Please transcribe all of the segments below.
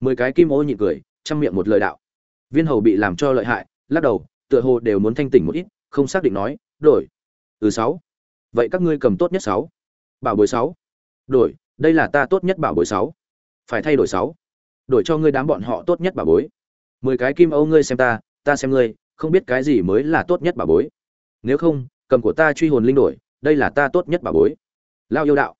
mười cái kim ô nhịn cười, chăm miệng một lời đạo. Viên hầu bị làm cho lợi hại, lắc đầu, tựa hồ đều muốn thanh tỉnh một ít, không xác định nói, đổi. Ừ sáu. Vậy các ngươi cầm tốt nhất sáu. Bảo bối sáu. Đổi, đây là ta tốt nhất bảo bối sáu. Phải thay đổi sáu. Đổi cho ngươi đám bọn họ tốt nhất bảo bối. Mười cái kim âu ngươi xem ta ta xem ngươi, không biết cái gì mới là tốt nhất bảo bối. Nếu không, cầm của ta truy hồn linh đổi, đây là ta tốt nhất bảo bối. Lao yêu đạo.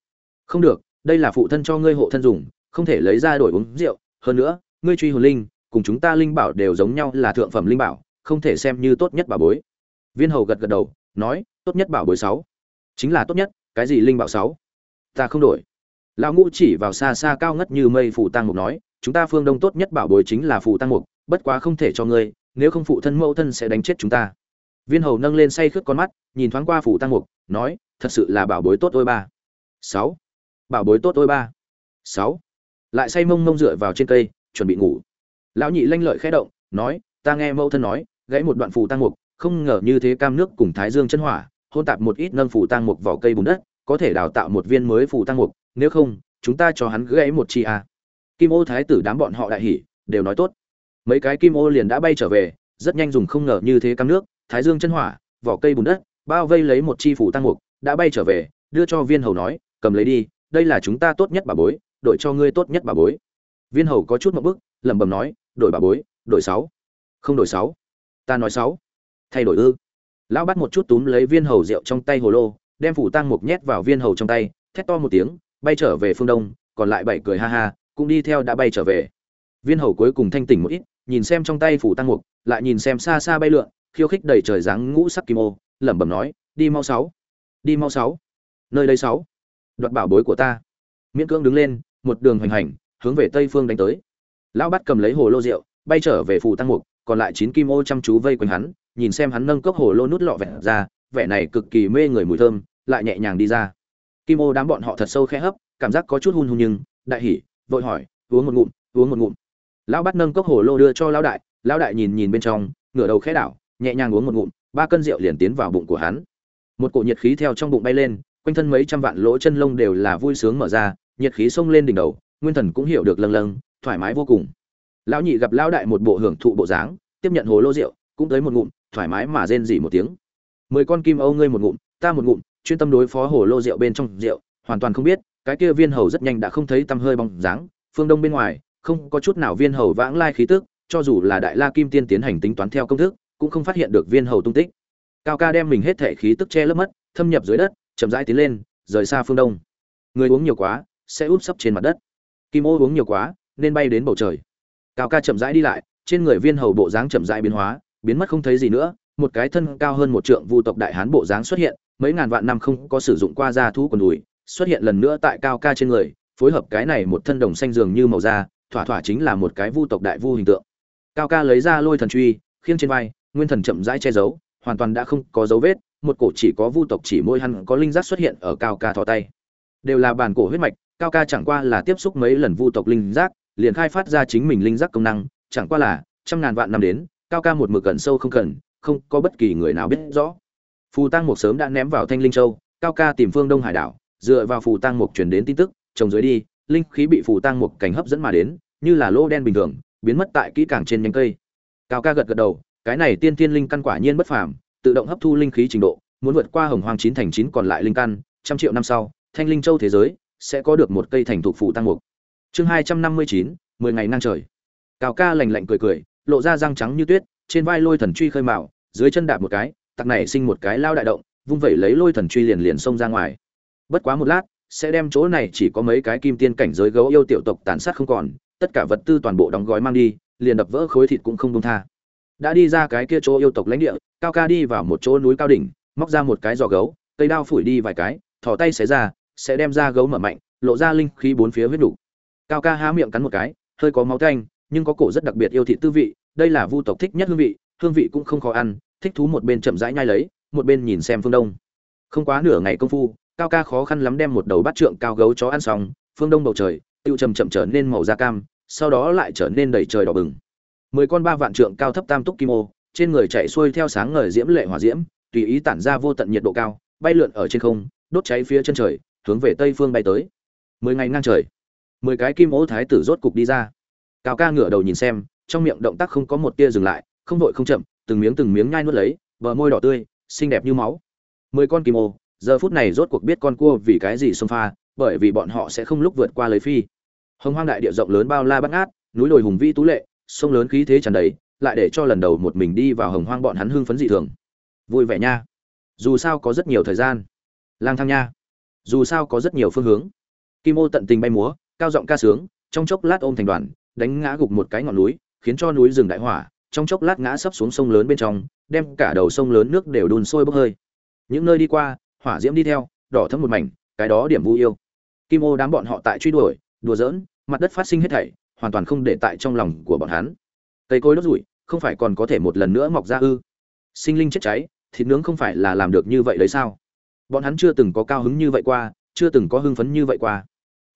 Không được, đây là phụ thân cho ngươi hộ thân dùng, không thể lấy ra đổi uống rượu hơn nữa, ngươi truy hồn linh, cùng chúng ta linh bảo đều giống nhau là thượng phẩm linh bảo, không thể xem như tốt nhất bảo bối. Viên hầu gật gật đầu, nói, tốt nhất bảo bối sáu. Chính là tốt nhất, cái gì linh bảo sáu? Ta không đổi. Lão ngũ chỉ vào xa xa cao ngất như mây phủ tăng mục nói, chúng ta phương đông tốt nhất bảo bối chính là phủ tăng mục, bất quá không thể cho ngươi, nếu không phụ thân mẫu thân sẽ đánh chết chúng ta. Viên hầu nâng lên say khướt con mắt, nhìn thoáng qua phủ tăng mục, nói, thật sự là bảo bối tốt ôi ba. Sáu. Bảo bối tốt ôi ba. Sáu lại say mông mông dựa vào trên cây, chuẩn bị ngủ. Lão nhị lanh lợi khẽ động, nói, ta nghe mẫu thân nói, gãy một đoạn phù tăng mục, không ngờ như thế cam nước cùng thái dương chân hỏa, hôn tạp một ít nâng phù tăng mục vào cây bùn đất, có thể đào tạo một viên mới phù tăng mục, nếu không, chúng ta cho hắn gãy một chi a kim ô thái tử đám bọn họ đại hỉ, đều nói tốt. Mấy cái kim ô liền đã bay trở về, rất nhanh dùng không ngờ như thế cam nước, thái dương chân hỏa vỏ cây bùn đất, bao vây lấy một chi phủ tăng mục, đã bay trở về, đưa cho viên hầu nói, cầm lấy đi, đây là chúng ta tốt nhất bà bối đổi cho ngươi tốt nhất bà bối. Viên hầu có chút một bức lẩm bẩm nói, đổi bà bối, đổi sáu. Không đổi sáu. Ta nói sáu. Thay đổi ư. Lão bắt một chút túm lấy viên hầu rượu trong tay hồ lô, đem phủ tăng mục nhét vào viên hầu trong tay, thét to một tiếng, bay trở về phương đông, còn lại bảy cười ha ha, cũng đi theo đã bay trở về. Viên hầu cuối cùng thanh tỉnh một ít, nhìn xem trong tay phủ tăng mục, lại nhìn xem xa xa bay lượn, khiêu khích đầy trời dáng ngũ sắc kim ô, lẩm bẩm nói, đi mau sáu. Đi mau sáu. Nơi đây sáu. Đoạt bảo bối của ta. Miễn cưỡng đứng lên một đường hoành hành, hướng về tây phương đánh tới. Lão bắt cầm lấy hồ lô rượu, bay trở về phủ tăng mục, còn lại chín kim ô chăm chú vây quanh hắn, nhìn xem hắn nâng cốc hồ lô nút lọ vẻ ra, vẻ này cực kỳ mê người mùi thơm, lại nhẹ nhàng đi ra. Kim ô đám bọn họ thật sâu khẽ hấp, cảm giác có chút hun hun nhưng, đại hỉ, vội hỏi, uống một ngụm, uống một ngụm. Lão bắt nâng cốc hồ lô đưa cho lão đại lão đại nhìn nhìn bên trong, ngửa đầu khẽ đảo, nhẹ nhàng uống một ngụm, ba cân rượu liền tiến vào bụng của hắn. Một cổ nhiệt khí theo trong bụng bay lên, quanh thân mấy trăm vạn lỗ chân lông đều là vui sướng mở ra nhiệt khí xông lên đỉnh đầu, nguyên thần cũng hiểu được lâng lâng, thoải mái vô cùng. Lão nhị gặp lão đại một bộ hưởng thụ bộ dáng, tiếp nhận hồ lô rượu, cũng tới một ngụm, thoải mái mà rên rỉ một tiếng. Mười con kim âu ngươi một ngụm, ta một ngụm, chuyên tâm đối phó hồ lô rượu bên trong rượu, hoàn toàn không biết, cái kia viên hầu rất nhanh đã không thấy tăm hơi bóng dáng, phương đông bên ngoài, không có chút nào viên hầu vãng lai khí tức, cho dù là đại la kim tiên tiến hành tính toán theo công thức, cũng không phát hiện được viên hầu tung tích. Cao ca đem mình hết thể khí tức che lấp mất, thâm nhập dưới đất, chậm rãi tiến lên, rời xa phương đông. Người uống nhiều quá sẽ úp sấp trên mặt đất. Kim ô uống nhiều quá, nên bay đến bầu trời. Cao ca chậm rãi đi lại, trên người viên hầu bộ dáng chậm rãi biến hóa, biến mất không thấy gì nữa, một cái thân cao hơn một trượng vu tộc đại hán bộ dáng xuất hiện, mấy ngàn vạn năm không có sử dụng qua da thú quần đùi, xuất hiện lần nữa tại cao ca trên người, phối hợp cái này một thân đồng xanh dường như màu da, thỏa thỏa chính là một cái vu tộc đại vu hình tượng. Cao ca lấy ra lôi thần truy, khiêng trên vai, nguyên thần chậm rãi che giấu, hoàn toàn đã không có dấu vết, một cổ chỉ có vu tộc chỉ môi hắn có linh giác xuất hiện ở cao ca thò tay. Đều là bản cổ huyết mạch cao ca chẳng qua là tiếp xúc mấy lần vu tộc linh giác, liền khai phát ra chính mình linh giác công năng, chẳng qua là trăm ngàn vạn năm đến, cao ca một mực cần sâu không cần, không có bất kỳ người nào biết rõ. Phù tăng mục sớm đã ném vào thanh linh châu, cao ca tìm phương đông hải đảo, dựa vào phù tăng mục truyền đến tin tức trồng dưới đi, linh khí bị phù tăng mục cảnh hấp dẫn mà đến, như là lỗ đen bình thường, biến mất tại kỹ càng trên nhánh cây. Cao ca gật gật đầu, cái này tiên thiên linh căn quả nhiên bất phàm, tự động hấp thu linh khí trình độ, muốn vượt qua hồng hoàng chín thành chín còn lại linh căn, trăm triệu năm sau, thanh linh châu thế giới sẽ có được một cây thành thuộc phụ tăng mục. Chương hai trăm năm mươi chín, mười ngày năng trời. Cao ca lành lạnh cười cười, lộ ra răng trắng như tuyết, trên vai lôi thần truy khơi mạo dưới chân đạp một cái, tặc này sinh một cái lao đại động, vung vẩy lấy lôi thần truy liền liền xông ra ngoài. Bất quá một lát, sẽ đem chỗ này chỉ có mấy cái kim tiên cảnh giới gấu yêu tiểu tộc tàn sát không còn, tất cả vật tư toàn bộ đóng gói mang đi, liền đập vỡ khối thịt cũng không đông tha. Đã đi ra cái kia chỗ yêu tộc lãnh địa, cao ca đi vào một chỗ núi cao đỉnh, móc ra một cái giò gấu, cây đao phủi đi vài cái, thò tay xé ra sẽ đem ra gấu mở mạnh lộ ra linh khí bốn phía huyết đủ. Cao ca há miệng cắn một cái hơi có máu thanh, nhưng có cổ rất đặc biệt yêu thị tư vị đây là vu tộc thích nhất hương vị hương vị cũng không khó ăn thích thú một bên chậm rãi nhai lấy một bên nhìn xem phương đông. Không quá nửa ngày công phu cao ca khó khăn lắm đem một đầu bát trượng cao gấu chó ăn xong phương đông bầu trời tiêu chầm chậm trở nên màu da cam sau đó lại trở nên đầy trời đỏ bừng. Mười con ba vạn trượng cao thấp tam túc kim ô trên người chạy xuôi theo sáng ngời diễm lệ hỏa diễm tùy ý tản ra vô tận nhiệt độ cao bay lượn ở trên không đốt cháy phía chân trời hướng về tây phương bay tới. Mười ngày ngang trời, mười cái kim ô thái tử rốt cục đi ra. Cao ca ngửa đầu nhìn xem, trong miệng động tác không có một tia dừng lại, không vội không chậm, từng miếng từng miếng nhai nuốt lấy, bờ môi đỏ tươi, xinh đẹp như máu. Mười con kim ô, giờ phút này rốt cuộc biết con cua vì cái gì xông pha, bởi vì bọn họ sẽ không lúc vượt qua lấy phi. Hồng hoang đại địa rộng lớn bao la bắt ngát, núi đồi hùng vĩ tú lệ, sông lớn khí thế tràn đầy, lại để cho lần đầu một mình đi vào hồng hoang bọn hắn hưng phấn dị thường. Vui vẻ nha. Dù sao có rất nhiều thời gian. Lang thang nha dù sao có rất nhiều phương hướng. Kim ô tận tình bay múa, cao giọng ca sướng, trong chốc lát ôm thành đoàn, đánh ngã gục một cái ngọn núi, khiến cho núi rừng đại hỏa, trong chốc lát ngã sấp xuống sông lớn bên trong, đem cả đầu sông lớn nước đều đun sôi bốc hơi. Những nơi đi qua, hỏa diễm đi theo, đỏ thấm một mảnh, cái đó điểm vui yêu. Kim ô đám bọn họ tại truy đuổi, đùa giỡn, mặt đất phát sinh hết thảy, hoàn toàn không để tại trong lòng của bọn hắn. Cây cối đốt rủi, không phải còn có thể một lần nữa mọc ra ư. Sinh linh chết cháy, thịt nướng không phải là làm được như vậy đấy sao? Bọn hắn chưa từng có cao hứng như vậy qua, chưa từng có hưng phấn như vậy qua.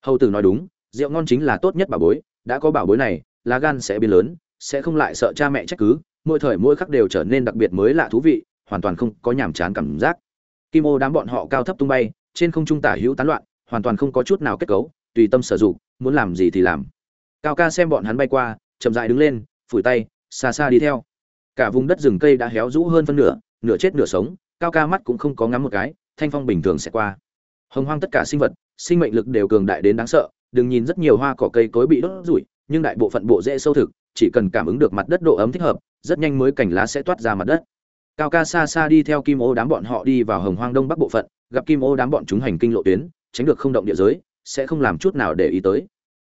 Hầu tử nói đúng, rượu ngon chính là tốt nhất bảo bối, đã có bảo bối này, lá gan sẽ biến lớn, sẽ không lại sợ cha mẹ trách cứ, mỗi thời mỗi khắc đều trở nên đặc biệt mới lạ thú vị, hoàn toàn không có nhàm chán cảm giác. Kim ô đám bọn họ cao thấp tung bay, trên không trung tả hữu tán loạn, hoàn toàn không có chút nào kết cấu, tùy tâm sử dụng, muốn làm gì thì làm. Cao ca xem bọn hắn bay qua, chậm dại đứng lên, phủi tay, xa xa đi theo. Cả vùng đất rừng cây đã héo rũ hơn phân nửa nửa chết nửa sống, cao ca mắt cũng không có ngắm một cái thanh phong bình thường sẽ qua. Hồng hoang tất cả sinh vật, sinh mệnh lực đều cường đại đến đáng sợ, đừng nhìn rất nhiều hoa cỏ cây cối bị đốt rủi, nhưng đại bộ phận bộ rễ sâu thực, chỉ cần cảm ứng được mặt đất độ ấm thích hợp, rất nhanh mới cảnh lá sẽ toát ra mặt đất. Cao ca xa xa đi theo kim ô đám bọn họ đi vào hồng hoang đông bắc bộ phận, gặp kim ô đám bọn chúng hành kinh lộ tuyến, tránh được không động địa giới, sẽ không làm chút nào để ý tới.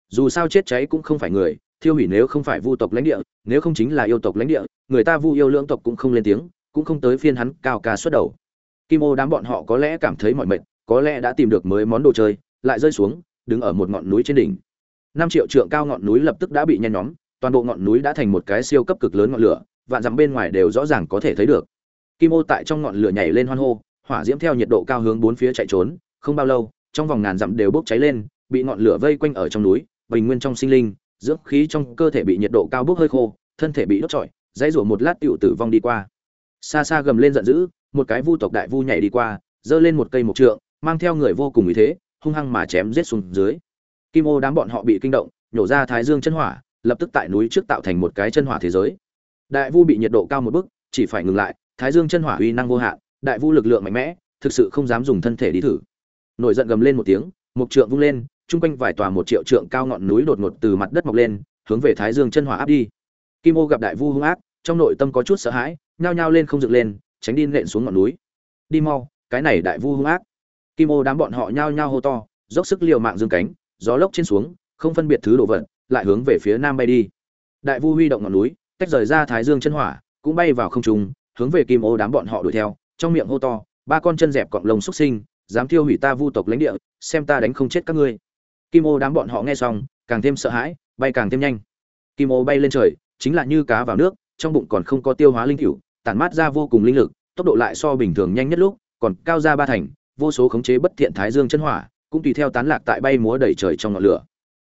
Dù sao chết cháy cũng không phải người, thiêu hủy nếu không phải vu tộc lãnh địa, nếu không chính là yêu tộc lãnh địa, người ta vu yêu lưỡng tộc cũng không lên tiếng, cũng không tới phiên hắn cao ca xuất đầu kim ô đám bọn họ có lẽ cảm thấy mọi mệt, có lẽ đã tìm được mới món đồ chơi, lại rơi xuống, đứng ở một ngọn núi trên đỉnh. Năm triệu trượng cao ngọn núi lập tức đã bị nhen nhóm, toàn bộ ngọn núi đã thành một cái siêu cấp cực lớn ngọn lửa, vạn dặm bên ngoài đều rõ ràng có thể thấy được. Kim ô tại trong ngọn lửa nhảy lên hoan hô, hỏa diễm theo nhiệt độ cao hướng bốn phía chạy trốn, không bao lâu, trong vòng ngàn dặm đều bốc cháy lên, bị ngọn lửa vây quanh ở trong núi, bình nguyên trong sinh linh, dưỡng khí trong cơ thể bị nhiệt độ cao bốc hơi khô, thân thể bị đốt trọi, dãy rủa một lát tựu tử vong đi qua xa xa gầm lên giận dữ, một cái vu tộc đại vu nhảy đi qua, giơ lên một cây mộc trượng, mang theo người vô cùng ý thế, hung hăng mà chém giết xuống dưới. Kim ô đám bọn họ bị kinh động, nhổ ra thái dương chân hỏa, lập tức tại núi trước tạo thành một cái chân hỏa thế giới. Đại vu bị nhiệt độ cao một bước chỉ phải ngừng lại, thái dương chân hỏa uy năng vô hạn, đại vu lực lượng mạnh mẽ, thực sự không dám dùng thân thể đi thử. Nổi giận gầm lên một tiếng, mộc trượng vung lên, chung quanh vài tòa một triệu trượng cao ngọn núi đột ngột từ mặt đất mọc lên, hướng về thái dương chân hỏa áp đi. Kim ô gặp đại vu hung ác trong nội tâm có chút sợ hãi, nhao nhao lên không dựng lên, tránh đi nện xuống ngọn núi. Đi mau, cái này đại vu hung ác. Kim ô đám bọn họ nhao nhao hô to, dốc sức liều mạng dương cánh, gió lốc trên xuống, không phân biệt thứ đồ vật, lại hướng về phía nam bay đi. Đại vu huy động ngọn núi, tách rời ra thái dương chân hỏa, cũng bay vào không trung, hướng về kim ô đám bọn họ đuổi theo, trong miệng hô to, ba con chân dẹp cọng lông xuất sinh, dám tiêu hủy ta vu tộc lãnh địa, xem ta đánh không chết các ngươi. Kim ô đám bọn họ nghe xong, càng thêm sợ hãi, bay càng thêm nhanh. Kim ô bay lên trời, chính là như cá vào nước trong bụng còn không có tiêu hóa linh cửu tản mát ra vô cùng linh lực tốc độ lại so bình thường nhanh nhất lúc còn cao ra ba thành vô số khống chế bất thiện thái dương chân hỏa cũng tùy theo tán lạc tại bay múa đầy trời trong ngọn lửa.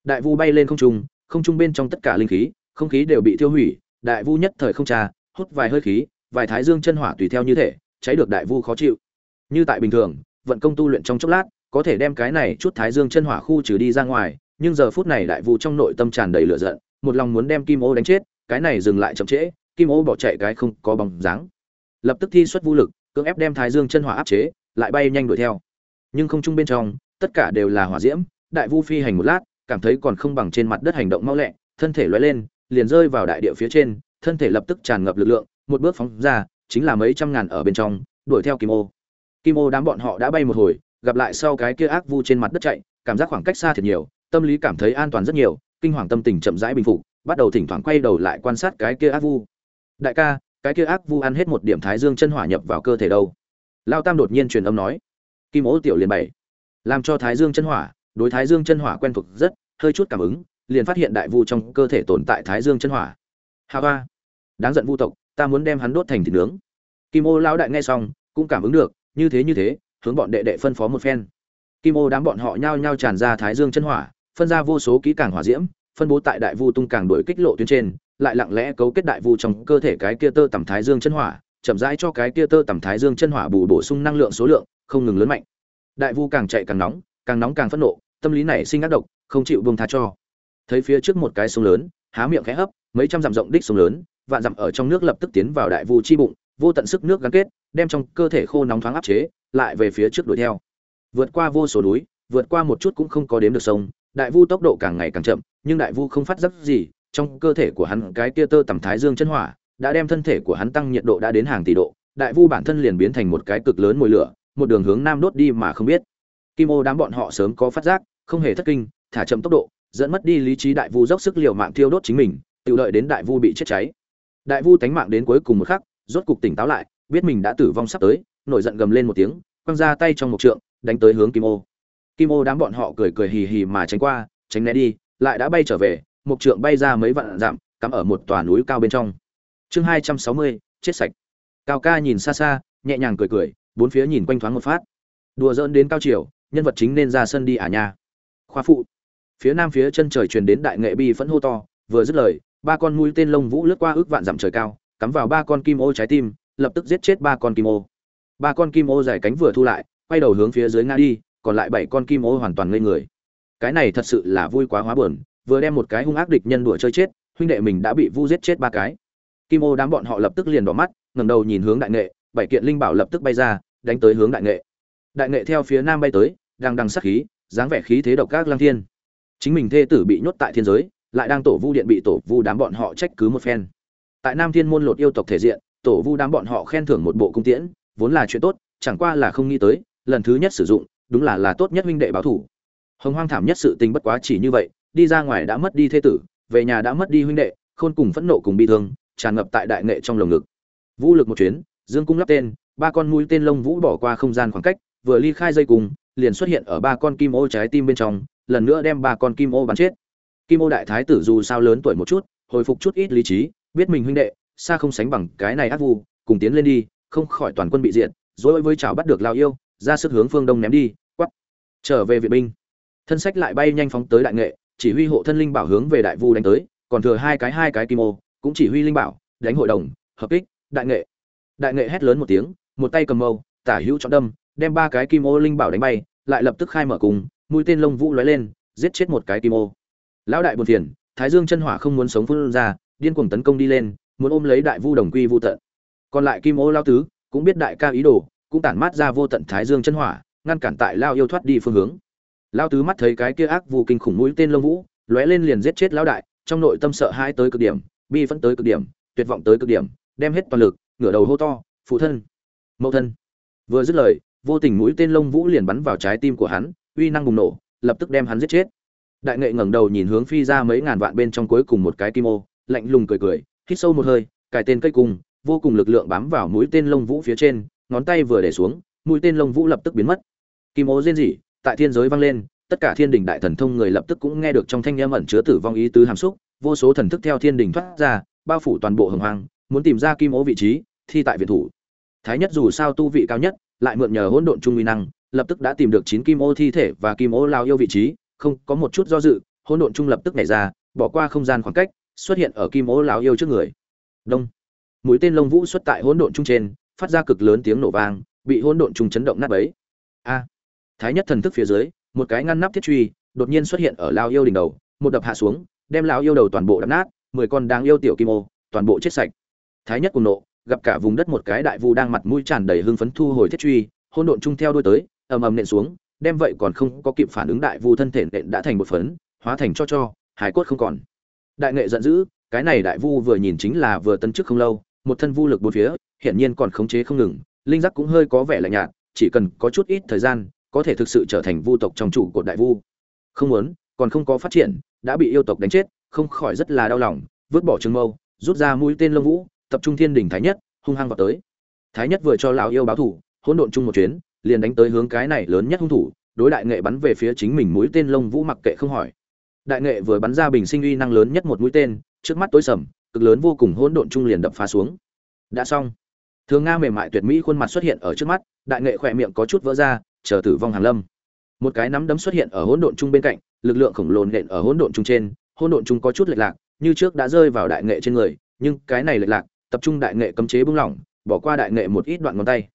Đại vu bay lên không trung không trung bên trong tất cả linh khí không khí đều bị tiêu hủy đại vu nhất thời không trà, hút vài hơi khí vài thái dương chân hỏa tùy theo như thể cháy được đại vu khó chịu. Như tại bình thường vận công tu luyện trong chốc lát có thể đem cái này chút thái dương chân hỏa khu trừ đi ra ngoài nhưng giờ phút này đại vu trong nội tâm tràn đầy lửa giận một lòng muốn đem kim ô đánh chết cái này dừng lại chậm trễ, kim ô bỏ chạy cái không có bóng dáng. Lập tức thi xuất vũ lực, cưỡng ép đem thái dương chân hỏa áp chế, lại bay nhanh đuổi theo. Nhưng không chung bên trong, tất cả đều là hỏa diễm, đại vu phi hành một lát, cảm thấy còn không bằng trên mặt đất hành động mau lẹ, thân thể lóe lên, liền rơi vào đại địa phía trên, thân thể lập tức tràn ngập lực lượng, một bước phóng ra, chính là mấy trăm ngàn ở bên trong, đuổi theo kim ô. Kim ô đám bọn họ đã bay một hồi, gặp lại sau cái kia ác vu trên mặt đất chạy, cảm giác khoảng cách xa thiệt nhiều, tâm lý cảm thấy an toàn rất nhiều, kinh hoàng tâm tình chậm rãi bình phục bắt đầu thỉnh thoảng quay đầu lại quan sát cái kia ác vu. Đại ca, cái kia ác vu ăn hết một điểm thái dương chân hỏa nhập vào cơ thể đâu? Lao tam đột nhiên truyền âm nói. Kim ố tiểu liền bảy làm cho thái dương chân hỏa, đối thái dương chân hỏa quen thuộc rất, hơi chút cảm ứng, liền phát hiện đại vu trong cơ thể tồn tại thái dương chân hỏa. Hà ba đáng giận vu tộc, ta muốn đem hắn đốt thành thịt nướng. Kim ô lão đại nghe xong, cũng cảm ứng được, như thế như thế, hướng bọn đệ đệ phân phó một phen. Kim ô đám bọn họ nhao nhao tràn ra thái dương chân hỏa, phân ra vô số kỹ càng hỏa diễm phân bố tại đại vu tung càng đổi kích lộ tuyến trên, lại lặng lẽ cấu kết đại vu trong cơ thể cái kia tơ tầm thái dương chân hỏa, chậm rãi cho cái kia tơ tầm thái dương chân hỏa bù bổ sung năng lượng số lượng, không ngừng lớn mạnh. Đại vu càng chạy càng nóng càng nóng càng phẫn nộ, tâm lý này sinh ác độc, không chịu buông tha cho. Thấy phía trước một cái sông lớn, há miệng khẽ hấp, mấy trăm dặm rộng đích sông lớn, vạn dặm ở trong nước lập tức tiến vào đại vu chi bụng, vô tận sức nước gắn kết, đem trong cơ thể khô nóng thoáng áp chế, lại về phía trước đuổi theo. Vượt qua vô số núi, vượt qua một chút cũng không có đếm được sông, đại vu tốc độ càng ngày càng chậm nhưng đại vu không phát giác gì, trong cơ thể của hắn cái kia tơ tầm thái dương chân hỏa đã đem thân thể của hắn tăng nhiệt độ đã đến hàng tỷ độ. Đại vu bản thân liền biến thành một cái cực lớn mồi lửa, một đường hướng nam đốt đi mà không biết. Kim ô đám bọn họ sớm có phát giác, không hề thất kinh, thả chậm tốc độ, dẫn mất đi lý trí đại vu dốc sức liều mạng thiêu đốt chính mình, tự lợi đến đại vu bị chết cháy. Đại vu tánh mạng đến cuối cùng một khắc, rốt cục tỉnh táo lại, biết mình đã tử vong sắp tới, nổi giận gầm lên một tiếng, quăng ra tay trong một trượng, đánh tới hướng kim ô. Kim ô đám bọn họ cười cười hì hì mà tránh qua, tránh né đi lại đã bay trở về, mục trượng bay ra mấy vạn dặm, cắm ở một tòa núi cao bên trong. Chương hai trăm sáu mươi, chết sạch. Cao ca nhìn xa xa, nhẹ nhàng cười cười, bốn phía nhìn quanh thoáng một phát. Đùa dỡn đến cao chiều, nhân vật chính nên ra sân đi à nha. Khoa phụ. Phía nam phía chân trời truyền đến đại nghệ bi phẫn hô to, vừa dứt lời, ba con mũi tên lông vũ lướt qua ước vạn dặm trời cao, cắm vào ba con kim ô trái tim, lập tức giết chết ba con kim ô. Ba con kim ô dài cánh vừa thu lại, quay đầu hướng phía dưới nga đi, còn lại bảy con kim ô hoàn toàn ngây người cái này thật sự là vui quá hóa buồn, vừa đem một cái hung ác địch nhân đuổi chơi chết, huynh đệ mình đã bị vu giết chết ba cái. Kim ô đám bọn họ lập tức liền đỏ mắt, ngẩng đầu nhìn hướng đại nghệ, bảy kiện linh bảo lập tức bay ra, đánh tới hướng đại nghệ. Đại nghệ theo phía nam bay tới, đang đằng sắc khí, dáng vẻ khí thế độc các lang thiên. Chính mình thê tử bị nhốt tại thiên giới, lại đang tổ vu điện bị tổ vu đám bọn họ trách cứ một phen. Tại nam thiên môn lột yêu tộc thể diện, tổ vu đám bọn họ khen thưởng một bộ cung tiễn, vốn là chuyện tốt, chẳng qua là không nghĩ tới, lần thứ nhất sử dụng, đúng là là tốt nhất huynh đệ báo thủ hồng hoang thảm nhất sự tình bất quá chỉ như vậy, đi ra ngoài đã mất đi thê tử, về nhà đã mất đi huynh đệ, khôn cùng phẫn nộ cùng bi thương, tràn ngập tại đại nghệ trong lồng ngực. Vũ lực một chuyến, dương cung lắp tên, ba con mũi tên lông vũ bỏ qua không gian khoảng cách, vừa ly khai dây cùng liền xuất hiện ở ba con kim ô trái tim bên trong, lần nữa đem ba con kim ô bắn chết. Kim ô đại thái tử dù sao lớn tuổi một chút, hồi phục chút ít lý trí, biết mình huynh đệ, xa không sánh bằng cái này ác vu, cùng tiến lên đi, không khỏi toàn quân bị diệt dối với chảo bắt được lao yêu, ra sức hướng phương đông ném đi quắp trở về viện binh thân sách lại bay nhanh phóng tới đại nghệ, chỉ huy hộ thân linh bảo hướng về đại vu đánh tới, còn thừa hai cái hai cái kim ô, cũng chỉ huy linh bảo, đánh hội đồng, hợp kích, đại nghệ. Đại nghệ hét lớn một tiếng, một tay cầm mâu, tả hữu trọng đâm, đem ba cái kim ô linh bảo đánh bay, lại lập tức khai mở cùng, mũi tên lông vũ lóe lên, giết chết một cái kim ô. Lão đại buồn phiền, thái dương chân hỏa không muốn sống phun ra, điên cuồng tấn công đi lên, muốn ôm lấy đại vu đồng quy vu tận. Còn lại kim ô lao tứ, cũng biết đại ca ý đồ, cũng tản mát ra vô tận thái dương chân hỏa, ngăn cản tại lao yêu thoát đi phương hướng lao tứ mắt thấy cái kia ác vu kinh khủng mũi tên lông vũ, lóe lên liền giết chết lão đại, trong nội tâm sợ hãi tới cực điểm, bi phẫn tới cực điểm, tuyệt vọng tới cực điểm, đem hết toàn lực, ngửa đầu hô to, phụ thân, mẫu thân. Vừa dứt lời, vô tình mũi tên lông vũ liền bắn vào trái tim của hắn, uy năng bùng nổ, lập tức đem hắn giết chết. Đại nghệ ngẩng đầu nhìn hướng phi ra mấy ngàn vạn bên trong cuối cùng một cái kim ô, lạnh lùng cười cười, hít sâu một hơi, cài tên cây cung, vô cùng lực lượng bám vào mũi tên lông vũ phía trên, ngón tay vừa để xuống, mũi tên lông vũ lập tức biến mất. Kim ô rên rỉ tại thiên giới vang lên, tất cả thiên đình đại thần thông người lập tức cũng nghe được trong thanh âm ẩn chứa tử vong ý tứ hàm xúc, vô số thần thức theo thiên đình thoát ra, bao phủ toàn bộ hồng hoang, muốn tìm ra kim ố vị trí, thi tại viện thủ. Thái nhất dù sao tu vị cao nhất, lại mượn nhờ hỗn độn trung uy năng, lập tức đã tìm được chín kim ô thi thể và kim ô lao yêu vị trí, không có một chút do dự, hỗn độn trung lập tức nhảy ra, bỏ qua không gian khoảng cách, xuất hiện ở kim ô lao yêu trước người. Đông. Mũi tên lông vũ xuất tại hỗn độn trung trên, phát ra cực lớn tiếng nổ vang, bị hỗn độn trung chấn động nát bấy. A thái nhất thần thức phía dưới, một cái ngăn nắp thiết truy đột nhiên xuất hiện ở lao yêu đỉnh đầu, một đập hạ xuống, đem lao yêu đầu toàn bộ đập nát, mười con đáng yêu tiểu kim ô, toàn bộ chết sạch. Thái nhất cùng nộ, gặp cả vùng đất một cái đại vu đang mặt mũi tràn đầy hưng phấn thu hồi thiết truy hôn độn chung theo đuôi tới, ầm ầm nện xuống, đem vậy còn không có kịp phản ứng đại vu thân thể nện đã thành một phấn, hóa thành cho cho, hải cốt không còn. Đại nghệ giận dữ, cái này đại vu vừa nhìn chính là vừa tân chức không lâu, một thân vu lực bốn phía, hiển nhiên còn khống chế không ngừng, linh giác cũng hơi có vẻ lạnh nhạt, chỉ cần có chút ít thời gian có thể thực sự trở thành vu tộc trong chủ của đại vu. Không muốn, còn không có phát triển, đã bị yêu tộc đánh chết, không khỏi rất là đau lòng, vứt bỏ trường mâu, rút ra mũi tên lông vũ, tập trung thiên đỉnh thái nhất, hung hăng vào tới. Thái nhất vừa cho lão yêu báo thủ, hỗn độn chung một chuyến, liền đánh tới hướng cái này lớn nhất hung thủ, đối đại nghệ bắn về phía chính mình mũi tên lông vũ mặc kệ không hỏi. Đại nghệ vừa bắn ra bình sinh uy năng lớn nhất một mũi tên, trước mắt tối sầm, cực lớn vô cùng hỗn độn chung liền đập phá xuống. Đã xong. Thường nga mềm mại tuyệt mỹ khuôn mặt xuất hiện ở trước mắt, đại nghệ khỏe miệng có chút vỡ ra chờ tử vong hàng lâm. Một cái nắm đấm xuất hiện ở hỗn độn chung bên cạnh, lực lượng khổng lồ nện ở hỗn độn chung trên, hỗn độn chung có chút lệch lạc, như trước đã rơi vào đại nghệ trên người, nhưng cái này lệch lạc, tập trung đại nghệ cấm chế bung lỏng, bỏ qua đại nghệ một ít đoạn ngón tay.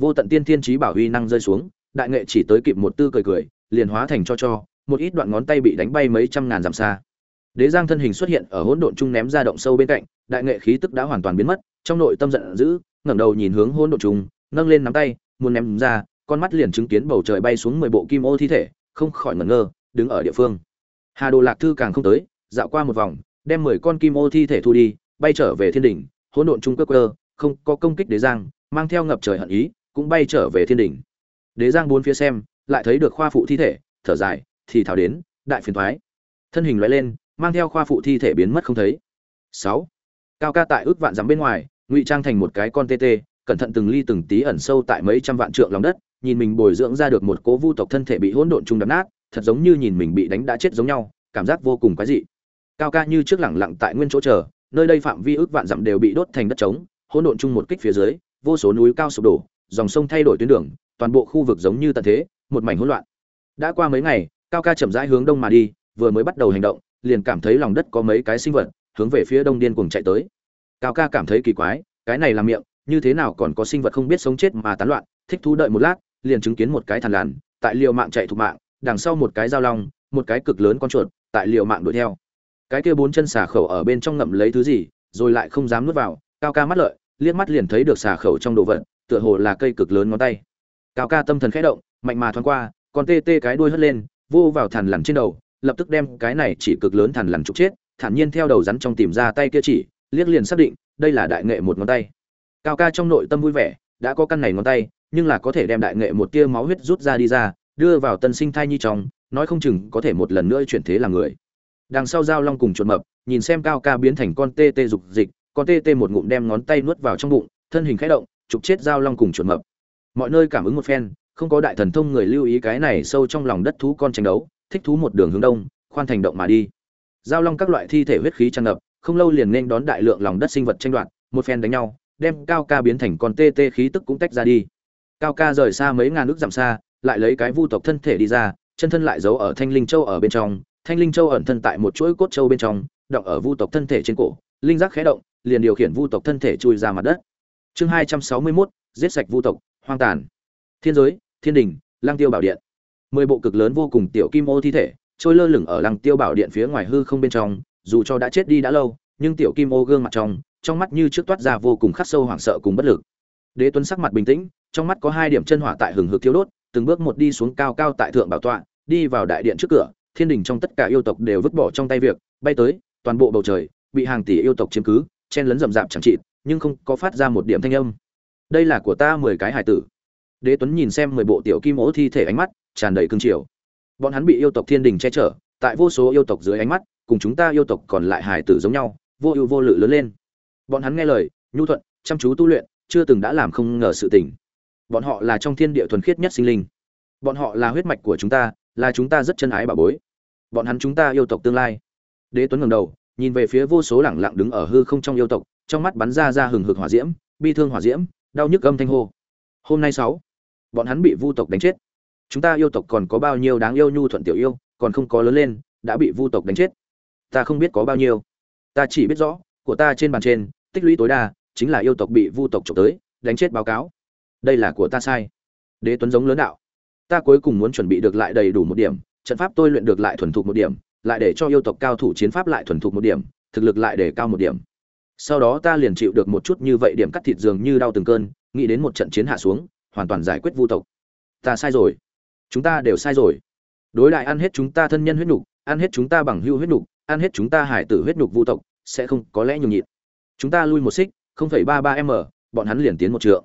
Vô tận tiên thiên trí bảo huy năng rơi xuống, đại nghệ chỉ tới kịp một tư cười cười, liền hóa thành cho cho, một ít đoạn ngón tay bị đánh bay mấy trăm ngàn dặm xa. Đế giang thân hình xuất hiện ở hỗn độn trung ném ra động sâu bên cạnh, đại nghệ khí tức đã hoàn toàn biến mất, trong nội tâm giận dữ, ngẩng đầu nhìn hướng hỗn độn trung nâng lên nắm tay, muốn ném ra con mắt liền chứng kiến bầu trời bay xuống mười bộ kim ô thi thể, không khỏi ngẩn ngơ, đứng ở địa phương. Hà đồ lạc thư càng không tới, dạo qua một vòng, đem mười con kim ô thi thể thu đi, bay trở về thiên đỉnh, hỗn độn trung cơ cơ không có công kích đế giang, mang theo ngập trời hận ý, cũng bay trở về thiên đỉnh. Đế giang bốn phía xem, lại thấy được khoa phụ thi thể, thở dài, thì thảo đến, đại phiền thoái. Thân hình loại lên, mang theo khoa phụ thi thể biến mất không thấy. Sáu. Cao ca tại ước vạn dặm bên ngoài, ngụy trang thành một cái con tê tê cẩn thận từng ly từng tí ẩn sâu tại mấy trăm vạn trượng lòng đất, nhìn mình bồi dưỡng ra được một cố vu tộc thân thể bị hỗn độn trung đập nát, thật giống như nhìn mình bị đánh đã chết giống nhau, cảm giác vô cùng quái dị. Cao ca như trước lẳng lặng tại nguyên chỗ chờ, nơi đây phạm vi ước vạn dặm đều bị đốt thành đất trống, hỗn độn chung một kích phía dưới, vô số núi cao sụp đổ, dòng sông thay đổi tuyến đường, toàn bộ khu vực giống như tận thế, một mảnh hỗn loạn. Đã qua mấy ngày, cao ca chậm rãi hướng đông mà đi, vừa mới bắt đầu hành động, liền cảm thấy lòng đất có mấy cái sinh vật hướng về phía đông điên cuồng chạy tới. Cao ca cảm thấy kỳ quái, cái này là miệng như thế nào còn có sinh vật không biết sống chết mà tán loạn, thích thú đợi một lát, liền chứng kiến một cái thằn lằn, tại liều mạng chạy thục mạng, đằng sau một cái dao long, một cái cực lớn con chuột, tại liều mạng đuổi theo. Cái kia bốn chân xà khẩu ở bên trong ngậm lấy thứ gì, rồi lại không dám nuốt vào, cao ca mắt lợi, liếc mắt liền thấy được xà khẩu trong đồ vật, tựa hồ là cây cực lớn ngón tay. Cao ca tâm thần khẽ động, mạnh mà thoáng qua còn tê tê cái đuôi hất lên, vô vào thằn lằn trên đầu, lập tức đem cái này chỉ cực lớn thằn lằn trục chết, thản nhiên theo đầu rắn trong tìm ra tay kia chỉ, liếc liền xác định, đây là đại nghệ một ngón tay cao ca trong nội tâm vui vẻ, đã có căn này ngón tay, nhưng là có thể đem đại nghệ một tia máu huyết rút ra đi ra, đưa vào tân sinh thai nhi trong, nói không chừng có thể một lần nữa chuyển thế làm người. Đằng sau giao long cùng chuột mập, nhìn xem cao ca biến thành con tê tê dục dịch, con tê tê một ngụm đem ngón tay nuốt vào trong bụng, thân hình khẽ động, trục chết giao long cùng chuột mập. Mọi nơi cảm ứng một phen, không có đại thần thông người lưu ý cái này sâu trong lòng đất thú con tranh đấu, thích thú một đường hướng đông, khoan thành động mà đi. Giao long các loại thi thể huyết khí tràn ngập, không lâu liền nên đón đại lượng lòng đất sinh vật tranh đoạt, một phen đánh nhau đem cao ca biến thành con tê tê khí tức cũng tách ra đi. Cao ca rời xa mấy ngàn nước giảm xa lại lấy cái vu tộc thân thể đi ra chân thân lại giấu ở thanh linh châu ở bên trong. Thanh linh châu ẩn thân tại một chuỗi cốt châu bên trong động ở vu tộc thân thể trên cổ. Linh giác khẽ động liền điều khiển vu tộc thân thể chui ra mặt đất. Chương hai trăm sáu mươi 261, giết sạch vu tộc hoang tàn. Thiên giới thiên đình lang tiêu bảo điện. Mười bộ cực lớn vô cùng tiểu kim ô thi thể trôi lơ lửng ở lăng tiêu bảo điện phía ngoài hư không bên trong dù cho đã chết đi đã lâu nhưng tiểu kim ô gương mặt trong trong mắt như trước toát ra vô cùng khắc sâu hoảng sợ cùng bất lực. Đế tuấn sắc mặt bình tĩnh, trong mắt có hai điểm chân hỏa tại hừng hực thiếu đốt, từng bước một đi xuống cao cao tại thượng bảo tọa, đi vào đại điện trước cửa, thiên đình trong tất cả yêu tộc đều vứt bỏ trong tay việc, bay tới, toàn bộ bầu trời, bị hàng tỷ yêu tộc chiếm cứ, chen lấn rậm rạp chẳng trị nhưng không có phát ra một điểm thanh âm. Đây là của ta mười cái hải tử. Đế tuấn nhìn xem mười bộ tiểu kim ố thi thể ánh mắt, tràn đầy cương triều. Bọn hắn bị yêu tộc thiên đình che chở, tại vô số yêu tộc dưới ánh mắt, cùng chúng ta yêu tộc còn lại hải tử giống nhau, vô ưu vô lự lớn lên bọn hắn nghe lời, nhu thuận, chăm chú tu luyện, chưa từng đã làm không ngờ sự tỉnh bọn họ là trong thiên địa thuần khiết nhất sinh linh. Bọn họ là huyết mạch của chúng ta, là chúng ta rất chân ái bảo bối. Bọn hắn chúng ta yêu tộc tương lai. Đế tuấn ngầm đầu, nhìn về phía vô số lẳng lặng đứng ở hư không trong yêu tộc, trong mắt bắn ra ra hừng hực hỏa diễm, bi thương hỏa diễm, đau nhức âm thanh hô. Hôm nay sáu, bọn hắn bị vu tộc đánh chết. Chúng ta yêu tộc còn có bao nhiêu đáng yêu nhu thuận tiểu yêu, còn không có lớn lên, đã bị vu tộc đánh chết. Ta không biết có bao nhiêu. Ta chỉ biết rõ, của ta trên bàn trên tích lũy tối đa chính là yêu tộc bị vu tộc trộm tới, đánh chết báo cáo. Đây là của ta sai. Đế tuấn giống lớn đạo. Ta cuối cùng muốn chuẩn bị được lại đầy đủ một điểm, trận pháp tôi luyện được lại thuần thục một điểm, lại để cho yêu tộc cao thủ chiến pháp lại thuần thục một điểm, thực lực lại để cao một điểm. Sau đó ta liền chịu được một chút như vậy điểm cắt thịt dường như đau từng cơn, nghĩ đến một trận chiến hạ xuống, hoàn toàn giải quyết vu tộc. Ta sai rồi. Chúng ta đều sai rồi. Đối lại ăn hết chúng ta thân nhân huyết nhục ăn hết chúng ta bằng hưu huyết nhục ăn hết chúng ta hải tử huyết nhục vu tộc, sẽ không có lẽ nhường nhịn chúng ta lui một xích, không phẩy ba ba m, bọn hắn liền tiến một trượng.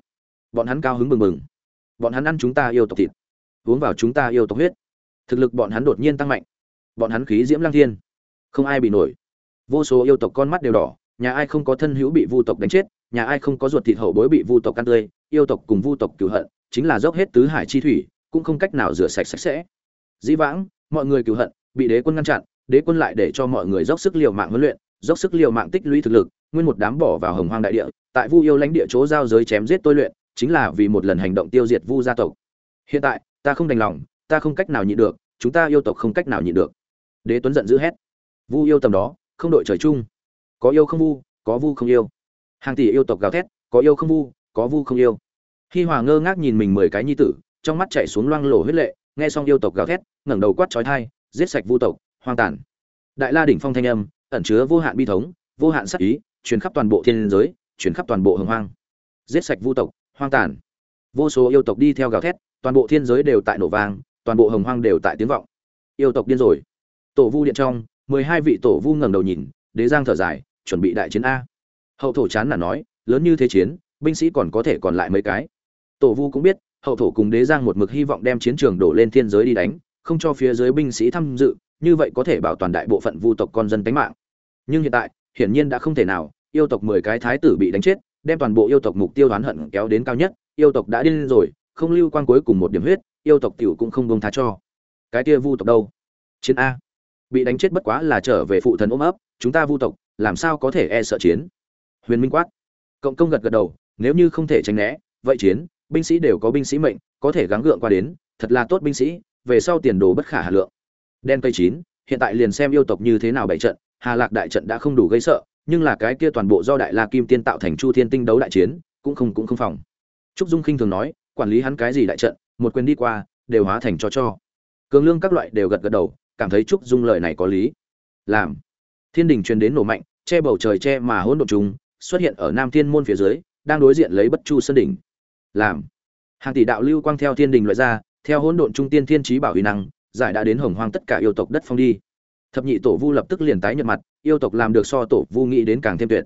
Bọn hắn cao hứng mừng mừng bọn hắn ăn chúng ta yêu tộc thịt. Uống vào chúng ta yêu tộc huyết. Thực lực bọn hắn đột nhiên tăng mạnh. Bọn hắn khí diễm lang thiên. Không ai bị nổi. Vô số yêu tộc con mắt đều đỏ, nhà ai không có thân hữu bị vu tộc đánh chết, nhà ai không có ruột thịt hậu bối bị vu tộc ăn tươi, yêu tộc cùng vu tộc cửu hận, chính là dốc hết tứ hải chi thủy, cũng không cách nào rửa sạch sạch sẽ. Dĩ vãng, mọi người cửu hận, bị đế quân ngăn chặn, đế quân lại để cho mọi người dốc sức liều mạng huấn luyện, dốc sức liều mạng tích lũy thực lực nguyên một đám bỏ vào hồng hoang đại địa, tại vu yêu lãnh địa chỗ giao giới chém giết tôi luyện, chính là vì một lần hành động tiêu diệt vu gia tộc. Hiện tại, ta không đành lòng, ta không cách nào nhịn được, chúng ta yêu tộc không cách nào nhịn được. Đế tuấn giận dữ hét. Vu yêu tầm đó, không đội trời chung. Có yêu không vu, có vu không yêu. Hàng tỷ yêu tộc gào thét, có yêu không vu, có vu không yêu. Hi hòa ngơ ngác nhìn mình mười cái nhi tử, trong mắt chạy xuống loang lổ huyết lệ, nghe xong yêu tộc gào thét, ngẩng đầu quát chói thai giết sạch vu tộc, hoang tàn. Đại la đỉnh phong thanh âm, ẩn chứa vô hạn bi thống, vô hạn sắc ý truyền khắp toàn bộ thiên giới, truyền khắp toàn bộ hồng hoang. Giết sạch vu tộc, hoang tàn. Vô số yêu tộc đi theo gào thét, toàn bộ thiên giới đều tại nổ vang, toàn bộ hồng hoang đều tại tiếng vọng. Yêu tộc điên rồi. Tổ vu điện trong, mười hai vị tổ vu ngẩng đầu nhìn, đế giang thở dài, chuẩn bị đại chiến a. Hậu thổ chán là nói, lớn như thế chiến, binh sĩ còn có thể còn lại mấy cái. Tổ vu cũng biết, hậu thổ cùng đế giang một mực hy vọng đem chiến trường đổ lên thiên giới đi đánh, không cho phía dưới binh sĩ tham dự, như vậy có thể bảo toàn đại bộ phận vu tộc con dân tính mạng. Nhưng hiện tại hiển nhiên đã không thể nào, yêu tộc mười cái thái tử bị đánh chết, đem toàn bộ yêu tộc mục tiêu đoán hận kéo đến cao nhất, yêu tộc đã điên rồi, không lưu quan cuối cùng một điểm huyết, yêu tộc tiểu cũng không buông tha cho. Cái kia vu tộc đâu? Chiến a. Bị đánh chết bất quá là trở về phụ thần ôm ấp, chúng ta vu tộc, làm sao có thể e sợ chiến? Huyền minh quát. Cộng công gật gật đầu, nếu như không thể tránh né, vậy chiến, binh sĩ đều có binh sĩ mệnh, có thể gắng gượng qua đến, thật là tốt binh sĩ, về sau tiền đồ bất khả hà lượng. Đen cây chín, hiện tại liền xem yêu tộc như thế nào bày trận hà lạc đại trận đã không đủ gây sợ, nhưng là cái kia toàn bộ do đại la kim tiên tạo thành chu thiên tinh đấu đại chiến, cũng không cũng không phòng. Trúc dung khinh thường nói, quản lý hắn cái gì đại trận, một quyền đi qua, đều hóa thành cho cho. Cường lương các loại đều gật gật đầu, cảm thấy trúc dung lời này có lý. Làm. Thiên đình truyền đến nổ mạnh, che bầu trời che mà hỗn độn trùng, xuất hiện ở nam thiên môn phía dưới, đang đối diện lấy bất chu sơn đỉnh. Làm. Hàng tỷ đạo lưu quang theo thiên đình loại ra, theo hỗn độn trung tiên thiên trí bảo huy năng, giải đã đến hồng hoang tất cả yêu tộc đất phong đi thập nhị tổ vu lập tức liền tái nhợt mặt, yêu tộc làm được so tổ vu nghĩ đến càng thêm tuyệt.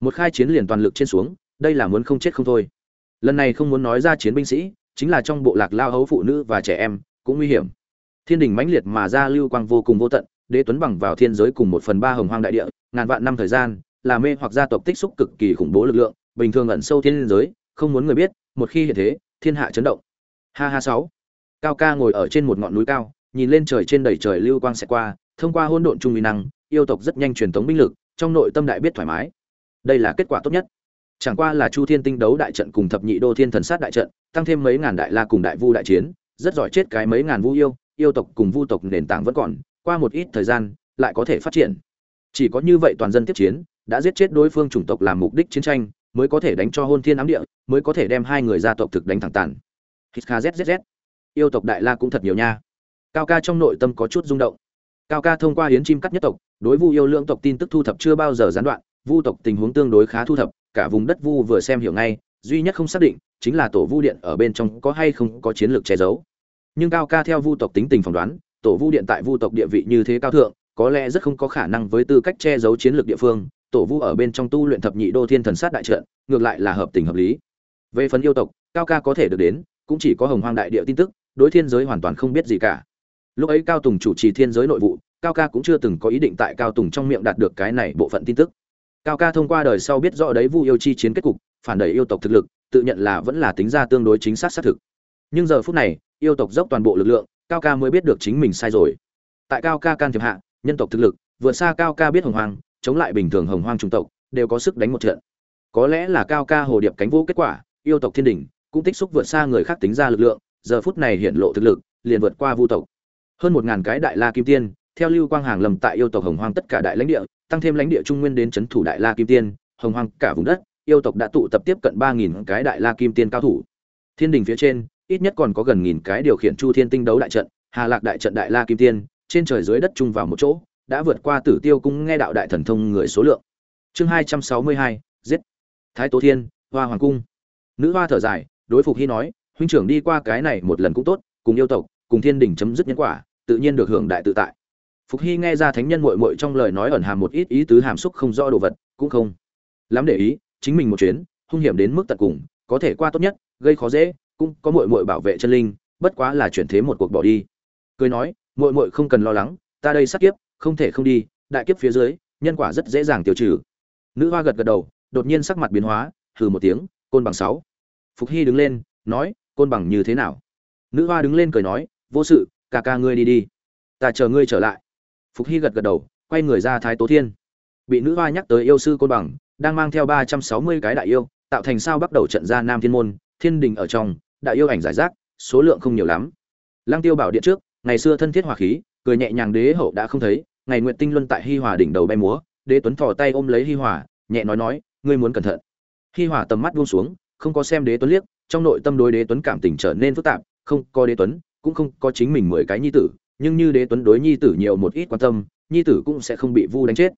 Một khai chiến liền toàn lực trên xuống, đây là muốn không chết không thôi. Lần này không muốn nói ra chiến binh sĩ, chính là trong bộ lạc lao hấu phụ nữ và trẻ em, cũng nguy hiểm. Thiên đình mãnh liệt mà ra lưu quang vô cùng vô tận, đế tuấn bằng vào thiên giới cùng một phần ba hồng hoang đại địa, ngàn vạn năm thời gian, là mê hoặc gia tộc tích xúc cực kỳ khủng bố lực lượng, bình thường ẩn sâu thiên giới, không muốn người biết, một khi hiện thế, thiên hạ chấn động. Ha ha sáu. Cao ca ngồi ở trên một ngọn núi cao, nhìn lên trời trên đầy trời lưu quang sẽ qua thông qua hỗn độn trung uy năng, yêu tộc rất nhanh truyền tống binh lực, trong nội tâm đại biết thoải mái. Đây là kết quả tốt nhất. Chẳng qua là chu thiên tinh đấu đại trận cùng thập nhị đô thiên thần sát đại trận, tăng thêm mấy ngàn đại la cùng đại vu đại chiến, rất giỏi chết cái mấy ngàn vu yêu yêu tộc cùng vu tộc nền tảng vẫn còn, qua một ít thời gian, lại có thể phát triển. Chỉ có như vậy toàn dân tiếp chiến, đã giết chết đối phương chủng tộc làm mục đích chiến tranh, mới có thể đánh cho hôn thiên ám địa, mới có thể đem hai người gia tộc thực đánh thẳng tàn. Hít kha zzz. Yêu tộc đại la cũng thật nhiều nha. Cao ca trong nội tâm có chút rung động cao ca thông qua hiến chim cắt nhất tộc, đối vu yêu lượng tộc tin tức thu thập chưa bao giờ gián đoạn, vu tộc tình huống tương đối khá thu thập, cả vùng đất vu vừa xem hiểu ngay, duy nhất không xác định, chính là tổ vu điện ở bên trong có hay không có chiến lược che giấu. Nhưng cao ca theo vu tộc tính tình phỏng đoán, tổ vu điện tại vu tộc địa vị như thế cao thượng, có lẽ rất không có khả năng với tư cách che giấu chiến lược địa phương, tổ vu ở bên trong tu luyện thập nhị đô thiên thần sát đại trận, ngược lại là hợp tình hợp lý. Về phần yêu tộc, cao ca có thể được đến, cũng chỉ có hồng hoang đại địa tin tức, đối thiên giới hoàn toàn không biết gì cả lúc ấy cao tùng chủ trì thiên giới nội vụ, cao ca cũng chưa từng có ý định tại cao tùng trong miệng đạt được cái này bộ phận tin tức. Cao ca thông qua đời sau biết rõ đấy vu yêu chi chiến kết cục, phản đẩy yêu tộc thực lực, tự nhận là vẫn là tính ra tương đối chính xác xác thực. Nhưng giờ phút này, yêu tộc dốc toàn bộ lực lượng, cao ca mới biết được chính mình sai rồi. Tại cao ca can thiệp hạ, nhân tộc thực lực, vượt xa cao ca biết hồng hoang, chống lại bình thường hồng hoang trung tộc, đều có sức đánh một trận. Có lẽ là cao ca hồ điệp cánh vũ kết quả, yêu tộc thiên đình cũng tích xúc vượt xa người khác tính ra lực lượng, giờ phút này hiện lộ thực lực, liền vượt qua vu tộc hơn một ngàn cái đại la kim tiên, theo lưu quang hàng lầm tại yêu tộc hồng hoang tất cả đại lãnh địa, tăng thêm lãnh địa trung nguyên đến c thủ đại la kim tiên, hồng hoang cả vùng đất, yêu tộc đã tụ tập tiếp cận ba nghìn cái đại la kim tiên cao thủ. Thiên đình phía trên, ít nhất còn có gần nghìn cái điều khiển chu thiên tinh đấu đại trận, hà lạc đại trận đại la kim tiên, trên trời dưới đất chung vào một chỗ, đã vượt qua tử tiêu cung nghe đạo đại thần thông người số lượng. Chương hai trăm sáu mươi hai, giết. Thái tố thiên, hoa hoàng cung. Nữ hoa thở dài, đối phục hy nói, huynh trưởng đi qua cái này một lần cũng tốt, cùng yêu tộc cùng thiên đình chấm dứt nhân quả, tự nhiên được hưởng đại tự tại. Phục hy nghe ra thánh nhân muội muội trong lời nói ẩn hàm một ít ý tứ hàm xúc không rõ đồ vật, cũng không lắm để ý, chính mình một chuyến, hung hiểm đến mức tận cùng, có thể qua tốt nhất, gây khó dễ, cũng có muội muội bảo vệ chân linh, bất quá là chuyển thế một cuộc bỏ đi. Cười nói, muội muội không cần lo lắng, ta đây sát kiếp, không thể không đi, đại kiếp phía dưới, nhân quả rất dễ dàng tiêu trừ. Nữ hoa gật gật đầu, đột nhiên sắc mặt biến hóa, hừ một tiếng, côn bằng sáu. Phục hy đứng lên, nói, côn bằng như thế nào? Nữ hoa đứng lên cười nói vô sự, ca ca ngươi đi đi. Ta chờ ngươi trở lại. Phục hy gật gật đầu, quay người ra thái tố thiên. Bị nữ hoa nhắc tới yêu sư côn bằng, đang mang theo ba trăm sáu mươi cái đại yêu, tạo thành sao bắt đầu trận ra nam thiên môn, thiên đình ở trong, đại yêu ảnh giải rác, số lượng không nhiều lắm. Lăng tiêu bảo điện trước, ngày xưa thân thiết hòa khí, cười nhẹ nhàng đế hậu đã không thấy, ngày nguyện tinh luân tại hi hòa đỉnh đầu bay múa, đế tuấn thò tay ôm lấy hi hòa, nhẹ nói nói, ngươi muốn cẩn thận. Hi hòa tầm mắt buông xuống, không có xem đế tuấn liếc, trong nội tâm đối đế tuấn cảm tình trở nên phức tạp, không có đế tuấn cũng không có chính mình mười cái nhi tử, nhưng như đế tuấn đối nhi tử nhiều một ít quan tâm, nhi tử cũng sẽ không bị vu đánh chết.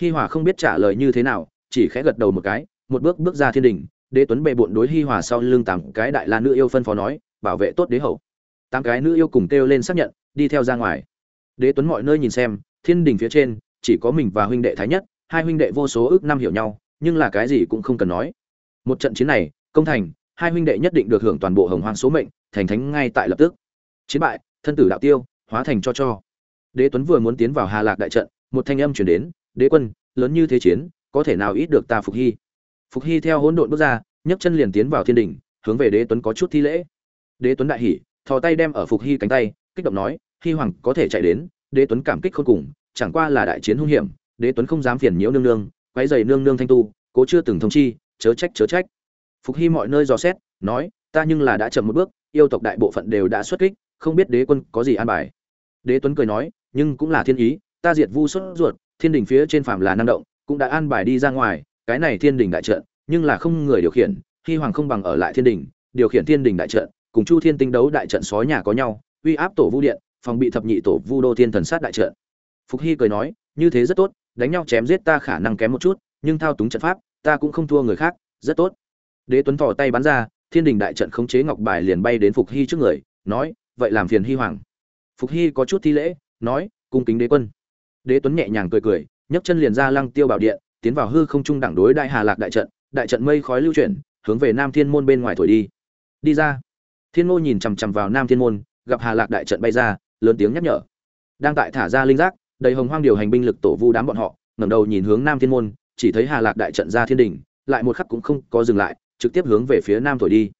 Hi hòa không biết trả lời như thế nào, chỉ khẽ gật đầu một cái, một bước bước ra thiên đình, đế tuấn bệ bộn đối hi hòa sau lưng tám cái đại la nữ yêu phân phó nói, bảo vệ tốt đế hậu. Tám cái nữ yêu cùng kêu lên xác nhận, đi theo ra ngoài. Đế tuấn mọi nơi nhìn xem, thiên đình phía trên, chỉ có mình và huynh đệ thái nhất, hai huynh đệ vô số ước năm hiểu nhau, nhưng là cái gì cũng không cần nói. Một trận chiến này, công thành, hai huynh đệ nhất định được hưởng toàn bộ hồng hoang số mệnh, thành thánh ngay tại lập tức chiến bại, thân tử đạo tiêu, hóa thành cho cho. Đế tuấn vừa muốn tiến vào hà lạc đại trận, một thanh âm chuyển đến, đế quân, lớn như thế chiến, có thể nào ít được ta phục hy? Phục hy theo hỗn độn bước ra, nhấc chân liền tiến vào thiên đình hướng về đế tuấn có chút thi lễ. Đế tuấn đại hỉ, thò tay đem ở phục hy cánh tay, kích động nói, hy hoàng có thể chạy đến, đế tuấn cảm kích khôn cùng, chẳng qua là đại chiến hung hiểm, đế tuấn không dám phiền nhiễu nương nương, quấy dày nương nương thanh tu, cố chưa từng thông chi, chớ trách chớ trách. Phục hy mọi nơi dò xét, nói, ta nhưng là đã chậm một bước, yêu tộc đại bộ phận đều đã xuất kích không biết đế quân có gì an bài. Đế tuấn cười nói, nhưng cũng là thiên ý, ta diệt vu xuất ruột, thiên đình phía trên phạm là năng động, cũng đã an bài đi ra ngoài, cái này thiên đình đại trận, nhưng là không người điều khiển hy hoàng không bằng ở lại thiên đình, điều khiển thiên đình đại trận, cùng chu thiên tinh đấu đại trận sói nhà có nhau, uy áp tổ vu điện, phòng bị thập nhị tổ vu đô thiên thần sát đại trận. Phục hy cười nói, như thế rất tốt, đánh nhau chém giết ta khả năng kém một chút, nhưng thao túng trận pháp, ta cũng không thua người khác, rất tốt. Đế tuấn thò tay bắn ra, thiên đình đại trận khống chế ngọc bài liền bay đến phục hy trước người, nói vậy làm phiền hy hoàng. Phục hy có chút thi lễ, nói, cung kính đế quân. Đế tuấn nhẹ nhàng cười cười, nhấc chân liền ra lăng tiêu bảo điện, tiến vào hư không trung đẳng đối đại hà lạc đại trận đại trận mây khói lưu chuyển, hướng về nam thiên môn bên ngoài thổi đi. Đi ra. Thiên ngô nhìn chằm chằm vào nam thiên môn, gặp hà lạc đại trận bay ra, lớn tiếng nhắc nhở. Đang tại thả ra linh giác, đầy hồng hoang điều hành binh lực tổ vu đám bọn họ, ngẩng đầu nhìn hướng nam thiên môn, chỉ thấy hà lạc đại trận ra thiên đỉnh, lại một khắc cũng không có dừng lại, trực tiếp hướng về phía nam thổi đi.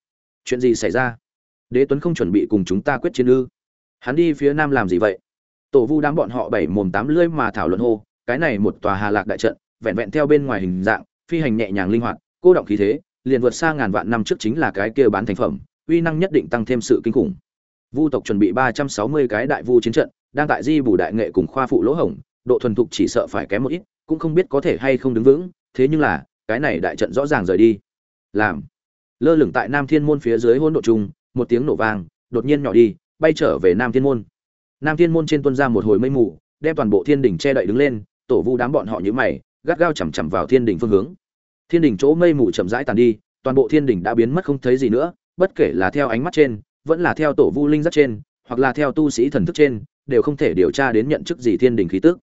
Chuyện gì xảy ra? Đế tuấn không chuẩn bị cùng chúng ta quyết chiến ư? Hắn đi phía nam làm gì vậy? Tổ vu đám bọn họ bảy mồm tám lưỡi mà thảo luận hô, cái này một tòa hà lạc đại trận, vẹn vẹn theo bên ngoài hình dạng, phi hành nhẹ nhàng linh hoạt, cô động khí thế, liền vượt xa ngàn vạn năm trước chính là cái kia bán thành phẩm, uy năng nhất định tăng thêm sự kinh khủng. Vu tộc chuẩn bị ba trăm sáu mươi cái đại vu chiến trận, đang tại di bù đại nghệ cùng khoa phụ lỗ hổng, độ thuần thục chỉ sợ phải kém một ít, cũng không biết có thể hay không đứng vững, thế nhưng là, cái này đại trận rõ ràng rời đi. Làm. Lơ lửng tại nam thiên môn phía dưới hỗn độ trung một tiếng nổ vang, đột nhiên nhỏ đi, bay trở về nam thiên môn. Nam thiên môn trên tuân ra một hồi mây mù, đem toàn bộ thiên đỉnh che đậy đứng lên, tổ vu đám bọn họ như mày, gắt gao chằm chằm vào thiên đỉnh phương hướng. Thiên đỉnh chỗ mây mù chậm rãi tàn đi, toàn bộ thiên đỉnh đã biến mất không thấy gì nữa, bất kể là theo ánh mắt trên, vẫn là theo tổ vu linh giác trên, hoặc là theo tu sĩ thần thức trên, đều không thể điều tra đến nhận chức gì thiên đỉnh khí tức.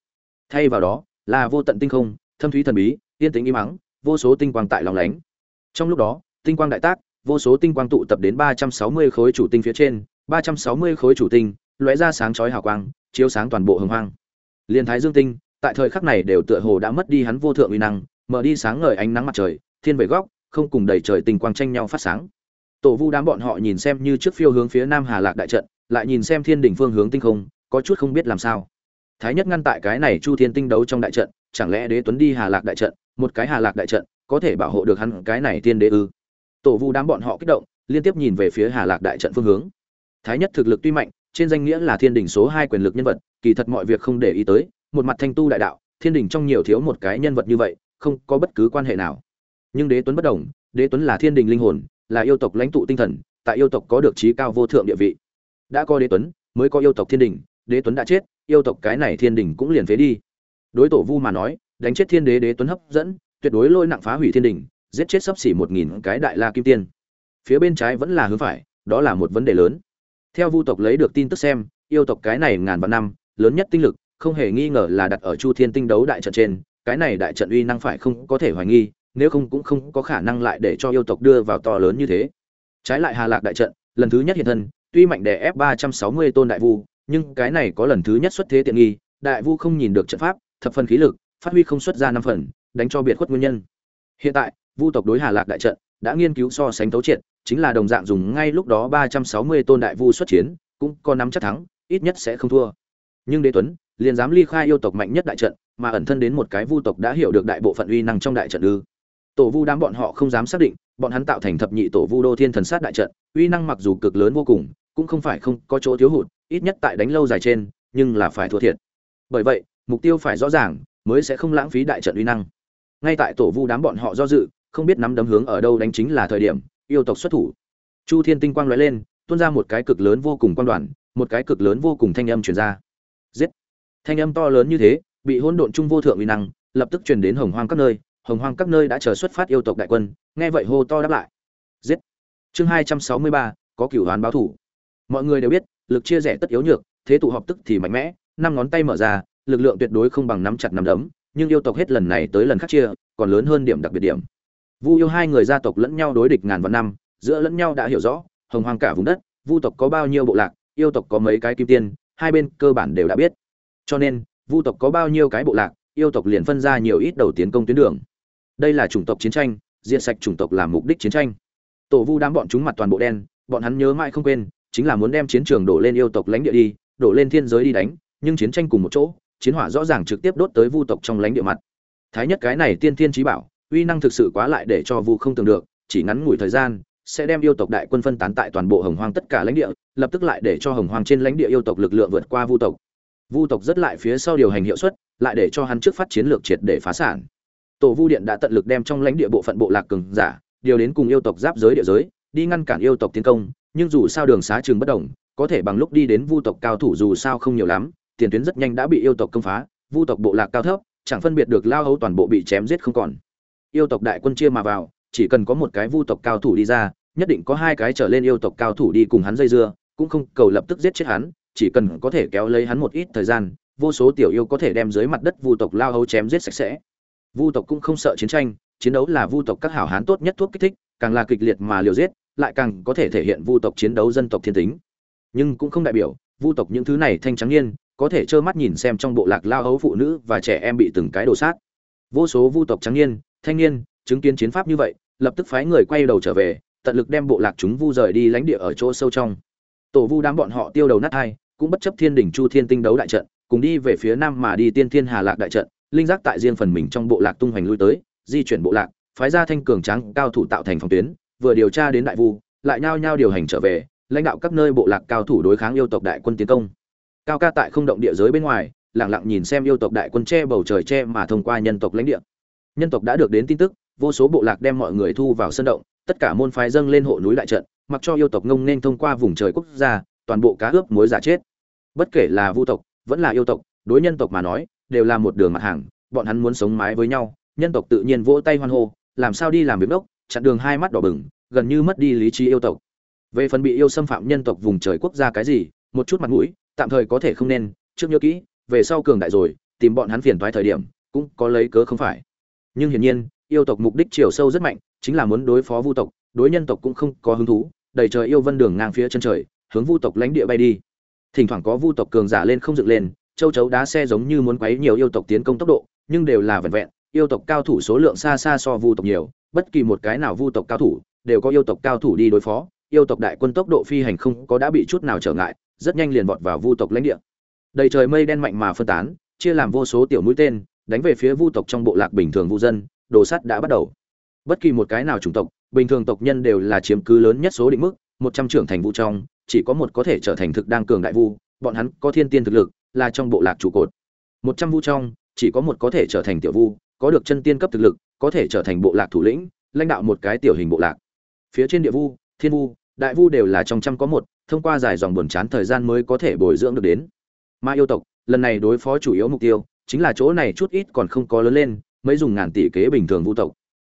Thay vào đó, là vô tận tinh không, thâm thúy thần bí, yên tĩnh im mắng vô số tinh quang tại lòng lánh. Trong lúc đó, tinh quang đại tác vô số tinh quang tụ tập đến ba trăm sáu mươi khối chủ tinh phía trên, ba trăm sáu mươi khối chủ tinh, lóe ra sáng chói hào quang, chiếu sáng toàn bộ hồng hoang. Liên thái dương tinh, tại thời khắc này đều tựa hồ đã mất đi hắn vô thượng uy năng, mở đi sáng ngời ánh nắng mặt trời, thiên về góc, không cùng đầy trời tinh quang tranh nhau phát sáng. Tổ vu đám bọn họ nhìn xem như trước phiêu hướng phía nam hà lạc đại trận, lại nhìn xem thiên đỉnh phương hướng tinh không, có chút không biết làm sao. Thái nhất ngăn tại cái này chu thiên tinh đấu trong đại trận, chẳng lẽ đế tuấn đi hà lạc đại trận, một cái hà lạc đại trận, có thể bảo hộ được hắn cái này tiên đế ư? Tổ vu đám bọn họ kích động, liên tiếp nhìn về phía hà lạc đại trận phương hướng. Thái nhất thực lực tuy mạnh, trên danh nghĩa là thiên đình số hai quyền lực nhân vật, kỳ thật mọi việc không để ý tới, một mặt thanh tu đại đạo, thiên đình trong nhiều thiếu một cái nhân vật như vậy, không có bất cứ quan hệ nào. Nhưng đế tuấn bất đồng, đế tuấn là thiên đình linh hồn, là yêu tộc lãnh tụ tinh thần, tại yêu tộc có được trí cao vô thượng địa vị. Đã có đế tuấn, mới có yêu tộc thiên đình đế tuấn đã chết, yêu tộc cái này thiên đình cũng liền phế đi. Đối tổ vu mà nói, đánh chết thiên đế đế tuấn hấp dẫn, tuyệt đối lôi nặng phá hủy thiên đình giết chết sắp xỉ một nghìn cái đại la kim tiên. Phía bên trái vẫn là hướng phải, đó là một vấn đề lớn. Theo vu tộc lấy được tin tức xem, yêu tộc cái này ngàn vạn năm, lớn nhất tinh lực, không hề nghi ngờ là đặt ở chu thiên tinh đấu đại trận trên, cái này đại trận uy năng phải không có thể hoài nghi, nếu không cũng không có khả năng lại để cho yêu tộc đưa vào to lớn như thế. Trái lại hà lạc đại trận, lần thứ nhất hiện thân, tuy mạnh đè ép ba trăm sáu mươi tôn đại vu, nhưng cái này có lần thứ nhất xuất thế tiện nghi, đại vu không nhìn được trận pháp, thập phần khí lực, phát huy không xuất ra năm phần, đánh cho biệt khuất nguyên nhân. Hiện tại vu tộc đối hà lạc đại trận đã nghiên cứu so sánh tấu triệt, chính là đồng dạng dùng ngay lúc đó ba trăm sáu mươi tôn đại vu xuất chiến, cũng có nắm chắc thắng, ít nhất sẽ không thua. Nhưng đế tuấn liền dám ly khai yêu tộc mạnh nhất đại trận, mà ẩn thân đến một cái vu tộc đã hiểu được đại bộ phận uy năng trong đại trận ư. Tổ vu đám bọn họ không dám xác định, bọn hắn tạo thành thập nhị tổ vu đô thiên thần sát đại trận, uy năng mặc dù cực lớn vô cùng, cũng không phải không có chỗ thiếu hụt, ít nhất tại đánh lâu dài trên, nhưng là phải thua thiệt. Bởi vậy, mục tiêu phải rõ ràng, mới sẽ không lãng phí đại trận uy năng. Ngay tại tổ vu đám bọn họ do dự không biết nắm đấm hướng ở đâu đánh chính là thời điểm, yêu tộc xuất thủ. Chu thiên tinh quang lóe lên, tuôn ra một cái cực lớn vô cùng quan đoàn, một cái cực lớn vô cùng thanh âm truyền ra. Giết! Thanh âm to lớn như thế, bị hỗn độn trung vô thượng uy năng, lập tức truyền đến hồng hoang các nơi, hồng hoang các nơi đã chờ xuất phát yêu tộc đại quân, nghe vậy hô to đáp lại. Giết! Chương hai trăm sáu mươi ba, có cửu hoán báo thủ. Mọi người đều biết, lực chia rẽ tất yếu nhược, thế tụ họp tức thì mạnh mẽ, năm ngón tay mở ra, lực lượng tuyệt đối không bằng nắm chặt nắm đấm, nhưng yêu tộc hết lần này tới lần khác chia, còn lớn hơn điểm đặc biệt điểm vu yêu hai người gia tộc lẫn nhau đối địch ngàn vạn năm, giữa lẫn nhau đã hiểu rõ, hồng hoang cả vùng đất, vu tộc có bao nhiêu bộ lạc, yêu tộc có mấy cái kim tiên, hai bên cơ bản đều đã biết. Cho nên, vu tộc có bao nhiêu cái bộ lạc, yêu tộc liền phân ra nhiều ít đầu tiến công tuyến đường. Đây là chủng tộc chiến tranh diện sạch chủng tộc làm mục đích chiến tranh. Tổ vu đám bọn chúng mặt toàn bộ đen, bọn hắn nhớ mãi không quên, chính là muốn đem chiến trường đổ lên yêu tộc lãnh địa đi, đổ lên thiên giới đi đánh, nhưng chiến tranh cùng một chỗ, chiến hỏa rõ ràng trực tiếp đốt tới vu tộc trong lãnh địa mặt. Thái nhất cái này tiên thiên trí bảo uy năng thực sự quá lại để cho vu không tưởng được, chỉ ngắn ngủi thời gian, sẽ đem yêu tộc đại quân phân tán tại toàn bộ hồng hoang tất cả lãnh địa, lập tức lại để cho hồng hoang trên lãnh địa yêu tộc lực lượng vượt qua vu tộc. Vu tộc rất lại phía sau điều hành hiệu suất, lại để cho hắn trước phát chiến lược triệt để phá sản. Tổ vu điện đã tận lực đem trong lãnh địa bộ phận bộ lạc cường giả, điều đến cùng yêu tộc giáp giới địa giới, đi ngăn cản yêu tộc tiến công, nhưng dù sao đường xá trường bất đồng, có thể bằng lúc đi đến vu tộc cao thủ dù sao không nhiều lắm, tiền tuyến rất nhanh đã bị yêu tộc công phá, vu tộc bộ lạc cao thấp, chẳng phân biệt được lao hấu toàn bộ bị chém giết không còn yêu tộc đại quân chia mà vào, chỉ cần có một cái vu tộc cao thủ đi ra, nhất định có hai cái trở lên yêu tộc cao thủ đi cùng hắn dây dưa, cũng không cầu lập tức giết chết hắn, chỉ cần có thể kéo lấy hắn một ít thời gian, vô số tiểu yêu có thể đem dưới mặt đất vu tộc lao hấu chém giết sạch sẽ. Vu tộc cũng không sợ chiến tranh, chiến đấu là vu tộc các hảo hán tốt nhất thuốc kích thích, càng là kịch liệt mà liều giết, lại càng có thể thể hiện vu tộc chiến đấu dân tộc thiên tính. Nhưng cũng không đại biểu, vu tộc những thứ này thanh trắng niên, có thể trơ mắt nhìn xem trong bộ lạc lao hấu phụ nữ và trẻ em bị từng cái đổ sát vô số vu tộc trắng niên thanh niên, chứng kiến chiến pháp như vậy, lập tức phái người quay đầu trở về, tận lực đem bộ lạc chúng vu rời đi lánh địa ở chỗ sâu trong. Tổ vu đám bọn họ tiêu đầu nát hai cũng bất chấp thiên đỉnh chu thiên tinh đấu đại trận, cùng đi về phía nam mà đi tiên thiên hà lạc đại trận, linh giác tại riêng phần mình trong bộ lạc tung hoành lui tới, di chuyển bộ lạc, phái ra thanh cường tráng cao thủ tạo thành phòng tuyến, vừa điều tra đến đại vu, lại nhao nhao điều hành trở về, lãnh đạo các nơi bộ lạc cao thủ đối kháng yêu tộc đại quân tiến công. Cao ca tại không động địa giới bên ngoài, lặng lặng nhìn xem yêu tộc đại quân che bầu trời che mà thông qua nhân tộc lãnh địa nhân tộc đã được đến tin tức, vô số bộ lạc đem mọi người thu vào sân động, tất cả môn phái dâng lên hộ núi đại trận, mặc cho yêu tộc ngông nên thông qua vùng trời quốc gia, toàn bộ cá ướp muối giả chết. Bất kể là vu tộc, vẫn là yêu tộc, đối nhân tộc mà nói, đều là một đường mặt hàng, bọn hắn muốn sống mái với nhau, nhân tộc tự nhiên vỗ tay hoan hô, làm sao đi làm việc đốc, chặn đường hai mắt đỏ bừng, gần như mất đi lý trí yêu tộc. Về phần bị yêu xâm phạm nhân tộc vùng trời quốc gia cái gì, một chút mặt mũi, tạm thời có thể không nên, trước nhớ kỹ, về sau cường đại rồi, tìm bọn hắn phiền toái thời điểm, cũng có lấy cớ không phải nhưng hiển nhiên, yêu tộc mục đích chiều sâu rất mạnh, chính là muốn đối phó vu tộc, đối nhân tộc cũng không có hứng thú, đầy trời yêu vân đường ngang phía chân trời, hướng vu tộc lãnh địa bay đi. Thỉnh thoảng có vu tộc cường giả lên không dựng lên, châu chấu đá xe giống như muốn quấy nhiều yêu tộc tiến công tốc độ, nhưng đều là vẹn vẹn, yêu tộc cao thủ số lượng xa xa so vu tộc nhiều, bất kỳ một cái nào vu tộc cao thủ, đều có yêu tộc cao thủ đi đối phó, yêu tộc đại quân tốc độ phi hành không có đã bị chút nào trở ngại, rất nhanh liền vọt vào vu tộc lãnh địa. Đầy trời mây đen mạnh mà phân tán, chia làm vô số tiểu mũi tên đánh về phía vu tộc trong bộ lạc bình thường vu dân, đồ sắt đã bắt đầu. Bất kỳ một cái nào chủng tộc, bình thường tộc nhân đều là chiếm cứ lớn nhất số định mức, một trăm trưởng thành vu trong, chỉ có một có thể trở thành thực đang cường đại vu, bọn hắn có thiên tiên thực lực, là trong bộ lạc trụ cột. Một trăm vu trong, chỉ có một có thể trở thành tiểu vu, có được chân tiên cấp thực lực, có thể trở thành bộ lạc thủ lĩnh, lãnh đạo một cái tiểu hình bộ lạc. Phía trên địa vu, thiên vu, đại vu đều là trong trăm có một, thông qua dài dòng buồn chán thời gian mới có thể bồi dưỡng được đến. Ma yêu tộc, lần này đối phó chủ yếu mục tiêu chính là chỗ này chút ít còn không có lớn lên, mấy dùng ngàn tỷ kế bình thường vu tộc.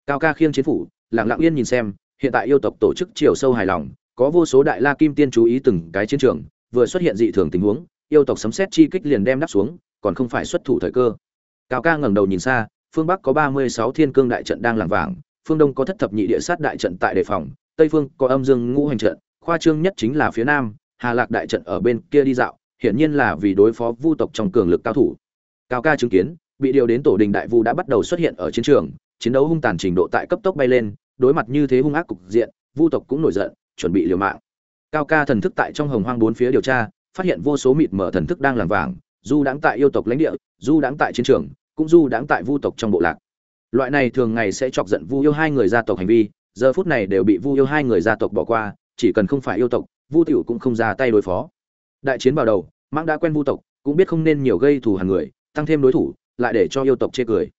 Cao ca khiêng chiến phủ, lặng lặng yên nhìn xem, hiện tại yêu tộc tổ chức chiều sâu hài lòng, có vô số đại la kim tiên chú ý từng cái chiến trường, vừa xuất hiện dị thường tình huống, yêu tộc sấm xét chi kích liền đem đáp xuống, còn không phải xuất thủ thời cơ. Cao ca ngẩng đầu nhìn xa, phương bắc có ba mươi sáu thiên cương đại trận đang lảng vàng, phương đông có thất thập nhị địa sát đại trận tại đề phòng, tây phương có âm dương ngũ hành trận, khoa trương nhất chính là phía nam, hà lạc đại trận ở bên kia đi dạo, hiển nhiên là vì đối phó vu tộc trong cường lực cao thủ cao ca chứng kiến, bị điều đến tổ đình đại vu đã bắt đầu xuất hiện ở chiến trường, chiến đấu hung tàn trình độ tại cấp tốc bay lên, đối mặt như thế hung ác cục diện, vu tộc cũng nổi giận, chuẩn bị liều mạng. Cao ca thần thức tại trong hồng hoang bốn phía điều tra, phát hiện vô số mịt mở thần thức đang làm vàng, du đãng tại yêu tộc lãnh địa, du đãng tại chiến trường, cũng du đãng tại vu tộc trong bộ lạc. Loại này thường ngày sẽ chọc giận vu yêu hai người gia tộc hành vi, giờ phút này đều bị vu yêu hai người gia tộc bỏ qua, chỉ cần không phải yêu tộc, vu tiểu cũng không ra tay đối phó. Đại chiến vào đầu, mãng đã quen vu tộc, cũng biết không nên nhiều gây thù hàng người tăng thêm đối thủ, lại để cho yêu tộc chê cười.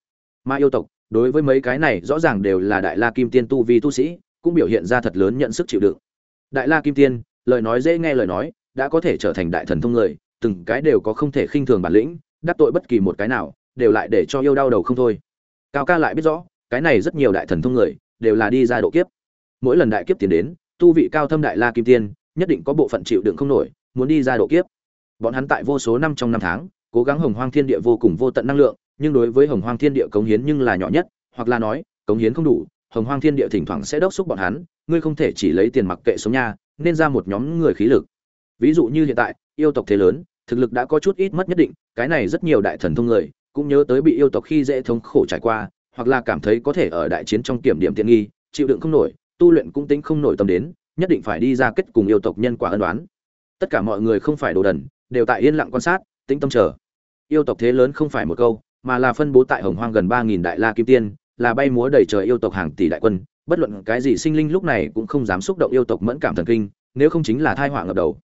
Mà yêu tộc, đối với mấy cái này rõ ràng đều là đại la kim tiên tu vi tu sĩ, cũng biểu hiện ra thật lớn nhận sức chịu đựng. Đại la kim tiên, lời nói dễ nghe lời nói, đã có thể trở thành đại thần thông người, từng cái đều có không thể khinh thường bản lĩnh, đắc tội bất kỳ một cái nào, đều lại để cho yêu đau đầu không thôi. Cao ca lại biết rõ, cái này rất nhiều đại thần thông người, đều là đi ra độ kiếp. Mỗi lần đại kiếp tiến đến, tu vị cao thâm đại la kim tiên, nhất định có bộ phận chịu đựng không nổi, muốn đi ra độ kiếp. Bọn hắn tại vô số năm trong năm tháng cố gắng hồng hoang thiên địa vô cùng vô tận năng lượng, nhưng đối với hồng hoang thiên địa cống hiến nhưng là nhỏ nhất, hoặc là nói, cống hiến không đủ, hồng hoang thiên địa thỉnh thoảng sẽ đốc xúc bọn hắn, ngươi không thể chỉ lấy tiền mặc kệ sống nha, nên ra một nhóm người khí lực. Ví dụ như hiện tại, yêu tộc thế lớn, thực lực đã có chút ít mất nhất định, cái này rất nhiều đại thần thông người, cũng nhớ tới bị yêu tộc khi dễ thống khổ trải qua, hoặc là cảm thấy có thể ở đại chiến trong kiểm điểm tiện nghi, chịu đựng không nổi, tu luyện cũng tính không nổi tâm đến, nhất định phải đi ra kết cùng yêu tộc nhân quả ân đoán tất cả mọi người không phải đồ đần, đều tại yên lặng quan sát tĩnh tâm chờ. Yêu tộc thế lớn không phải một câu, mà là phân bố tại hồng hoang gần ba nghìn đại la kim tiên, là bay múa đầy trời yêu tộc hàng tỷ đại quân. Bất luận cái gì sinh linh lúc này cũng không dám xúc động yêu tộc mẫn cảm thần kinh, nếu không chính là thai họa ngập đầu.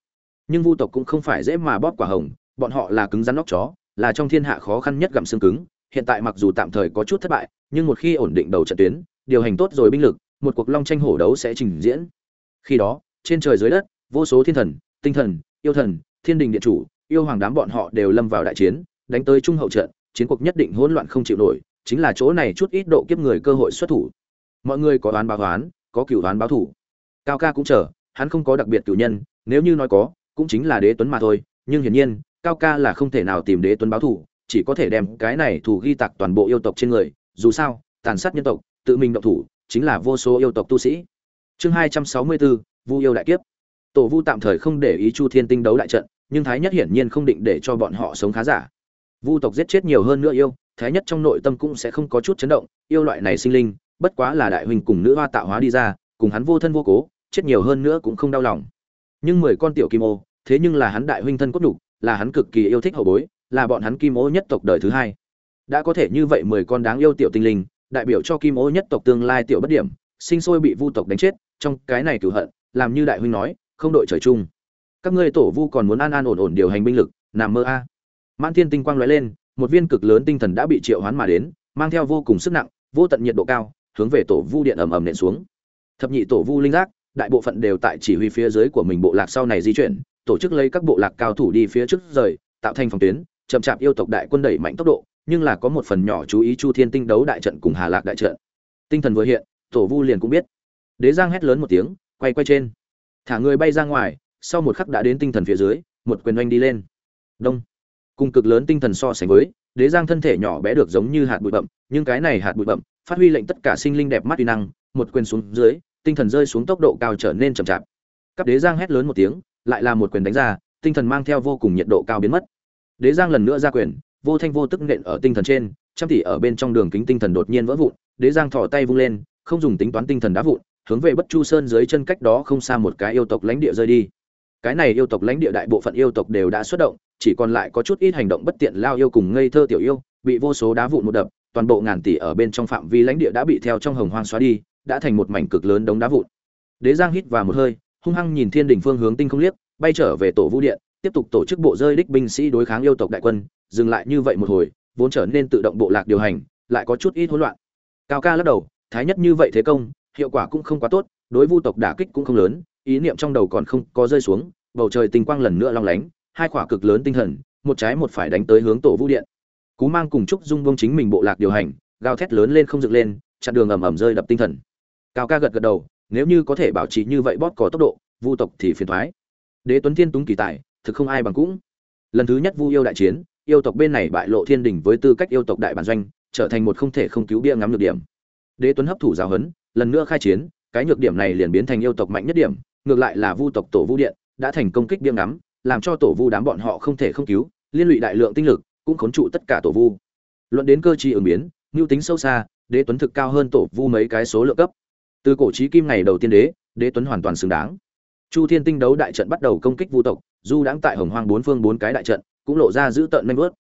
Nhưng vu tộc cũng không phải dễ mà bóp quả hồng, bọn họ là cứng rắn nóc chó, là trong thiên hạ khó khăn nhất gặm xương cứng. Hiện tại mặc dù tạm thời có chút thất bại, nhưng một khi ổn định đầu trận tuyến, điều hành tốt rồi binh lực, một cuộc long tranh hổ đấu sẽ trình diễn. Khi đó, trên trời dưới đất, vô số thiên thần, tinh thần, yêu thần, thiên đình địa chủ yêu hoàng đám bọn họ đều lâm vào đại chiến, đánh tới trung hậu trận, chiến cuộc nhất định hỗn loạn không chịu nổi, chính là chỗ này chút ít độ kiếp người cơ hội xuất thủ. Mọi người có đoán báo đoán có cửu đoán báo thủ. Cao ca cũng chờ, hắn không có đặc biệt cửu nhân, nếu như nói có, cũng chính là đế tuấn mà thôi, nhưng hiển nhiên, cao ca là không thể nào tìm đế tuấn báo thủ, chỉ có thể đem cái này thủ ghi tạc toàn bộ yêu tộc trên người, dù sao, tàn sát nhân tộc, tự mình động thủ, chính là vô số yêu tộc tu sĩ. Chương hai trăm sáu mươi bốn, vu yêu đại kiếp. Tổ vu tạm thời không để ý chu thiên tinh đấu đại trận nhưng thái nhất hiển nhiên không định để cho bọn họ sống khá giả. Vu tộc giết chết nhiều hơn nữa yêu thái nhất trong nội tâm cũng sẽ không có chút chấn động yêu loại này sinh linh bất quá là đại huynh cùng nữ hoa tạo hóa đi ra cùng hắn vô thân vô cố chết nhiều hơn nữa cũng không đau lòng. Nhưng mười con tiểu kim ô thế nhưng là hắn đại huynh thân cốt đủ, là hắn cực kỳ yêu thích hậu bối là bọn hắn kim ô nhất tộc đời thứ hai. Đã có thể như vậy mười con đáng yêu tiểu tinh linh đại biểu cho kim ô nhất tộc tương lai tiểu bất điểm sinh sôi bị vu tộc đánh chết trong cái này cửu hận làm như đại huynh nói không đội trời chung các ngươi tổ vu còn muốn an an ổn ổn điều hành binh lực, nằm mơ a. Mãn thiên tinh quang lóe lên, một viên cực lớn tinh thần đã bị triệu hoán mà đến, mang theo vô cùng sức nặng, vô tận nhiệt độ cao, hướng về tổ vu điện ầm ầm nện xuống. Thập nhị tổ vu linh giác, đại bộ phận đều tại chỉ huy phía dưới của mình bộ lạc sau này di chuyển, tổ chức lấy các bộ lạc cao thủ đi phía trước rời, tạo thành phòng tuyến, chậm chạp yêu tộc đại quân đẩy mạnh tốc độ, nhưng là có một phần nhỏ chú ý chu thiên tinh đấu đại trận cùng hà lạc đại trận. Tinh thần vừa hiện, tổ vu liền cũng biết. Đế giang hét lớn một tiếng, quay quay trên. Thả người bay ra ngoài sau một khắc đã đến tinh thần phía dưới, một quyền oanh đi lên. Đông. Cùng cực lớn tinh thần so sánh với, đế giang thân thể nhỏ bé được giống như hạt bụi bậm nhưng cái này hạt bụi bậm phát huy lệnh tất cả sinh linh đẹp mắt uy năng, một quyền xuống dưới, tinh thần rơi xuống tốc độ cao trở nên chậm chạp. Các đế giang hét lớn một tiếng, lại là một quyền đánh ra, tinh thần mang theo vô cùng nhiệt độ cao biến mất. Đế giang lần nữa ra quyền, vô thanh vô tức nện ở tinh thần trên, trăm tỷ ở bên trong đường kính tinh thần đột nhiên vỡ vụn, đế giang thò tay vung lên, không dùng tính toán tinh thần đá vụn, hướng về bất chu sơn dưới chân cách đó không xa một cái yêu tộc lãnh địa rơi đi cái này yêu tộc lãnh địa đại bộ phận yêu tộc đều đã xuất động, chỉ còn lại có chút ít hành động bất tiện lao yêu cùng ngây thơ tiểu yêu, bị vô số đá vụn một đập, toàn bộ ngàn tỷ ở bên trong phạm vi lãnh địa đã bị theo trong hồng hoang xóa đi, đã thành một mảnh cực lớn đống đá vụn. Đế giang hít vào một hơi, hung hăng nhìn thiên đình phương hướng tinh không liếc, bay trở về tổ vũ điện, tiếp tục tổ chức bộ rơi đích binh sĩ đối kháng yêu tộc đại quân, dừng lại như vậy một hồi, vốn trở nên tự động bộ lạc điều hành, lại có chút ít hỗn loạn. Cao ca lắc đầu, thái nhất như vậy thế công, hiệu quả cũng không quá tốt, đối vu tộc đả kích cũng không lớn ý niệm trong đầu còn không có rơi xuống, bầu trời tinh quang lần nữa long lánh, hai quả cực lớn tinh thần, một trái một phải đánh tới hướng tổ vũ điện. Cú mang cùng trúc dung vung chính mình bộ lạc điều hành, gào thét lớn lên không dựng lên, chặn đường ầm ầm rơi đập tinh thần. Cao ca gật gật đầu, nếu như có thể bảo trì như vậy bót có tốc độ, vu tộc thì phiền thoái. Đế tuấn thiên túng kỳ tài, thực không ai bằng cũng. Lần thứ nhất vu yêu đại chiến, yêu tộc bên này bại lộ thiên đình với tư cách yêu tộc đại bản doanh, trở thành một không thể không cứu bia ngắm nhược điểm. Đế tuấn hấp thủ giáo huấn, lần nữa khai chiến, cái nhược điểm này liền biến thành yêu tộc mạnh nhất điểm ngược lại là vu tộc tổ vu điện, đã thành công kích biêm ngắm, làm cho tổ vu đám bọn họ không thể không cứu, liên lụy đại lượng tinh lực, cũng khốn trụ tất cả tổ vu. Luận đến cơ chi ứng biến mưu tính sâu xa, đế tuấn thực cao hơn tổ vu mấy cái số lượng cấp. Từ cổ trí kim ngày đầu tiên đế đế tuấn hoàn toàn xứng đáng. Chu thiên tinh đấu đại trận bắt đầu công kích vu tộc, du đãng tại hồng hoang bốn phương bốn cái đại trận, cũng lộ ra giữ tợn nanh vớt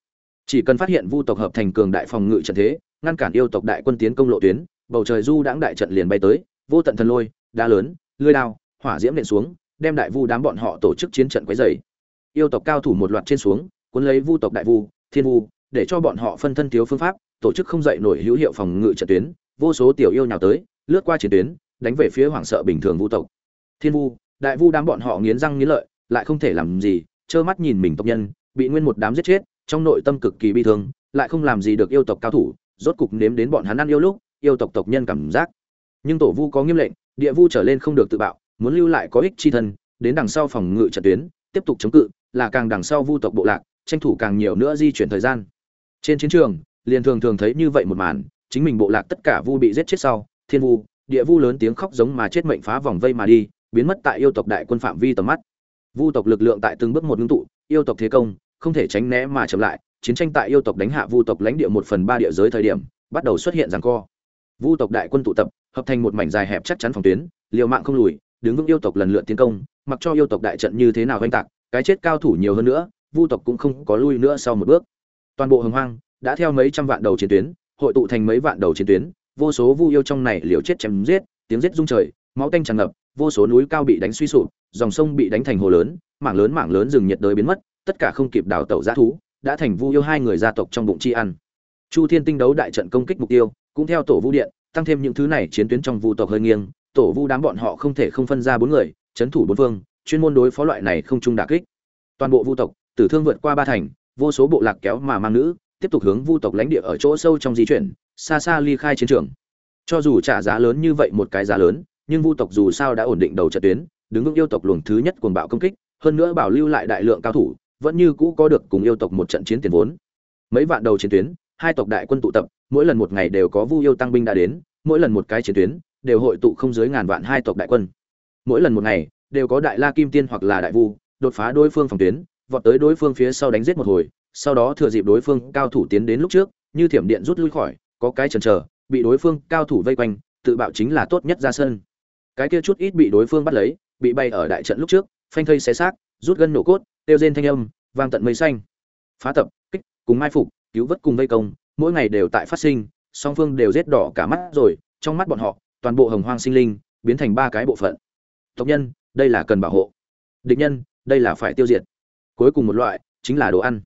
chỉ cần phát hiện vu tộc hợp thành cường đại phòng ngự trận thế, ngăn cản yêu tộc đại quân tiến công lộ tuyến, bầu trời du đãng đại trận liền bay tới, vô tận thần lôi, đá lớn, lưới đao hỏa diễm nện xuống, đem đại vu đám bọn họ tổ chức chiến trận quấy rầy. yêu tộc cao thủ một loạt trên xuống, cuốn lấy vu tộc đại vu, thiên vu, để cho bọn họ phân thân thiếu phương pháp, tổ chức không dậy nổi hữu hiệu phòng ngự trận tuyến, vô số tiểu yêu nhào tới, lướt qua chiến tuyến, đánh về phía hoảng sợ bình thường vu tộc thiên vu, đại vu đám bọn họ nghiến răng nghiến lợi, lại không thể làm gì, trơ mắt nhìn mình tộc nhân, bị nguyên một đám giết chết, trong nội tâm cực kỳ bi thương, lại không làm gì được yêu tộc cao thủ, rốt cục nếm đến bọn hắn ăn yêu lúc, yêu tộc tộc nhân cảm giác nhưng tổ vu có nghiêm lệnh, địa vu trở lên không được tự bạo muốn lưu lại có ích chi thân, đến đằng sau phòng ngự trận tuyến, tiếp tục chống cự, là càng đằng sau vu tộc bộ lạc, tranh thủ càng nhiều nữa di chuyển thời gian. Trên chiến trường, liền thường thường thấy như vậy một màn, chính mình bộ lạc tất cả vu bị giết chết sau, thiên vu, địa vu lớn tiếng khóc giống mà chết mệnh phá vòng vây mà đi, biến mất tại yêu tộc đại quân phạm vi tầm mắt. Vu tộc lực lượng tại từng bước một ngưng tụ, yêu tộc thế công, không thể tránh né mà chậm lại, chiến tranh tại yêu tộc đánh hạ vu tộc lãnh địa một phần ba địa giới thời điểm, bắt đầu xuất hiện giằng co. Vu tộc đại quân tụ tập, hợp thành một mảnh dài hẹp chắc chắn phòng tuyến, liều mạng không lùi đứng vững yêu tộc lần lượt tiến công, mặc cho yêu tộc đại trận như thế nào oanh tạc, cái chết cao thủ nhiều hơn nữa, vu tộc cũng không có lui nữa sau một bước. Toàn bộ hồng hoang đã theo mấy trăm vạn đầu chiến tuyến, hội tụ thành mấy vạn đầu chiến tuyến, vô số vu yêu trong này liều chết chém giết, tiếng giết rung trời, máu tanh tràn ngập, vô số núi cao bị đánh suy sụp, dòng sông bị đánh thành hồ lớn, mảng lớn mảng lớn rừng nhiệt đới biến mất, tất cả không kịp đào tẩu giã thú, đã thành vu yêu hai người gia tộc trong bụng chi ăn. Chu thiên tinh đấu đại trận công kích mục tiêu, cũng theo tổ vu điện, tăng thêm những thứ này chiến tuyến trong vu tộc hơi nghiêng tổ vu đám bọn họ không thể không phân ra bốn người, chấn thủ bốn phương, chuyên môn đối phó loại này không trung đả kích. Toàn bộ vu tộc, tử thương vượt qua ba thành, vô số bộ lạc kéo mà mang nữ, tiếp tục hướng vu tộc lãnh địa ở chỗ sâu trong di chuyển, xa xa ly khai chiến trường. Cho dù trả giá lớn như vậy một cái giá lớn, nhưng vu tộc dù sao đã ổn định đầu trận tuyến, đứng vững yêu tộc luồng thứ nhất cuồng bạo công kích, hơn nữa bảo lưu lại đại lượng cao thủ, vẫn như cũ có được cùng yêu tộc một trận chiến tiền vốn. Mấy vạn đầu chiến tuyến, hai tộc đại quân tụ tập, mỗi lần một ngày đều có vu yêu tăng binh đã đến, mỗi lần một cái chiến tuyến đều hội tụ không dưới ngàn vạn hai tộc đại quân. Mỗi lần một ngày, đều có đại la kim tiên hoặc là đại vu, đột phá đối phương phòng tuyến, vọt tới đối phương phía sau đánh giết một hồi, sau đó thừa dịp đối phương cao thủ tiến đến lúc trước, như thiểm điện rút lui khỏi, có cái chần chờ, bị đối phương cao thủ vây quanh, tự bạo chính là tốt nhất ra sân. Cái kia chút ít bị đối phương bắt lấy, bị bay ở đại trận lúc trước, phanh thây xé xác, rút gân nổ cốt tiêu rên thanh âm, vang tận mây xanh. Phá tập, kích, cùng mai phục, cứu vớt cùng vây công, mỗi ngày đều tại phát sinh, song phương đều giết đỏ cả mắt rồi, trong mắt bọn họ toàn bộ hồng hoang sinh linh biến thành ba cái bộ phận. Tộc nhân, đây là cần bảo hộ. Địch nhân, đây là phải tiêu diệt. Cuối cùng một loại chính là đồ ăn.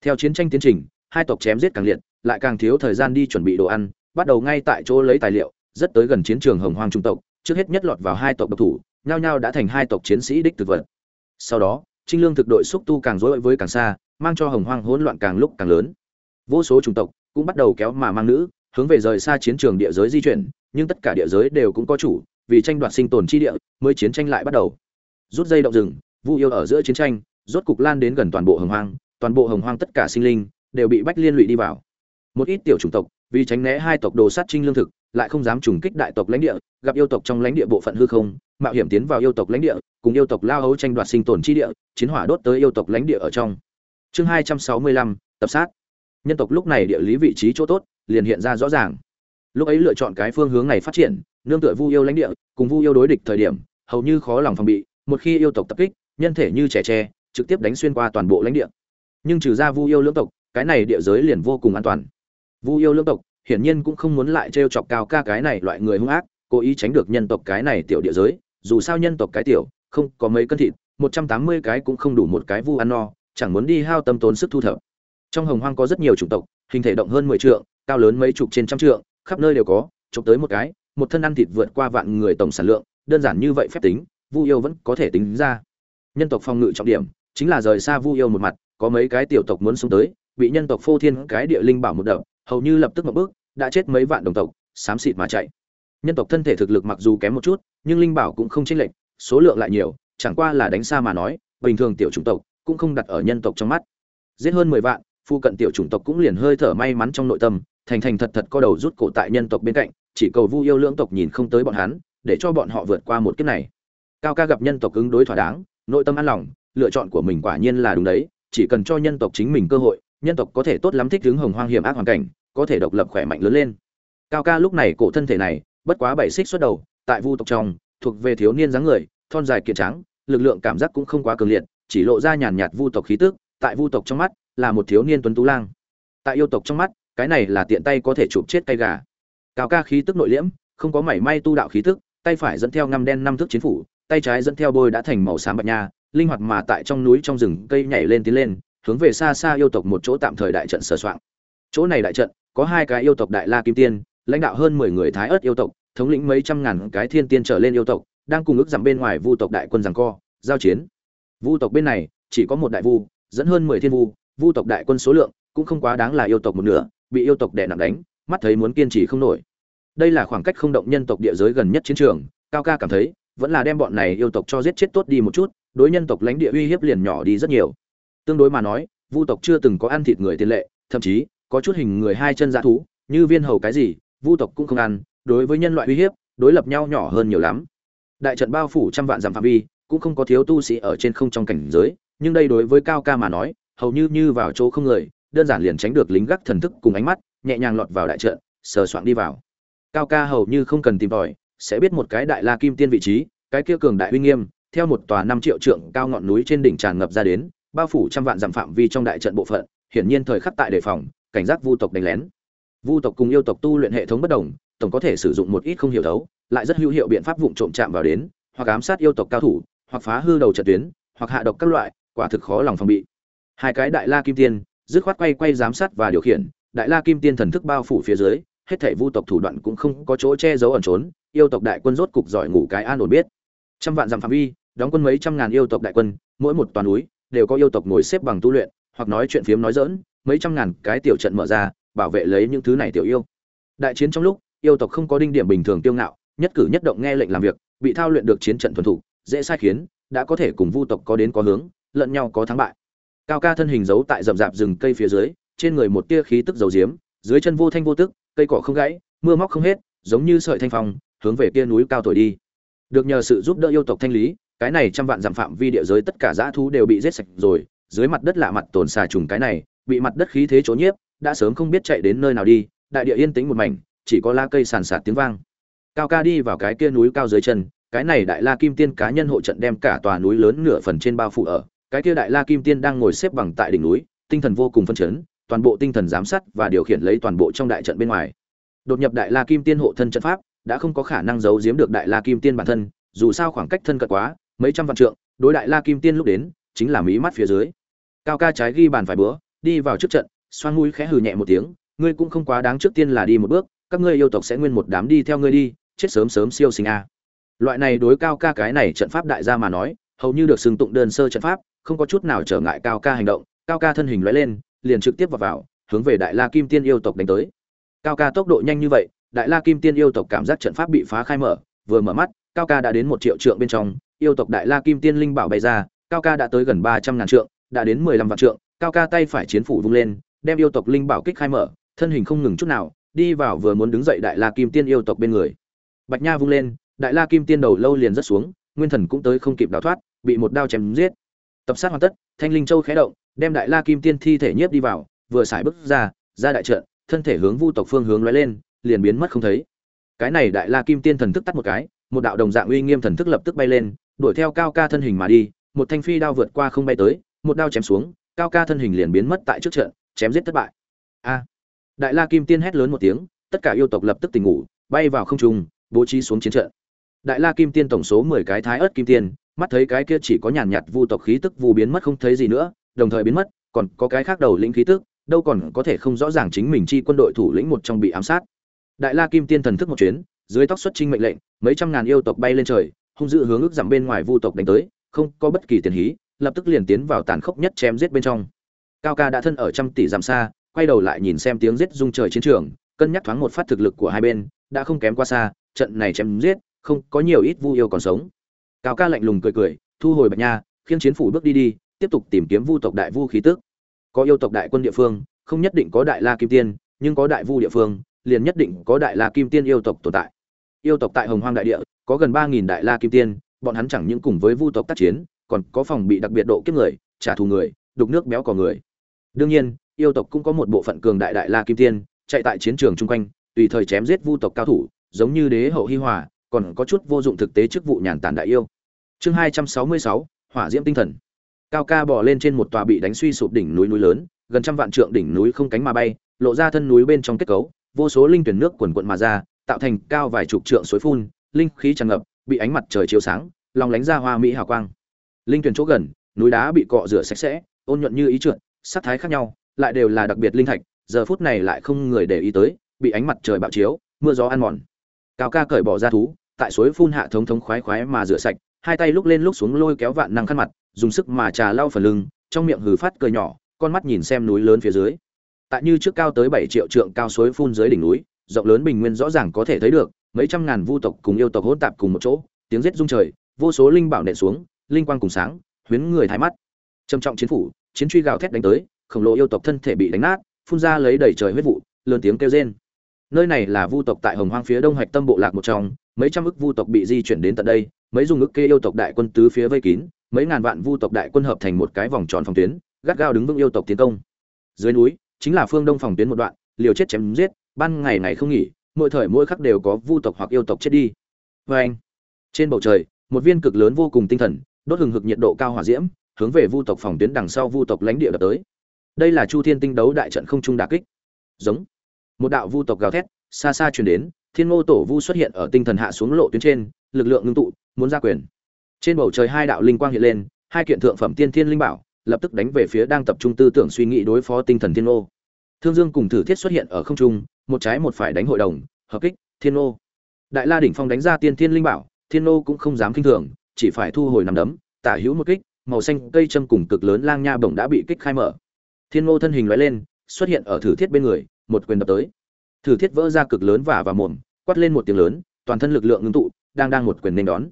Theo chiến tranh tiến trình, hai tộc chém giết càng liệt, lại càng thiếu thời gian đi chuẩn bị đồ ăn, bắt đầu ngay tại chỗ lấy tài liệu, rất tới gần chiến trường hồng hoang trung tộc, trước hết nhất lọt vào hai tộc độc thủ, nhao nhao đã thành hai tộc chiến sĩ đích thực vật. Sau đó, trinh lương thực đội xúc tu càng rối với càng xa, mang cho hồng hoang hỗn loạn càng lúc càng lớn. Vô số chủng tộc cũng bắt đầu kéo mà mang nữ hướng về rời xa chiến trường địa giới di chuyển, nhưng tất cả địa giới đều cũng có chủ, vì tranh đoạt sinh tồn chi địa mới chiến tranh lại bắt đầu. Rút dây động rừng, vu yêu ở giữa chiến tranh, rốt cục lan đến gần toàn bộ hồng hoang, toàn bộ hồng hoang tất cả sinh linh đều bị bách liên lụy đi vào. Một ít tiểu chủng tộc, vì tránh né hai tộc đồ sát trinh lương thực, lại không dám trùng kích đại tộc lãnh địa, gặp yêu tộc trong lãnh địa bộ phận hư không, mạo hiểm tiến vào yêu tộc lãnh địa, cùng yêu tộc lao hấu tranh đoạt sinh tồn chi địa, chiến hỏa đốt tới yêu tộc lãnh địa ở trong. Chương hai trăm sáu mươi lăm, tập sát. Nhân tộc lúc này địa lý vị trí chỗ tốt liền hiện ra rõ ràng. Lúc ấy lựa chọn cái phương hướng này phát triển, nương tựa vu yêu lãnh địa, cùng vu yêu đối địch thời điểm, hầu như khó lòng phòng bị, một khi yêu tộc tập kích, nhân thể như trẻ tre, trực tiếp đánh xuyên qua toàn bộ lãnh địa. Nhưng trừ ra vu yêu lưỡng tộc, cái này địa giới liền vô cùng an toàn. Vu yêu lưỡng tộc, hiển nhiên cũng không muốn lại trêu chọc cao ca cái này loại người hung ác, cố ý tránh được nhân tộc cái này tiểu địa giới, dù sao nhân tộc cái tiểu, không có mấy cân thịt, một trăm tám mươi cái cũng không đủ một cái vu ăn no, chẳng muốn đi hao tâm tốn sức thu thập. Trong hồng hoang có rất nhiều chủng tộc, hình thể động hơn mười trượng cao lớn mấy chục trên trăm trượng, khắp nơi đều có, chụp tới một cái, một thân ăn thịt vượt qua vạn người tổng sản lượng, đơn giản như vậy phép tính, vu yêu vẫn có thể tính ra. Nhân tộc phòng ngự trọng điểm, chính là rời xa vu yêu một mặt, có mấy cái tiểu tộc muốn xuống tới, bị nhân tộc phô thiên cái địa linh bảo một đập, hầu như lập tức một bước, đã chết mấy vạn đồng tộc, xám xịt mà chạy. Nhân tộc thân thể thực lực mặc dù kém một chút, nhưng linh bảo cũng không chênh lệch, số lượng lại nhiều, chẳng qua là đánh xa mà nói, bình thường tiểu chủng tộc cũng không đặt ở nhân tộc trong mắt. Giết hơn mười vạn, phu cận tiểu chủng tộc cũng liền hơi thở may mắn trong nội tâm thành thành thật thật co đầu rút cổ tại nhân tộc bên cạnh, chỉ cầu vu yêu lưỡng tộc nhìn không tới bọn hắn, để cho bọn họ vượt qua một kiếp này. Cao ca gặp nhân tộc ứng đối thỏa đáng, nội tâm an lòng, lựa chọn của mình quả nhiên là đúng đấy, chỉ cần cho nhân tộc chính mình cơ hội, nhân tộc có thể tốt lắm thích ứng hồng hoang hiểm ác hoàn cảnh, có thể độc lập khỏe mạnh lớn lên. Cao ca lúc này cổ thân thể này, bất quá bảy xích xuất đầu, tại vu tộc trong, thuộc về thiếu niên dáng người, thon dài kiện trắng, lực lượng cảm giác cũng không quá cường liệt, chỉ lộ ra nhàn nhạt vu tộc khí tức, tại vu tộc trong mắt, là một thiếu niên tuấn tú lang. Tại yêu tộc trong mắt cái này là tiện tay có thể chụp chết tay gà. Cao ca khí tức nội liễm, không có mảy may tu đạo khí tức, tay phải dẫn theo ngăm đen năm thước chiến phủ, tay trái dẫn theo bôi đã thành màu xám bạch nha, linh hoạt mà tại trong núi trong rừng cây nhảy lên tiến lên, hướng về xa xa yêu tộc một chỗ tạm thời đại trận sửa soạn. Chỗ này đại trận, có hai cái yêu tộc đại la kim tiên, lãnh đạo hơn mười người thái ớt yêu tộc, thống lĩnh mấy trăm ngàn cái thiên tiên trở lên yêu tộc, đang cùng ước giảm bên ngoài vu tộc đại quân giằng co, giao chiến. Vu tộc bên này, chỉ có một đại vu, dẫn hơn mười thiên vu vu tộc đại quân số lượng cũng không quá đáng là yêu tộc một nửa bị yêu tộc đè nặng đánh, mắt thấy muốn kiên trì không nổi. Đây là khoảng cách không động nhân tộc địa giới gần nhất chiến trường, cao ca cảm thấy, vẫn là đem bọn này yêu tộc cho giết chết tốt đi một chút, đối nhân tộc lãnh địa uy hiếp liền nhỏ đi rất nhiều. Tương đối mà nói, vu tộc chưa từng có ăn thịt người tiền lệ, thậm chí, có chút hình người hai chân dã thú, như viên hầu cái gì, vu tộc cũng không ăn, đối với nhân loại uy hiếp, đối lập nhau nhỏ hơn nhiều lắm. Đại trận bao phủ trăm vạn dặm phạm vi, cũng không có thiếu tu sĩ ở trên không trong cảnh giới, nhưng đây đối với cao ca mà nói, hầu như như vào chỗ không người đơn giản liền tránh được lính gác thần thức cùng ánh mắt, nhẹ nhàng lọt vào đại trận, sờ soạng đi vào. Cao ca hầu như không cần tìm tòi, sẽ biết một cái đại la kim tiên vị trí, cái kia cường đại uy nghiêm, theo một tòa năm triệu trượng cao ngọn núi trên đỉnh tràn ngập ra đến, bao phủ trăm vạn dặm phạm vi trong đại trận bộ phận, hiển nhiên thời khắc tại đề phòng, cảnh giác vu tộc đánh lén. Vu tộc cùng yêu tộc tu luyện hệ thống bất đồng, tổng có thể sử dụng một ít không hiểu thấu, lại rất hữu hiệu biện pháp vụng trộm chạm vào đến, hoặc ám sát yêu tộc cao thủ, hoặc phá hư đầu trận tuyến, hoặc hạ độc các loại, quả thực khó lòng phòng bị. Hai cái đại la kim tiên dứt khoát quay quay giám sát và điều khiển, đại la kim tiên thần thức bao phủ phía dưới, hết thảy vu tộc thủ đoạn cũng không có chỗ che giấu ẩn trốn, yêu tộc đại quân rốt cục giỏi ngủ cái an ổn biết. Trăm vạn dặm phạm vi, đóng quân mấy trăm ngàn yêu tộc đại quân, mỗi một toàn núi đều có yêu tộc ngồi xếp bằng tu luyện, hoặc nói chuyện phiếm nói dỡn mấy trăm ngàn cái tiểu trận mở ra, bảo vệ lấy những thứ này tiểu yêu. Đại chiến trong lúc, yêu tộc không có đinh điểm bình thường tiêu ngạo, nhất cử nhất động nghe lệnh làm việc, bị thao luyện được chiến trận thuần thủ, dễ sai khiến, đã có thể cùng vu tộc có đến có hướng, lẫn nhau có thắng bại cao ca thân hình giấu tại rậm rạp rừng cây phía dưới, trên người một tia khí tức dầu diếm, dưới chân vô thanh vô tức, cây cỏ không gãy, mưa móc không hết, giống như sợi thanh phong, hướng về kia núi cao thổi đi. Được nhờ sự giúp đỡ yêu tộc thanh lý, cái này trăm vạn dặm phạm vi địa giới tất cả dã thú đều bị giết sạch rồi, dưới mặt đất lạ mặt tồn xà trùng cái này, bị mặt đất khí thế chỗ nhiếp, đã sớm không biết chạy đến nơi nào đi, đại địa yên tĩnh một mảnh, chỉ có la cây sàn sạt tiếng vang. Cao ca đi vào cái kia núi cao dưới chân, cái này đại la kim tiên cá nhân hộ trận đem cả tòa núi lớn nửa phần trên bao phủ ở cái kia đại la kim tiên đang ngồi xếp bằng tại đỉnh núi, tinh thần vô cùng phân chấn, toàn bộ tinh thần giám sát và điều khiển lấy toàn bộ trong đại trận bên ngoài. Đột nhập đại la kim tiên hộ thân trận pháp, đã không có khả năng giấu giếm được đại la kim tiên bản thân, dù sao khoảng cách thân cận quá, mấy trăm vạn trượng, đối đại la kim tiên lúc đến, chính là mí mắt phía dưới. Cao ca trái ghi bàn phải bữa, đi vào trước trận, xoan mũi khẽ hừ nhẹ một tiếng, ngươi cũng không quá đáng trước tiên là đi một bước, các ngươi yêu tộc sẽ nguyên một đám đi theo ngươi đi, chết sớm sớm siêu sinh a. Loại này đối cao ca cái này trận pháp đại gia mà nói, hầu như được xưng tụng đơn sơ trận pháp không có chút nào trở ngại cao ca hành động, cao ca thân hình lóe lên, liền trực tiếp vào vào, hướng về đại la kim tiên yêu tộc đánh tới. Cao ca tốc độ nhanh như vậy, đại la kim tiên yêu tộc cảm giác trận pháp bị phá khai mở, vừa mở mắt, cao ca đã đến một triệu trượng bên trong, yêu tộc đại la kim tiên linh bảo bay ra, cao ca đã tới gần ba trăm ngàn trượng, đã đến mười lăm vạn trượng, cao ca tay phải chiến phủ vung lên, đem yêu tộc linh bảo kích khai mở, thân hình không ngừng chút nào, đi vào vừa muốn đứng dậy đại la kim tiên yêu tộc bên người. Bạch nha vung lên, đại la kim tiên đầu lâu liền rất xuống, nguyên thần cũng tới không kịp đào thoát, bị một đao chém giết tập sát hoàn tất, thanh linh châu khẽ động, đem đại la kim tiên thi thể nhiếp đi vào, vừa xài bước ra ra đại trận, thân thể hướng vu tộc phương hướng lóe lên, liền biến mất không thấy. Cái này đại la kim tiên thần thức tắt một cái, một đạo đồng dạng uy nghiêm thần thức lập tức bay lên, đuổi theo cao ca thân hình mà đi, một thanh phi đao vượt qua không bay tới, một đao chém xuống, cao ca thân hình liền biến mất tại trước trận, chém giết thất bại. A! Đại la kim tiên hét lớn một tiếng, tất cả yêu tộc lập tức tỉnh ngủ, bay vào không trung, bố trí xuống chiến trận. Đại la kim tiên tổng số mười cái thái ớt kim tiên mắt thấy cái kia chỉ có nhàn nhạt vu tộc khí tức vu biến mất không thấy gì nữa, đồng thời biến mất, còn có cái khác đầu lĩnh khí tức, đâu còn có thể không rõ ràng chính mình chi quân đội thủ lĩnh một trong bị ám sát. Đại la kim tiên thần thức một chuyến, dưới tóc xuất trinh mệnh lệnh, mấy trăm ngàn yêu tộc bay lên trời, hung dữ hướng ước giảm bên ngoài vu tộc đánh tới, không có bất kỳ tiền hí, lập tức liền tiến vào tàn khốc nhất chém giết bên trong. Cao ca đã thân ở trăm tỷ dặm xa, quay đầu lại nhìn xem tiếng giết rung trời chiến trường, cân nhắc thoáng một phát thực lực của hai bên, đã không kém qua xa, trận này chém giết, không có nhiều ít vu yêu còn sống cao ca lạnh lùng cười cười, thu hồi bạch nha khiến chiến phủ bước đi đi, tiếp tục tìm kiếm vu tộc đại vu khí tức. Có yêu tộc đại quân địa phương, không nhất định có đại la kim tiên, nhưng có đại vu địa phương, liền nhất định có đại la kim tiên yêu tộc tồn tại. Yêu tộc tại hồng hoang đại địa, có gần ba nghìn đại la kim tiên, bọn hắn chẳng những cùng với vu tộc tác chiến, còn có phòng bị đặc biệt độ kiếp người, trả thù người, đục nước béo cò người. Đương nhiên, yêu tộc cũng có một bộ phận cường đại đại la kim tiên, chạy tại chiến trường chung quanh, tùy thời chém giết vu tộc cao thủ, giống như đế hậu hi hòa còn có chút vô dụng thực tế chức vụ nhàn tản đại yêu. Chương hai trăm sáu mươi sáu, hỏa diễm tinh thần. Cao ca bỏ lên trên một tòa bị đánh suy sụp đỉnh núi núi lớn, gần trăm vạn trượng đỉnh núi không cánh mà bay, lộ ra thân núi bên trong kết cấu, vô số linh tuyển nước quần quận mà ra, tạo thành cao vài chục trượng suối phun, linh khí tràn ngập, bị ánh mặt trời chiếu sáng, lòng lánh ra hoa mỹ hào quang. Linh tuyển chỗ gần, núi đá bị cọ rửa sạch sẽ, ôn nhuận như ý trượt, sắc thái khác nhau, lại đều là đặc biệt linh thạch, giờ phút này lại không người để ý tới, bị ánh mặt trời bạo chiếu, mưa gió ăn mòn. Cao ca cởi bỏ ra thú tại suối phun hạ thống thống khoái khoái mà rửa sạch, hai tay lúc lên lúc xuống lôi kéo vạn năng khăn mặt, dùng sức mà trà lau phần lưng, trong miệng hừ phát cười nhỏ, con mắt nhìn xem núi lớn phía dưới. Tại như trước cao tới bảy triệu trượng cao suối phun dưới đỉnh núi, rộng lớn bình nguyên rõ ràng có thể thấy được, mấy trăm ngàn vu tộc cùng yêu tộc hỗn tạp cùng một chỗ, tiếng rít rung trời, vô số linh bảo nện xuống, linh quang cùng sáng, huyến người thái mắt. Trầm trọng chiến phủ, chiến truy gào thét đánh tới, khổng lồ yêu tộc thân thể bị đánh nát, phun ra lấy đầy trời huyết vụ, lớn tiếng kêu rên nơi này là vu tộc tại hồng hoang phía đông hạch tâm bộ lạc một trong, mấy trăm ức vu tộc bị di chuyển đến tận đây, mấy dùng ức kê yêu tộc đại quân tứ phía vây kín, mấy ngàn vạn vu tộc đại quân hợp thành một cái vòng tròn phòng tuyến, gắt gao đứng vững yêu tộc tiến công. Dưới núi, chính là phương đông phòng tuyến một đoạn, liều chết chém giết, ban ngày ngày không nghỉ, mỗi thời mỗi khắc đều có vu tộc hoặc yêu tộc chết đi. Vê anh, trên bầu trời, một viên cực lớn vô cùng tinh thần, đốt hừng hực nhiệt độ cao hỏa diễm, hướng về vu tộc phòng tuyến đằng sau vu tộc lãnh địa đập tới. Đây là chu thiên tinh đấu đại trận không trung đà kích. Giống một đạo vu tộc gào thét, xa xa truyền đến, thiên ngô tổ vu xuất hiện ở tinh thần hạ xuống lộ tuyến trên, lực lượng ngưng tụ, muốn ra quyền. Trên bầu trời hai đạo linh quang hiện lên, hai kiện thượng phẩm tiên thiên linh bảo, lập tức đánh về phía đang tập trung tư tưởng suy nghĩ đối phó tinh thần thiên ngô. Thương dương cùng thử thiết xuất hiện ở không trung, một trái một phải đánh hội đồng, hợp kích thiên ngô. Đại la đỉnh phong đánh ra tiên thiên linh bảo, thiên ngô cũng không dám kinh thường, chỉ phải thu hồi nằm đấm, tả hữu một kích, màu xanh, cây châm cùng cực lớn lang nha bổng đã bị kích khai mở. Thiên ngô thân hình loại lên, xuất hiện ở thử thiết bên người một quyền đập tới. Thử thiết vỡ ra cực lớn và và mồm, quát lên một tiếng lớn, toàn thân lực lượng ngưng tụ, đang đang một quyền nên đón.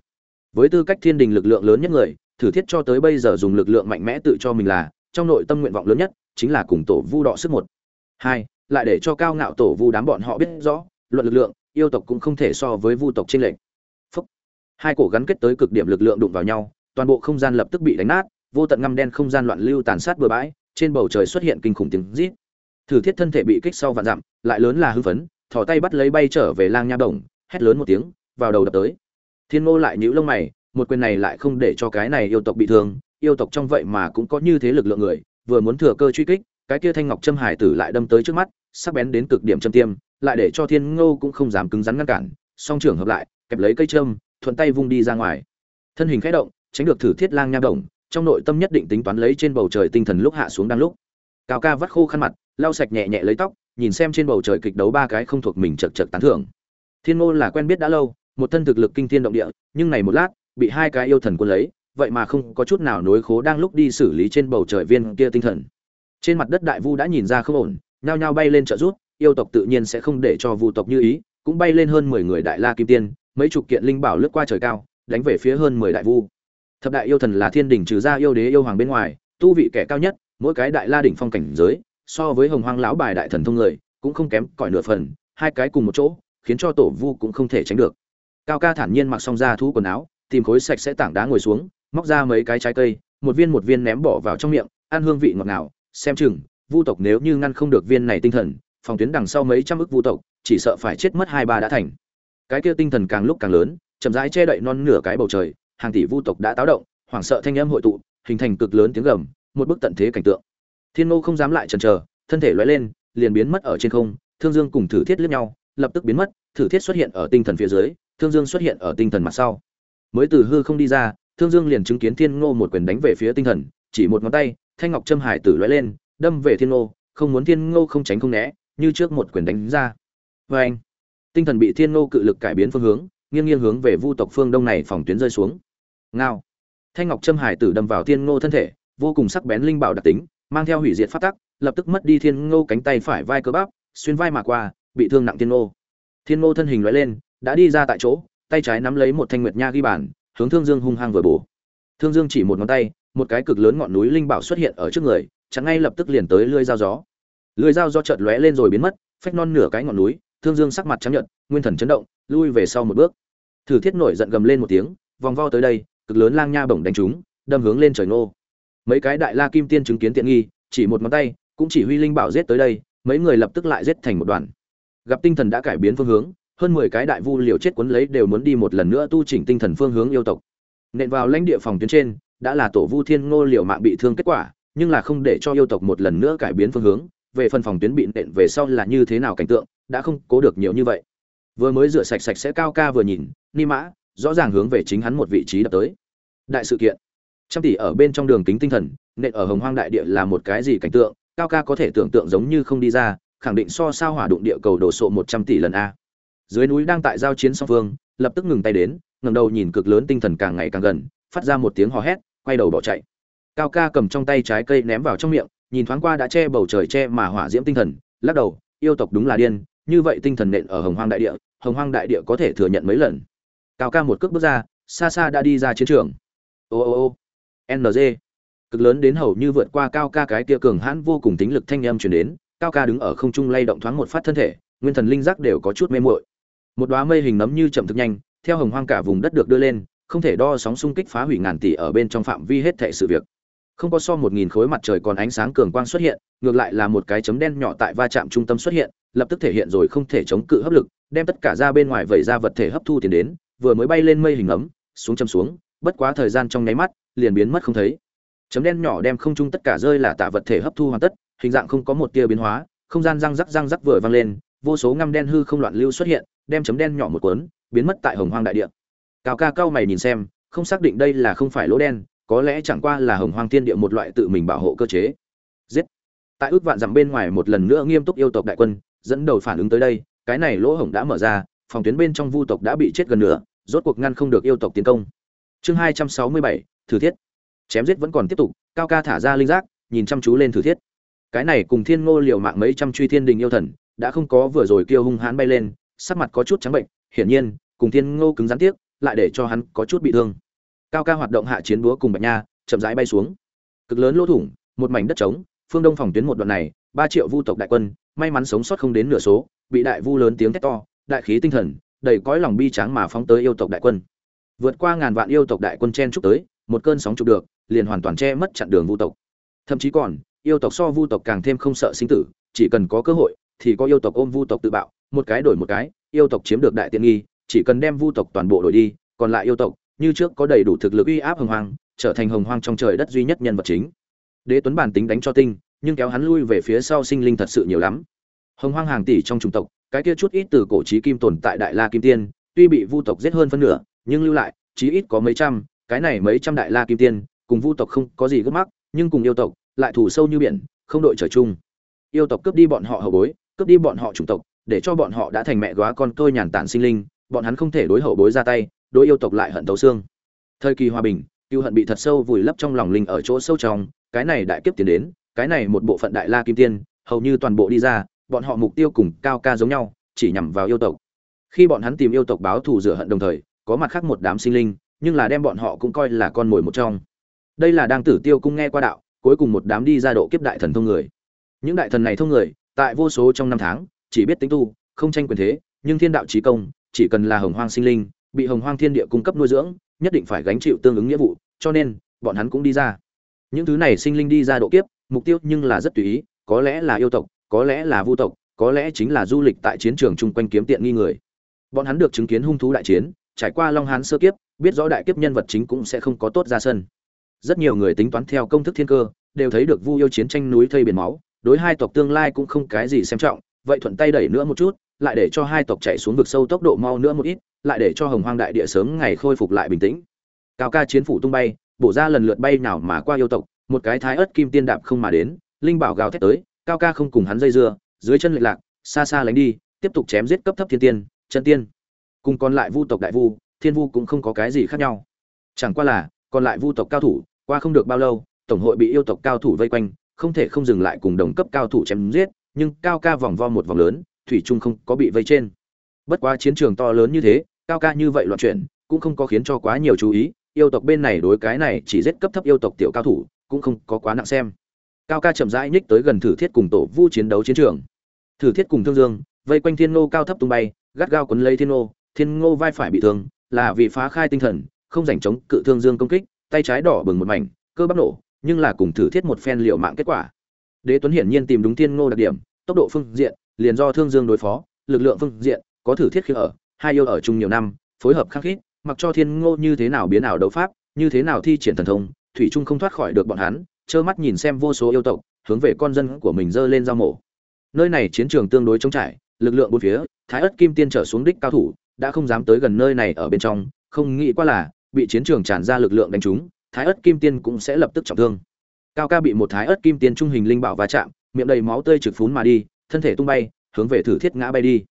Với tư cách thiên đình lực lượng lớn nhất người, thử thiết cho tới bây giờ dùng lực lượng mạnh mẽ tự cho mình là, trong nội tâm nguyện vọng lớn nhất, chính là cùng tổ vu đọ sức một. Hai, lại để cho cao ngạo tổ vu đám bọn họ biết rõ, luận lực lượng, yêu tộc cũng không thể so với vu tộc trên lệnh Phúc. hai cổ gắn kết tới cực điểm lực lượng đụng vào nhau, toàn bộ không gian lập tức bị đánh nát, vô tận ngăm đen không gian loạn lưu tàn sát bừa bãi, trên bầu trời xuất hiện kinh khủng tiếng rít thử thiết thân thể bị kích sau vạn dặm, lại lớn là hưng phấn, thò tay bắt lấy bay trở về lang nha đồng, hét lớn một tiếng, vào đầu đập tới. Thiên ngô lại nhíu lông mày, một quyền này lại không để cho cái này yêu tộc bị thương, yêu tộc trong vậy mà cũng có như thế lực lượng người, vừa muốn thừa cơ truy kích, cái kia thanh ngọc châm hải tử lại đâm tới trước mắt, sắc bén đến cực điểm châm tiêm, lại để cho thiên ngô cũng không dám cứng rắn ngăn cản, song trưởng hợp lại, kẹp lấy cây châm, thuận tay vung đi ra ngoài. Thân hình khẽ động, tránh được thử thiết lang nha đồng, trong nội tâm nhất định tính toán lấy trên bầu trời tinh thần lúc hạ xuống đang lúc. Cao ca vắt khô khăn mặt lau sạch nhẹ nhẹ lấy tóc, nhìn xem trên bầu trời kịch đấu ba cái không thuộc mình chật chật tán thưởng. Thiên ngô là quen biết đã lâu, một thân thực lực kinh thiên động địa, nhưng này một lát, bị hai cái yêu thần quân lấy, vậy mà không có chút nào nối khố đang lúc đi xử lý trên bầu trời viên kia tinh thần. Trên mặt đất đại vu đã nhìn ra không ổn, nhao nhao bay lên trợ rút yêu tộc tự nhiên sẽ không để cho vu tộc như ý, cũng bay lên hơn mười người đại la kim tiên, mấy chục kiện linh bảo lướt qua trời cao, đánh về phía hơn mười đại vu. Thập đại yêu thần là thiên đỉnh trừ ra yêu đế yêu hoàng bên ngoài, tu vị kẻ cao nhất, mỗi cái đại la đỉnh phong cảnh giới so với hồng hoang lão bài đại thần thông người, cũng không kém cỏi nửa phần, hai cái cùng một chỗ, khiến cho tổ vu cũng không thể tránh được. Cao ca thản nhiên mặc xong ra thú quần áo, tìm khối sạch sẽ tảng đá ngồi xuống, móc ra mấy cái trái cây, một viên một viên ném bỏ vào trong miệng, ăn hương vị ngọt ngào, xem chừng, vu tộc nếu như ngăn không được viên này tinh thần, phòng tuyến đằng sau mấy trăm ức vu tộc, chỉ sợ phải chết mất hai ba đã thành. Cái kia tinh thần càng lúc càng lớn, chậm rãi che đậy non nửa cái bầu trời, hàng tỷ vu tộc đã táo động, hoảng sợ thanh âm hội tụ, hình thành cực lớn tiếng gầm, một bức tận thế cảnh tượng thiên ngô không dám lại chần chờ, thân thể lóe lên, liền biến mất ở trên không, thương dương cùng thử thiết liếc nhau, lập tức biến mất, thử thiết xuất hiện ở tinh thần phía dưới, thương dương xuất hiện ở tinh thần mặt sau. Mới từ hư không đi ra, thương dương liền chứng kiến thiên ngô một quyền đánh về phía tinh thần, chỉ một ngón tay, thanh ngọc trâm hải tử lóe lên, đâm về thiên ngô, không muốn thiên ngô không tránh không né, như trước một quyền đánh ra. Vê anh tinh thần bị thiên ngô cự lực cải biến phương hướng, nghiêng nghiêng hướng về vu tộc phương đông này phòng tuyến rơi xuống. Ngao. Thanh ngọc trâm hải tử đâm vào thiên ngô thân thể, vô cùng sắc bén linh bảo đặc tính mang theo hủy diệt phát tắc lập tức mất đi thiên ngô cánh tay phải vai cơ bắp xuyên vai mà qua bị thương nặng thiên ngô. Thiên ngô thân hình lóe lên đã đi ra tại chỗ tay trái nắm lấy một thanh nguyệt nha ghi bàn, hướng thương dương hung hăng vừa bổ. Thương dương chỉ một ngón tay một cái cực lớn ngọn núi linh bảo xuất hiện ở trước người chẳng ngay lập tức liền tới lưỡi dao gió. Lưỡi dao gió chợt lóe lên rồi biến mất phách non nửa cái ngọn núi thương dương sắc mặt trắng nhợt nguyên thần chấn động lui về sau một bước. Thử thiết nổi giận gầm lên một tiếng vòng vo tới đây cực lớn lang nha bổng đánh trúng đâm hướng lên trời ngô mấy cái đại la kim tiên chứng kiến tiện nghi, chỉ một ngón tay, cũng chỉ huy linh bảo giết tới đây, mấy người lập tức lại giết thành một đoàn. Gặp tinh thần đã cải biến phương hướng, hơn mười cái đại vu liều chết cuốn lấy đều muốn đi một lần nữa tu chỉnh tinh thần phương hướng yêu tộc. Nện vào lãnh địa phòng tuyến trên, đã là tổ vu thiên ngô liều mạng bị thương kết quả, nhưng là không để cho yêu tộc một lần nữa cải biến phương hướng, về phần phòng tuyến bị nện về sau là như thế nào cảnh tượng, đã không cố được nhiều như vậy. Vừa mới rửa sạch sạch sẽ cao ca vừa nhìn, ni mã, rõ ràng hướng về chính hắn một vị trí đập tới. Đại sự kiện trăm tỷ ở bên trong đường kính tinh thần, nện ở hồng hoang đại địa là một cái gì cảnh tượng, cao ca có thể tưởng tượng giống như không đi ra, khẳng định so sao hỏa đụng địa cầu đổ sộ một trăm tỷ lần a. Dưới núi đang tại giao chiến song phương, lập tức ngừng tay đến, ngẩng đầu nhìn cực lớn tinh thần càng ngày càng gần, phát ra một tiếng hò hét, quay đầu bỏ chạy. Cao ca cầm trong tay trái cây ném vào trong miệng, nhìn thoáng qua đã che bầu trời che mà hỏa diễm tinh thần, lắc đầu, yêu tộc đúng là điên, như vậy tinh thần nện ở hồng hoang đại địa, hồng hoang đại địa có thể thừa nhận mấy lần. Cao ca một cước bước ra, xa xa đã đi ra chiến trường. Ô ô ô ng cực lớn đến hầu như vượt qua cao ca cái kia cường hãn vô cùng tính lực thanh âm truyền đến, cao ca đứng ở không trung lay động thoáng một phát thân thể, nguyên thần linh giác đều có chút mê muội. Một đóa mây hình nấm như chậm thực nhanh, theo hồng hoang cả vùng đất được đưa lên, không thể đo sóng xung kích phá hủy ngàn tỷ ở bên trong phạm vi hết thảy sự việc. Không có so một nghìn khối mặt trời còn ánh sáng cường quang xuất hiện, ngược lại là một cái chấm đen nhỏ tại va chạm trung tâm xuất hiện, lập tức thể hiện rồi không thể chống cự hấp lực, đem tất cả ra bên ngoài vẩy ra vật thể hấp thu tiền đến, vừa mới bay lên mây hình ấm xuống châm xuống, bất quá thời gian trong nháy mắt liền biến mất không thấy. Chấm đen nhỏ đem không trung tất cả rơi là tạ vật thể hấp thu hoàn tất, hình dạng không có một tia biến hóa, không gian răng rắc răng rắc vừa vang lên, vô số ngăm đen hư không loạn lưu xuất hiện, đem chấm đen nhỏ một cuốn, biến mất tại hồng hoang đại địa. Cao ca cao mày nhìn xem, không xác định đây là không phải lỗ đen, có lẽ chẳng qua là hồng hoang thiên địa một loại tự mình bảo hộ cơ chế. Giết. Tại ước vạn dặm bên ngoài một lần nữa nghiêm túc yêu tộc đại quân, dẫn đầu phản ứng tới đây, cái này lỗ hổng đã mở ra, phòng tuyến bên trong vu tộc đã bị chết gần nửa, rốt cuộc ngăn không được yêu tộc tiến công. Chương hai trăm sáu mươi bảy thử thiết. Chém giết vẫn còn tiếp tục, cao ca thả ra linh giác, nhìn chăm chú lên thử thiết. Cái này cùng thiên ngô liều mạng mấy trăm truy thiên đình yêu thần, đã không có vừa rồi kêu hung hãn bay lên, sắc mặt có chút trắng bệnh, hiển nhiên, cùng thiên ngô cứng rắn tiếc, lại để cho hắn có chút bị thương. Cao ca hoạt động hạ chiến búa cùng bạch nha, chậm rãi bay xuống. Cực lớn lỗ thủng, một mảnh đất trống, phương đông phòng tuyến một đoạn này, ba triệu vu tộc đại quân, may mắn sống sót không đến nửa số, bị đại vu lớn tiếng thét to, đại khí tinh thần, đầy cõi lòng bi tráng mà phóng tới yêu tộc đại quân. Vượt qua ngàn vạn yêu tộc đại quân chen chúc tới một cơn sóng chụp được, liền hoàn toàn che mất chặn đường vu tộc. Thậm chí còn, yêu tộc so vu tộc càng thêm không sợ sinh tử, chỉ cần có cơ hội, thì có yêu tộc ôm vu tộc tự bạo, một cái đổi một cái, yêu tộc chiếm được đại tiện nghi, chỉ cần đem vu tộc toàn bộ đổi đi, còn lại yêu tộc, như trước có đầy đủ thực lực uy áp hồng hoang, trở thành hồng hoang trong trời đất duy nhất nhân vật chính. Đế tuấn bản tính đánh cho tinh, nhưng kéo hắn lui về phía sau sinh linh thật sự nhiều lắm. Hồng hoang hàng tỷ trong chủng tộc, cái kia chút ít từ cổ chí kim tồn tại đại la kim tiên, tuy bị vu tộc giết hơn phân nửa, nhưng lưu lại, chí ít có mấy trăm cái này mấy trăm đại la kim tiên, cùng vu tộc không có gì gấp mắc, nhưng cùng yêu tộc, lại thủ sâu như biển, không đội trời chung. Yêu tộc cướp đi bọn họ hậu bối, cướp đi bọn họ chủng tộc, để cho bọn họ đã thành mẹ góa con tôi nhàn tản sinh linh, bọn hắn không thể đối hậu bối ra tay, đối yêu tộc lại hận tấu xương. Thời kỳ hòa bình cựu hận bị thật sâu vùi lấp trong lòng linh ở chỗ sâu trong, cái này đại kiếp tiến đến, cái này một bộ phận đại la kim tiên, hầu như toàn bộ đi ra, bọn họ mục tiêu cùng cao ca giống nhau, chỉ nhằm vào yêu tộc. Khi bọn hắn tìm yêu tộc báo thù rửa hận đồng thời, có mặt khác một đám sinh linh nhưng là đem bọn họ cũng coi là con mồi một trong. Đây là đang tử tiêu cung nghe qua đạo, cuối cùng một đám đi ra độ kiếp đại thần thông người. Những đại thần này thông người, tại vô số trong năm tháng, chỉ biết tính tu, không tranh quyền thế, nhưng thiên đạo trí công, chỉ cần là hồng hoang sinh linh, bị hồng hoang thiên địa cung cấp nuôi dưỡng, nhất định phải gánh chịu tương ứng nghĩa vụ, cho nên, bọn hắn cũng đi ra. Những thứ này sinh linh đi ra độ kiếp, mục tiêu nhưng là rất tùy ý, có lẽ là yêu tộc, có lẽ là vu tộc, có lẽ chính là du lịch tại chiến trường chung quanh kiếm tiện nghi người. Bọn hắn được chứng kiến hung thú đại chiến, trải qua long hán sơ kiếp biết rõ đại kiếp nhân vật chính cũng sẽ không có tốt ra sân. Rất nhiều người tính toán theo công thức thiên cơ, đều thấy được vu yêu chiến tranh núi thây biển máu, đối hai tộc tương lai cũng không cái gì xem trọng, vậy thuận tay đẩy nữa một chút, lại để cho hai tộc chạy xuống vực sâu tốc độ mau nữa một ít, lại để cho hồng hoang đại địa sớm ngày khôi phục lại bình tĩnh. Cao ca chiến phủ tung bay, bổ ra lần lượt bay nào mà qua yêu tộc, một cái thái ớt kim tiên đạp không mà đến, linh bảo gào thét tới, cao ca không cùng hắn dây dưa, dưới chân lệch lạc, xa xa lánh đi, tiếp tục chém giết cấp thấp thiên tiên, chân tiên. Cùng còn lại vu tộc đại vu thiên vu cũng không có cái gì khác nhau. Chẳng qua là, còn lại vu tộc cao thủ, qua không được bao lâu, tổng hội bị yêu tộc cao thủ vây quanh, không thể không dừng lại cùng đồng cấp cao thủ chém giết, nhưng cao ca vòng vo một vòng lớn, thủy trung không có bị vây trên. Bất quá chiến trường to lớn như thế, cao ca như vậy loạn chuyển, cũng không có khiến cho quá nhiều chú ý, yêu tộc bên này đối cái này chỉ giết cấp thấp yêu tộc tiểu cao thủ, cũng không có quá nặng xem. Cao ca chậm rãi nhích tới gần thử thiết cùng tổ vu chiến đấu chiến trường. Thử thiết cùng thương dương, vây quanh thiên nô cao thấp tung bay, gắt gao quấn lấy thiên nô thiên ngô vai phải bị thương là vì phá khai tinh thần, không giành chống cự thương dương công kích, tay trái đỏ bừng một mảnh, cơ bắp nổ, nhưng là cùng thử thiết một phen liệu mạng kết quả. Đế tuấn hiển nhiên tìm đúng thiên ngô đặc điểm, tốc độ phương diện, liền do thương dương đối phó, lực lượng phương diện, có thử thiết khi ở, hai yêu ở chung nhiều năm, phối hợp khắc khít, mặc cho thiên ngô như thế nào biến ảo đấu pháp, như thế nào thi triển thần thông, thủy trung không thoát khỏi được bọn hắn, trơ mắt nhìn xem vô số yêu tộc, hướng về con dân của mình dơ lên giao mổ. Nơi này chiến trường tương đối trống trải, lực lượng bốn phía, thái Ức kim tiên trở xuống đích cao thủ đã không dám tới gần nơi này ở bên trong, không nghĩ qua là, bị chiến trường tràn ra lực lượng đánh trúng, thái ất kim tiên cũng sẽ lập tức trọng thương. Cao ca bị một thái ất kim tiên trung hình linh bảo va chạm, miệng đầy máu tươi trực phún mà đi, thân thể tung bay, hướng về thử thiết ngã bay đi.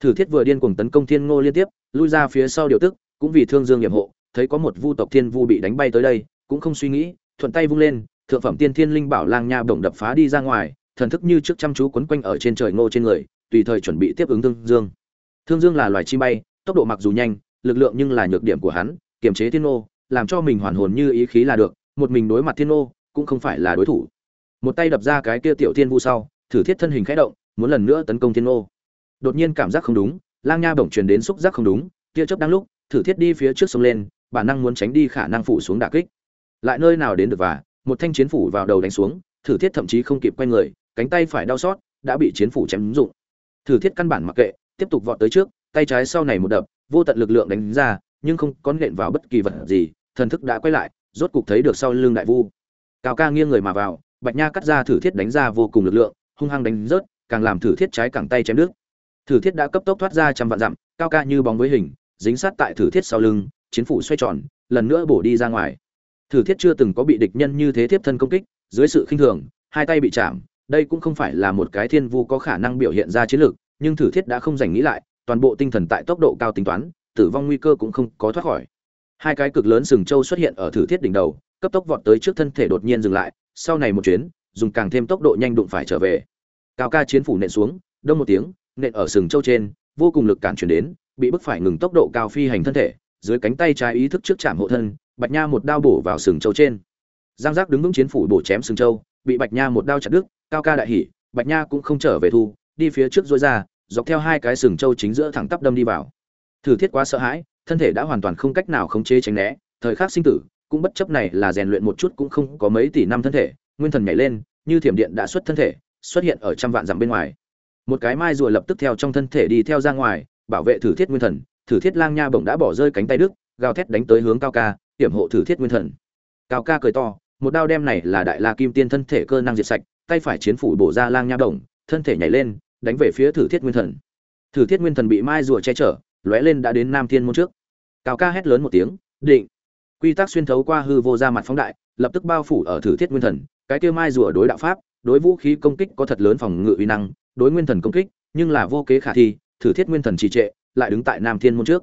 Thử thiết vừa điên cuồng tấn công thiên ngô liên tiếp, lui ra phía sau điều tức, cũng vì thương dương nhiệm hộ, thấy có một vu tộc thiên vu bị đánh bay tới đây, cũng không suy nghĩ, thuận tay vung lên, thượng phẩm tiên thiên linh bảo lang nha bổng đập phá đi ra ngoài, thần thức như trước chăm chú quấn quanh ở trên trời ngô trên người, tùy thời chuẩn bị tiếp ứng thương dương. Thương dương là loài chim bay tốc độ mặc dù nhanh lực lượng nhưng là nhược điểm của hắn kiềm chế thiên Ô, làm cho mình hoàn hồn như ý khí là được một mình đối mặt thiên Ô, cũng không phải là đối thủ. Một tay đập ra cái kia tiểu thiên vu sau thử thiết thân hình khẽ động muốn lần nữa tấn công thiên Ô. đột nhiên cảm giác không đúng lang nha bỗng truyền đến xúc giác không đúng tia chớp đang lúc thử thiết đi phía trước sông lên bản năng muốn tránh đi khả năng phủ xuống đả kích. Lại nơi nào đến được và một thanh chiến phủ vào đầu đánh xuống thử thiết thậm chí không kịp quay người cánh tay phải đau xót đã bị chiến phủ chém dụng. Thử thiết căn bản mặc kệ tiếp tục vọt tới trước tay trái sau này một đập vô tận lực lượng đánh ra nhưng không có nện vào bất kỳ vật gì thần thức đã quay lại rốt cục thấy được sau lưng đại vu. Cao ca nghiêng người mà vào bạch nha cắt ra thử thiết đánh ra vô cùng lực lượng hung hăng đánh rớt càng làm thử thiết trái cẳng tay chém nước thử thiết đã cấp tốc thoát ra trăm vạn dặm cao ca như bóng với hình dính sát tại thử thiết sau lưng chiến phủ xoay tròn lần nữa bổ đi ra ngoài. Thử thiết chưa từng có bị địch nhân như thế tiếp thân công kích dưới sự khinh thường hai tay bị chạm đây cũng không phải là một cái thiên vu có khả năng biểu hiện ra chiến lực, nhưng thử thiết đã không rảnh nghĩ lại toàn bộ tinh thần tại tốc độ cao tính toán tử vong nguy cơ cũng không có thoát khỏi. Hai cái cực lớn sừng châu xuất hiện ở thử thiết đỉnh đầu cấp tốc vọt tới trước thân thể đột nhiên dừng lại sau này một chuyến dùng càng thêm tốc độ nhanh đụng phải trở về. Cao ca chiến phủ nện xuống đông một tiếng nện ở sừng châu trên vô cùng lực cản chuyển đến bị bức phải ngừng tốc độ cao phi hành thân thể dưới cánh tay trái ý thức trước chạm hộ thân bạch nha một đao bổ vào sừng châu trên. Giang giác đứng vững chiến phủ bổ chém sừng châu, bị bạch nha một đao chặt đứt cao ca đại hỉ bạch nha cũng không trở về thu đi phía trước dối ra dọc theo hai cái sừng trâu chính giữa thẳng tắp đâm đi vào. Thử thiết quá sợ hãi, thân thể đã hoàn toàn không cách nào khống chế tránh né, thời khắc sinh tử, cũng bất chấp này là rèn luyện một chút cũng không có mấy tỷ năm thân thể, nguyên thần nhảy lên, như thiểm điện đã xuất thân thể, xuất hiện ở trăm vạn dặm bên ngoài. Một cái mai rùa lập tức theo trong thân thể đi theo ra ngoài, bảo vệ thử thiết nguyên thần, thử thiết lang nha bổng đã bỏ rơi cánh tay đức gào thét đánh tới hướng cao ca, hiểm hộ thử thiết nguyên thần. Cao ca cười to, một đao đem này là đại la kim tiên thân thể cơ năng diệt sạch, tay phải chiến phủ bổ ra lang nha bổng, thân thể nhảy lên đánh về phía thử thiết nguyên thần. Thử thiết nguyên thần bị mai rùa che chở, lóe lên đã đến nam thiên môn trước. Cao ca hét lớn một tiếng, định! Quy tắc xuyên thấu qua hư vô ra mặt phóng đại, lập tức bao phủ ở thử thiết nguyên thần. Cái kia mai rùa đối đạo pháp, đối vũ khí công kích có thật lớn phòng ngự uy năng, đối nguyên thần công kích, nhưng là vô kế khả thi, thử thiết nguyên thần trì trệ, lại đứng tại nam thiên môn trước.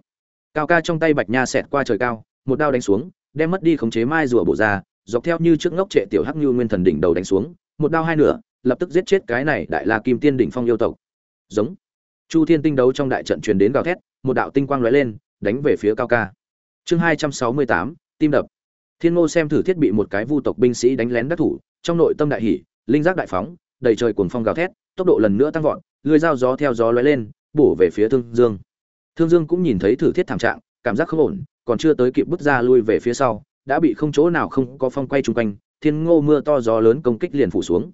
Cao ca trong tay bạch nha xẹt qua trời cao, một đao đánh xuống, đem mất đi khống chế mai rùa bổ ra, dọc theo như trước ngốc trệ tiểu hắc như nguyên thần đỉnh đầu đánh xuống, một đao hai nửa lập tức giết chết cái này đại la kim tiên đỉnh phong yêu tộc. Giống. Chu thiên tinh đấu trong đại trận truyền đến gào thét, một đạo tinh quang lóe lên, đánh về phía cao ca. Chương hai trăm sáu mươi tám, tim đập. Thiên ngô xem thử thiết bị một cái vu tộc binh sĩ đánh lén đắc thủ, trong nội tâm đại hỷ linh giác đại phóng, đầy trời cuồng phong gào thét, tốc độ lần nữa tăng vọt, lưỡi dao gió theo gió lóe lên, bổ về phía thương dương. Thương dương cũng nhìn thấy thử thiết thảm trạng, cảm giác không ổn, còn chưa tới kịp bước ra lui về phía sau, đã bị không chỗ nào không có phong quay chung quanh, thiên ngô mưa to gió lớn công kích liền phủ xuống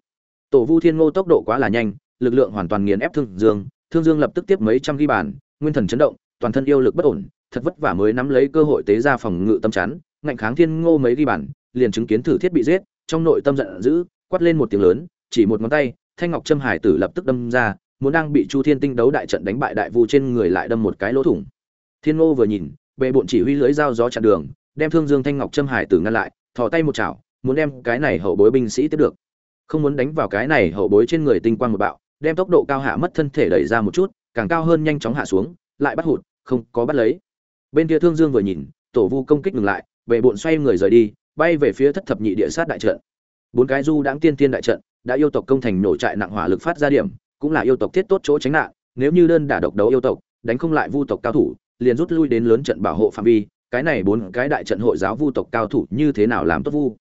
tổ vu thiên ngô tốc độ quá là nhanh, lực lượng hoàn toàn nghiền ép thương dương thương dương lập tức tiếp mấy trăm ghi bàn, nguyên thần chấn động, toàn thân yêu lực bất ổn, thật vất vả mới nắm lấy cơ hội tế ra phòng ngự tâm chắn, ngạnh kháng thiên ngô mấy ghi bàn, liền chứng kiến thử thiết bị giết, trong nội tâm giận dữ, quát lên một tiếng lớn, chỉ một ngón tay, thanh ngọc trâm hải tử lập tức đâm ra, muốn đang bị chu thiên tinh đấu đại trận đánh bại đại vu trên người lại đâm một cái lỗ thủng. Thiên ngô vừa nhìn, bệ bộn chỉ huy lưới dao gió chặn đường, đem thương dương thanh ngọc trâm hải tử ngăn lại, thò tay một chảo, muốn đem cái này hậu bối binh sĩ tiếp được không muốn đánh vào cái này hậu bối trên người tinh quang một bạo, đem tốc độ cao hạ mất thân thể đẩy ra một chút, càng cao hơn nhanh chóng hạ xuống, lại bắt hụt, không có bắt lấy. Bên kia thương dương vừa nhìn, tổ vu công kích ngừng lại về bộn xoay người rời đi, bay về phía thất thập nhị địa sát đại trận. Bốn cái du đãng tiên tiên đại trận đã yêu tộc công thành nổ trại nặng hỏa lực phát ra điểm, cũng là yêu tộc thiết tốt chỗ tránh nạn, nếu như đơn đả độc đấu yêu tộc, đánh không lại vu tộc cao thủ, liền rút lui đến lớn trận bảo hộ phạm vi, cái này bốn cái đại trận hội giáo vu tộc cao thủ như thế nào làm tốt vu?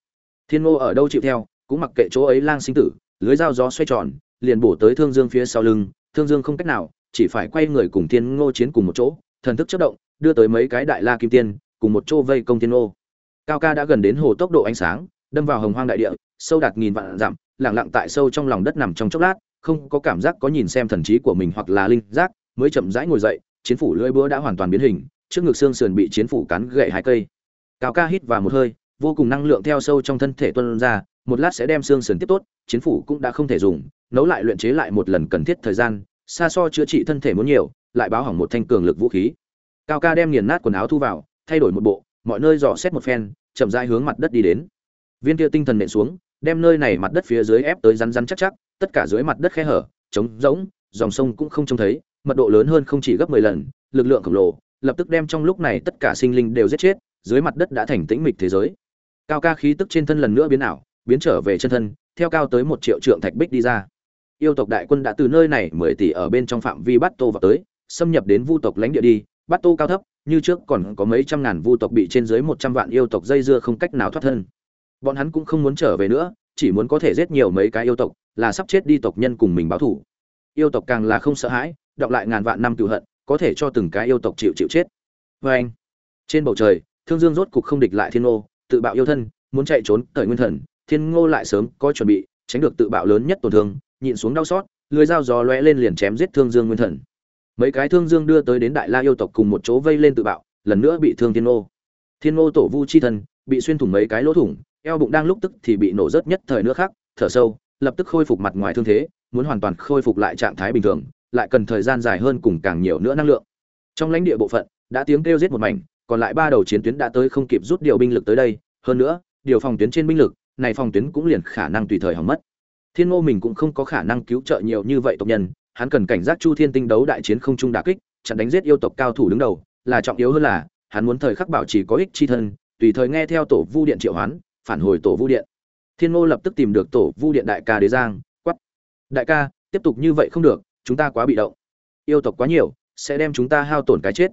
Thiên ngô ở đâu chịu theo? Cũng mặc kệ chỗ ấy lang sinh tử, lưới dao gió xoay tròn, liền bổ tới thương dương phía sau lưng. Thương dương không cách nào, chỉ phải quay người cùng thiên ngô chiến cùng một chỗ, thần thức chất động, đưa tới mấy cái đại la kim tiên, cùng một chỗ vây công thiên ngô. Cao ca đã gần đến hồ tốc độ ánh sáng, đâm vào hồng hoang đại địa, sâu đạt nghìn vạn dặm lẳng lặng tại sâu trong lòng đất nằm trong chốc lát, không có cảm giác có nhìn xem thần trí của mình hoặc là linh giác, mới chậm rãi ngồi dậy, chiến phủ lưỡi búa đã hoàn toàn biến hình, trước ngực xương sườn bị chiến phủ cắn gậy hai cây. Cao ca hít vào một hơi, vô cùng năng lượng theo sâu trong thân thể tuôn ra một lát sẽ đem xương sườn tiếp tốt, chiến phủ cũng đã không thể dùng, nấu lại luyện chế lại một lần cần thiết thời gian, xa so chữa trị thân thể muốn nhiều, lại báo hỏng một thanh cường lực vũ khí. Cao ca đem nghiền nát quần áo thu vào, thay đổi một bộ, mọi nơi dò xét một phen, chậm rãi hướng mặt đất đi đến. Viên kia tinh thần nện xuống, đem nơi này mặt đất phía dưới ép tới rắn rắn chắc chắc, tất cả dưới mặt đất khe hở, trống rỗng, dòng sông cũng không trông thấy, mật độ lớn hơn không chỉ gấp mười lần, lực lượng khổng lồ, lập tức đem trong lúc này tất cả sinh linh đều giết chết, dưới mặt đất đã thành tĩnh mịch thế giới. Cao ca khí tức trên thân lần nữa biến ảo biến trở về chân thân theo cao tới một triệu trượng thạch bích đi ra. Yêu tộc đại quân đã từ nơi này mười tỷ ở bên trong phạm vi bắt tô vào tới xâm nhập đến vu tộc lãnh địa đi bắt tô cao thấp như trước còn có mấy trăm ngàn vu tộc bị trên dưới một trăm vạn yêu tộc dây dưa không cách nào thoát thân. Bọn hắn cũng không muốn trở về nữa chỉ muốn có thể giết nhiều mấy cái yêu tộc là sắp chết đi tộc nhân cùng mình báo thủ yêu tộc càng là không sợ hãi đọc lại ngàn vạn năm cựu hận có thể cho từng cái yêu tộc chịu chịu chết. Vê anh trên bầu trời thương dương rốt cục không địch lại thiên ô, tự bạo yêu thân muốn chạy trốn thời nguyên thần thiên ngô lại sớm có chuẩn bị, tránh được tự bạo lớn nhất tổn thương, nhịn xuống đau xót, lưới dao gió lóe lên liền chém giết thương dương nguyên thần. Mấy cái thương dương đưa tới đến đại la yêu tộc cùng một chỗ vây lên tự bạo, lần nữa bị thương thiên ngô. Thiên ngô tổ vu chi thân bị xuyên thủng mấy cái lỗ thủng, eo bụng đang lúc tức thì bị nổ rớt nhất thời nữa khác, thở sâu, lập tức khôi phục mặt ngoài thương thế, muốn hoàn toàn khôi phục lại trạng thái bình thường, lại cần thời gian dài hơn cùng càng nhiều nữa năng lượng. Trong lãnh địa bộ phận, đã tiếng kêu giết một mảnh, còn lại ba đầu chiến tuyến đã tới không kịp rút điều binh lực tới đây, hơn nữa, điều phòng tuyến trên binh lực này phòng tuyến cũng liền khả năng tùy thời hỏng mất. Thiên ngô mình cũng không có khả năng cứu trợ nhiều như vậy tộc nhân, hắn cần cảnh giác chu thiên tinh đấu đại chiến không trung đả kích, chặn đánh giết yêu tộc cao thủ đứng đầu, là trọng yếu hơn là, hắn muốn thời khắc bảo trì có ích chi thân, tùy thời nghe theo tổ vu điện triệu hoán, phản hồi tổ vu điện. Thiên ngô lập tức tìm được tổ vu điện đại ca đế giang quắp đại ca, tiếp tục như vậy không được, chúng ta quá bị động. Yêu tộc quá nhiều, sẽ đem chúng ta hao tổn cái chết.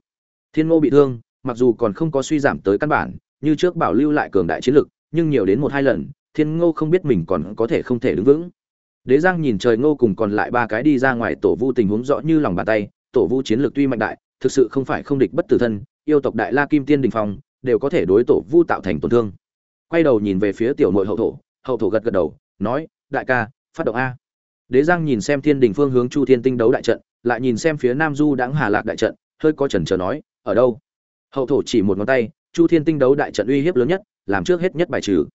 Thiên ngô bị thương, mặc dù còn không có suy giảm tới căn bản, như trước bảo lưu lại cường đại chiến lực nhưng nhiều đến một hai lần, thiên ngô không biết mình còn có thể không thể đứng vững. Đế giang nhìn trời ngô cùng còn lại ba cái đi ra ngoài, tổ vu tình huống rõ như lòng bàn tay, tổ vu chiến lược tuy mạnh đại, thực sự không phải không địch bất tử thân, yêu tộc đại la kim tiên đình phong, đều có thể đối tổ vu tạo thành tổn thương. Quay đầu nhìn về phía tiểu nội hậu thổ hậu thổ gật gật đầu, nói, đại ca, phát động a. Đế giang nhìn xem thiên đình phương hướng chu thiên tinh đấu đại trận, lại nhìn xem phía nam du đãng hà lạc đại trận, hơi có chần chờ nói, ở đâu? Hậu thổ chỉ một ngón tay, chu thiên tinh đấu đại trận uy hiếp lớn nhất làm trước hết nhất bài trừ.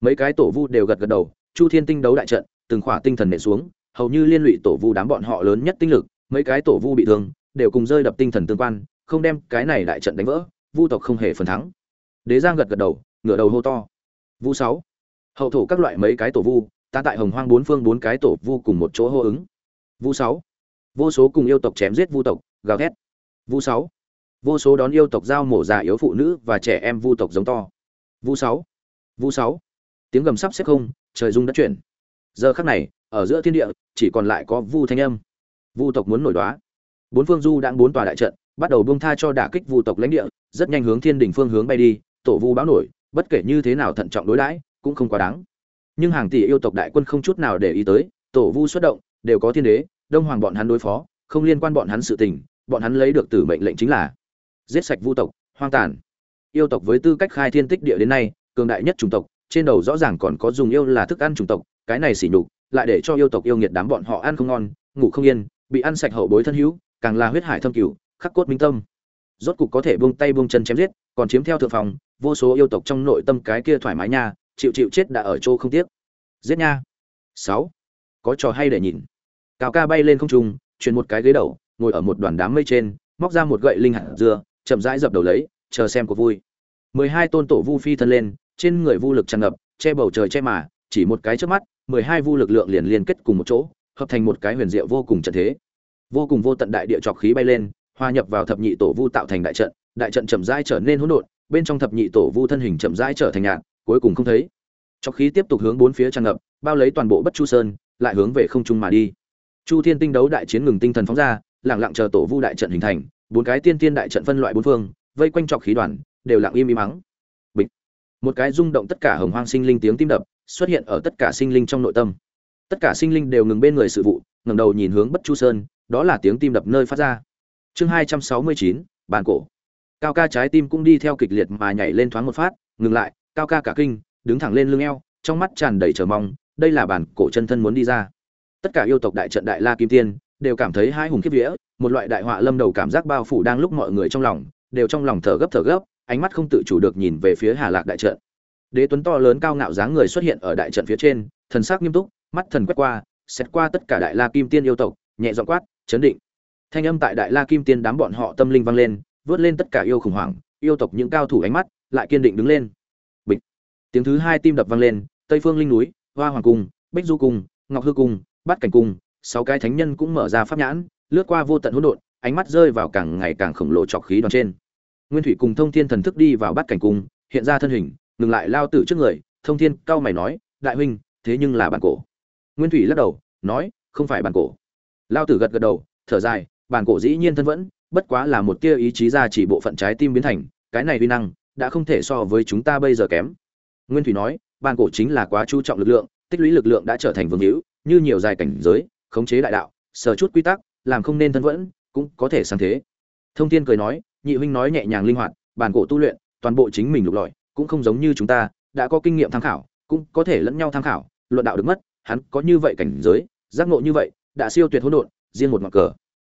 Mấy cái tổ vu đều gật gật đầu, chu thiên tinh đấu đại trận, từng khỏa tinh thần nện xuống, hầu như liên lụy tổ vu đám bọn họ lớn nhất tinh lực, mấy cái tổ vu bị thương, đều cùng rơi đập tinh thần tương quan, không đem cái này đại trận đánh vỡ, vu tộc không hề phần thắng. Đế giang gật gật đầu, ngửa đầu hô to. Vu sáu. Hậu thổ các loại mấy cái tổ vu, ta tại hồng hoang bốn phương bốn cái tổ vu cùng một chỗ hô ứng. Vu sáu. Vô số cùng yêu tộc chém giết vu tộc, gào thét. Vu sáu. Vô số đón yêu tộc giao mổ già yếu phụ nữ và trẻ em vu tộc giống to vu sáu. Vu sáu. Tiếng gầm sắp xếp không trời rung đất chuyển. Giờ khắc này ở giữa thiên địa chỉ còn lại có vu thanh âm. Vu tộc muốn nổi đóa, bốn phương du đang bốn tòa đại trận bắt đầu buông tha cho đả kích vu tộc lãnh địa rất nhanh hướng thiên đỉnh phương hướng bay đi tổ vu báo nổi bất kể như thế nào thận trọng đối đãi cũng không quá đáng. Nhưng hàng tỷ yêu tộc đại quân không chút nào để ý tới tổ vu xuất động đều có thiên đế đông hoàng bọn hắn đối phó không liên quan bọn hắn sự tình bọn hắn lấy được tử mệnh lệnh chính là giết sạch vu tộc hoang tàn yêu tộc với tư cách khai thiên tích địa đến nay, cường đại nhất chủng tộc, trên đầu rõ ràng còn có dùng yêu là thức ăn chủng tộc, cái này xỉ nhục, lại để cho yêu tộc yêu nghiệt đám bọn họ ăn không ngon, ngủ không yên, bị ăn sạch hậu bối thân hữu, càng là huyết hải thâm cửu, khắc cốt minh tâm. Rốt cục có thể buông tay buông chân chém giết, còn chiếm theo thượng phòng vô số yêu tộc trong nội tâm cái kia thoải mái nha, chịu chịu chết đã ở chỗ không tiếc. Giết nha. Sáu. Có trò hay để nhìn. Cao ca bay lên không trung chuyển một cái ghế đầu, ngồi ở một đoàn đám mây trên, móc ra một gậy linh hạt dưa chậm rãi dập đầu lấy chờ xem có vui. Mười hai tôn tổ vu phi thân lên, trên người vu lực tràn ngập, che bầu trời che mà, chỉ một cái chớp mắt, mười hai vu lực lượng liền liên kết cùng một chỗ, hợp thành một cái huyền diệu vô cùng trận thế. Vô cùng vô tận đại địa trọc khí bay lên, hòa nhập vào thập nhị tổ vu tạo thành đại trận đại trận chậm rãi trở nên hỗn độn, bên trong thập nhị tổ vu thân hình chậm rãi trở thành nhạt, cuối cùng không thấy. Trọc khí tiếp tục hướng bốn phía tràn ngập, bao lấy toàn bộ bất chu sơn, lại hướng về không trung mà đi. Chu thiên tinh đấu đại chiến ngừng tinh thần phóng ra, lặng lặng chờ tổ vu đại trận hình thành, bốn cái tiên tiên đại trận phân loại bốn phương vây quanh trọc khí đoàn, đều lặng im im mắng. Bịch. Một cái rung động tất cả hồng hoang sinh linh tiếng tim đập xuất hiện ở tất cả sinh linh trong nội tâm. Tất cả sinh linh đều ngừng bên người sự vụ, ngẩng đầu nhìn hướng bất chu sơn, đó là tiếng tim đập nơi phát ra. Chương hai trăm sáu mươi chín, bàn cổ. Cao ca trái tim cũng đi theo kịch liệt mà nhảy lên thoáng một phát, ngừng lại, cao ca cả kinh, đứng thẳng lên lưng eo, trong mắt tràn đầy chờ mong, đây là bản cổ chân thân muốn đi ra. Tất cả yêu tộc đại trận đại la kim tiên, đều cảm thấy hai hùng kiếp vía, một loại đại họa lâm đầu cảm giác bao phủ đang lúc mọi người trong lòng đều trong lòng thở gấp thở gấp, ánh mắt không tự chủ được nhìn về phía hà lạc đại trận. Đế tuấn to lớn cao ngạo dáng người xuất hiện ở đại trận phía trên, thần sắc nghiêm túc, mắt thần quét qua, xét qua tất cả đại la kim tiên yêu tộc, nhẹ dọn quát, chấn định. Thanh âm tại đại la kim tiên đám bọn họ tâm linh vang lên, vớt lên tất cả yêu khủng hoảng, yêu tộc những cao thủ ánh mắt lại kiên định đứng lên. Bịch. Tiếng thứ hai tim đập vang lên, tây phương linh núi, hoa hoàng cung, bích du cung, ngọc hư cung, bát cảnh cung, sáu cái thánh nhân cũng mở ra pháp nhãn, lướt qua vô tận hỗn độn ánh mắt rơi vào càng ngày càng khổng lồ trọc khí đoàn trên. Nguyên thủy cùng thông thiên thần thức đi vào bát cảnh cung, hiện ra thân hình, ngừng lại lao tử trước người. Thông thiên cao mày nói, đại huynh, thế nhưng là bản cổ. Nguyên thủy lắc đầu, nói, không phải bản cổ. Lao tử gật gật đầu, thở dài, bản cổ dĩ nhiên thân vẫn, bất quá là một tia ý chí ra chỉ bộ phận trái tim biến thành, cái này uy năng đã không thể so với chúng ta bây giờ kém. Nguyên thủy nói, bản cổ chính là quá chú trọng lực lượng, tích lũy lực lượng đã trở thành vương hữu, như nhiều dài cảnh giới, khống chế đại đạo, sở chút quy tắc, làm không nên thân vẫn cũng có thể sang thế. Thông thiên cười nói, nhị huynh nói nhẹ nhàng linh hoạt, bản cổ tu luyện, toàn bộ chính mình lục lọi, cũng không giống như chúng ta, đã có kinh nghiệm tham khảo, cũng có thể lẫn nhau tham khảo, luận đạo được mất, hắn có như vậy cảnh giới, giác ngộ như vậy, đã siêu tuyệt hỗn độn, riêng một mặt cờ.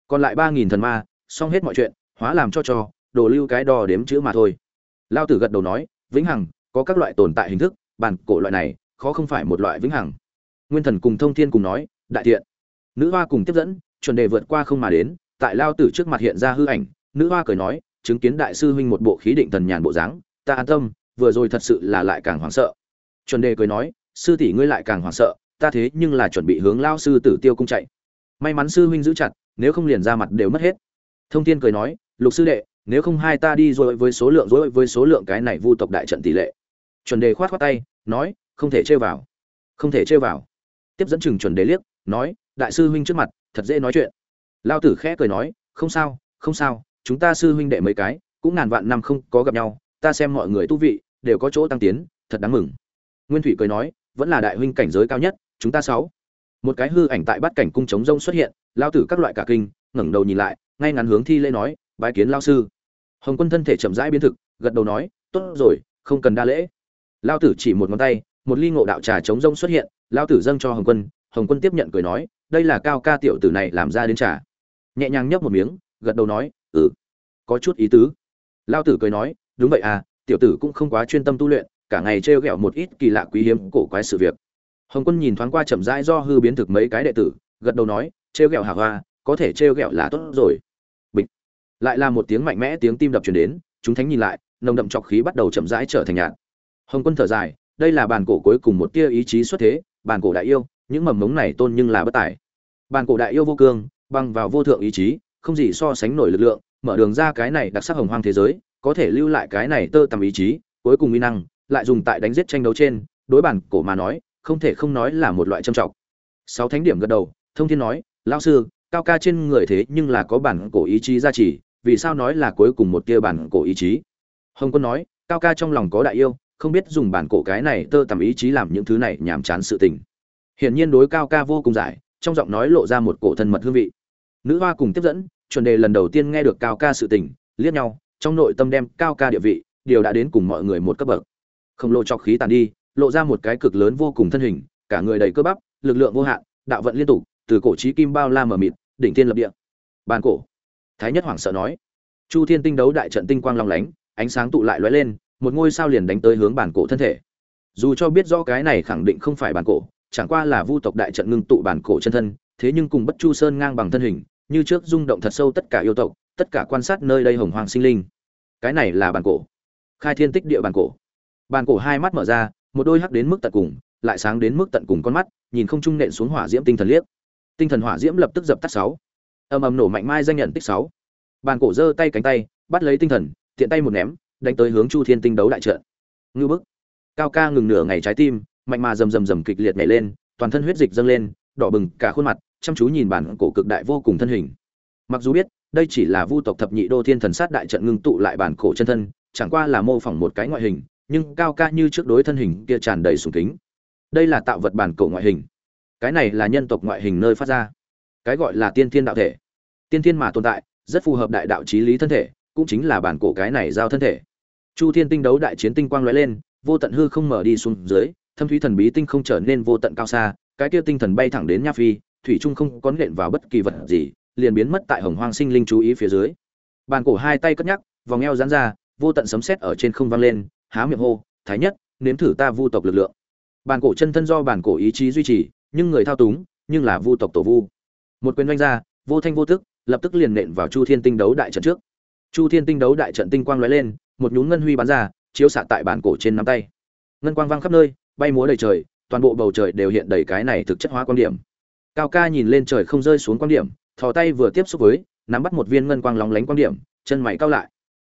Còn lại ba nghìn thần ma, xong hết mọi chuyện, hóa làm cho cho đồ lưu cái đo đếm chữ mà thôi. Lao tử gật đầu nói, vĩnh hằng, có các loại tồn tại hình thức, bản cổ loại này, khó không phải một loại vĩnh hằng. Nguyên thần cùng thông thiên cùng nói, đại thiện. Nữ hoa cùng tiếp dẫn, chuẩn đề vượt qua không mà đến tại lao tử trước mặt hiện ra hư ảnh, nữ hoa cười nói, chứng kiến đại sư huynh một bộ khí định thần nhàn bộ dáng, ta an tâm, vừa rồi thật sự là lại càng hoảng sợ. Chuẩn đề cười nói, sư tỷ ngươi lại càng hoảng sợ, ta thế nhưng là chuẩn bị hướng lao sư tử tiêu cung chạy. May mắn sư huynh giữ chặt, nếu không liền ra mặt đều mất hết. Thông thiên cười nói, lục sư đệ, nếu không hai ta đi rồi với số lượng, rồi với số lượng cái này vu tộc đại trận tỷ lệ. Chuẩn đề khoát khoát tay, nói, không thể chơi vào, không thể chơi vào. Tiếp dẫn chừng chuẩn đề liếc, nói, đại sư huynh trước mặt, thật dễ nói chuyện lao tử khẽ cười nói, không sao không sao, chúng ta sư huynh đệ mấy cái, cũng ngàn vạn năm không có gặp nhau, ta xem mọi người tu vị, đều có chỗ tăng tiến, thật đáng mừng. Nguyên thủy cười nói, vẫn là đại huynh cảnh giới cao nhất, chúng ta sáu. Một cái hư ảnh tại bát cảnh cung trống rông xuất hiện, lao tử các loại cả kinh, ngẩng đầu nhìn lại, ngay ngắn hướng thi lễ nói, bái kiến lao sư. Hồng quân thân thể chậm rãi biến thực, gật đầu nói, tốt rồi, không cần đa lễ. Lao tử chỉ một ngón tay, một ly ngộ đạo trà trống rông xuất hiện, lao tử dâng cho hồng quân hồng quân tiếp nhận cười nói, đây là cao ca tiểu tử này làm ra đến trà nhẹ nhàng nhấp một miếng, gật đầu nói ừ có chút ý tứ. Lao tử cười nói, đúng vậy à tiểu tử cũng không quá chuyên tâm tu luyện, cả ngày trêu ghẹo một ít kỳ lạ quý hiếm cổ quái sự việc. Hồng quân nhìn thoáng qua chậm rãi do hư biến thực mấy cái đệ tử, gật đầu nói, trêu ghẹo hà hoa, có thể trêu ghẹo là tốt rồi. Bịch. Lại là một tiếng mạnh mẽ tiếng tim đập truyền đến, chúng thánh nhìn lại, nồng đậm trọc khí bắt đầu chậm rãi trở thành nhạt. Hồng quân thở dài, đây là bàn cổ cuối cùng một tia ý chí xuất thế bàn cổ đại yêu, những mầm mống này tôn nhưng là bất tài. Bàn cổ đại yêu vô cương băng vào vô thượng ý chí, không gì so sánh nổi lực lượng, mở đường ra cái này đặc sắc hồng hoang thế giới, có thể lưu lại cái này tơ tầm ý chí, cuối cùng uy năng, lại dùng tại đánh giết tranh đấu trên, đối bản cổ mà nói, không thể không nói là một loại trâm trọng. Sáu thánh điểm gật đầu, thông thiên nói, lão sư, cao ca trên người thế nhưng là có bản cổ ý chí gia trì, vì sao nói là cuối cùng một tia bản cổ ý chí? Hồng quân nói, cao ca trong lòng có đại yêu, không biết dùng bản cổ cái này tơ tầm ý chí làm những thứ này nhàm chán sự tình. Hiển nhiên đối cao ca vô cùng giải, trong giọng nói lộ ra một cổ thân mật hương vị nữ hoa cùng tiếp dẫn, chuẩn đề lần đầu tiên nghe được cao ca sự tình, liếc nhau, trong nội tâm đem cao ca địa vị, điều đã đến cùng mọi người một cấp bậc. Không lộ trọc khí tàn đi, lộ ra một cái cực lớn vô cùng thân hình, cả người đầy cơ bắp, lực lượng vô hạn, đạo vận liên tục, từ cổ trí kim bao la mờ mịt, đỉnh thiên lập địa. Bàn cổ. Thái nhất hoảng sợ nói. Chu thiên tinh đấu đại trận tinh quang long lánh, ánh sáng tụ lại lóe lên, một ngôi sao liền đánh tới hướng bản cổ thân thể. Dù cho biết rõ cái này khẳng định không phải bản cổ, chẳng qua là vu tộc đại trận ngưng tụ bản cổ chân thân thế nhưng cùng bất chu sơn ngang bằng thân hình, như trước rung động thật sâu tất cả yêu tộc, tất cả quan sát nơi đây hồng hoàng sinh linh. Cái này là bàn cổ. Khai thiên tích địa bàn cổ. Bàn cổ hai mắt mở ra, một đôi hắc đến mức tận cùng, lại sáng đến mức tận cùng con mắt, nhìn không trung nện xuống hỏa diễm tinh thần liếc. Tinh thần hỏa diễm lập tức dập tắt sáu. Ầm ầm nổ mạnh mai danh nhận tích sáu. Bàn cổ giơ tay cánh tay, bắt lấy tinh thần, tiện tay một ném, đánh tới hướng chu thiên tinh đấu đại trận. Ngư bức. Cao ca ngừng nửa ngày trái tim, mạnh mà rầm rầm rầm kịch liệt nhảy lên, toàn thân huyết dịch dâng lên, đỏ bừng cả khuôn mặt chăm chú nhìn bản cổ cực đại vô cùng thân hình. Mặc dù biết, đây chỉ là vu tộc thập nhị đô thiên thần sát đại trận ngưng tụ lại bản cổ chân thân, chẳng qua là mô phỏng một cái ngoại hình, nhưng cao ca như trước đối thân hình kia tràn đầy sùng kính. Đây là tạo vật bản cổ ngoại hình. Cái này là nhân tộc ngoại hình nơi phát ra. Cái gọi là tiên thiên đạo thể. Tiên thiên mà tồn tại, rất phù hợp đại đạo trí lý thân thể, cũng chính là bản cổ cái này giao thân thể. Chu thiên tinh đấu đại chiến tinh quang lóe lên, vô tận hư không mở đi xuống dưới, thâm thúy thần bí tinh không trở nên vô tận cao xa, cái kia tinh thần bay thẳng đến nha phi thủy trung không có nện vào bất kỳ vật gì, liền biến mất tại hồng hoang sinh linh chú ý phía dưới. Bàn cổ hai tay cất nhắc, vòng eo giãn ra, vô tận sấm sét ở trên không vang lên, há miệng hô, thái nhất, nếm thử ta vu tộc lực lượng. Bàn cổ chân thân do bàn cổ ý chí duy trì, nhưng người thao túng, nhưng là vu tộc tổ vu. Một quyền doanh ra, vô thanh vô tức, lập tức liền nện vào chu thiên tinh đấu đại trận trước. Chu thiên tinh đấu đại trận tinh quang lóe lên, một nhún ngân huy bắn ra, chiếu xạ tại bàn cổ trên nắm tay. Ngân quang vang khắp nơi, bay múa đầy trời, toàn bộ bầu trời đều hiện đầy cái này thực chất hóa quan điểm cao ca nhìn lên trời không rơi xuống quan điểm, thò tay vừa tiếp xúc với, nắm bắt một viên ngân quang lóng lánh quan điểm, chân mày cao lại.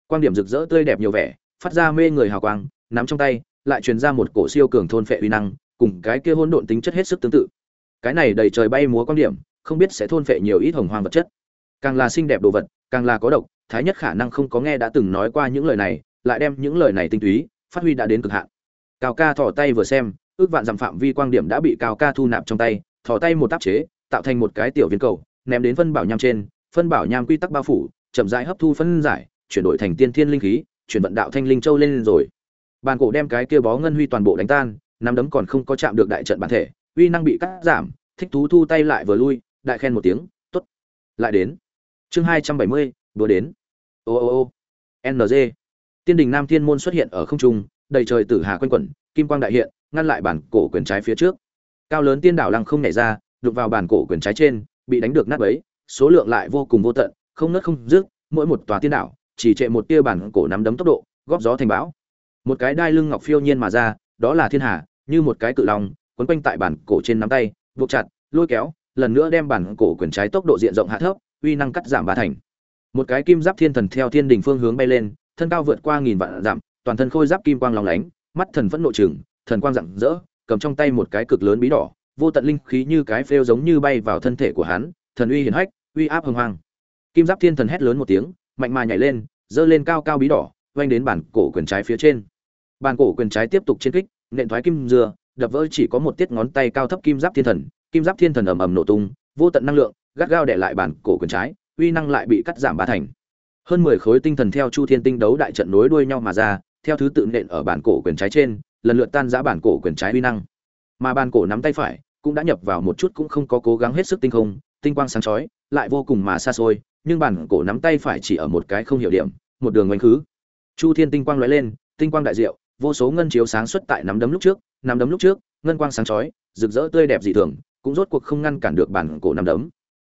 Quan điểm rực rỡ tươi đẹp nhiều vẻ, phát ra mê người hào quang, nắm trong tay, lại truyền ra một cổ siêu cường thôn phệ uy năng, cùng cái kia hỗn độn tính chất hết sức tương tự. Cái này đầy trời bay múa quan điểm, không biết sẽ thôn phệ nhiều ít hồng hoang vật chất. Càng là xinh đẹp đồ vật, càng là có độc, thái nhất khả năng không có nghe đã từng nói qua những lời này, lại đem những lời này tinh túy, phát huy đã đến cực hạn. Cao ca thò tay vừa xem, ước vạn dặm phạm vi quan điểm đã bị cao ca thu nạp trong tay thò tay một tác chế, tạo thành một cái tiểu viên cầu, ném đến phân bảo nham trên, phân bảo nham quy tắc bao phủ, chậm rãi hấp thu phân giải, chuyển đổi thành tiên thiên linh khí, chuyển vận đạo thanh linh châu lên rồi. Bàn cổ đem cái kia bó ngân huy toàn bộ đánh tan, nắm đấm còn không có chạm được đại trận bản thể, uy năng bị cắt giảm, thích thú thu tay lại vừa lui, đại khen một tiếng, tốt, lại đến. Chương hai trăm bảy mươi vừa đến. Ô ô ô ng tiên đình nam thiên môn xuất hiện ở không trung, đầy trời tử hà quanh quẩn, kim quang đại hiện, ngăn lại bản cổ quyền trái phía trước cao lớn tiên đảo lăng không nhảy ra đục vào bản cổ quyền trái trên, bị đánh được nát bấy, số lượng lại vô cùng vô tận, không nứt không rước, mỗi một tòa tiên đảo, chỉ trệ một tia bản cổ nắm đấm tốc độ, góp gió thành bão. Một cái đai lưng ngọc phiêu nhiên mà ra, đó là thiên hà, như một cái cự long, quấn quanh tại bản cổ trên nắm tay, buộc chặt, lôi kéo, lần nữa đem bản cổ quyền trái tốc độ diện rộng hạ thấp, uy năng cắt giảm ba thành. Một cái kim giáp thiên thần theo thiên đình phương hướng bay lên, thân cao vượt qua nghìn vạn dặm, toàn thân khôi giáp kim quang lòng lánh, mắt thần vẫn nội trừng, thần quang rạng rỡ cầm trong tay một cái cực lớn bí đỏ, vô tận linh khí như cái phêu giống như bay vào thân thể của hắn, thần uy hiển hách, uy áp hùng hoàng kim giáp thiên thần hét lớn một tiếng, mạnh mà nhảy lên, giơ lên cao cao bí đỏ vung đến bản cổ quyền trái phía trên. Bản cổ quyền trái tiếp tục chiến kích, nện thoái kim dừa, đập vỡ chỉ có một tiết ngón tay cao thấp kim giáp thiên thần, kim giáp thiên thần ầm ầm nổ tung, vô tận năng lượng, gắt gao đè lại bản cổ quyền trái, uy năng lại bị cắt giảm ba thành. Hơn mười khối tinh thần theo chu thiên tinh đấu đại trận nối đuôi nhau mà ra, theo thứ tự nện ở bản cổ quyền trái trên lần lượt tan giã bản cổ quyền trái uy năng. Mà bản cổ nắm tay phải cũng đã nhập vào một chút cũng không có cố gắng hết sức tinh không, tinh quang sáng chói, lại vô cùng mà xa xôi, nhưng bản cổ nắm tay phải chỉ ở một cái không hiểu điểm, một đường quanh khứ. Chu thiên tinh quang lóe lên, tinh quang đại diệu, vô số ngân chiếu sáng xuất tại nắm đấm lúc trước, nắm đấm lúc trước, ngân quang sáng chói, rực rỡ tươi đẹp dị thường, cũng rốt cuộc không ngăn cản được bản cổ nắm đấm.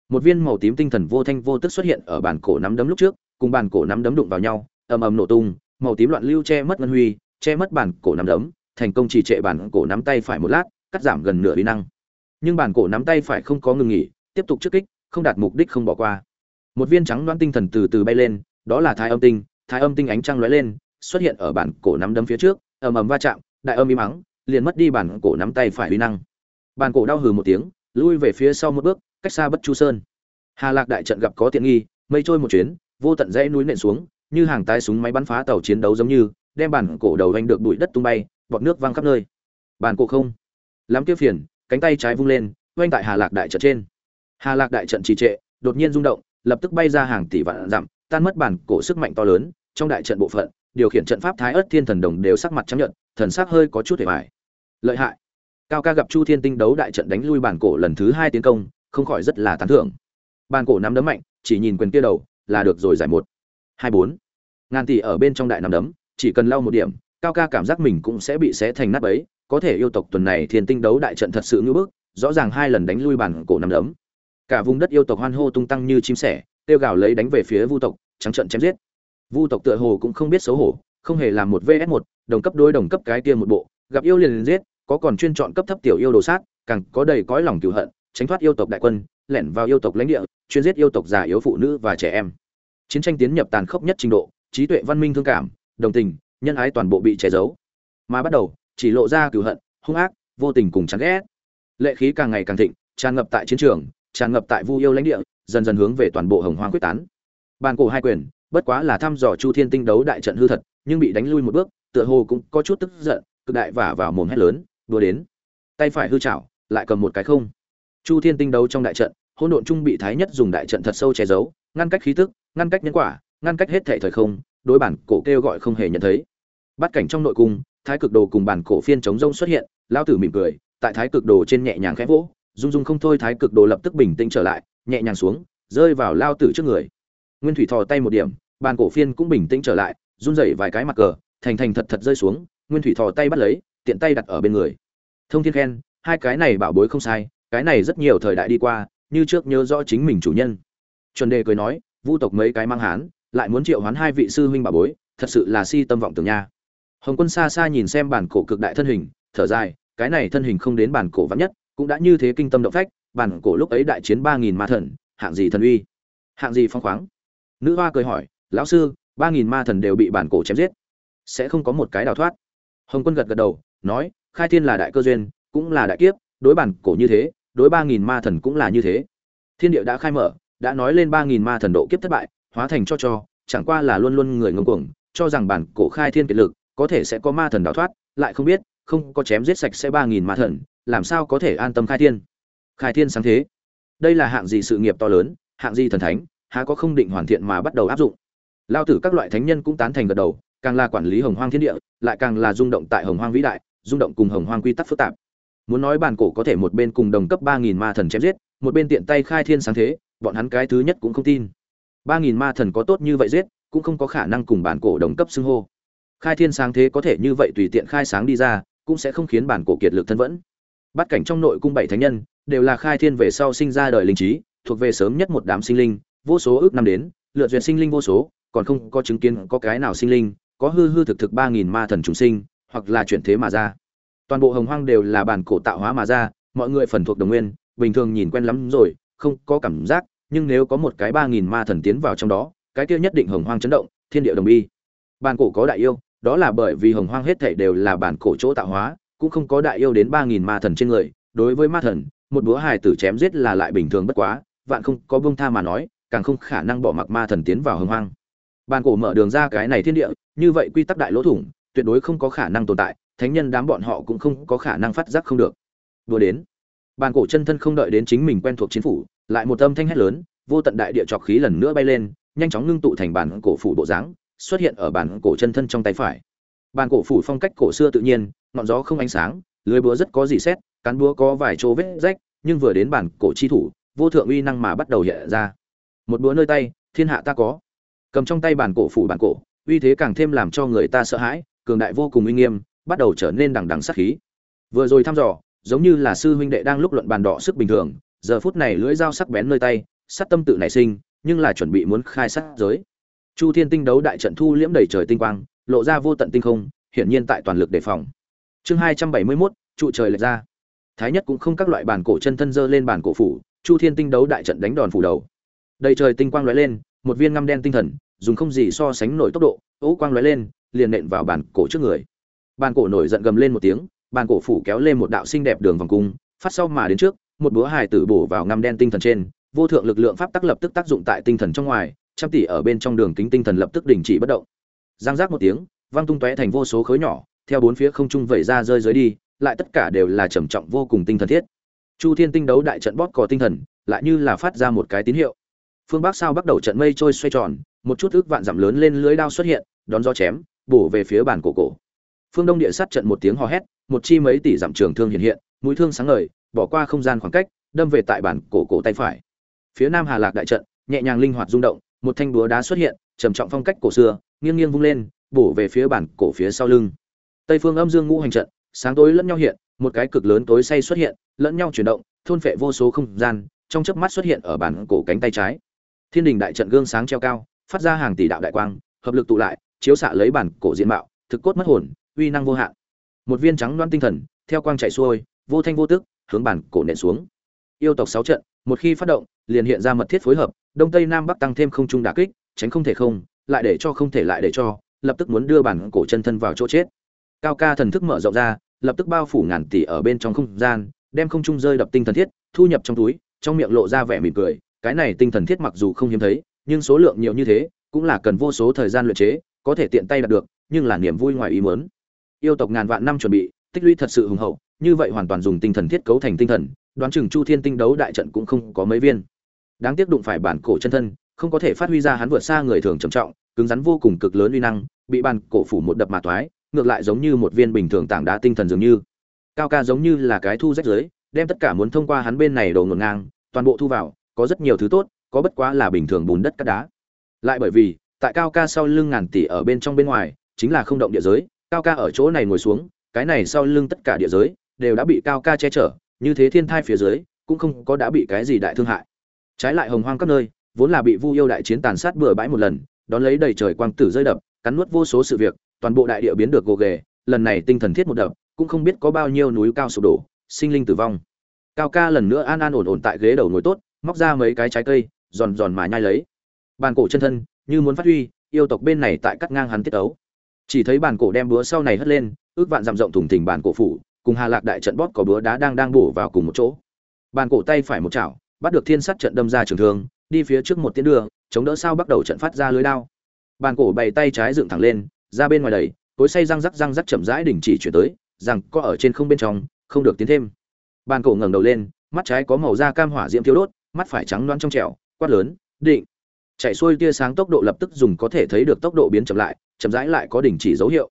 Một viên màu tím tinh thần vô thanh vô tức xuất hiện ở bản cổ nắm đấm lúc trước, cùng bản cổ nắm đấm đụng vào nhau, ầm ầm nổ tung, màu tím loạn lưu che mất ngân huy che mất bản cổ nắm đấm, thành công chỉ trệ bản cổ nắm tay phải một lát, cắt giảm gần nửa uy năng. Nhưng bản cổ nắm tay phải không có ngừng nghỉ, tiếp tục trước kích, không đạt mục đích không bỏ qua. Một viên trắng đoán tinh thần từ từ bay lên, đó là thái âm tinh. Thái âm tinh ánh trăng lóe lên, xuất hiện ở bản cổ nắm đấm phía trước, ầm ầm va chạm, đại âm im mắng liền mất đi bản cổ nắm tay phải uy năng. Bản cổ đau hừ một tiếng, lui về phía sau một bước, cách xa bất chu sơn. Hà lạc đại trận gặp có tiện nghi, mây trôi một chuyến, vô tận dãy núi nện xuống, như hàng tái súng máy bắn phá tàu chiến đấu giống như đem bản cổ đầu anh được bụi đất tung bay, bọt nước văng khắp nơi. Bản cổ không. Lắm kia phiền, cánh tay trái vung lên, oanh tại hà lạc đại trận trên. Hà lạc đại trận trì trệ, đột nhiên rung động, lập tức bay ra hàng tỷ vạn dặm, tan mất bản cổ sức mạnh to lớn, trong đại trận bộ phận, điều khiển trận pháp thái ớt thiên thần đồng đều sắc mặt chấp nhận thần sắc hơi có chút hề mải lợi hại. Cao ca gặp chu thiên tinh đấu đại trận đánh lui bản cổ lần thứ hai tiến công, không khỏi rất là tán thưởng. Bản cổ nắm đấm mạnh, chỉ nhìn quyền kia đầu, là được rồi giải một. Hai bốn. Ngàn tỷ ở bên trong đại nắm đấm chỉ cần lau một điểm, cao ca cảm giác mình cũng sẽ bị xé thành nát ấy. có thể yêu tộc tuần này thiên tinh đấu đại trận thật sự ngưỡng bức, rõ ràng hai lần đánh lui bản cổ nằm đấm. Cả vùng đất yêu tộc hoan hô tung tăng như chim sẻ tiêu gào lấy đánh về phía vu tộc, trắng trận chém giết. Vu tộc tựa hồ cũng không biết xấu hổ, không hề làm một vs một, đồng cấp đối đồng cấp cái kia một bộ, gặp yêu liền liền giết, có còn chuyên chọn cấp thấp tiểu yêu đồ sát, càng có đầy cõi lòng cửu hận, tránh thoát yêu tộc đại quân, lẻn vào yêu tộc lãnh địa, chuyên giết yêu tộc già yếu phụ nữ và trẻ em. Chiến tranh tiến nhập tàn khốc nhất trình độ, trí tuệ văn minh thương cảm đồng tình, nhân ái toàn bộ bị che giấu. Mà bắt đầu, chỉ lộ ra cừu hận, hung ác, vô tình cùng chán ghét. Lệ khí càng ngày càng thịnh, tràn ngập tại chiến trường, tràn ngập tại vu yêu lãnh địa, dần dần hướng về toàn bộ hồng hoang quyết tán. Bàn cổ hai quyền, bất quá là thăm dò chu thiên tinh đấu đại trận hư thật, nhưng bị đánh lui một bước, tựa hồ cũng có chút tức giận, cực đại vả vào mồm hét lớn, đua đến. Tay phải hư chảo, lại cầm một cái không. Chu thiên tinh đấu trong đại trận, hỗn độn trung bị thái nhất dùng đại trận thật sâu che giấu, ngăn cách khí tức, ngăn cách nhân quả, ngăn cách hết thể thời không đối bản cổ kêu gọi không hề nhận thấy. Bắt cảnh trong nội cung, thái cực đồ cùng bản cổ phiên chống rông xuất hiện, lão tử mỉm cười, tại thái cực đồ trên nhẹ nhàng khẽ vỗ, rung rung không thôi thái cực đồ lập tức bình tĩnh trở lại, nhẹ nhàng xuống, rơi vào lao tử trước người. Nguyên thủy thò tay một điểm bàn cổ phiên cũng bình tĩnh trở lại, run rẩy vài cái mặt cờ, thành thành thật thật rơi xuống, nguyên thủy thò tay bắt lấy, tiện tay đặt ở bên người. Thông thiên khen, hai cái này bảo bối không sai, cái này rất nhiều thời đại đi qua, như trước nhớ rõ chính mình chủ nhân. Chuẩn đề cười nói, vu tộc mấy cái mang hán lại muốn triệu hoán hai vị sư huynh bảo bối, thật sự là si tâm vọng tưởng nha. Hồng quân xa xa nhìn xem bản cổ cực đại thân hình, thở dài, cái này thân hình không đến bản cổ vắn nhất, cũng đã như thế kinh tâm động phách, bản cổ lúc ấy đại chiến ba nghìn ma thần, hạng gì thần uy? Hạng gì phong khoáng? Nữ hoa cười hỏi, lão sư, ba nghìn ma thần đều bị bản cổ chém giết, sẽ không có một cái đào thoát? Hồng quân gật gật đầu, nói, khai thiên là đại cơ duyên, cũng là đại kiếp, đối bản cổ như thế, đối ba nghìn ma thần cũng là như thế. Thiên địa đã khai mở, đã nói lên ba nghìn ma thần độ kiếp thất bại hóa thành cho cho, chẳng qua là luôn luôn người ngông cuồng, cho rằng bản cổ khai thiên kiệt lực, có thể sẽ có ma thần đào thoát, lại không biết, không có chém giết sạch sẽ ba nghìn ma thần, làm sao có thể an tâm khai thiên? Khai thiên sáng thế. Đây là hạng gì sự nghiệp to lớn, hạng gì thần thánh, há có không định hoàn thiện mà bắt đầu áp dụng? Lao tử các loại thánh nhân cũng tán thành gật đầu, càng là quản lý hồng hoang thiên địa, lại càng là rung động tại hồng hoang vĩ đại, rung động cùng hồng hoang quy tắc phức tạp. Muốn nói bản cổ có thể một bên cùng đồng cấp ba nghìn ma thần chém giết, một bên tiện tay khai thiên sáng thế, bọn hắn cái thứ nhất cũng không tin ba nghìn ma thần có tốt như vậy giết, cũng không có khả năng cùng bản cổ đồng cấp xưng hô. Khai thiên sáng thế có thể như vậy tùy tiện khai sáng đi ra, cũng sẽ không khiến bản cổ kiệt lực thân vẫn. Bắt cảnh trong nội cung bảy thánh nhân, đều là khai thiên về sau sinh ra đời linh trí, thuộc về sớm nhất một đám sinh linh, vô số ước năm đến, lựa duyệt sinh linh vô số, còn không có chứng kiến có cái nào sinh linh, có hư hư thực thực ba nghìn ma thần trùng sinh, hoặc là chuyển thế mà ra. Toàn bộ hồng hoang đều là bản cổ tạo hóa mà ra, mọi người phần thuộc đồng nguyên, bình thường nhìn quen lắm rồi, không có cảm giác nhưng nếu có một cái ba nghìn ma thần tiến vào trong đó, cái kia nhất định hồng hoang chấn động, thiên địa đồng bi. Bản cổ có đại yêu, đó là bởi vì hồng hoang hết thể đều là bản cổ chỗ tạo hóa, cũng không có đại yêu đến ba nghìn ma thần trên người. Đối với ma thần, một búa hài tử chém giết là lại bình thường bất quá, vạn không có bông tha mà nói, càng không khả năng bỏ mặc ma thần tiến vào hồng hoang. Bản cổ mở đường ra cái này thiên địa, như vậy quy tắc đại lỗ thủng, tuyệt đối không có khả năng tồn tại, thánh nhân đám bọn họ cũng không có khả năng phát giác không được. Vừa đến bàn cổ chân thân không đợi đến chính mình quen thuộc chiến phủ, lại một âm thanh hét lớn, vô tận đại địa trọc khí lần nữa bay lên, nhanh chóng ngưng tụ thành bản cổ phủ bộ dáng, xuất hiện ở bản cổ chân thân trong tay phải. Bàn cổ phủ phong cách cổ xưa tự nhiên, ngọn gió không ánh sáng, lưới búa rất có gì xét, cán búa có vài chỗ vết rách, nhưng vừa đến bản cổ chi thủ, vô thượng uy năng mà bắt đầu hiện ra. Một búa nơi tay, thiên hạ ta có. Cầm trong tay bản cổ phủ bản cổ, uy thế càng thêm làm cho người ta sợ hãi, cường đại vô cùng uy nghiêm, bắt đầu trở nên đằng đằng sát khí. Vừa rồi thăm dò giống như là sư huynh đệ đang lúc luận bàn đỏ sức bình thường, giờ phút này lưỡi dao sắc bén nơi tay, sát tâm tự nảy sinh, nhưng là chuẩn bị muốn khai sát giới. Chu thiên tinh đấu đại trận thu liễm đầy trời tinh quang, lộ ra vô tận tinh không, hiển nhiên tại toàn lực đề phòng. Chương hai trăm bảy mươi mốt, trụ trời lệch ra. Thái nhất cũng không các loại bản cổ chân thân dơ lên bản cổ phủ, chu thiên tinh đấu đại trận đánh đòn phủ đầu. Đầy trời tinh quang lóe lên, một viên ngăm đen tinh thần, dùng không gì so sánh nổi tốc độ, ố quang lóe lên, liền nện vào bản cổ trước người. Bản cổ nổi giận gầm lên một tiếng bàn cổ phủ kéo lên một đạo xinh đẹp đường vòng cung, phát sau mà đến trước, một búa hài tử bổ vào ngăm đen tinh thần trên, vô thượng lực lượng pháp tắc lập tức tác dụng tại tinh thần trong ngoài, trăm tỷ ở bên trong đường kính tinh thần lập tức đình chỉ bất động. Giang giác một tiếng vang tung tóe thành vô số khối nhỏ, theo bốn phía không trung vẩy ra rơi dưới đi, lại tất cả đều là trầm trọng vô cùng tinh thần thiết. Chu thiên tinh đấu đại trận bóp cò tinh thần, lại như là phát ra một cái tín hiệu. Phương bắc sao bắt đầu trận mây trôi xoay tròn, một chút ước vạn dặm lớn lên lưới đao xuất hiện, đón gió chém, bổ về phía bàn cổ cổ phương đông địa sát trận một tiếng hò hét, một chi mấy tỷ dặm trường thương hiện hiện, mũi thương sáng ngời, bỏ qua không gian khoảng cách, đâm về tại bản cổ cổ tay phải. Phía nam hà lạc đại trận, nhẹ nhàng linh hoạt rung động, một thanh búa đá xuất hiện, trầm trọng phong cách cổ xưa, nghiêng nghiêng vung lên, bổ về phía bản cổ phía sau lưng. Tây phương âm dương ngũ hành trận, sáng tối lẫn nhau hiện, một cái cực lớn tối say xuất hiện, lẫn nhau chuyển động, thôn phệ vô số không gian, trong chớp mắt xuất hiện ở bản cổ cánh tay trái. Thiên đình đại trận gương sáng treo cao, phát ra hàng tỷ đạo đại quang, hợp lực tụ lại, chiếu xạ lấy bản cổ diện mạo, thực cốt mất hồn uy năng vô hạn. Một viên trắng đoan tinh thần, theo quang chạy xuôi, vô thanh vô tức, hướng bản cổ nện xuống. Yêu tộc sáu trận, một khi phát động, liền hiện ra mật thiết phối hợp, đông tây nam bắc tăng thêm không trung đả kích, tránh không thể không, lại để cho không thể lại để cho, lập tức muốn đưa bản cổ chân thân vào chỗ chết. Cao ca thần thức mở rộng ra, lập tức bao phủ ngàn tỷ ở bên trong không gian, đem không trung rơi đập tinh thần thiết, thu nhập trong túi, trong miệng lộ ra vẻ mỉm cười. Cái này tinh thần thiết mặc dù không hiếm thấy, nhưng số lượng nhiều như thế, cũng là cần vô số thời gian luyện chế, có thể tiện tay đạt được, nhưng là niềm vui ngoài ý muốn yêu tộc ngàn vạn năm chuẩn bị, tích lũy thật sự hùng hậu, như vậy hoàn toàn dùng tinh thần thiết cấu thành tinh thần, đoán chừng chu thiên tinh đấu đại trận cũng không có mấy viên. Đáng tiếc đụng phải bản cổ chân thân, không có thể phát huy ra hắn vượt xa người thường trầm trọng, cứng rắn vô cùng cực lớn uy năng, bị bản cổ phủ một đập mà toái, ngược lại giống như một viên bình thường tảng đá tinh thần dường như. Cao ca giống như là cái thu rách giới đem tất cả muốn thông qua hắn bên này đầu ngổn ngang, toàn bộ thu vào, có rất nhiều thứ tốt, có bất quá là bình thường bùn đất cát đá. Lại bởi vì, tại cao ca sau lưng ngàn tỷ ở bên trong bên ngoài, chính là không động địa giới cao ca ở chỗ này ngồi xuống, cái này sau lưng tất cả địa giới đều đã bị cao ca che chở, như thế thiên thai phía dưới, cũng không có đã bị cái gì đại thương hại. Trái lại hồng hoang các nơi, vốn là bị vu yêu đại chiến tàn sát bừa bãi một lần, đón lấy đầy trời quang tử rơi đập, cắn nuốt vô số sự việc, toàn bộ đại địa biến được gồ ghề, lần này tinh thần thiết một đập, cũng không biết có bao nhiêu núi cao sụp đổ, sinh linh tử vong. Cao ca lần nữa an an ổn ổn tại ghế đầu ngồi tốt, móc ra mấy cái trái cây, giòn giòn mà nhai lấy. Bàn cổ chân thân, như muốn phát huy, yêu tộc bên này tại cắt ngang hắn tiết ấu chỉ thấy bàn cổ đem búa sau này hất lên, ước vạn dặm rộng thủng thình bàn cổ phủ, cùng hà lạc đại trận bóp có búa đá đang đang bổ vào cùng một chỗ. Bàn cổ tay phải một chảo, bắt được thiên sắt trận đâm ra trường thương, đi phía trước một tiến đường chống đỡ sao bắt đầu trận phát ra lưới đao. Bàn cổ bày tay trái dựng thẳng lên, ra bên ngoài đầy cối say răng rắc răng rắc chậm rãi đình chỉ chuyển tới, rằng có ở trên không bên trong, không được tiến thêm. Bàn cổ ngẩng đầu lên, mắt trái có màu da cam hỏa diễm thiếu đốt, mắt phải trắng loáng trong trẻo, quát lớn, định! Chạy xuôi tia sáng tốc độ lập tức dùng có thể thấy được tốc độ biến chậm lại chậm rãi lại có đình chỉ dấu hiệu.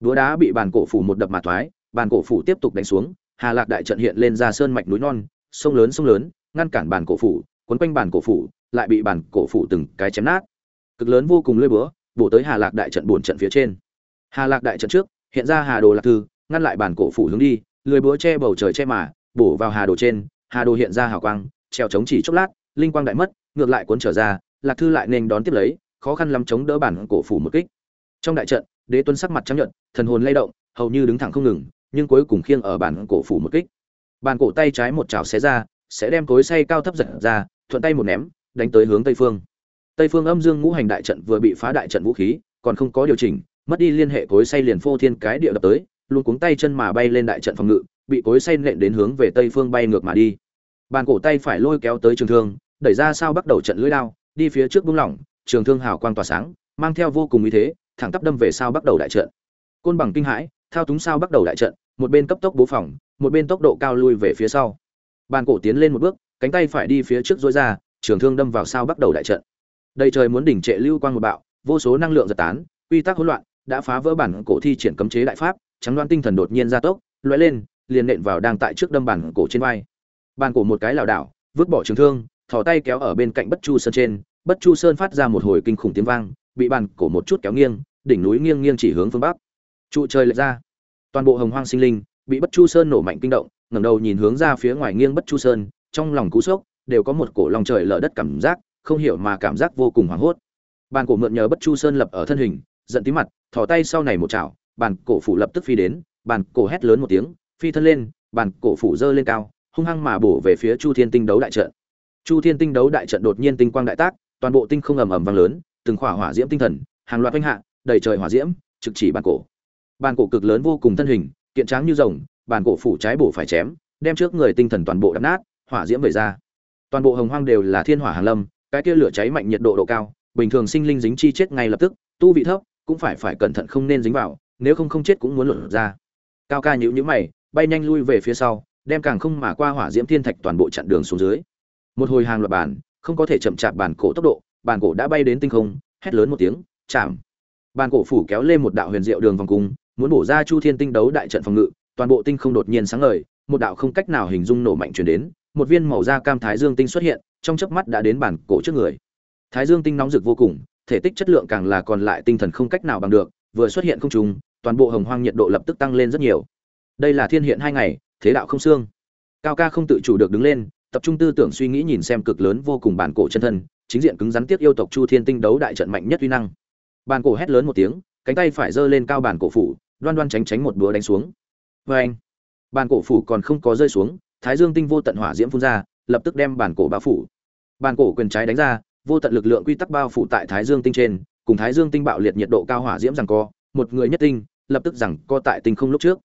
Đúa đá bị bàn cổ phủ một đập mà thoái, bàn cổ phủ tiếp tục đánh xuống, hà lạc đại trận hiện lên ra sơn mạch núi non, sông lớn sông lớn, ngăn cản bàn cổ phủ, quấn quanh bàn cổ phủ, lại bị bàn cổ phủ từng cái chém nát. Cực lớn vô cùng lơi búa, bổ tới hà lạc đại trận buồn trận phía trên. Hà lạc đại trận trước, hiện ra hà đồ lạc thư, ngăn lại bàn cổ phủ hướng đi lười búa che bầu trời che mà, bổ vào hà đồ trên, hà đồ hiện ra hào quang, treo chống chỉ chốc lát, linh quang đại mất, ngược lại cuốn trở ra, lạc thư lại nên đón tiếp lấy, khó khăn lắm chống đỡ bản cổ phủ một kích trong đại trận, đế tuấn sắc mặt trắng nhận thần hồn lay động, hầu như đứng thẳng không ngừng, nhưng cuối cùng khiêng ở bản cổ phủ một kích. Bản cổ tay trái một chảo xé ra, sẽ đem cối say cao thấp giật ra, thuận tay một ném, đánh tới hướng tây phương. Tây phương âm dương ngũ hành đại trận vừa bị phá đại trận vũ khí, còn không có điều chỉnh, mất đi liên hệ cối say liền phô thiên cái địa đập tới, luôn cuống tay chân mà bay lên đại trận phòng ngự, bị cối say nện đến hướng về tây phương bay ngược mà đi. Bàn cổ tay phải lôi kéo tới trường thương, đẩy ra sao bắt đầu trận lưỡi đao, đi phía trước buông lỏng, trường thương hào quang tỏa sáng, mang theo vô cùng ý thế thẳng tắp đâm về sao bắt đầu đại trận. Côn bằng kinh hãi, thao túng sao bắt đầu đại trận, một bên cấp tốc bố phòng, một bên tốc độ cao lui về phía sau. Bàn cổ tiến lên một bước, cánh tay phải đi phía trước dối ra, trường thương đâm vào sao bắt đầu đại trận. Đầy trời muốn đỉnh trệ lưu quang một bạo, vô số năng lượng giật tán, quy tắc hỗn loạn, đã phá vỡ bản cổ thi triển cấm chế đại pháp, trắng đoan tinh thần đột nhiên gia tốc, lóe lên, liền nện vào đang tại trước đâm bản cổ trên vai. Bàn cổ một cái lảo đảo, vứt bỏ trường thương, thò tay kéo ở bên cạnh bất chu sơn trên, bất chu sơn phát ra một hồi kinh khủng tiếng vang bị bàn cổ một chút kéo nghiêng, đỉnh núi nghiêng nghiêng chỉ hướng phương bắc. Trụ trời lệch ra. Toàn bộ hồng hoang sinh linh bị bất chu sơn nổ mạnh kinh động, ngẩng đầu nhìn hướng ra phía ngoài nghiêng bất chu sơn, trong lòng cú sốc, đều có một cổ lòng trời lở đất cảm giác, không hiểu mà cảm giác vô cùng hoảng hốt. Bàn cổ mượn nhờ bất chu sơn lập ở thân hình, giận tí mặt, thò tay sau này một chảo, bàn cổ phủ lập tức phi đến, bàn cổ hét lớn một tiếng, phi thân lên, bàn cổ phủ dơ lên cao, hung hăng mà bổ về phía chu thiên tinh đấu đại trận. Chu thiên tinh đấu đại trận đột nhiên tinh quang đại tác, toàn bộ tinh không ầm ầm vang lớn từng khỏa hỏa diễm tinh thần, hàng loạt oanh hạ, đầy trời hỏa diễm, trực chỉ bàn cổ. Bàn cổ cực lớn vô cùng thân hình, kiện tráng như rồng, bàn cổ phủ trái bổ phải chém, đem trước người tinh thần toàn bộ đập nát, hỏa diễm về ra. Toàn bộ hồng hoang đều là thiên hỏa hàn lâm, cái kia lửa cháy mạnh nhiệt độ độ cao, bình thường sinh linh dính chi chết ngay lập tức, tu vị thấp, cũng phải phải cẩn thận không nên dính vào, nếu không không chết cũng muốn luận ra. Cao ca nhũ nhũ mày, bay nhanh lui về phía sau, đem càng không mà qua hỏa diễm thiên thạch toàn bộ chặn đường xuống dưới. Một hồi hàng loạt bản không có thể chậm chạp bản cổ tốc độ bản cổ đã bay đến tinh không, hét lớn một tiếng, chạm. Bản cổ phủ kéo lên một đạo huyền diệu đường vòng cung, muốn bổ ra chu thiên tinh đấu đại trận phòng ngự, toàn bộ tinh không đột nhiên sáng ngời, một đạo không cách nào hình dung nổ mạnh truyền đến, một viên màu da cam thái dương tinh xuất hiện, trong chớp mắt đã đến bản cổ trước người. Thái dương tinh nóng rực vô cùng, thể tích chất lượng càng là còn lại tinh thần không cách nào bằng được, vừa xuất hiện không trùng, toàn bộ hồng hoang nhiệt độ lập tức tăng lên rất nhiều. Đây là thiên hiện hai ngày, thế đạo không xương. Cao ca không tự chủ được đứng lên, tập trung tư tưởng suy nghĩ nhìn xem cực lớn vô cùng bản cổ chân thân chính diện cứng rắn tiếp yêu tộc chu thiên tinh đấu đại trận mạnh nhất uy năng. Bàn cổ hét lớn một tiếng, cánh tay phải giơ lên cao bàn cổ phủ, đoan đoan tránh tránh một búa đánh xuống. Vê anh, bàn cổ phủ còn không có rơi xuống, thái dương tinh vô tận hỏa diễm phun ra, lập tức đem bàn cổ bao phủ. Bàn cổ quyền trái đánh ra, vô tận lực lượng quy tắc bao phủ tại thái dương tinh trên, cùng thái dương tinh bạo liệt nhiệt độ cao hỏa diễm rằng co, một người nhất tinh, lập tức rằng co tại tinh không lúc trước.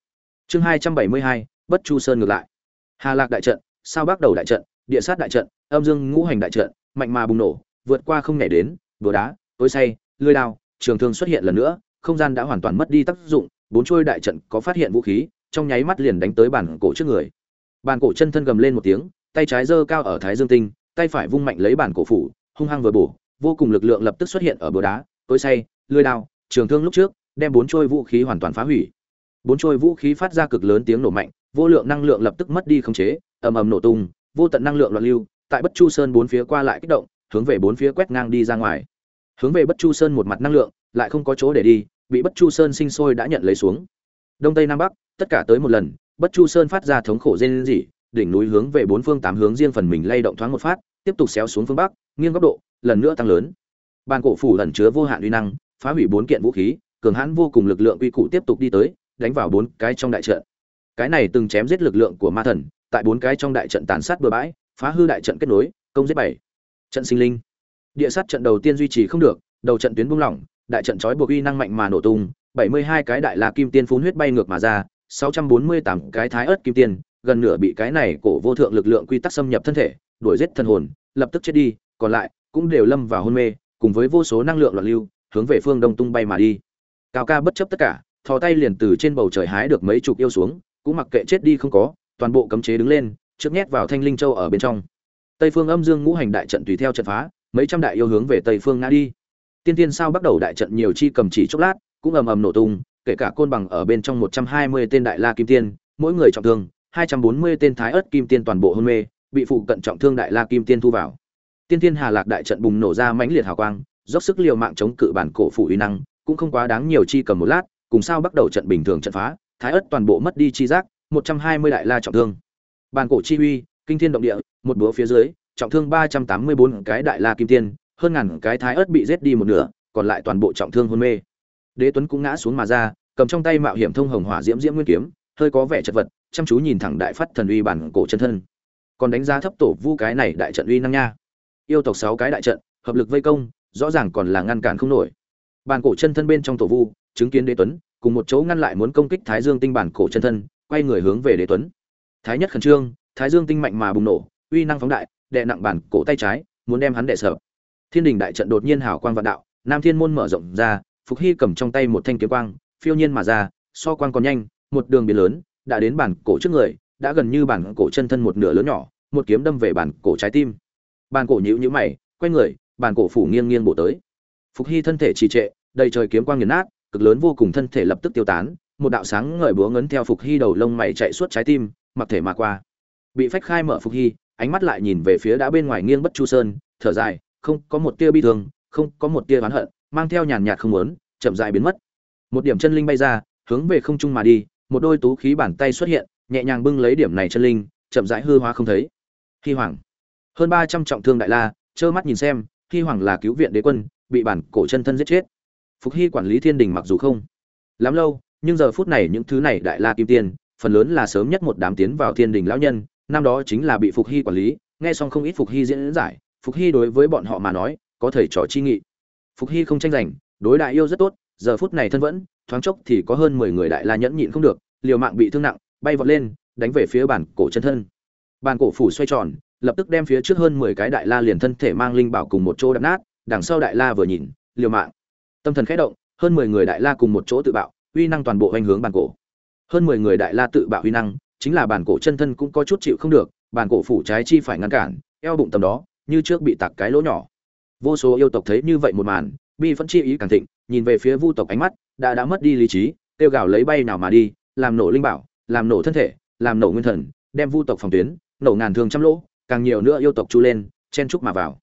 Chương hai trăm bảy mươi hai, bất chu sơn ngược lại. Hà lạc đại trận, sao bắc đầu đại trận, địa sát đại trận, âm dương ngũ hành đại trận mạnh mà bùng nổ, vượt qua không nhảy đến, búa đá tối say lưới đao, trường thương xuất hiện lần nữa, không gian đã hoàn toàn mất đi tác dụng, bốn trôi đại trận có phát hiện vũ khí, trong nháy mắt liền đánh tới bản cổ trước người. Bản cổ chân thân gầm lên một tiếng, tay trái giơ cao ở thái dương tinh, tay phải vung mạnh lấy bản cổ phủ, hung hăng vừa bổ, vô cùng lực lượng lập tức xuất hiện ở bờ đá tối say lưới đao, trường thương lúc trước, đem bốn trôi vũ khí hoàn toàn phá hủy. Bốn trôi vũ khí phát ra cực lớn tiếng nổ mạnh, vô lượng năng lượng lập tức mất đi khống chế, ầm ầm nổ tung, vô tận năng lượng loạn lưu tại bất chu sơn bốn phía qua lại kích động, hướng về bốn phía quét ngang đi ra ngoài. Hướng về bất chu sơn một mặt năng lượng, lại không có chỗ để đi, bị bất chu sơn sinh sôi đã nhận lấy xuống. Đông tây nam bắc, tất cả tới một lần, bất chu sơn phát ra thống khổ rên rỉ, đỉnh núi hướng về bốn phương tám hướng riêng phần mình lay động thoáng một phát, tiếp tục xéo xuống phương bắc, nghiêng góc độ, lần nữa tăng lớn. Bàn cổ phủ ẩn chứa vô hạn uy năng, phá hủy bốn kiện vũ khí, cường hãn vô cùng lực lượng quy cụ tiếp tục đi tới, đánh vào bốn cái trong đại trận. Cái này từng chém giết lực lượng của ma thần, tại bốn cái trong đại trận tàn sát bừa bãi phá hư đại trận kết nối công giết bảy trận sinh linh địa sát trận đầu tiên duy trì không được đầu trận tuyến buông lỏng đại trận trói buộc uy năng mạnh mà nổ tung bảy mươi hai cái đại la kim tiên phun huyết bay ngược mà ra 648 cái thái ớt kim tiên, gần nửa bị cái này cổ vô thượng lực lượng quy tắc xâm nhập thân thể, đuổi giết thần hồn, lập tức chết đi, còn lại cũng đều lâm vào hôn mê, cùng với vô số năng lượng loạn lưu, hướng về phương đông tung bay mà đi. Cao ca bất chấp tất cả, thò tay liền từ trên bầu trời hái được mấy chục yêu xuống, cũng mặc kệ chết đi không có, toàn bộ cấm chế đứng lên, trước nhét vào thanh linh châu ở bên trong. Tây phương âm dương ngũ hành đại trận tùy theo trận phá, mấy trăm đại yêu hướng về tây phương ngã đi. Tiên tiên sao bắt đầu đại trận nhiều chi cầm chỉ chốc lát, cũng ầm ầm nổ tung, kể cả côn bằng ở bên trong 120 tên đại la kim tiên, mỗi người trọng thương, 240 tên thái ớt kim tiên toàn bộ hôn mê, bị phụ cận trọng thương đại la kim tiên thu vào. Tiên tiên Hà Lạc đại trận bùng nổ ra mãnh liệt hào quang, dốc sức liều mạng chống cự bản cổ phủ uy năng, cũng không quá đáng nhiều chi cầm một lát, cùng sao bắt đầu trận bình thường trận phá, thái ớt toàn bộ mất đi chi giác, 120 đại la trọng thương. Bản cổ chi uy, kinh thiên động địa, một búa phía dưới, trọng thương 384 cái đại la kim tiên, hơn ngàn cái thái ớt bị giết đi một nửa, còn lại toàn bộ trọng thương hôn mê. Đế Tuấn cũng ngã xuống mà ra, cầm trong tay mạo hiểm thông hồng hỏa diễm diễm nguyên kiếm, hơi có vẻ chật vật, chăm chú nhìn thẳng đại phát thần uy bản cổ chân thân. Còn đánh giá thấp tổ vu cái này đại trận uy năng nha. Yêu tộc 6 cái đại trận, hợp lực vây công, rõ ràng còn là ngăn cản không nổi. Bản cổ chân thân bên trong tổ vu, chứng kiến Đế Tuấn, cùng một chỗ ngăn lại muốn công kích Thái Dương tinh bản cổ chân thân, quay người hướng về Đế Tuấn. Thái nhất khẩn trương, Thái Dương tinh mạnh mà bùng nổ, uy năng phóng đại, đè nặng bản cổ tay trái, muốn đem hắn đè sợ. Thiên đình đại trận đột nhiên hào quang vạn đạo, Nam Thiên môn mở rộng ra, Phục Hy cầm trong tay một thanh kiếm quang, phiêu nhiên mà ra, so quang còn nhanh, một đường biển lớn, đã đến bản cổ trước người, đã gần như bản cổ chân thân một nửa lớn nhỏ, một kiếm đâm về bản cổ trái tim. Bản cổ nhíu nhíu mày, quay người, bản cổ phủ nghiêng nghiêng bổ tới. Phục Hy thân thể trì trệ, đầy trời kiếm quang nghiền nát, cực lớn vô cùng thân thể lập tức tiêu tán, một đạo sáng ngời búa ngấn theo Phục Hy đầu lông mày chạy suốt trái tim, mặc thể mà qua. Bị phách khai mở Phục Hy, ánh mắt lại nhìn về phía đã bên ngoài nghiêng bất chu sơn, thở dài, không có một tia bi thương, không có một tia oán hận, mang theo nhàn nhạt không muốn, chậm rãi biến mất. Một điểm chân linh bay ra, hướng về không trung mà đi, một đôi tú khí bàn tay xuất hiện, nhẹ nhàng bưng lấy điểm này chân linh, chậm rãi hư hóa không thấy. Hy Hoàng, hơn 300 trọng thương đại la, trơ mắt nhìn xem, Hy Hoàng là cứu viện đế quân, bị bản cổ chân thân giết chết. Phục Hy quản lý thiên đình mặc dù không lắm lâu, nhưng giờ phút này những thứ này đại la kim tiên, phần lớn là sớm nhất một đám tiến vào thiên đình lão nhân, năm đó chính là bị Phục Hy quản lý, nghe xong không ít Phục Hy diễn giải, Phục Hy đối với bọn họ mà nói, có thầy trò chi nghị. Phục Hy không tranh giành, đối đại yêu rất tốt, giờ phút này thân vẫn, thoáng chốc thì có hơn mười người đại la nhẫn nhịn không được, liều mạng bị thương nặng, bay vọt lên, đánh về phía bản cổ chân thân. Bản cổ phủ xoay tròn, lập tức đem phía trước hơn mười cái đại la liền thân thể mang linh bảo cùng một chỗ đập nát, đằng sau đại la vừa nhìn, liều mạng. Tâm thần khẽ động, hơn mười người đại la cùng một chỗ tự bạo, uy năng toàn bộ hoành hướng bản cổ. Hơn mười người đại la tự bạo uy năng, chính là bản cổ chân thân cũng có chút chịu không được, bản cổ phủ trái chi phải ngăn cản, eo bụng tầm đó, như trước bị tạc cái lỗ nhỏ. Vô số yêu tộc thấy như vậy một màn, bi phẫn chi ý càng thịnh, nhìn về phía Vu tộc ánh mắt đã đã mất đi lý trí, tiêu gào lấy bay nào mà đi, làm nổ linh bảo, làm nổ thân thể, làm nổ nguyên thần, đem Vu tộc phòng tuyến, nổ ngàn thương trăm lỗ, càng nhiều nữa yêu tộc chu lên, chen chúc mà vào.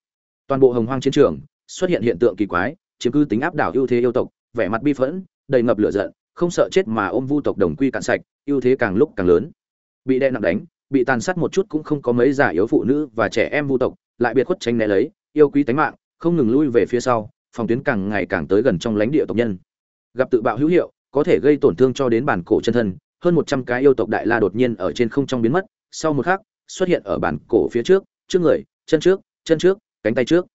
Toàn bộ Hồng Hoang chiến trường xuất hiện hiện tượng kỳ quái, chiếm cứ tính áp đảo ưu thế yêu tộc, vẻ mặt bi phẫn, đầy ngập lửa giận, không sợ chết mà ôm Vu tộc đồng quy cạn sạch, ưu thế càng lúc càng lớn. Bị đe nặng đánh, bị tàn sát một chút cũng không có mấy giả yếu phụ nữ và trẻ em Vu tộc, lại biệt khuất tranh né lấy, yêu quý tánh mạng, không ngừng lui về phía sau, phòng tuyến càng ngày càng tới gần trong lãnh địa tộc nhân. Gặp tự bạo hữu hiệu, có thể gây tổn thương cho đến bản cổ chân thân, hơn một trăm cái yêu tộc đại la đột nhiên ở trên không trong biến mất, sau một khắc, xuất hiện ở bản cổ phía trước, trước người, chân trước, chân trước, cánh tay trước.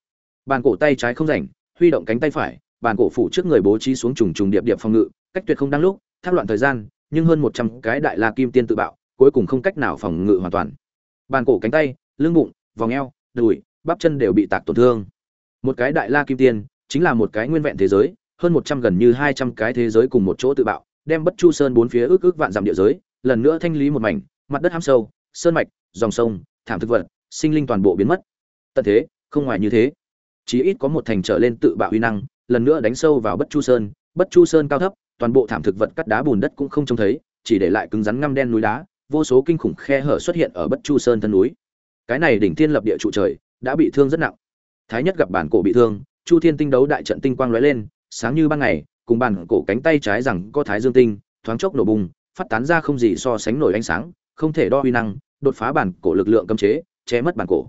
Bản cổ tay trái không rảnh, huy động cánh tay phải, bản cổ phủ trước người bố trí xuống trùng trùng điệp điệp phòng ngự, cách tuyệt không đang lúc, thác loạn thời gian, nhưng hơn một trăm cái đại la kim tiên tự bạo, cuối cùng không cách nào phòng ngự hoàn toàn. bàn cổ cánh tay, lưng bụng, vòng eo, đùi, bắp chân đều bị tạc tổn thương. Một cái đại la kim tiên, chính là một cái nguyên vẹn thế giới, hơn một trăm gần như hai trăm cái thế giới cùng một chỗ tự bạo, đem Bất Chu Sơn bốn phía ước ước vạn dặm địa giới, lần nữa thanh lý một mảnh, mặt đất hám sâu, sơn mạch, dòng sông, thảm thực vật, sinh linh toàn bộ biến mất. Tận thế, không ngoài như thế. Chí ít có một thành trở lên tự bạo uy năng, lần nữa đánh sâu vào Bất Chu Sơn, Bất Chu Sơn cao thấp, toàn bộ thảm thực vật cắt đá bùn đất cũng không trông thấy, chỉ để lại cứng rắn ngăm đen núi đá, vô số kinh khủng khe hở xuất hiện ở Bất Chu Sơn thân núi. Cái này đỉnh thiên lập địa trụ trời, đã bị thương rất nặng. Thái nhất gặp bản cổ bị thương, chu thiên tinh đấu đại trận tinh quang lóe lên sáng như ban ngày cùng bản cổ cánh tay trái rằng có thái dương tinh thoáng chốc nổ bùng phát tán ra không gì so sánh nổi ánh sáng không thể đo uy năng đột phá bản cổ lực lượng cấm chế che mất bản cổ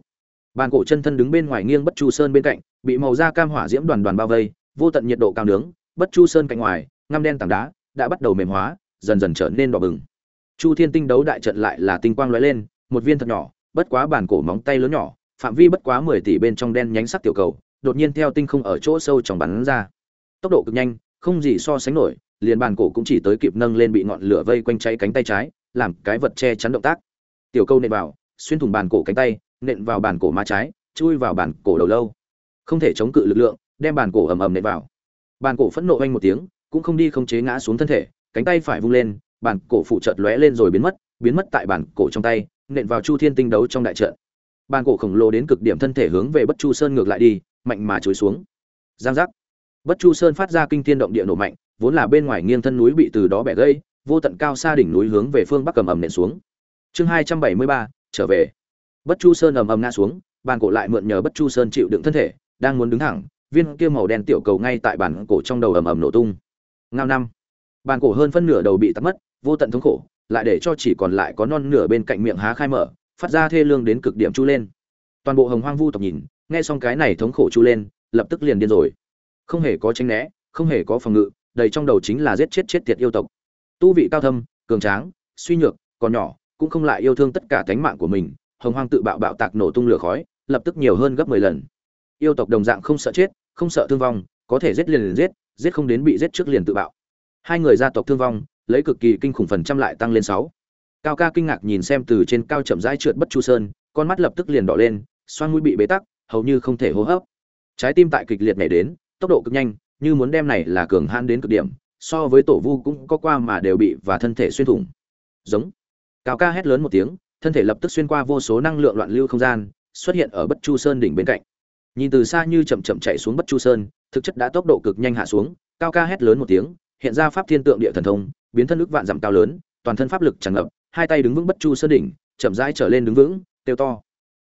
bản cổ chân thân đứng bên ngoài nghiêng bất chu sơn bên cạnh bị màu da cam hỏa diễm đoàn đoàn bao vây vô tận nhiệt độ cao nướng bất chu sơn cạnh ngoài ngăm đen tảng đá đã bắt đầu mềm hóa, dần dần trở nên đỏ bừng. Chu thiên tinh đấu đại trận lại là tinh quang lóe lên, một viên thật nhỏ, bất quá bản cổ móng tay lớn nhỏ, phạm vi bất quá mười tỷ bên trong đen nhánh sắc tiểu cầu, đột nhiên theo tinh không ở chỗ sâu trong bắn ra. Tốc độ cực nhanh, không gì so sánh nổi, liền bàn cổ cũng chỉ tới kịp nâng lên bị ngọn lửa vây quanh cháy cánh tay trái, làm cái vật che chắn động tác. Tiểu câu nện vào, xuyên thủng bàn cổ cánh tay, nện vào bàn cổ má trái, chui vào bàn cổ đầu lâu. Không thể chống cự lực lượng, đem bàn cổ ầm ầm nện vào. Bàn cổ phẫn nộ oanh một tiếng cũng không đi không chế ngã xuống thân thể, cánh tay phải vung lên, bàn cổ phụ chợt lóe lên rồi biến mất biến mất tại bàn cổ trong tay, nện vào chu thiên tinh đấu trong đại trận. Bàn cổ khổng lồ đến cực điểm thân thể hướng về bất chu sơn ngược lại đi, mạnh mà chối xuống. Giang giác. Bất chu sơn phát ra kinh thiên động địa nổ mạnh, vốn là bên ngoài nghiêng thân núi bị từ đó bẻ gây vô tận cao xa đỉnh núi hướng về phương bắc cầm ầm nện xuống. Chương hai trăm bảy mươi ba, trở về. Bất chu sơn ầm ầm ngã xuống, bàn cổ lại mượn nhờ bất chu sơn chịu đựng thân thể, đang muốn đứng thẳng, viên kia màu đen tiểu cầu ngay tại bàn cổ trong đầu ầm ầm nổ tung ngao năm. Bàn cổ hơn phân nửa đầu bị tắt mất, vô tận thống khổ, lại để cho chỉ còn lại có non nửa bên cạnh miệng há khai mở, phát ra thê lương đến cực điểm chu lên. Toàn bộ hồng hoang vu tộc nhìn, nghe xong cái này thống khổ chu lên, lập tức liền điên rồi. Không hề có tranh né, không hề có phòng ngự, đầy trong đầu chính là giết chết chết tiệt yêu tộc. Tu vị cao thâm, cường tráng, suy nhược, còn nhỏ, cũng không lại yêu thương tất cả cánh mạng của mình, hồng hoang tự bạo bạo tạc nổ tung lửa khói, lập tức nhiều hơn gấp mười lần. Yêu tộc đồng dạng không sợ chết, không sợ thương vong, có thể giết liền liền giết giết không đến bị giết trước liền tự bạo. Hai người gia tộc thương vong, lấy cực kỳ kinh khủng phần trăm lại tăng lên sáu. Cao ca kinh ngạc nhìn xem từ trên cao chậm rãi trượt bất chu sơn, con mắt lập tức liền đỏ lên xoan mũi bị bế tắc, hầu như không thể hô hấp. Trái tim tại kịch liệt nhảy đến, tốc độ cực nhanh, như muốn đem này là cường hãn đến cực điểm, so với tổ vu cũng có qua mà đều bị và thân thể xuyên thủng. Giống. Cao ca hét lớn một tiếng, thân thể lập tức xuyên qua vô số năng lượng loạn lưu không gian, xuất hiện ở bất chu sơn đỉnh bên cạnh. Nhìn từ xa như chậm chậm chạy xuống bất chu sơn thực chất đã tốc độ cực nhanh hạ xuống, cao ca hét lớn một tiếng, hiện ra pháp thiên tượng địa thần thông, biến thân ức vạn dặm cao lớn, toàn thân pháp lực tràn ngập, hai tay đứng vững bất chu sơn đỉnh, chậm rãi trở lên đứng vững tiêu to.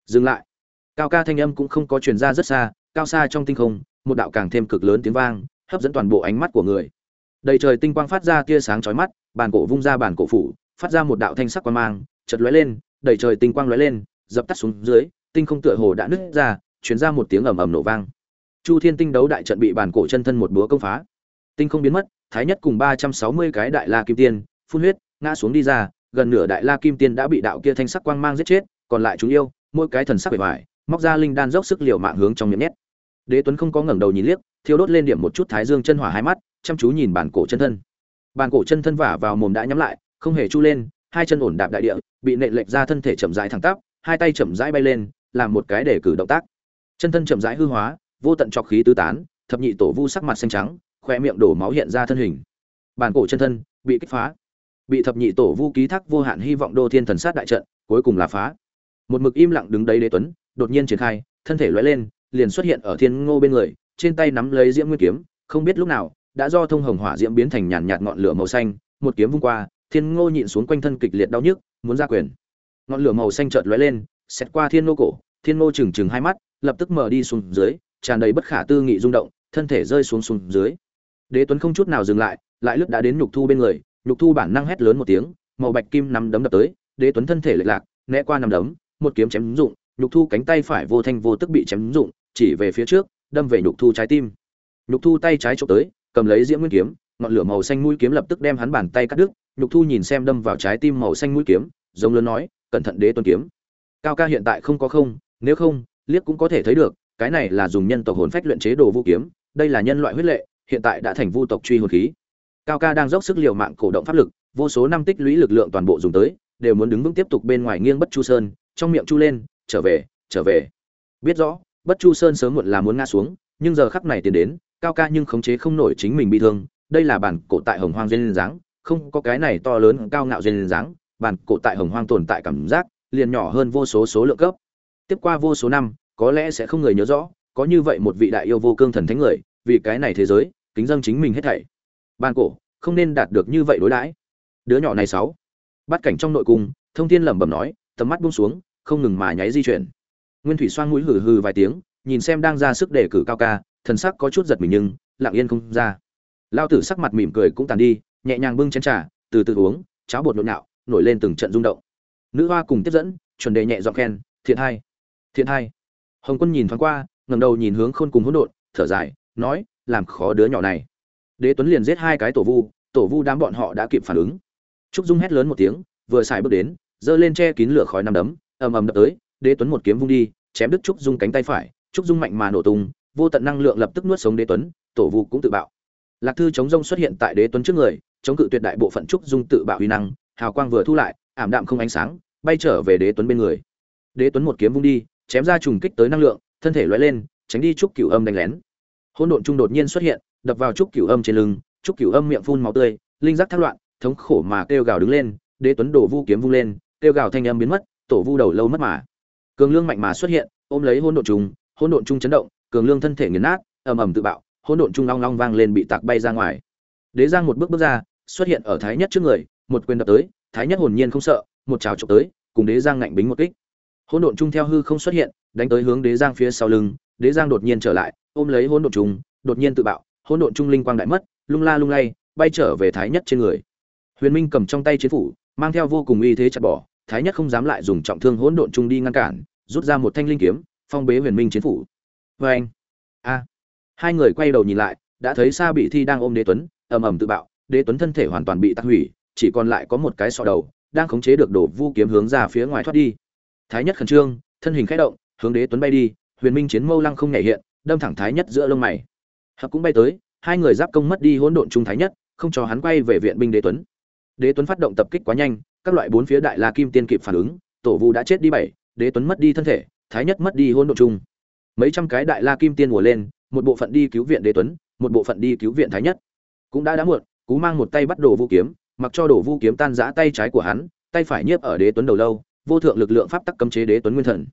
Dừng lại. Cao ca thanh âm cũng không có truyền ra rất xa, cao xa trong tinh không, một đạo càng thêm cực lớn tiếng vang, hấp dẫn toàn bộ ánh mắt của người. Đầy trời tinh quang phát ra tia sáng chói mắt, bàn cổ vung ra bàn cổ phủ, phát ra một đạo thanh sắc quang mang chật lóe lên, đầy trời tinh quang lóe lên, dập tắt xuống dưới, tinh không tựa hồ đã nứt ra, truyền ra một tiếng ầm ầm nổ vang chu thiên tinh đấu đại trận bị bàn cổ chân thân một búa công phá. Tinh không biến mất thái nhất cùng ba trăm sáu mươi cái đại la kim tiên phun huyết ngã xuống đi ra gần nửa đại la kim tiên đã bị đạo kia thanh sắc quang mang giết chết còn lại chúng yêu mỗi cái thần sắc bề vải, móc ra linh đan dốc sức liều mạng hướng trong miệng nhét. Đế tuấn không có ngẩng đầu nhìn liếc thiêu đốt lên điểm một chút thái dương chân hỏa hai mắt chăm chú nhìn bản cổ chân thân. Bản cổ chân thân vả vào mồm đã nhắm lại không hề chu lên hai chân ổn đạp đại địa bị nện lệch ra thân thể chậm rãi thẳng tắp hai tay chậm rãi bay lên làm một cái để cử động tác. Chân thân chậm rãi hư hóa vô tận trọc khí tứ tán, thập nhị tổ vu sắc mặt xanh trắng, khoe miệng đổ máu hiện ra thân hình. Bản cổ chân thân bị kích phá. Bị thập nhị tổ vu ký thác vô hạn hy vọng đô thiên thần sát đại trận, cuối cùng là phá. Một mực im lặng đứng đấy đế tuấn, đột nhiên triển khai, thân thể lóe lên, liền xuất hiện ở thiên ngô bên người, trên tay nắm lấy diễm nguyên kiếm, không biết lúc nào, đã do thông hồng hỏa diễm biến thành nhàn nhạt ngọn lửa màu xanh, một kiếm vung qua, thiên ngô nhịn xuống quanh thân kịch liệt đau nhức, muốn ra quyền. Ngọn lửa màu xanh chợt lóe lên xét qua thiên ngô cổ, thiên ngô chừng chừng hai mắt, lập tức mở đi xuống dưới tràn đầy bất khả tư nghị rung động, thân thể rơi xuống xuống dưới. Đế tuấn không chút nào dừng lại lại lướt đã đến nhục thu bên người, nhục thu bản năng hét lớn một tiếng, màu bạch kim nắm đấm đập tới, đế tuấn thân thể lệch lạc, né qua nắm đấm, một kiếm chém dụng nhục thu cánh tay phải vô thanh vô tức bị chém dụng chỉ về phía trước, đâm về nhục thu trái tim. Nhục thu tay trái chụp tới, cầm lấy diễm nguyên kiếm, ngọn lửa màu xanh mũi kiếm lập tức đem hắn bàn tay cắt đứt, nhục thu nhìn xem đâm vào trái tim màu xanh mũi kiếm, giống lớn nói, cẩn thận đế tuấn kiếm. Cao ca hiện tại không có không, nếu không, liếc cũng có thể thấy được cái này là dùng nhân tộc hồn phách luyện chế đồ vũ kiếm, đây là nhân loại huyết lệ, hiện tại đã thành vu tộc truy hồn khí. Cao ca đang dốc sức liều mạng cổ động pháp lực, vô số năm tích lũy lực lượng toàn bộ dùng tới, đều muốn đứng vững tiếp tục bên ngoài nghiêng bất chu sơn, trong miệng chu lên, trở về trở về. Biết rõ, bất chu sơn sớm muộn là muốn ngã xuống, nhưng giờ khắc này tiến đến, cao ca nhưng khống chế không nổi chính mình bị thương, đây là bản cổ tại hồng hoang duyên dáng, không có cái này to lớn cao ngạo duyên dáng, bản cổ tại hồng hoang tồn tại cảm giác liền nhỏ hơn vô số số lượng cấp. Tiếp qua vô số năm có lẽ sẽ không người nhớ rõ, có như vậy một vị đại yêu vô cương thần thánh người, vì cái này thế giới, kính dâng chính mình hết thảy. Ban cổ, không nên đạt được như vậy đối đãi. Đứa nhỏ này sáu. Bắt cảnh trong nội cung, thông thiên lẩm bẩm nói, tầm mắt buông xuống, không ngừng mà nháy di chuyển. Nguyên thủy xoang mũi hừ hừ vài tiếng, nhìn xem đang ra sức để cử cao ca, thần sắc có chút giật mình nhưng, lặng yên không ra. Lao tử sắc mặt mỉm cười cũng tàn đi, nhẹ nhàng bưng chén trà, từ từ uống, cháo bột nhộn nhạo nổi lên từng trận rung động. Nữ hoa cùng tiếp dẫn, chuẩn đề nhẹ giọng khen, thiện hai thiện hai hồng quân nhìn thoáng qua ngầm đầu nhìn hướng khôn cùng hỗn độn, thở dài, nói, làm khó đứa nhỏ này. Đế tuấn liền giết hai cái tổ vu tổ vu đám bọn họ đã kịp phản ứng. Trúc dung hét lớn một tiếng, vừa xài bước đến, giơ lên che kín lửa khói năm đấm, ầm ầm đập tới, đế tuấn một kiếm vung đi, chém đứt trúc dung cánh tay phải, trúc dung mạnh mà nổ tung, vô tận năng lượng lập tức nuốt sống đế tuấn, tổ vu cũng tự bạo. Lạc thư chống rông xuất hiện tại đế tuấn trước người, chống cự tuyệt đại bộ phận trúc dung tự bạo huy năng, hào quang vừa thu lại, ảm đạm không ánh sáng, bay trở về đế tuấn bên người. Đế tuấn một kiếm vung đi chém ra trùng kích tới năng lượng, thân thể lóe lên, tránh đi trúc cửu âm đánh lén. Hỗn độn trung đột nhiên xuất hiện, đập vào trúc cửu âm trên lưng, trúc cửu âm miệng phun máu tươi, linh giác thác loạn, thống khổ mà kêu gào đứng lên, đế tuấn đổ vu kiếm vung lên, kêu gào thanh âm biến mất, tổ vu đầu lâu mất mà. Cường lương mạnh mà xuất hiện, ôm lấy hỗn độn trung, hỗn độn trung chấn động, cường lương thân thể nghiền nát, ầm ầm tự bạo, hỗn độn trung long long vang lên bị tạc bay ra ngoài. Đế giang một bước bước ra, xuất hiện ở thái nhất trước người, một quyền đập tới, thái nhất hồn nhiên không sợ, một trào chụp tới, cùng đế giang ngạnh bính một kích hỗn độn trung theo hư không xuất hiện, đánh tới hướng đế giang phía sau lưng, đế giang đột nhiên trở lại, ôm lấy hỗn độn trung đột nhiên tự bạo, hỗn độn trung linh quang đại mất, lung la lung lay, bay trở về thái nhất trên người. Huyền minh cầm trong tay chiến phủ, mang theo vô cùng uy thế chặt bỏ, thái nhất không dám lại dùng trọng thương hỗn độn trung đi ngăn cản, rút ra một thanh linh kiếm, phong bế huyền minh chiến phủ. Vê anh, a, hai người quay đầu nhìn lại, đã thấy sa bị thi đang ôm đế tuấn, ầm ầm tự bạo, đế tuấn thân thể hoàn toàn bị tắc hủy, chỉ còn lại có một cái sọ đầu, đang khống chế được đổ vu kiếm hướng ra phía ngoài thoát đi thái nhất khẩn trương, thân hình khẽ động, hướng đế tuấn bay đi, huyền minh chiến mâu lăng không nhảy hiện, đâm thẳng thái nhất giữa lông mày. Hợp cũng bay tới, hai người giáp công mất đi hỗn độn trung thái nhất, không cho hắn quay về viện binh đế tuấn. Đế tuấn phát động tập kích quá nhanh, các loại bốn phía đại la kim tiên kịp phản ứng, tổ vu đã chết đi bảy, đế tuấn mất đi thân thể, thái nhất mất đi hỗn độn trung mấy trăm cái đại la kim tiên ùa lên, một bộ phận đi cứu viện đế tuấn, một bộ phận đi cứu viện thái nhất. Cũng đã đã muộn, cú mang một tay bắt đồ vũ kiếm, mặc cho đồ vũ kiếm tan rã tay trái của hắn, tay phải nhiếp ở đế tuấn đầu lâu vô thượng lực lượng pháp tắc cấm chế đế tuấn nguyên thần.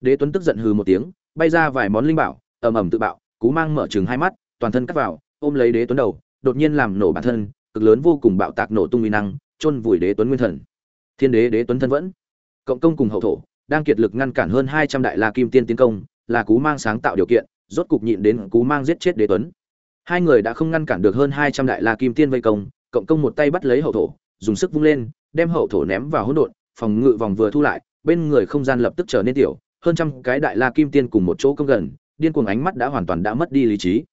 Đế tuấn tức giận hừ một tiếng, bay ra vài món linh bảo, ầm ầm tự bạo, cú mang mở chừng hai mắt, toàn thân cắt vào, ôm lấy đế tuấn đầu, đột nhiên làm nổ bản thân, cực lớn vô cùng bạo tạc nổ tung uy năng, chôn vùi đế tuấn nguyên thần. Thiên đế đế tuấn thân vẫn. Cộng công cùng hậu thổ, đang kiệt lực ngăn cản hơn hai trăm đại la kim tiên tiến công, là cú mang sáng tạo điều kiện, rốt cục nhịn đến cú mang giết chết đế tuấn. Hai người đã không ngăn cản được hơn hai trăm đại la kim tiên vây công, cộng công một tay bắt lấy hậu thổ, dùng sức vung lên, đem hậu thổ ném vào hỗn độn phòng ngự vòng vừa thu lại, bên người không gian lập tức trở nên tiểu, hơn trăm cái đại la kim tiên cùng một chỗ công gần, điên cuồng ánh mắt đã hoàn toàn đã mất đi lý trí.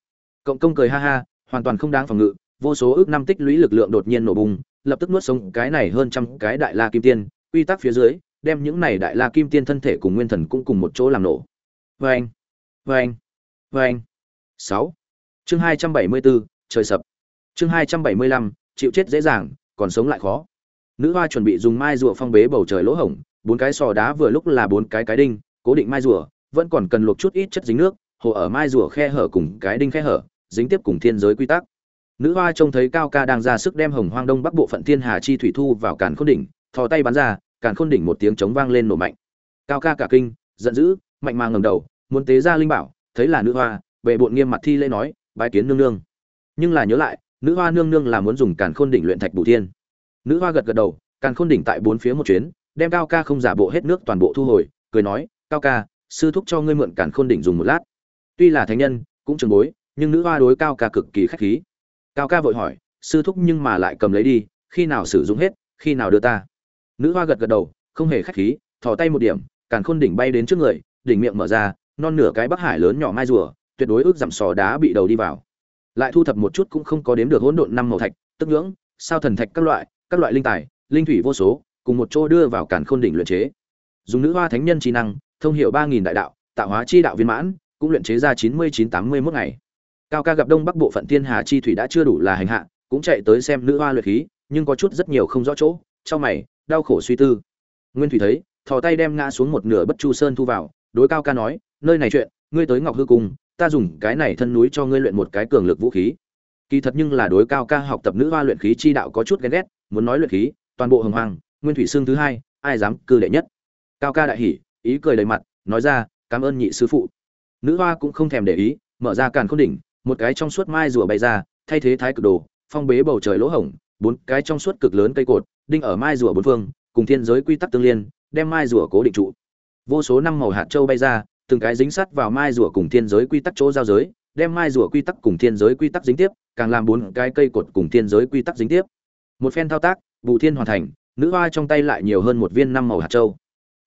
Cộng công cười ha ha, hoàn toàn không đáng phòng ngự, vô số ước năm tích lũy lực lượng đột nhiên nổ bùng, lập tức nuốt sống cái này hơn trăm cái đại la kim tiên, quy tắc phía dưới, đem những này đại la kim tiên thân thể cùng nguyên thần cũng cùng một chỗ làm nổ. Vê anh vê anh vê anh sáu. Chương hai trăm bảy mươi bốn, trời sập. Chương hai trăm bảy mươi lăm, chịu chết dễ dàng, còn sống lại khó nữ hoa chuẩn bị dùng mai rùa phong bế bầu trời lỗ hổng, bốn cái sò đá vừa lúc là bốn cái cái đinh, cố định mai rùa, vẫn còn cần luộc chút ít chất dính nước, hồ ở mai rùa khe hở cùng cái đinh khe hở, dính tiếp cùng thiên giới quy tắc. Nữ hoa trông thấy cao ca đang ra sức đem hồng hoang đông bắc bộ phận thiên hà chi thủy thu vào càn khôn đỉnh, thò tay bắn ra, càn khôn đỉnh một tiếng chống vang lên nổ mạnh. Cao ca cả kinh, giận dữ, mạnh mà ngầm đầu, muốn tế ra linh bảo, thấy là nữ hoa về bộn nghiêm mặt thi lễ nói, bái kiến nương nương. Nhưng là nhớ lại, nữ hoa nương nương là muốn dùng càn khôn đỉnh luyện thạch bù thiên nữ hoa gật gật đầu càn khôn đỉnh tại bốn phía một chuyến, đem cao ca không giả bộ hết nước toàn bộ thu hồi, cười nói, cao ca, sư thúc cho ngươi mượn càn khôn đỉnh dùng một lát. Tuy là thánh nhân, cũng trường bối, nhưng nữ hoa đối cao ca cực kỳ khách khí. Cao ca vội hỏi, sư thúc nhưng mà lại cầm lấy đi, khi nào sử dụng hết, khi nào đưa ta? Nữ hoa gật gật đầu, không hề khách khí, thò tay một điểm càn khôn đỉnh bay đến trước người, đỉnh miệng mở ra, non nửa cái bắc hải lớn nhỏ mai rùa, tuyệt đối ước giảm sò đá bị đầu đi vào. Lại thu thập một chút cũng không có đếm được hỗn độn năm màu thạch, tức ngưỡng, sao thần thạch các loại các loại linh tài, linh thủy vô số, cùng một chỗ đưa vào càn khôn đỉnh luyện chế. Dùng nữ hoa thánh nhân trí năng, thông hiểu ba nghìn đại đạo, tạo hóa chi đạo viên mãn, cũng luyện chế ra chín mươi chín tám mươi mốt ngày. Cao ca gặp đông bắc bộ phận thiên hà chi thủy đã chưa đủ là hành hạ, cũng chạy tới xem nữ hoa luyện khí, nhưng có chút rất nhiều không rõ chỗ, trong mày, đau khổ suy tư. Nguyên thủy thấy, thò tay đem ngã xuống một nửa bất chu sơn thu vào, đối cao ca nói, nơi này chuyện, ngươi tới ngọc hư cung, ta dùng cái này thân núi cho ngươi luyện một cái cường lực vũ khí. Kỳ thật nhưng là đối cao ca học tập nữ hoa luyện khí chi đạo có chút ghen ghét muốn nói luyện khí, toàn bộ hồng hoàng nguyên thủy xương thứ hai, ai dám cư đệ nhất? Cao ca đại hỉ, ý cười đầy mặt, nói ra, cảm ơn nhị sư phụ. Nữ hoa cũng không thèm để ý, mở ra càn khôn đỉnh, một cái trong suốt mai rùa bay ra, thay thế thái cực đồ, phong bế bầu trời lỗ hổng, bốn cái trong suốt cực lớn cây cột, đinh ở mai rùa bốn phương, cùng thiên giới quy tắc tương liên, đem mai rùa cố định trụ. Vô số năm màu hạt châu bay ra, từng cái dính sắt vào mai rùa cùng thiên giới quy tắc chỗ giao giới, đem mai rùa quy tắc cùng thiên giới quy tắc dính tiếp, càng làm bốn cái cây cột cùng thiên giới quy tắc dính tiếp một phen thao tác, bù thiên hoàn thành, nữ hoa trong tay lại nhiều hơn một viên năm màu hạt châu.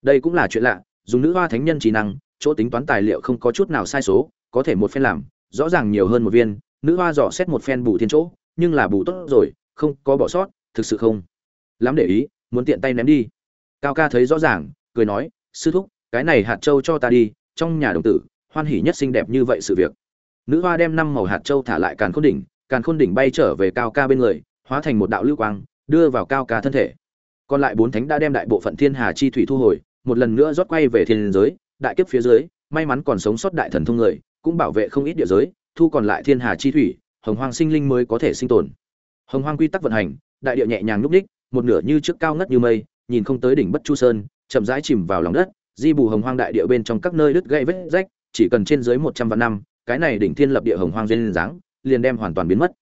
Đây cũng là chuyện lạ, dùng nữ hoa thánh nhân trí năng, chỗ tính toán tài liệu không có chút nào sai số, có thể một phen làm, rõ ràng nhiều hơn một viên, nữ hoa dò xét một phen bù thiên chỗ, nhưng là bù tốt rồi, không có bỏ sót, thực sự không lắm để ý, muốn tiện tay ném đi. Cao ca thấy rõ ràng, cười nói, sư thúc, cái này hạt châu cho ta đi, trong nhà đồng tử, hoan hỉ nhất xinh đẹp như vậy sự việc. Nữ hoa đem năm màu hạt châu thả lại càn khôn đỉnh, càn khôn đỉnh bay trở về cao ca bên người hóa thành một đạo lưu quang, đưa vào cao ca thân thể. Còn lại bốn thánh đã đem đại bộ phận thiên hà chi thủy thu hồi, một lần nữa rót quay về thiên giới, đại kiếp phía dưới, may mắn còn sống sót đại thần thông người, cũng bảo vệ không ít địa giới, thu còn lại thiên hà chi thủy, hồng hoang sinh linh mới có thể sinh tồn. Hồng hoang quy tắc vận hành, đại địa nhẹ nhàng núp đích, một nửa như trước cao ngất như mây, nhìn không tới đỉnh bất chu sơn, chậm rãi chìm vào lòng đất, di bù hồng hoang đại địa bên trong các nơi đứt gãy vết rách, chỉ cần trên dưới một trăm vạn năm, cái này đỉnh thiên lập địa hồng hoang duyên dáng, liền đem hoàn toàn biến mất.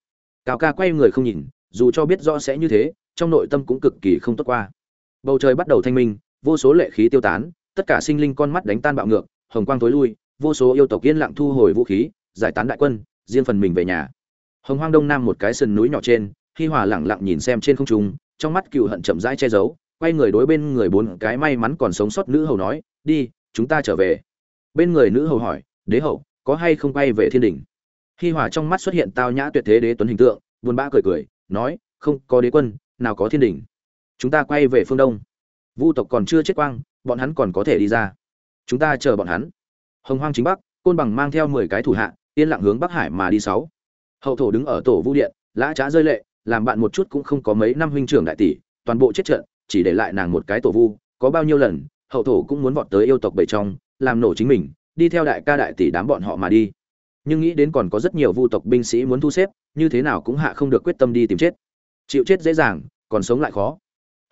Cao ca quay người không nhìn dù cho biết rõ sẽ như thế, trong nội tâm cũng cực kỳ không tốt qua. Bầu trời bắt đầu thanh minh, vô số lệ khí tiêu tán, tất cả sinh linh con mắt đánh tan bạo ngược, hồng quang tối lui, vô số yêu tộc yên lặng thu hồi vũ khí, giải tán đại quân, riêng phần mình về nhà. Hồng hoang đông nam một cái sườn núi nhỏ trên, hi hòa lẳng lặng nhìn xem trên không trung, trong mắt cựu hận chậm rãi che giấu, quay người đối bên người bốn cái may mắn còn sống sót nữ hầu nói, đi, chúng ta trở về. Bên người nữ hầu hỏi, đế hậu, có hay không quay về thiên đình hi hòa trong mắt xuất hiện tao nhã tuyệt thế đế tuấn hình tượng, buồn bã cười cười nói, không có đế quân, nào có thiên đình. Chúng ta quay về phương đông. Vu tộc còn chưa chết quang, bọn hắn còn có thể đi ra. Chúng ta chờ bọn hắn. Hồng hoang chính bắc, côn bằng mang theo mười cái thủ hạ, yên lặng hướng bắc hải mà đi sáu. Hậu thổ đứng ở tổ vu điện, lã trá rơi lệ, làm bạn một chút cũng không có mấy năm huynh trưởng đại tỷ, toàn bộ chết trận, chỉ để lại nàng một cái tổ vu, có bao nhiêu lần, hậu thổ cũng muốn vọt tới yêu tộc bảy trong, làm nổ chính mình, đi theo đại ca đại tỷ đám bọn họ mà đi nhưng nghĩ đến còn có rất nhiều vu tộc binh sĩ muốn thu xếp, như thế nào cũng hạ không được quyết tâm đi tìm chết. Chịu chết dễ dàng, còn sống lại khó.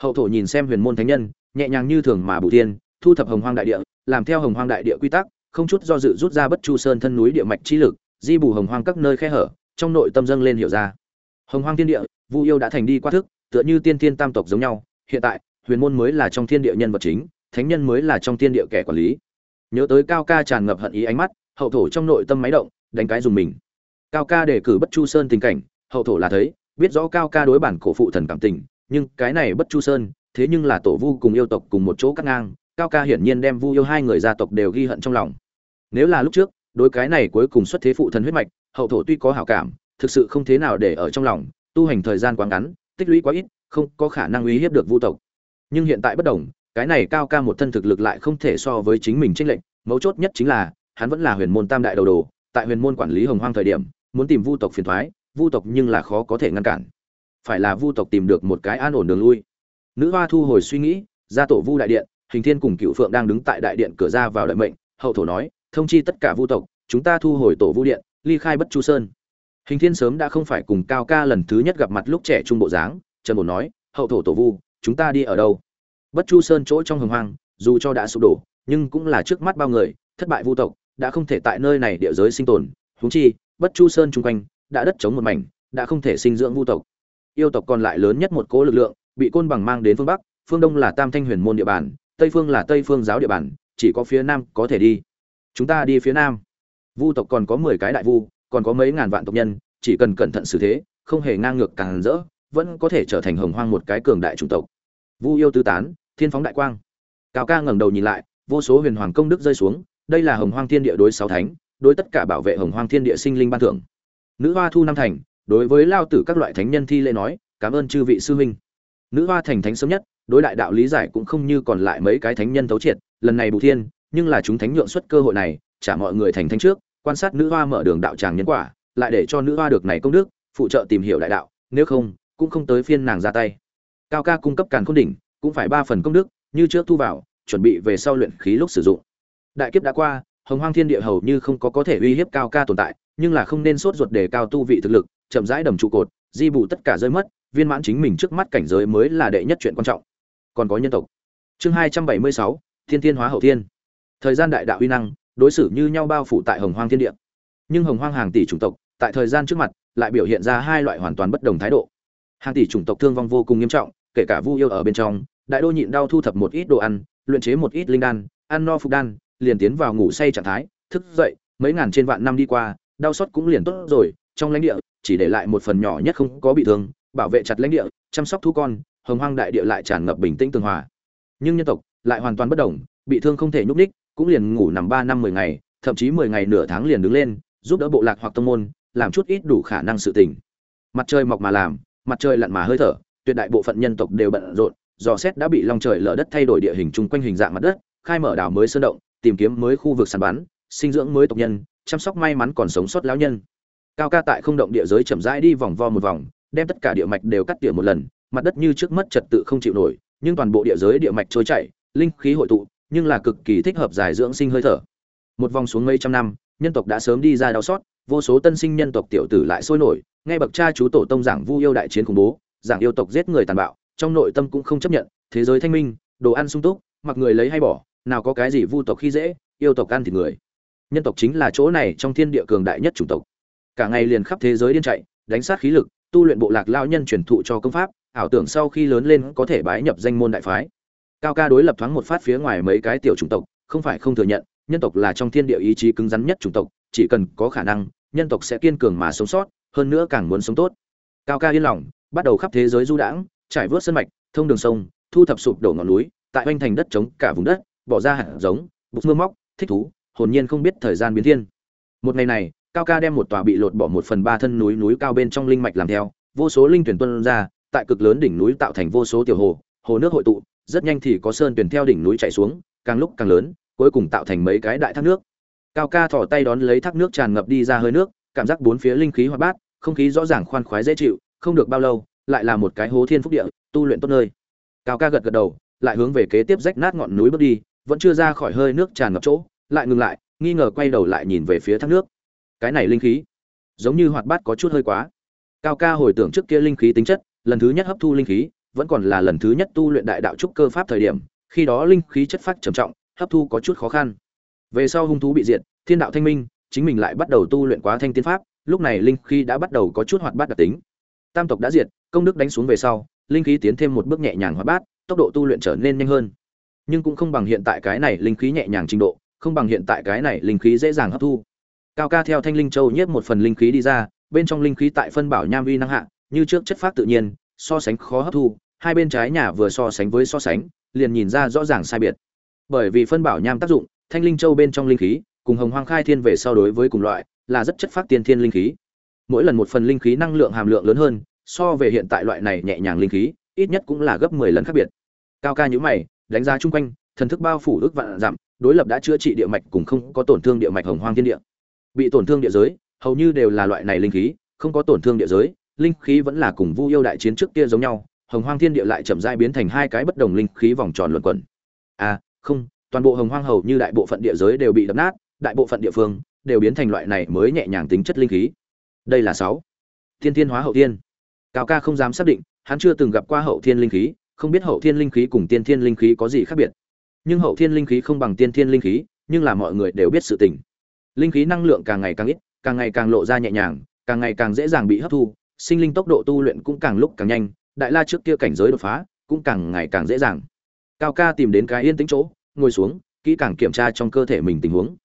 Hậu thổ nhìn xem huyền môn thánh nhân, nhẹ nhàng như thường mà bù tiên, thu thập hồng hoang đại địa, làm theo hồng hoang đại địa quy tắc, không chút do dự rút ra bất chu sơn thân núi địa mạch chi lực, di bù hồng hoang các nơi khe hở, trong nội tâm dâng lên hiểu ra. Hồng hoang thiên địa, vu yêu đã thành đi qua thức, tựa như tiên thiên tam tộc giống nhau, hiện tại, huyền môn mới là trong thiên địa nhân vật chính, thánh nhân mới là trong thiên địa kẻ quản lý. Nhớ tới cao ca tràn ngập hận ý ánh mắt, hậu thổ trong nội tâm máy động đánh cái dùng mình. Cao ca đề cử bất chu sơn tình cảnh, hậu thổ là thấy, biết rõ cao ca đối bản cổ phụ thần cảm tình, nhưng cái này bất chu sơn, thế nhưng là tổ vu cùng yêu tộc cùng một chỗ cắt ngang, cao ca hiển nhiên đem vu yêu hai người gia tộc đều ghi hận trong lòng. Nếu là lúc trước, đối cái này cuối cùng xuất thế phụ thần huyết mạch, hậu thổ tuy có hảo cảm, thực sự không thế nào để ở trong lòng, tu hành thời gian quá ngắn, tích lũy quá ít, không có khả năng uy hiếp được vu tộc. Nhưng hiện tại bất đồng, cái này cao ca một thân thực lực lại không thể so với chính mình tranh lệnh mấu chốt nhất chính là, hắn vẫn là huyền môn tam đại đầu đồ tại huyền môn quản lý hồng hoang thời điểm, muốn tìm vu tộc phiền thoái, vu tộc nhưng là khó có thể ngăn cản. Phải là vu tộc tìm được một cái an ổn đường lui. Nữ hoa thu hồi suy nghĩ ra tổ vu đại điện, hình thiên cùng cựu phượng đang đứng tại đại điện cửa ra vào đợi mệnh, hậu thổ nói, thông chi tất cả vu tộc, chúng ta thu hồi tổ vu điện, ly khai bất chu sơn. Hình thiên sớm đã không phải cùng cao ca lần thứ nhất gặp mặt lúc trẻ trung bộ dáng, trần bồn nói, hậu thổ tổ vu, chúng ta đi ở đâu? Bất chu sơn chỗ trong hồng hoang, dù cho đã sụp đổ, nhưng cũng là trước mắt bao người, thất bại vu tộc đã không thể tại nơi này địa giới sinh tồn, huống chi, bất chu sơn chung quanh, đã đất chống một mảnh, đã không thể sinh dưỡng vu tộc. Yêu tộc còn lại lớn nhất một cố lực lượng, bị côn bằng mang đến phương bắc, phương đông là tam thanh huyền môn địa bàn, tây phương là tây phương giáo địa bàn, chỉ có phía nam có thể đi. Chúng ta đi phía nam. Vu tộc còn có mười cái đại vu, còn có mấy ngàn vạn tộc nhân, chỉ cần cẩn thận xử thế, không hề ngang ngược càng rỡ, vẫn có thể trở thành hồng hoang một cái cường đại chủng tộc. Vu yêu tứ tán, thiên phóng đại quang. Cao ca ngẩng đầu nhìn lại, vô số huyền hoàng công đức rơi xuống đây là hồng hoang thiên địa đối sáu thánh, đối tất cả bảo vệ hồng hoang thiên địa sinh linh ban thưởng. Nữ hoa thu năm thành, đối với lao tử các loại thánh nhân thi lễ nói, cảm ơn chư vị sư huynh. Nữ hoa thành thánh sớm nhất, đối đại đạo lý giải cũng không như còn lại mấy cái thánh nhân thấu triệt, lần này bù thiên, nhưng là chúng thánh nhượng xuất cơ hội này trả mọi người thành thánh trước, quan sát nữ hoa mở đường đạo tràng nhân quả, lại để cho nữ hoa được này công đức, phụ trợ tìm hiểu đại đạo, nếu không, cũng không tới phiên nàng ra tay. Cao ca cung cấp càn khôn đỉnh, cũng phải ba phần công đức, như trước thu vào, chuẩn bị về sau luyện khí lúc sử dụng đại kiếp đã qua, hồng hoang thiên địa hầu như không có có thể uy hiếp cao ca tồn tại, nhưng là không nên sốt ruột để cao tu vị thực lực, chậm rãi đầm trụ cột, di bù tất cả rơi mất, viên mãn chính mình trước mắt cảnh giới mới là đệ nhất chuyện quan trọng. Còn có nhân tộc. Chương hai trăm bảy mươi sáu, thiên thiên hóa hậu thiên. Thời gian đại đạo uy năng, đối xử như nhau bao phủ tại hồng hoang thiên địa. Nhưng hồng hoang hàng tỷ chủng tộc, tại thời gian trước mặt, lại biểu hiện ra hai loại hoàn toàn bất đồng thái độ. Hàng tỷ chủng tộc thương vong vô cùng nghiêm trọng, kể cả vu yêu ở bên trong, đại đô nhịn đau thu thập một ít đồ ăn, luyện chế một ít linh đan, ăn no phục đan liền tiến vào ngủ say trạng thái, thức dậy, mấy ngàn trên vạn năm đi qua, đau xót cũng liền tốt rồi, trong lãnh địa, chỉ để lại một phần nhỏ nhất không có bị thương, bảo vệ chặt lãnh địa, chăm sóc thú con, hồng hoang đại địa lại tràn ngập bình tĩnh tường hòa. Nhưng nhân tộc lại hoàn toàn bất đồng bị thương không thể nhúc ních cũng liền ngủ nằm ba năm mười ngày, thậm chí mười ngày nửa tháng liền đứng lên, giúp đỡ bộ lạc hoặc tông môn, làm chút ít đủ khả năng sự tình. Mặt trời mọc mà làm, mặt trời lặn mà hơi thở, tuyệt đại bộ phận nhân tộc đều bận rộn, dò xét đã bị long trời lở đất thay đổi địa hình chung quanh hình dạng mặt đất, khai mở đảo mới sơn động tìm kiếm mới khu vực săn bắn, sinh dưỡng mới tộc nhân, chăm sóc may mắn còn sống sót lão nhân. Cao ca tại không động địa giới chậm rãi đi vòng vo một vòng, đem tất cả địa mạch đều cắt tỉa một lần, mặt đất như trước mất trật tự không chịu nổi, nhưng toàn bộ địa giới địa mạch trôi chảy, linh khí hội tụ, nhưng là cực kỳ thích hợp giải dưỡng sinh hơi thở. Một vòng xuống mấy trăm năm, nhân tộc đã sớm đi ra đau xót, vô số tân sinh nhân tộc tiểu tử lại sôi nổi, nghe bậc cha chú tổ tông giảng vu yêu đại chiến khủng bố, giảng yêu tộc giết người tàn bạo, trong nội tâm cũng không chấp nhận, thế giới thanh minh, đồ ăn sung túc, mặc người lấy hay bỏ nào có cái gì vu tộc khi dễ, yêu tộc ăn thịt người. Nhân tộc chính là chỗ này trong thiên địa cường đại nhất chủng tộc. Cả ngày liền khắp thế giới điên chạy, đánh sát khí lực, tu luyện bộ lạc lao nhân truyền thụ cho công pháp, ảo tưởng sau khi lớn lên có thể bái nhập danh môn đại phái. Cao ca đối lập thoáng một phát phía ngoài mấy cái tiểu chủng tộc, không phải không thừa nhận, nhân tộc là trong thiên địa ý chí cứng rắn nhất chủng tộc, chỉ cần có khả năng, nhân tộc sẽ kiên cường mà sống sót, hơn nữa càng muốn sống tốt. Cao ca yên lòng, bắt đầu khắp thế giới du đãng, trải vớt sân mạch, thông đường sông, thu thập sụp đổ ngọn núi, tại oanh thành đất trống cả vùng đất bỏ ra hạt giống bục mưa móc, thích thú, hồn nhiên không biết thời gian biến thiên. Một ngày này, cao ca đem một tòa bị lột bỏ một phần ba thân núi núi cao bên trong linh mạch làm theo, vô số linh tuyển tuân ra, tại cực lớn đỉnh núi tạo thành vô số tiểu hồ hồ nước hội tụ, rất nhanh thì có sơn tuyển theo đỉnh núi chảy xuống, càng lúc càng lớn, cuối cùng tạo thành mấy cái đại thác nước. Cao ca thỏ tay đón lấy thác nước tràn ngập đi ra hơi nước, cảm giác bốn phía linh khí hoạt bát, không khí rõ ràng khoan khoái dễ chịu, không được bao lâu, lại là một cái hố thiên phúc địa, tu luyện tốt nơi. Cao ca gật gật đầu, lại hướng về kế tiếp rách nát ngọn núi bước đi vẫn chưa ra khỏi hơi nước tràn ngập chỗ, lại ngừng lại, nghi ngờ quay đầu lại nhìn về phía thác nước. Cái này linh khí, giống như hoạt bát có chút hơi quá. Cao ca hồi tưởng trước kia linh khí tính chất, lần thứ nhất hấp thu linh khí, vẫn còn là lần thứ nhất tu luyện đại đạo trúc cơ pháp thời điểm, khi đó linh khí chất phát trầm trọng, hấp thu có chút khó khăn. Về sau hung thú bị diệt, thiên đạo thanh minh, chính mình lại bắt đầu tu luyện quá thanh tiên pháp, lúc này linh khí đã bắt đầu có chút hoạt bát đặc tính. Tam tộc đã diệt, công đức đánh xuống về sau, linh khí tiến thêm một bước nhẹ nhàng hoạt bát, tốc độ tu luyện trở nên nhanh hơn nhưng cũng không bằng hiện tại cái này linh khí nhẹ nhàng trình độ, không bằng hiện tại cái này linh khí dễ dàng hấp thu. Cao ca theo thanh linh châu nhiếp một phần linh khí đi ra, bên trong linh khí tại phân bảo nham vi năng hạ, như trước chất phát tự nhiên, so sánh khó hấp thu, hai bên trái nhà vừa so sánh với so sánh, liền nhìn ra rõ ràng sai biệt. Bởi vì phân bảo nham tác dụng, thanh linh châu bên trong linh khí, cùng hồng hoang khai thiên về so đối với cùng loại, là rất chất phát tiên thiên linh khí. Mỗi lần một phần linh khí năng lượng hàm lượng lớn hơn, so về hiện tại loại này nhẹ nhàng linh khí, ít nhất cũng là gấp 10 lần khác biệt. Cao ca nhíu mày đánh giá chung quanh, thần thức bao phủ ước vạn dặm, đối lập đã chữa trị địa mạch cùng không có tổn thương địa mạch hồng hoang thiên địa. Bị tổn thương địa giới, hầu như đều là loại này linh khí, không có tổn thương địa giới, linh khí vẫn là cùng vu yêu đại chiến trước kia giống nhau, hồng hoang thiên địa lại chậm rãi biến thành hai cái bất đồng linh khí vòng tròn luẩn quẩn. À không, toàn bộ hồng hoang hầu như đại bộ phận địa giới đều bị đập nát, đại bộ phận địa phương đều biến thành loại này mới nhẹ nhàng tính chất linh khí. Đây là sáu. Thiên thiên hóa hậu thiên. Cao ca không dám xác định, hắn chưa từng gặp qua hậu thiên linh khí không biết hậu thiên linh khí cùng tiên thiên linh khí có gì khác biệt. Nhưng hậu thiên linh khí không bằng tiên thiên linh khí, nhưng là mọi người đều biết sự tình. Linh khí năng lượng càng ngày càng ít, càng ngày càng lộ ra nhẹ nhàng, càng ngày càng dễ dàng bị hấp thu, sinh linh tốc độ tu luyện cũng càng lúc càng nhanh, đại la trước kia cảnh giới đột phá cũng càng ngày càng dễ dàng. Cao ca tìm đến cái yên tĩnh chỗ, ngồi xuống, kỹ càng kiểm tra trong cơ thể mình tình huống.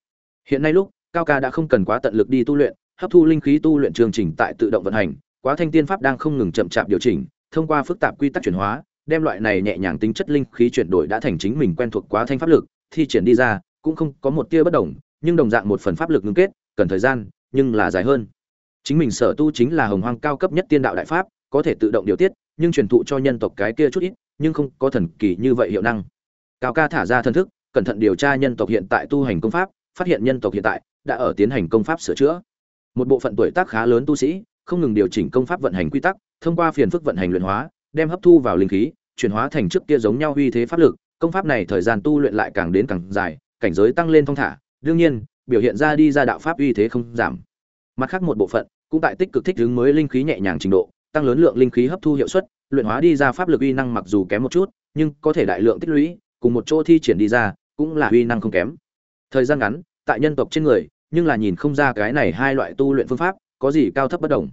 Hiện nay lúc, cao ca đã không cần quá tận lực đi tu luyện, hấp thu linh khí tu luyện chương trình tại tự động vận hành, quá thanh tiên pháp đang không ngừng chậm chạp điều chỉnh, thông qua phức tạp quy tắc chuyển hóa đem loại này nhẹ nhàng tính chất linh khí chuyển đổi đã thành chính mình quen thuộc quá thanh pháp lực, thi triển đi ra, cũng không có một tia bất đồng, nhưng đồng dạng một phần pháp lực ngưng kết, cần thời gian, nhưng là dài hơn. Chính mình sở tu chính là hồng hoang cao cấp nhất tiên đạo đại pháp, có thể tự động điều tiết, nhưng truyền thụ cho nhân tộc cái kia chút ít, nhưng không có thần kỳ như vậy hiệu năng. Cao ca thả ra thân thức, cẩn thận điều tra nhân tộc hiện tại tu hành công pháp, phát hiện nhân tộc hiện tại đã ở tiến hành công pháp sửa chữa. Một bộ phận tuổi tác khá lớn tu sĩ, không ngừng điều chỉnh công pháp vận hành quy tắc, thông qua phiền phức vận hành luyện hóa đem hấp thu vào linh khí, chuyển hóa thành trước kia giống nhau uy thế pháp lực, công pháp này thời gian tu luyện lại càng đến càng dài, cảnh giới tăng lên thông thả, đương nhiên, biểu hiện ra đi ra đạo pháp uy thế không giảm. Mặt khác một bộ phận, cũng tại tích cực thích ứng mới linh khí nhẹ nhàng trình độ, tăng lớn lượng linh khí hấp thu hiệu suất, luyện hóa đi ra pháp lực uy năng mặc dù kém một chút, nhưng có thể đại lượng tích lũy, cùng một chỗ thi triển đi ra, cũng là uy năng không kém. Thời gian ngắn, tại nhân tộc trên người, nhưng là nhìn không ra cái này hai loại tu luyện phương pháp có gì cao thấp bất đồng.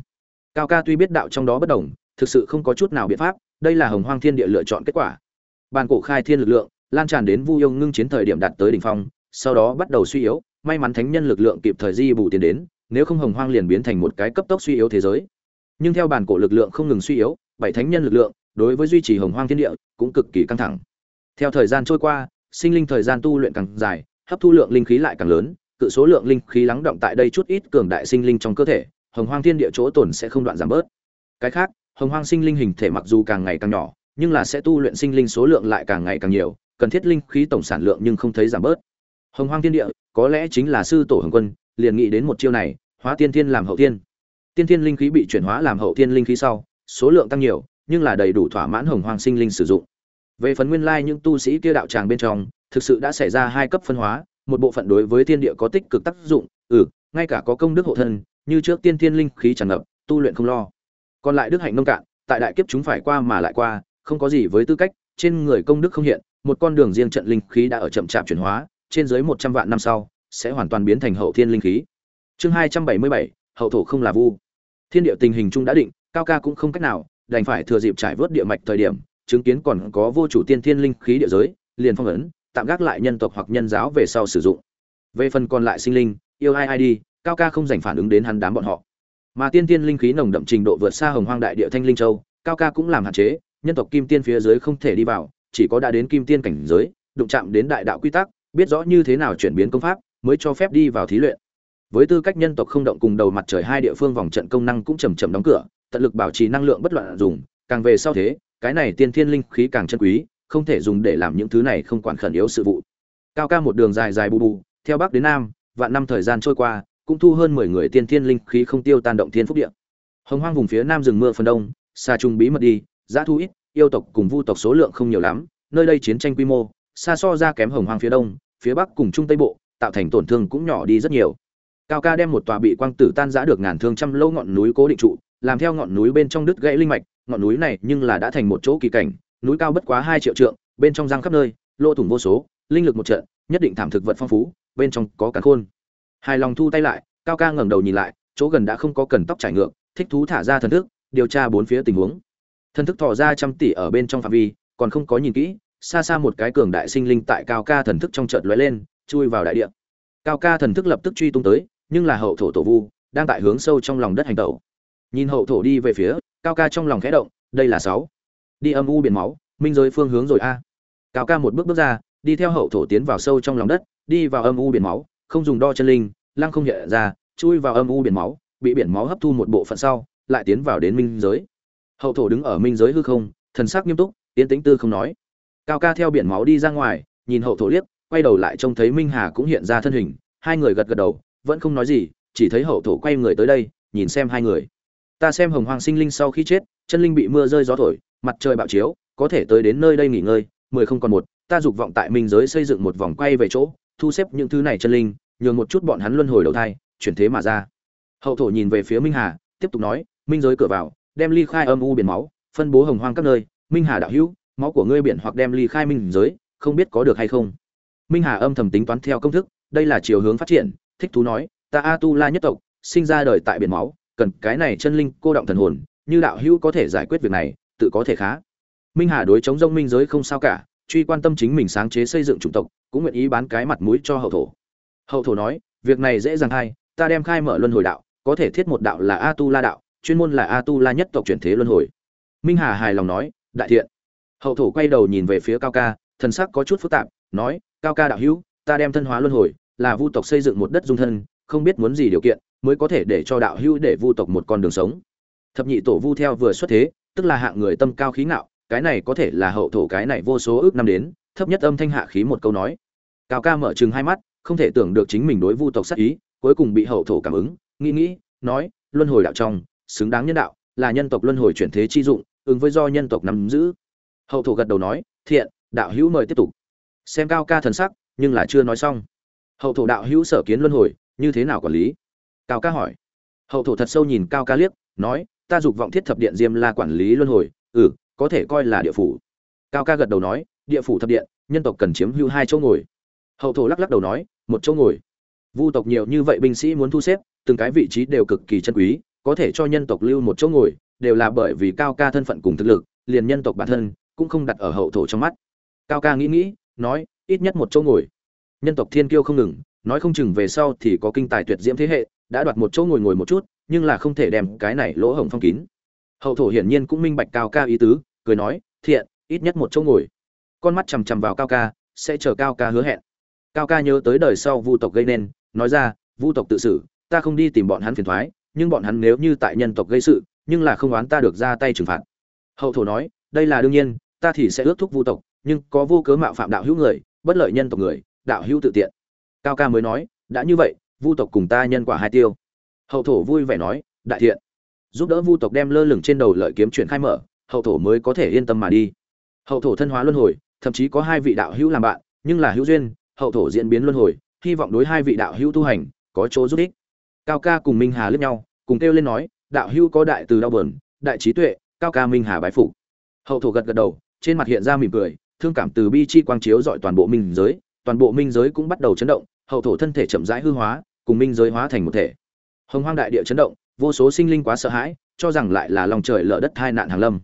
Cao ca tuy biết đạo trong đó bất đồng thực sự không có chút nào biện pháp, đây là hồng hoang thiên địa lựa chọn kết quả. Bàn cổ khai thiên lực lượng, lan tràn đến vu yêu ngưng chiến thời điểm đạt tới đỉnh phong, sau đó bắt đầu suy yếu, may mắn thánh nhân lực lượng kịp thời di bù tiến đến, nếu không hồng hoang liền biến thành một cái cấp tốc suy yếu thế giới. Nhưng theo bản cổ lực lượng không ngừng suy yếu, bảy thánh nhân lực lượng, đối với duy trì hồng hoang thiên địa, cũng cực kỳ căng thẳng. Theo thời gian trôi qua, sinh linh thời gian tu luyện càng dài, hấp thu lượng linh khí lại càng lớn, cự số lượng linh khí lắng động tại đây chút ít cường đại sinh linh trong cơ thể, hồng hoang thiên địa chỗ tổn sẽ không đoạn giảm bớt. Cái khác hồng hoang sinh linh hình thể mặc dù càng ngày càng nhỏ, nhưng là sẽ tu luyện sinh linh số lượng lại càng ngày càng nhiều, cần thiết linh khí tổng sản lượng nhưng không thấy giảm bớt. Hồng hoang thiên địa, có lẽ chính là sư tổ hồng quân, liền nghĩ đến một chiêu này, hóa tiên thiên làm hậu tiên tiên thiên linh khí bị chuyển hóa làm hậu thiên linh khí sau, số lượng tăng nhiều, nhưng là đầy đủ thỏa mãn hồng hoang sinh linh sử dụng. Về phần nguyên lai những tu sĩ kia đạo tràng bên trong, thực sự đã xảy ra hai cấp phân hóa, một bộ phận đối với thiên địa có tích cực tác dụng ừ ngay cả có công đức hộ thân, như trước tiên thiên linh khí tràn ngập, tu luyện không lo còn lại đức hạnh nông cạn, tại đại kiếp chúng phải qua mà lại qua, không có gì với tư cách, trên người công đức không hiện, một con đường riêng trận linh khí đã ở chậm chạp chuyển hóa, trên dưới một trăm vạn năm sau, sẽ hoàn toàn biến thành hậu thiên linh khí. Chương hai trăm bảy mươi bảy, hậu thổ không là vu. Thiên địa tình hình chung đã định, cao ca cũng không cách nào, đành phải thừa dịp trải vớt địa mạch thời điểm, chứng kiến còn có vô chủ tiên thiên linh khí địa giới, liền phong ấn, tạm gác lại nhân tộc hoặc nhân giáo về sau sử dụng. Về phần còn lại sinh linh, yêu ai ai đi, cao ca không dành phản ứng đến hắn đám bọn họ mà tiên tiên linh khí nồng đậm trình độ vượt xa hồng hoang đại địa thanh linh châu, cao ca cũng làm hạn chế, nhân tộc kim tiên phía dưới không thể đi vào, chỉ có đã đến kim tiên cảnh giới, đụng chạm đến đại đạo quy tắc, biết rõ như thế nào chuyển biến công pháp, mới cho phép đi vào thí luyện. Với tư cách nhân tộc không động cùng đầu mặt trời hai địa phương vòng trận công năng cũng chầm chậm đóng cửa, tận lực bảo trì năng lượng bất loạn dùng, càng về sau thế, cái này tiên thiên linh khí càng chân quý, không thể dùng để làm những thứ này không quản khẩn yếu sự vụ. Cao ca một đường dài dài bù bù, theo bắc đến nam, vạn năm thời gian trôi qua cũng thu hơn mười người tiên thiên linh khí không tiêu tan động thiên phúc địa. Hồng hoang vùng phía nam rừng mưa phần đông xa trung bí mật đi giá thu ít, yêu tộc cùng vu tộc số lượng không nhiều lắm, nơi đây chiến tranh quy mô, xa so ra kém hồng hoang phía đông, phía bắc cùng trung tây bộ, tạo thành tổn thương cũng nhỏ đi rất nhiều. Cao ca đem một tòa bị quang tử tan rã được ngàn thương trăm lâu ngọn núi cố định trụ, làm theo ngọn núi bên trong đứt gãy linh mạch, ngọn núi này nhưng là đã thành một chỗ kỳ cảnh, núi cao bất quá hai triệu trượng, bên trong răng khắp nơi lô thủng vô số, linh lực một trận, nhất định thảm thực vật phong phú, bên trong có cả khôn hài lòng thu tay lại, cao ca ngẩng đầu nhìn lại, chỗ gần đã không có cần tóc trải ngược, thích thú thả ra thần thức, điều tra bốn phía tình huống. Thần thức thò ra trăm tỷ ở bên trong phạm vi, còn không có nhìn kỹ, xa xa một cái cường đại sinh linh tại cao ca thần thức trong chợt lóe lên, chui vào đại địa. Cao ca thần thức lập tức truy tung tới, nhưng là hậu thổ tổ vu, đang tại hướng sâu trong lòng đất hành tẩu. Nhìn hậu thổ đi về phía, cao ca trong lòng khẽ động, đây là sáu. Đi âm u biển máu, minh giới phương hướng rồi a. Cao ca một bước bước ra, đi theo hậu thổ tiến vào sâu trong lòng đất, đi vào âm u biển máu không dùng đo chân linh, lăng không hiện ra, chui vào âm u biển máu, bị biển máu hấp thu một bộ phận sau, lại tiến vào đến minh giới. Hậu thổ đứng ở minh giới hư không, thần sắc nghiêm túc tiến tĩnh tư không nói. Cao ca theo biển máu đi ra ngoài, nhìn hậu thổ liếc, quay đầu lại trông thấy minh hà cũng hiện ra thân hình, hai người gật gật đầu, vẫn không nói gì, chỉ thấy hậu thổ quay người tới đây, nhìn xem hai người. Ta xem hồng hoàng sinh linh sau khi chết, chân linh bị mưa rơi gió thổi, mặt trời bạo chiếu, có thể tới đến nơi đây nghỉ ngơi, mười không còn một, ta dục vọng tại minh giới xây dựng một vòng quay về chỗ thu xếp những thứ này chân linh, nhường một chút bọn hắn luân hồi đầu thai, chuyển thế mà ra. Hậu thổ nhìn về phía minh hà, tiếp tục nói, minh giới cửa vào, đem ly khai âm u biển máu, phân bố hồng hoang các nơi. Minh hà đạo hữu, máu của ngươi biển hoặc đem ly khai minh giới, không biết có được hay không? Minh hà âm thầm tính toán theo công thức, đây là chiều hướng phát triển. Thích thú nói, ta a tu la nhất tộc, sinh ra đời tại biển máu, cần cái này chân linh cô động thần hồn, như đạo hữu có thể giải quyết việc này, tự có thể khá. Minh hà đối chống rông minh giới không sao cả, truy quan tâm chính mình sáng chế xây dựng chủng tộc cũng nguyện ý bán cái mặt mũi cho hậu thổ. Hậu thổ nói, việc này dễ dàng hay ta đem khai mở luân hồi đạo, có thể thiết một đạo là a tu la đạo, chuyên môn là a tu la nhất tộc chuyển thế luân hồi. Minh hà hài lòng nói, đại thiện. Hậu thổ quay đầu nhìn về phía cao ca, thần sắc có chút phức tạp, nói, cao ca đạo hữu, ta đem thân hóa luân hồi, là vu tộc xây dựng một đất dung thân, không biết muốn gì điều kiện, mới có thể để cho đạo hữu để vu tộc một con đường sống. Thập nhị tổ vu theo vừa xuất thế, tức là hạng người tâm cao khí ngạo, cái này có thể là hậu thổ cái này vô số ước năm đến thấp nhất âm thanh hạ khí một câu nói. Cao ca mở chừng hai mắt, không thể tưởng được chính mình đối vu tộc sát ý, cuối cùng bị hậu thổ cảm ứng, nghĩ nghĩ, nói, luân hồi đạo trong, xứng đáng nhân đạo, là nhân tộc luân hồi chuyển thế chi dụng, ứng với do nhân tộc nắm giữ. Hậu thổ gật đầu nói, thiện, đạo hữu mời tiếp tục. Xem cao ca thần sắc, nhưng là chưa nói xong. Hậu thổ đạo hữu sở kiến luân hồi, như thế nào quản lý? Cao ca hỏi. Hậu thổ thật sâu nhìn cao ca liếc, nói, ta dục vọng thiết thập điện diêm la quản lý luân hồi ừ có thể coi là địa phủ. Cao ca gật đầu nói địa phủ thập điện, nhân tộc cần chiếm hưu hai chỗ ngồi. Hậu thổ lắc lắc đầu nói, một chỗ ngồi. Vu tộc nhiều như vậy binh sĩ muốn thu xếp, từng cái vị trí đều cực kỳ chân quý, có thể cho nhân tộc lưu một chỗ ngồi, đều là bởi vì cao ca thân phận cùng thực lực, liền nhân tộc bản thân cũng không đặt ở hậu thổ trong mắt. Cao ca nghĩ nghĩ, nói, ít nhất một chỗ ngồi. Nhân tộc thiên kiêu không ngừng, nói không chừng về sau thì có kinh tài tuyệt diễm thế hệ, đã đoạt một chỗ ngồi ngồi một chút, nhưng là không thể đem cái này lỗ hổng phong kín. Hậu thổ hiển nhiên cũng minh bạch cao ca ý tứ, cười nói, thiện, ít nhất một chỗ ngồi con mắt chằm chằm vào cao ca, sẽ chờ cao ca hứa hẹn. Cao ca nhớ tới đời sau vu tộc gây nên, nói ra, vu tộc tự xử, ta không đi tìm bọn hắn phiền thoái, nhưng bọn hắn nếu như tại nhân tộc gây sự, nhưng là không oán ta được ra tay trừng phạt. Hậu thổ nói, đây là đương nhiên, ta thì sẽ ước thúc vu tộc, nhưng có vô cớ mạo phạm đạo hữu người, bất lợi nhân tộc người, đạo hữu tự tiện. Cao ca mới nói, đã như vậy, vu tộc cùng ta nhân quả hai tiêu. Hậu thổ vui vẻ nói, đại thiện. Giúp đỡ vu tộc đem lơ lửng trên đầu lợi kiếm chuyển khai mở, hậu thổ mới có thể yên tâm mà đi. Hậu thổ thân hóa luân hồi thậm chí có hai vị đạo hữu làm bạn nhưng là hữu duyên hậu thổ diễn biến luân hồi hy vọng đối hai vị đạo hữu tu hành có chỗ giúp ích. Cao ca cùng minh hà liếc nhau cùng kêu lên nói đạo hữu có đại từ đau buồn, đại trí tuệ cao ca minh hà bái phục. Hậu thổ gật gật đầu trên mặt hiện ra mỉm cười thương cảm từ bi chi quang chiếu dọi toàn bộ minh giới toàn bộ minh giới cũng bắt đầu chấn động hậu thổ thân thể chậm rãi hư hóa cùng minh giới hóa thành một thể. Hồng hoang đại địa chấn động vô số sinh linh quá sợ hãi cho rằng lại là lòng trời lở đất hai nạn hàng lâm.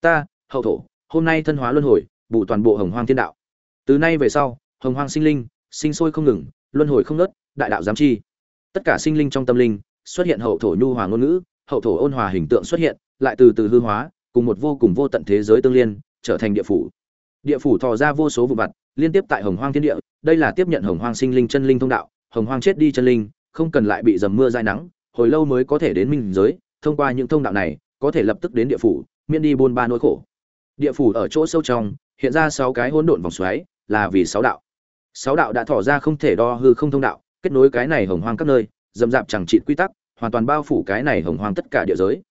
Ta hậu thổ hôm nay thân hóa luân hồi bù toàn bộ hồng hoang thiên đạo. Từ nay về sau, hồng hoang sinh linh, sinh sôi không ngừng, luân hồi không nớt đại đạo giám chi. Tất cả sinh linh trong tâm linh, xuất hiện hậu thổ nhu hòa ngôn ngữ, hậu thổ ôn hòa hình tượng xuất hiện, lại từ từ hư hóa, cùng một vô cùng vô tận thế giới tương liên, trở thành địa phủ. Địa phủ thò ra vô số vụ vặt, liên tiếp tại hồng hoang thiên địa, đây là tiếp nhận hồng hoang sinh linh chân linh thông đạo, hồng hoang chết đi chân linh, không cần lại bị dầm mưa dai nắng, hồi lâu mới có thể đến minh giới, thông qua những thông đạo này, có thể lập tức đến địa phủ, miễn đi buôn ba nỗi khổ. Địa phủ ở chỗ sâu trong hiện ra sáu cái hỗn độn vòng xoáy, là vì sáu đạo. Sáu đạo đã thỏ ra không thể đo hư không thông đạo, kết nối cái này hồng hoang các nơi, dầm dạp chẳng trị quy tắc, hoàn toàn bao phủ cái này hồng hoang tất cả địa giới.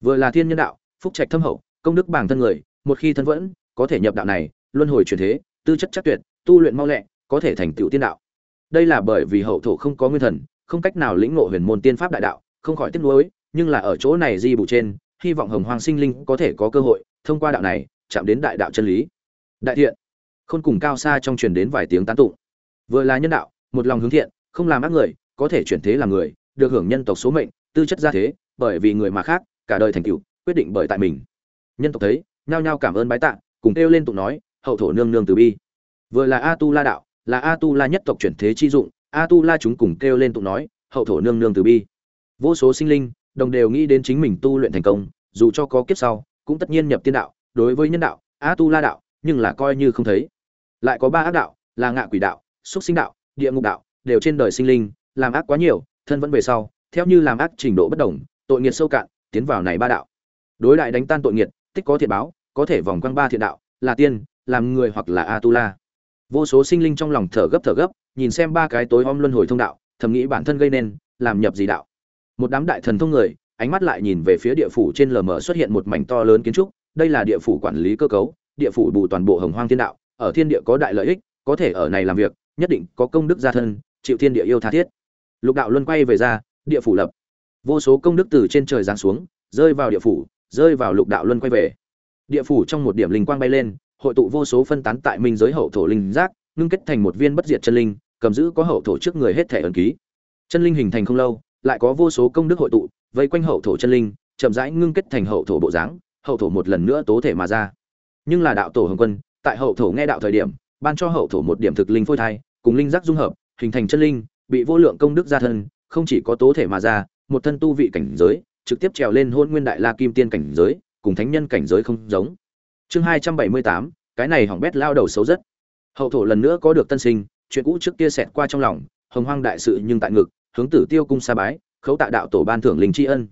Vừa là thiên nhân đạo, phúc trạch thâm hậu, công đức bằng thân người, một khi thân vẫn, có thể nhập đạo này, luân hồi chuyển thế, tư chất chắc tuyệt, tu luyện mau lẹ, có thể thành tựu tiên đạo. Đây là bởi vì hậu thổ không có nguyên thần, không cách nào lĩnh ngộ huyền môn tiên pháp đại đạo, không khỏi tiếc nuối, nhưng là ở chỗ này di bù trên, hy vọng hồng hoàng sinh linh có thể có cơ hội thông qua đạo này, chạm đến đại đạo chân lý đại thiện. Khôn cùng cao xa trong truyền đến vài tiếng tán tụng. Vừa là nhân đạo, một lòng hướng thiện, không làm ác người, có thể chuyển thế làm người, được hưởng nhân tộc số mệnh, tư chất gia thế, bởi vì người mà khác, cả đời thành tựu, quyết định bởi tại mình. Nhân tộc thấy, nhao nhao cảm ơn bái tạ, cùng kêu lên tụng nói, hậu thổ nương nương từ bi. Vừa là a tu la đạo, là a tu la nhất tộc chuyển thế chi dụng a tu la chúng cùng kêu lên tụng nói, hậu thổ nương nương từ bi. Vô số sinh linh, đồng đều nghĩ đến chính mình tu luyện thành công, dù cho có kiếp sau, cũng tất nhiên nhập tiên đạo, đối với nhân đạo a tu la đạo nhưng là coi như không thấy. Lại có ba ác đạo, là ngạ quỷ đạo, xúc sinh đạo, địa ngục đạo, đều trên đời sinh linh, làm ác quá nhiều, thân vẫn về sau, theo như làm ác trình độ bất đồng, tội nghiệt sâu cạn, tiến vào này ba đạo. Đối lại đánh tan tội nghiệt, tích có thiện báo, có thể vòng quanh ba thiện đạo, là tiên, làm người hoặc là atula. vô số sinh linh trong lòng thở gấp thở gấp, nhìn xem ba cái tối om luân hồi thông đạo, thầm nghĩ bản thân gây nên, làm nhập gì đạo. Một đám đại thần thông người, ánh mắt lại nhìn về phía địa phủ trên lờ mờ xuất hiện một mảnh to lớn kiến trúc, đây là địa phủ quản lý cơ cấu địa phủ bù toàn bộ hồng hoang thiên đạo, ở thiên địa có đại lợi ích, có thể ở này làm việc, nhất định có công đức gia thân, chịu thiên địa yêu tha thiết. Lục đạo luân quay về ra, địa phủ lập. Vô số công đức từ trên trời giáng xuống, rơi vào địa phủ, rơi vào lục đạo luân quay về. Địa phủ trong một điểm linh quang bay lên, hội tụ vô số phân tán tại minh giới hậu thổ linh giác, ngưng kết thành một viên bất diệt chân linh, cầm giữ có hậu thổ trước người hết thể ẩn ký. Chân linh hình thành không lâu, lại có vô số công đức hội tụ, vây quanh hậu thổ chân linh, chậm rãi ngưng kết thành hậu thổ bộ dáng, hậu thổ một lần nữa tố thể mà ra nhưng là đạo tổ hồng quân, tại hậu thổ nghe đạo thời điểm, ban cho hậu thổ một điểm thực linh phôi thai, cùng linh giác dung hợp, hình thành chân linh, bị vô lượng công đức gia thân, không chỉ có tố thể mà ra, một thân tu vị cảnh giới, trực tiếp trèo lên hôn nguyên đại la kim tiên cảnh giới, cùng thánh nhân cảnh giới không giống. Chương hai trăm bảy mươi tám, cái này hỏng bét lao đầu xấu rất. Hậu thổ lần nữa có được tân sinh, chuyện cũ trước kia xẹt qua trong lòng, hồng hoang đại sự nhưng tại ngực, hướng tử tiêu cung sa bái, khấu tạ đạo tổ ban thưởng linh tri ân.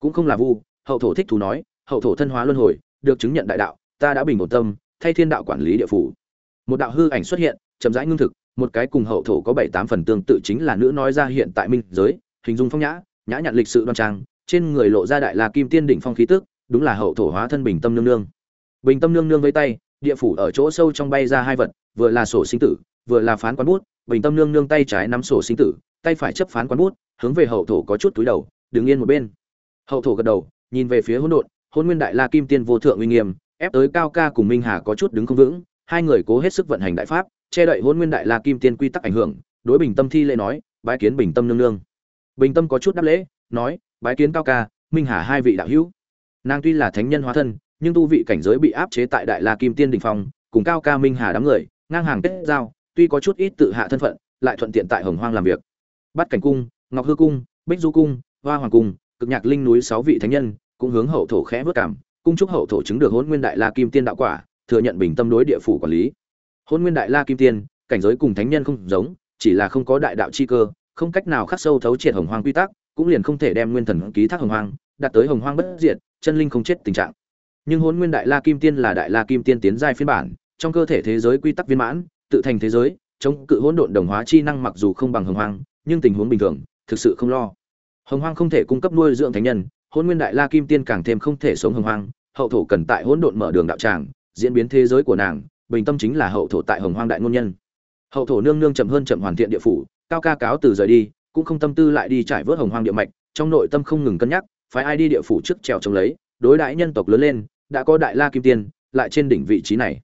Cũng không là vu, hậu thổ thích thú nói, hậu thổ thân hóa luân hồi, được chứng nhận đại đạo ta đã bình ổn tâm, thay thiên đạo quản lý địa phủ. Một đạo hư ảnh xuất hiện, chậm rãi ngưng thực, một cái cùng hậu thổ có bảy tám phần tương tự chính là nữ nói ra hiện tại minh giới, hình dung phong nhã nhã nhặn lịch sự đoan trang, trên người lộ ra đại la kim tiên đỉnh phong khí tức, đúng là hậu thổ hóa thân bình tâm nương nương. Bình tâm nương nương với tay, địa phủ ở chỗ sâu trong bay ra hai vật, vừa là sổ sinh tử, vừa là phán quán bút, bình tâm nương nương tay trái nắm sổ sinh tử, tay phải chấp phán quán bút, hướng về hậu thổ có chút túi đầu, đứng yên một bên. Hậu thổ gật đầu, nhìn về phía hỗn độn, hôn nguyên đại la kim tiên vô thượng uy nghiêm ép tới cao ca cùng minh hà có chút đứng không vững, hai người cố hết sức vận hành đại pháp, che đậy hôn nguyên đại la kim tiên quy tắc ảnh hưởng, đối bình tâm thi lễ nói, bái kiến bình tâm nương nương. Bình tâm có chút đáp lễ, nói, bái kiến cao ca, minh hà hai vị đạo hữu. Nàng tuy là thánh nhân hóa thân, nhưng tu vị cảnh giới bị áp chế tại đại la kim tiên đình phong, cùng cao ca minh hà đám người, ngang hàng kết giao, tuy có chút ít tự hạ thân phận, lại thuận tiện tại hồng hoang làm việc. Bắt cảnh cung, ngọc hư cung, bích du cung, hoa hoàng cung, cực nhạc linh núi sáu vị thánh nhân, cũng hướng hậu thổ khẽ vất cảm cung chúc hậu thổ chứng được hôn nguyên đại la kim tiên đạo quả, thừa nhận bình tâm đối địa phủ quản lý. Hôn nguyên đại la kim tiên, cảnh giới cùng thánh nhân không giống, chỉ là không có đại đạo chi cơ, không cách nào khắc sâu thấu triệt hồng hoang quy tắc, cũng liền không thể đem nguyên thần ký thác hồng hoang, đạt tới hồng hoang bất diệt, chân linh không chết tình trạng. Nhưng hôn nguyên đại la kim tiên là đại la kim tiên tiến giai phiên bản, trong cơ thể thế giới quy tắc viên mãn, tự thành thế giới, chống cự hỗn độn đồng hóa chi năng mặc dù không bằng hồng hoang, nhưng tình huống bình thường, thực sự không lo. Hồng hoang không thể cung cấp nuôi dưỡng thánh nhân hôn nguyên đại la kim tiên càng thêm không thể sống hồng hoang, hậu thổ cần tại hỗn độn mở đường đạo tràng, diễn biến thế giới của nàng, bình tâm chính là hậu thổ tại hồng hoang đại ngôn nhân. Hậu thổ nương nương chậm hơn chậm hoàn thiện địa phủ, cao ca cáo từ rời đi, cũng không tâm tư lại đi trải vớt hồng hoang địa mạch, trong nội tâm không ngừng cân nhắc phải ai đi địa phủ trước trèo trông lấy, đối đại nhân tộc lớn lên, đã có đại la kim tiên, lại trên đỉnh vị trí này.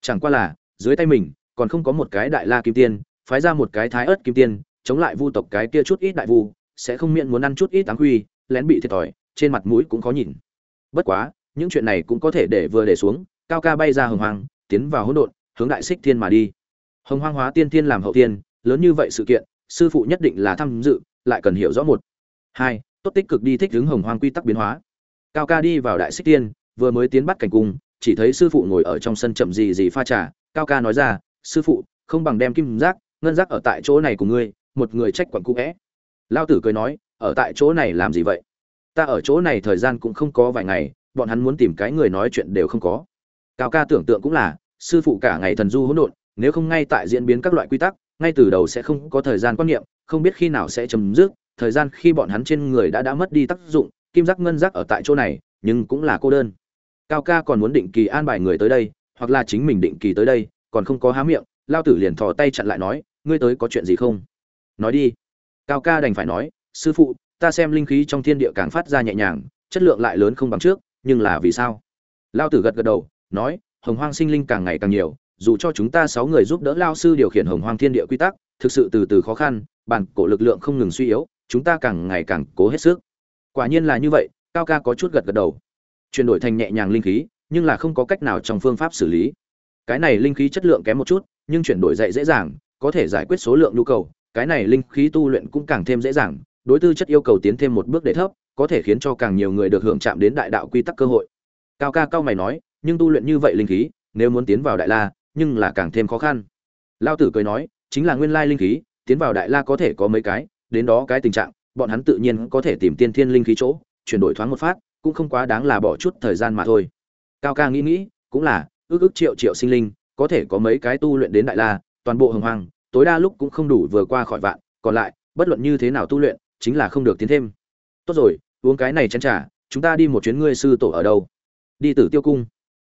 Chẳng qua là, dưới tay mình, còn không có một cái đại la kim tiên, phái ra một cái thái ớt kim tiên, chống lại vu tộc cái kia chút ít đại vu, sẽ không miễn muốn ăn chút ít áng huy lén bị thiệt thòi trên mặt mũi cũng khó nhìn. Bất quá, những chuyện này cũng có thể để vừa để xuống, cao ca bay ra hồng hoang, tiến vào hỗn độn, hướng đại xích thiên mà đi. Hồng hoang hóa tiên thiên làm hậu tiên, lớn như vậy sự kiện, sư phụ nhất định là tham dự, lại cần hiểu rõ một. Hai, tốt tích cực đi thích ứng hồng hoang quy tắc biến hóa. Cao ca đi vào đại xích tiên vừa mới tiến bắt cảnh cung, chỉ thấy sư phụ ngồi ở trong sân chậm gì gì pha trà. Cao ca nói ra, sư phụ, không bằng đem kim giác, ngân giác ở tại chỗ này của ngươi, một người trách quản cũ vẽ lao tử cười nói, ở tại chỗ này làm gì vậy? Ta ở chỗ này thời gian cũng không có vài ngày, bọn hắn muốn tìm cái người nói chuyện đều không có. Cao ca tưởng tượng cũng là, sư phụ cả ngày thần du hỗn độn, nếu không ngay tại diễn biến các loại quy tắc, ngay từ đầu sẽ không có thời gian quan niệm, không biết khi nào sẽ chấm dứt, thời gian khi bọn hắn trên người đã đã mất đi tác dụng, kim giác ngân giác ở tại chỗ này, nhưng cũng là cô đơn. Cao ca còn muốn định kỳ an bài người tới đây, hoặc là chính mình định kỳ tới đây, còn không có há miệng, lao tử liền thò tay chặn lại nói, ngươi tới có chuyện gì không? Nói đi. Cao ca đành phải nói, sư phụ ta xem linh khí trong thiên địa càng phát ra nhẹ nhàng, chất lượng lại lớn không bằng trước, nhưng là vì sao? Lao tử gật gật đầu, nói, hồng hoang sinh linh càng ngày càng nhiều, dù cho chúng ta sáu người giúp đỡ lao sư điều khiển hồng hoang thiên địa quy tắc, thực sự từ từ khó khăn, bản cổ lực lượng không ngừng suy yếu, chúng ta càng ngày càng cố hết sức. Quả nhiên là như vậy, cao ca có chút gật gật đầu. Chuyển đổi thành nhẹ nhàng linh khí, nhưng là không có cách nào trong phương pháp xử lý. Cái này linh khí chất lượng kém một chút, nhưng chuyển đổi dạy dễ dàng, có thể giải quyết số lượng nhu cầu, cái này linh khí tu luyện cũng càng thêm dễ dàng đối tư chất yêu cầu tiến thêm một bước để thấp có thể khiến cho càng nhiều người được hưởng chạm đến đại đạo quy tắc cơ hội. Cao ca cao mày nói nhưng tu luyện như vậy linh khí nếu muốn tiến vào đại la nhưng là càng thêm khó khăn. Lão tử cười nói chính là nguyên lai linh khí tiến vào đại la có thể có mấy cái đến đó cái tình trạng bọn hắn tự nhiên có thể tìm tiên thiên linh khí chỗ chuyển đổi thoáng một phát cũng không quá đáng là bỏ chút thời gian mà thôi. Cao ca nghĩ nghĩ cũng là ước ước triệu triệu sinh linh có thể có mấy cái tu luyện đến đại la toàn bộ hồng hoàng, tối đa lúc cũng không đủ vừa qua khỏi vạn còn lại bất luận như thế nào tu luyện chính là không được tiến thêm. Tốt rồi, uống cái này chén trà, chúng ta đi một chuyến ngươi sư tổ ở đâu? Đi tử tiêu cung.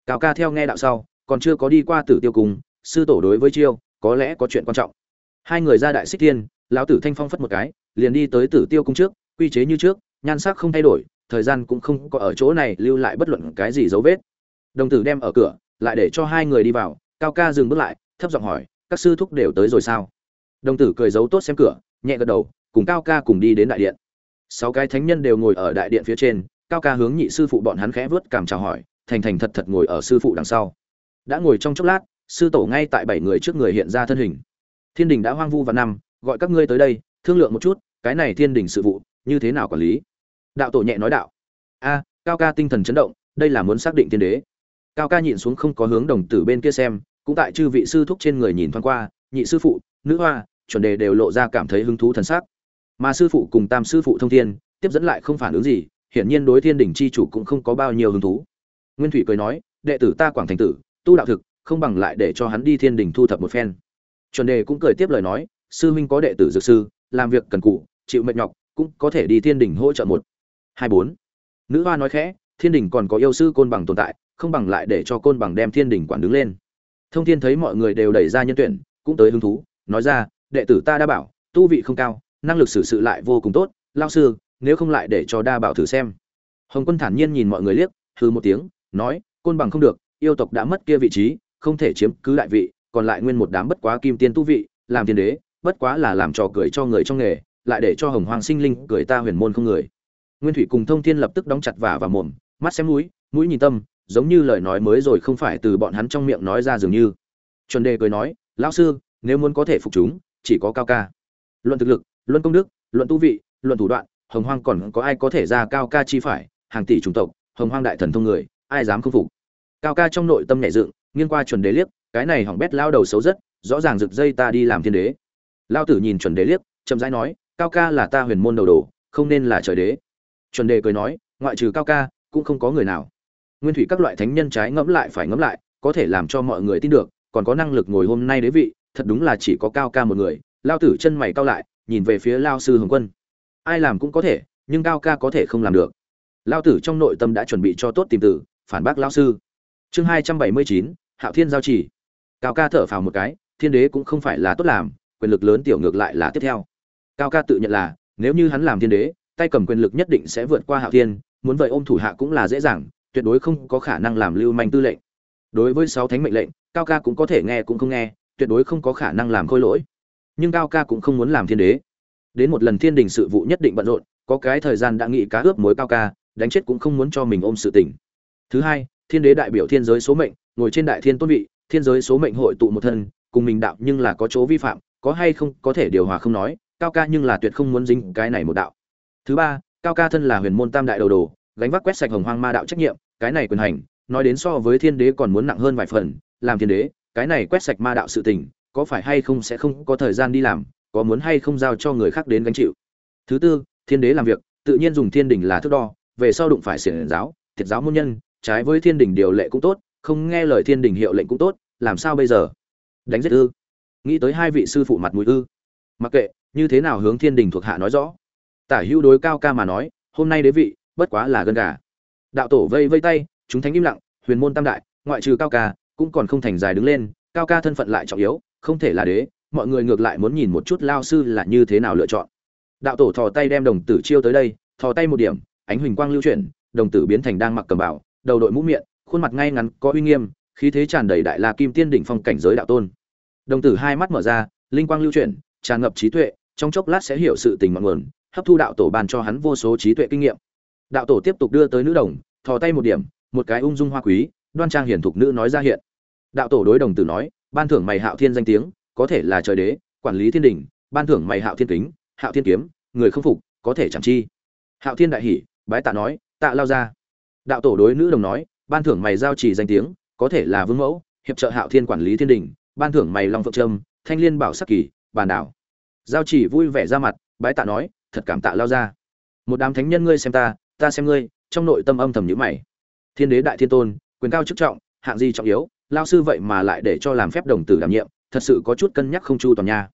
Cao ca theo nghe đạo sau, còn chưa có đi qua tử tiêu cung, sư tổ đối với chiêu, có lẽ có chuyện quan trọng. Hai người ra đại xích thiên, lão tử thanh phong phất một cái, liền đi tới tử tiêu cung trước, quy chế như trước, nhan sắc không thay đổi, thời gian cũng không có ở chỗ này lưu lại bất luận cái gì dấu vết. Đồng tử đem ở cửa, lại để cho hai người đi vào, cao ca dừng bước lại, thấp giọng hỏi, các sư thúc đều tới rồi sao? Đồng tử cười giấu tốt xem cửa, nhẹ gật đầu cùng cao ca cùng đi đến đại điện. Sáu cái thánh nhân đều ngồi ở đại điện phía trên, cao ca hướng nhị sư phụ bọn hắn khẽ vớt cảm chào hỏi, thành thành thật thật ngồi ở sư phụ đằng sau. Đã ngồi trong chốc lát, sư tổ ngay tại bảy người trước người hiện ra thân hình. Thiên đình đã hoang vu và năm, gọi các ngươi tới đây, thương lượng một chút, cái này thiên đình sự vụ, như thế nào quản lý? Đạo tổ nhẹ nói đạo. A, cao ca tinh thần chấn động, đây là muốn xác định tiên đế. Cao ca nhìn xuống không có hướng đồng tử bên kia xem, cũng tại chư vị sư thúc trên người nhìn thoáng qua, nhị sư phụ, nữ hoa, chuẩn đề đều lộ ra cảm thấy hứng thú thần sắc mà sư phụ cùng tam sư phụ thông thiên, tiếp dẫn lại không phản ứng gì, hiển nhiên đối thiên đỉnh chi chủ cũng không có bao nhiêu hứng thú. Nguyên thủy cười nói, đệ tử ta quảng thành tử, tu đạo thực, không bằng lại để cho hắn đi thiên đỉnh thu thập một phen. Chuẩn đề cũng cười tiếp lời nói, sư huynh có đệ tử dược sư, làm việc cần cù chịu mệt nhọc, cũng có thể đi thiên đỉnh hỗ trợ một, hai, bốn. Nữ hoa nói khẽ, thiên đỉnh còn có yêu sư côn bằng tồn tại, không bằng lại để cho côn bằng đem thiên đỉnh quản đứng lên. Thông thiên thấy mọi người đều đẩy ra nhân tuyển, cũng tới hứng thú, nói ra, đệ tử ta đã bảo, tu vị không cao năng lực xử sự lại vô cùng tốt lao sư, nếu không lại để cho đa bảo thử xem. Hồng quân thản nhiên nhìn mọi người liếc hư một tiếng, nói, côn bằng không được, yêu tộc đã mất kia vị trí, không thể chiếm cứ đại vị, còn lại nguyên một đám bất quá kim tiên tu vị, làm tiên đế, bất quá là làm trò cười cho người trong nghề, lại để cho hồng hoàng sinh linh cười ta huyền môn không người. Nguyên thủy cùng thông thiên lập tức đóng chặt vả và mồm, mắt xem mũi mũi nhìn tâm, giống như lời nói mới rồi không phải từ bọn hắn trong miệng nói ra dường như. Chuẩn đề cười nói, lão sư, nếu muốn có thể phục chúng, chỉ có cao ca. Luận thực lực luận công đức luận tu vị luận thủ đoạn, hồng hoang còn có ai có thể ra cao ca chi phải, hàng tỷ chủng tộc, hồng hoang đại thần thông người, ai dám không phục? Cao ca trong nội tâm nhẹ dựng, nghiêng qua chuẩn đế liếc, cái này hỏng bét lao đầu xấu rất, rõ ràng rực dây ta đi làm thiên đế. Lao tử nhìn chuẩn đế liếc, chậm rãi nói, cao ca là ta huyền môn đầu đồ, không nên là trời đế. Chuẩn đế cười nói, ngoại trừ cao ca, cũng không có người nào. Nguyên thủy các loại thánh nhân trái ngẫm lại phải ngẫm lại, có thể làm cho mọi người tin được, còn có năng lực ngồi hôm nay đế vị, thật đúng là chỉ có cao ca một người. Lao tử chân mày cao lại nhìn về phía lao sư hồng quân. Ai làm cũng có thể, nhưng cao ca có thể không làm được. Lao tử trong nội tâm đã chuẩn bị cho tốt tìm tử, phản bác lao sư. Chương hai trăm bảy mươi chín, hạo thiên giao chỉ cao ca thở phào một cái, thiên đế cũng không phải là tốt làm, quyền lực lớn tiểu ngược lại là tiếp theo. Cao ca tự nhận là, nếu như hắn làm thiên đế, tay cầm quyền lực nhất định sẽ vượt qua hạo thiên, muốn vậy ôm thủ hạ cũng là dễ dàng, tuyệt đối không có khả năng làm lưu manh tư lệnh. Đối với sáu thánh mệnh lệnh, cao ca cũng có thể nghe cũng không nghe, tuyệt đối không có khả năng làm khôi lỗi nhưng cao ca cũng không muốn làm thiên đế. Đến một lần thiên đình sự vụ nhất định bận rộn, có cái thời gian đã nghĩ cá ướp mối cao ca, đánh chết cũng không muốn cho mình ôm sự tỉnh thứ hai, thiên đế đại biểu thiên giới số mệnh, ngồi trên đại thiên tôn vị, thiên giới số mệnh hội tụ một thân, cùng mình đạo nhưng là có chỗ vi phạm, có hay không có thể điều hòa không nói, cao ca nhưng là tuyệt không muốn dính cái này một đạo. Thứ ba, cao ca thân là huyền môn tam đại đầu đồ, gánh vác quét sạch hồng hoang ma đạo trách nhiệm, cái này quyền hành, nói đến so với thiên đế còn muốn nặng hơn vài phần, làm thiên đế, cái này quét sạch ma đạo sự tình có phải hay không sẽ không có thời gian đi làm, có muốn hay không giao cho người khác đến gánh chịu. Thứ tư, thiên đế làm việc, tự nhiên dùng thiên đình là thước đo, về sau đụng phải xiển giáo, thiệt giáo môn nhân, trái với thiên đình điều lệ cũng tốt, không nghe lời thiên đình hiệu lệnh cũng tốt, làm sao bây giờ? Đánh giết ư? Nghĩ tới hai vị sư phụ mặt mũi ư? Mặc kệ, như thế nào hướng thiên đình thuộc hạ nói rõ. Tả hữu đối cao ca mà nói, hôm nay đế vị, bất quá là gân gà. Đạo tổ vây vây tay, chúng thánh im lặng, huyền môn tam đại, ngoại trừ cao ca, cũng còn không thành dài đứng lên, cao ca thân phận lại trọng yếu không thể là đế, mọi người ngược lại muốn nhìn một chút lao sư là như thế nào lựa chọn. Đạo tổ thò tay đem đồng tử chiêu tới đây, thò tay một điểm, ánh huỳnh quang lưu chuyển, đồng tử biến thành đang mặc cầm bảo, đầu đội mũ miệng, khuôn mặt ngay ngắn, có uy nghiêm, khí thế tràn đầy đại la kim tiên đỉnh phong cảnh giới đạo tôn. Đồng tử hai mắt mở ra, linh quang lưu chuyển, tràn ngập trí tuệ, trong chốc lát sẽ hiểu sự tình mọi nguồn, hấp thu đạo tổ bàn cho hắn vô số trí tuệ kinh nghiệm. Đạo tổ tiếp tục đưa tới nữ đồng, thò tay một điểm, một cái ung dung hoa quý, đoan trang hiển thục nữ nói ra hiện. Đạo tổ đối đồng tử nói ban thưởng mày hạo thiên danh tiếng, có thể là trời đế, quản lý thiên đình, ban thưởng mày hạo thiên kính, hạo thiên kiếm, người không phục, có thể chẳng chi. Hạo thiên đại hỉ, bái tạ nói, tạ lao ra. Đạo tổ đối nữ đồng nói, ban thưởng mày giao chỉ danh tiếng, có thể là vương mẫu, hiệp trợ hạo thiên quản lý thiên đình, ban thưởng mày long phượng trâm, thanh liên bảo sắc kỳ, bàn đảo. Giao chỉ vui vẻ ra mặt, bái tạ nói, thật cảm tạ lao ra. Một đám thánh nhân ngươi xem ta ta xem ngươi, trong nội tâm âm thầm nhữ mày. Thiên đế đại thiên tôn, quyền cao chức trọng, hạng gì trọng yếu lao sư vậy mà lại để cho làm phép đồng tử đảm nhiệm, thật sự có chút cân nhắc không chu toàn nha.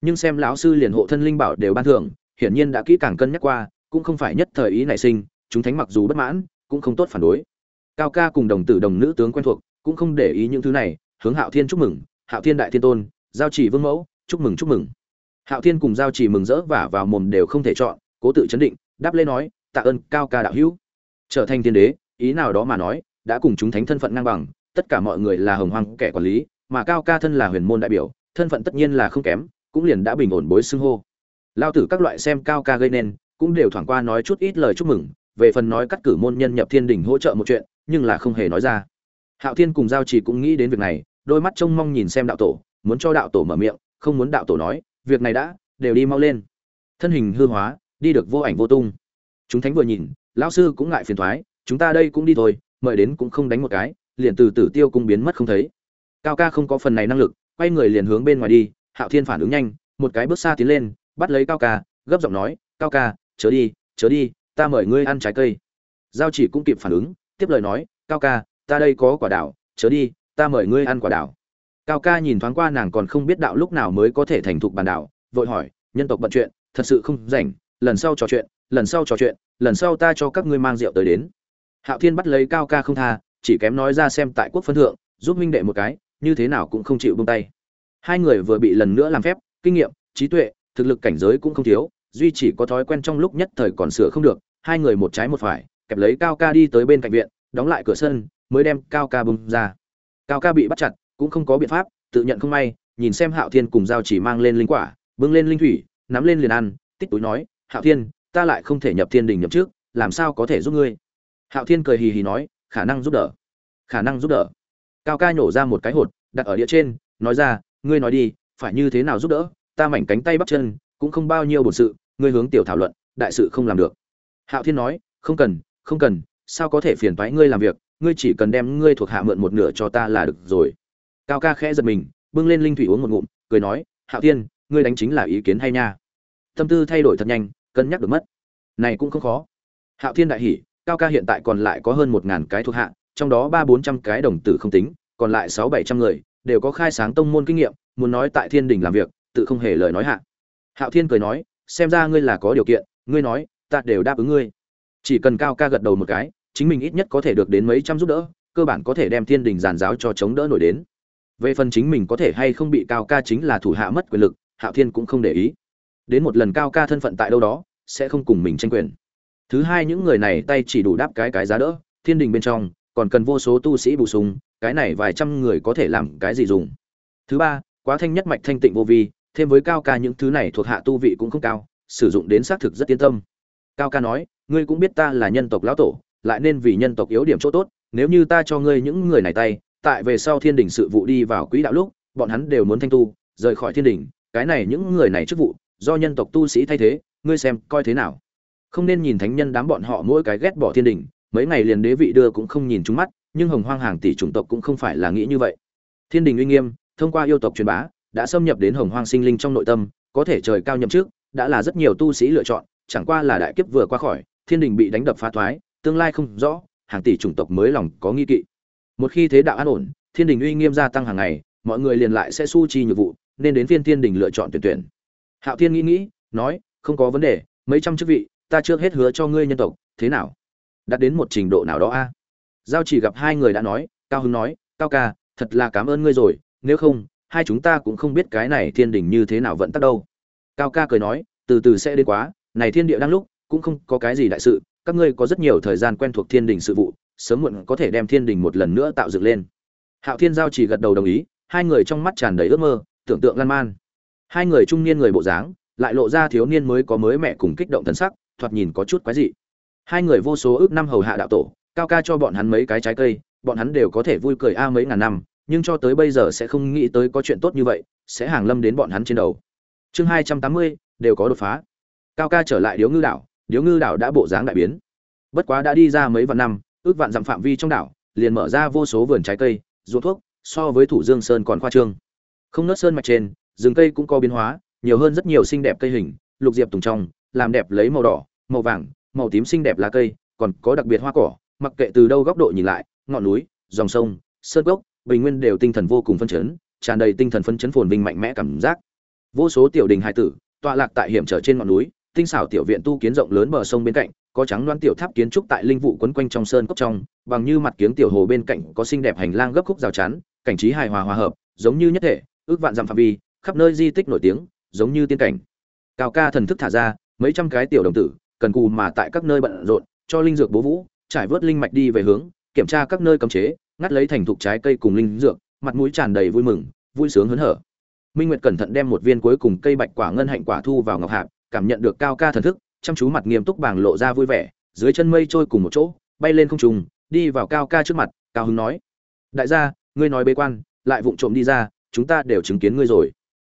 Nhưng xem lão sư liền hộ thân linh bảo đều ban thưởng, hiển nhiên đã kỹ càng cân nhắc qua, cũng không phải nhất thời ý nảy sinh, chúng thánh mặc dù bất mãn, cũng không tốt phản đối. Cao ca cùng đồng tử đồng nữ tướng quen thuộc, cũng không để ý những thứ này, hướng hạo thiên chúc mừng, hạo thiên đại thiên tôn, giao chỉ vương mẫu, chúc mừng chúc mừng. Hạo thiên cùng giao chỉ mừng rỡ và vào mồm đều không thể chọn, cố tự chấn định, đáp lễ nói, tạ ơn cao ca đạo hữu. Trở thành thiên đế, ý nào đó mà nói, đã cùng chúng thánh thân phận ngang bằng tất cả mọi người là hồng hoang kẻ quản lý, mà cao ca thân là huyền môn đại biểu, thân phận tất nhiên là không kém, cũng liền đã bình ổn bối xưng hô. Lao tử các loại xem cao ca gây nên, cũng đều thoảng qua nói chút ít lời chúc mừng, về phần nói cắt cử môn nhân nhập thiên đình hỗ trợ một chuyện, nhưng là không hề nói ra. Hạo thiên cùng giao trì cũng nghĩ đến việc này, đôi mắt trông mong nhìn xem đạo tổ, muốn cho đạo tổ mở miệng, không muốn đạo tổ nói, việc này đã, đều đi mau lên. Thân hình hư hóa, đi được vô ảnh vô tung. Chúng thánh vừa nhìn, lão sư cũng ngại phiền thoái, chúng ta đây cũng đi thôi, mời đến cũng không đánh một cái liền từ tử tiêu cung biến mất không thấy. Cao ca không có phần này năng lực, quay người liền hướng bên ngoài đi, hạo thiên phản ứng nhanh, một cái bước xa tiến lên, bắt lấy cao ca, gấp giọng nói, cao ca, chớ đi chớ đi, ta mời ngươi ăn trái cây. Giao chỉ cũng kịp phản ứng, tiếp lời nói, cao ca, ta đây có quả đảo, chớ đi, ta mời ngươi ăn quả đảo. Cao ca nhìn thoáng qua nàng còn không biết đạo lúc nào mới có thể thành thục bàn đảo, vội hỏi, nhân tộc bận chuyện, thật sự không rảnh, lần sau trò chuyện, lần sau trò chuyện, lần sau ta cho các ngươi mang rượu tới đến. Hạo thiên bắt lấy cao ca không tha chỉ kém nói ra xem tại quốc phân thượng, giúp minh đệ một cái, như thế nào cũng không chịu buông tay. Hai người vừa bị lần nữa làm phép, kinh nghiệm, trí tuệ, thực lực cảnh giới cũng không thiếu, duy chỉ có thói quen trong lúc nhất thời còn sửa không được, hai người một trái một phải, kẹp lấy cao ca đi tới bên cạnh viện, đóng lại cửa sân, mới đem cao ca bung ra. Cao ca bị bắt chặt, cũng không có biện pháp, tự nhận không may, nhìn xem hạo thiên cùng giao chỉ mang lên linh quả, bưng lên linh thủy, nắm lên liền ăn, tích túi nói, hạo thiên, ta lại không thể nhập thiên đình nhập trước làm sao có thể giúp ngươi? Hạo thiên cười hì hì nói khả năng giúp đỡ. Khả năng giúp đỡ. Cao ca nhổ ra một cái hột, đặt ở đĩa trên, nói ra, ngươi nói đi, phải như thế nào giúp đỡ? Ta mảnh cánh tay bắp chân, cũng không bao nhiêu bổn sự, ngươi hướng tiểu thảo luận, đại sự không làm được. Hạo thiên nói, không cần không cần, sao có thể phiền toái ngươi làm việc? Ngươi chỉ cần đem ngươi thuộc hạ mượn một nửa cho ta là được rồi. Cao ca khẽ giật mình, bưng lên linh thủy uống một ngụm, cười nói, hạo thiên, ngươi đánh chính là ý kiến hay nha? Tâm tư thay đổi thật nhanh, cân nhắc được mất. Này cũng không khó. Hạo thiên đại hỉ cao ca hiện tại còn lại có hơn một ngàn cái thuộc hạ, trong đó ba bốn trăm cái đồng tử không tính, còn lại sáu bảy trăm người, đều có khai sáng tông môn kinh nghiệm, muốn nói tại thiên đình làm việc, tự không hề lời nói hạ. Hạo thiên cười nói, xem ra ngươi là có điều kiện, ngươi nói, ta đều đáp ứng ngươi. Chỉ cần cao ca gật đầu một cái, chính mình ít nhất có thể được đến mấy trăm giúp đỡ, cơ bản có thể đem thiên đình giàn giáo cho chống đỡ nổi đến. Về phần chính mình có thể hay không bị cao ca chính là thủ hạ mất quyền lực, hạo thiên cũng không để ý. Đến một lần cao ca thân phận tại đâu đó, sẽ không cùng mình tranh quyền thứ hai những người này tay chỉ đủ đáp cái cái giá đỡ, thiên đình bên trong, còn cần vô số tu sĩ bổ sung, cái này vài trăm người có thể làm cái gì dùng. Thứ ba, quá thanh nhất mạch thanh tịnh vô vi, thêm với cao ca những thứ này thuộc hạ tu vị cũng không cao, sử dụng đến xác thực rất yên tâm. Cao ca nói, ngươi cũng biết ta là nhân tộc lão tổ, lại nên vì nhân tộc yếu điểm chỗ tốt, nếu như ta cho ngươi những người này tay, tại về sau thiên đình sự vụ đi vào quỹ đạo lúc, bọn hắn đều muốn thanh tu, rời khỏi thiên đình, cái này những người này chức vụ, do nhân tộc tu sĩ thay thế, ngươi xem coi thế nào? Không nên nhìn thánh nhân đám bọn họ mỗi cái ghét bỏ thiên đình, mấy ngày liền đế vị đưa cũng không nhìn chúng mắt, nhưng hồng hoang hàng tỷ chủng tộc cũng không phải là nghĩ như vậy. Thiên đình uy nghiêm, thông qua yêu tộc truyền bá, đã xâm nhập đến hồng hoang sinh linh trong nội tâm, có thể trời cao nhậm trước đã là rất nhiều tu sĩ lựa chọn, chẳng qua là đại kiếp vừa qua khỏi, thiên đình bị đánh đập phá thoái, tương lai không rõ, hàng tỷ chủng tộc mới lòng có nghi kỵ. Một khi thế đạo an ổn, thiên đình uy nghiêm gia tăng hàng ngày, mọi người liền lại sẽ su chi nhiệm vụ, nên đến phiên thiên đình lựa chọn tuyển tuyển. Hạo thiên nghĩ nghĩ, nói, không có vấn đề, mấy trăm chức vị ta trước hết hứa cho ngươi nhân tộc, thế nào? Đạt đến một trình độ nào đó a? Giao chỉ gặp hai người đã nói, cao hưng nói, cao ca, thật là cảm ơn ngươi rồi, nếu không, hai chúng ta cũng không biết cái này thiên đình như thế nào vận tắc đâu. Cao ca cười nói, từ từ sẽ đến quá, này thiên địa đang lúc, cũng không có cái gì đại sự, các ngươi có rất nhiều thời gian quen thuộc thiên đình sự vụ, sớm muộn có thể đem thiên đình một lần nữa tạo dựng lên. Hạo thiên giao chỉ gật đầu đồng ý, hai người trong mắt tràn đầy ước mơ, tưởng tượng lan man. Hai người trung niên người bộ dáng, lại lộ ra thiếu niên mới có mới mẹ cùng kích động thần sắc thoạt nhìn có chút quái dị. Hai người vô số ước năm hầu hạ đạo tổ, cao ca cho bọn hắn mấy cái trái cây, bọn hắn đều có thể vui cười a mấy ngàn năm, nhưng cho tới bây giờ sẽ không nghĩ tới có chuyện tốt như vậy, sẽ hàng lâm đến bọn hắn trên đầu. Chương hai trăm tám mươi, đều có đột phá. Cao ca trở lại điếu ngư đảo, điếu ngư đảo đã bộ dáng đại biến. Bất quá đã đi ra mấy vạn năm, ước vạn dặm phạm vi trong đảo, liền mở ra vô số vườn trái cây, ruộng thuốc, so với thủ dương sơn còn khoa trương. Không nớt sơn mạch trên, rừng cây cũng có biến hóa, nhiều hơn rất nhiều xinh đẹp cây hình, lục diệp tùng trong, làm đẹp lấy màu đỏ màu vàng, màu tím xinh đẹp lá cây, còn có đặc biệt hoa cỏ, mặc kệ từ đâu góc độ nhìn lại, ngọn núi, dòng sông, sơn gốc bình nguyên đều tinh thần vô cùng phân chấn, tràn đầy tinh thần phân chấn phồn vinh mạnh mẽ cảm giác. Vô số tiểu đình hải tử, tọa lạc tại hiểm trở trên ngọn núi, tinh xảo tiểu viện tu kiến rộng lớn bờ sông bên cạnh, có trắng loan tiểu tháp kiến trúc tại linh vụ quấn quanh trong sơn cốc trong, bằng như mặt kiếng tiểu hồ bên cạnh có xinh đẹp hành lang gấp khúc rào chắn, cảnh trí hài hòa hòa hợp, giống như nhất thể, ước vạn dặm phạm vi, khắp nơi di tích nổi tiếng, giống như tiên cảnh. Cao ca thần thức thả ra, mấy trăm cái tiểu đồng tử cần cù mà tại các nơi bận rộn, cho linh dược bố vũ, trải vớt linh mạch đi về hướng, kiểm tra các nơi cấm chế, ngắt lấy thành thục trái cây cùng linh dược, mặt mũi tràn đầy vui mừng, vui sướng hớn hở. Minh nguyệt cẩn thận đem một viên cuối cùng cây bạch quả ngân hạnh quả thu vào ngọc hạp, cảm nhận được cao ca thần thức, chăm chú mặt nghiêm túc bảng lộ ra vui vẻ, dưới chân mây trôi cùng một chỗ, bay lên không trùng đi vào cao ca trước mặt, cao hứng nói, đại gia, ngươi nói bế quan, lại vụng trộm đi ra, chúng ta đều chứng kiến ngươi rồi.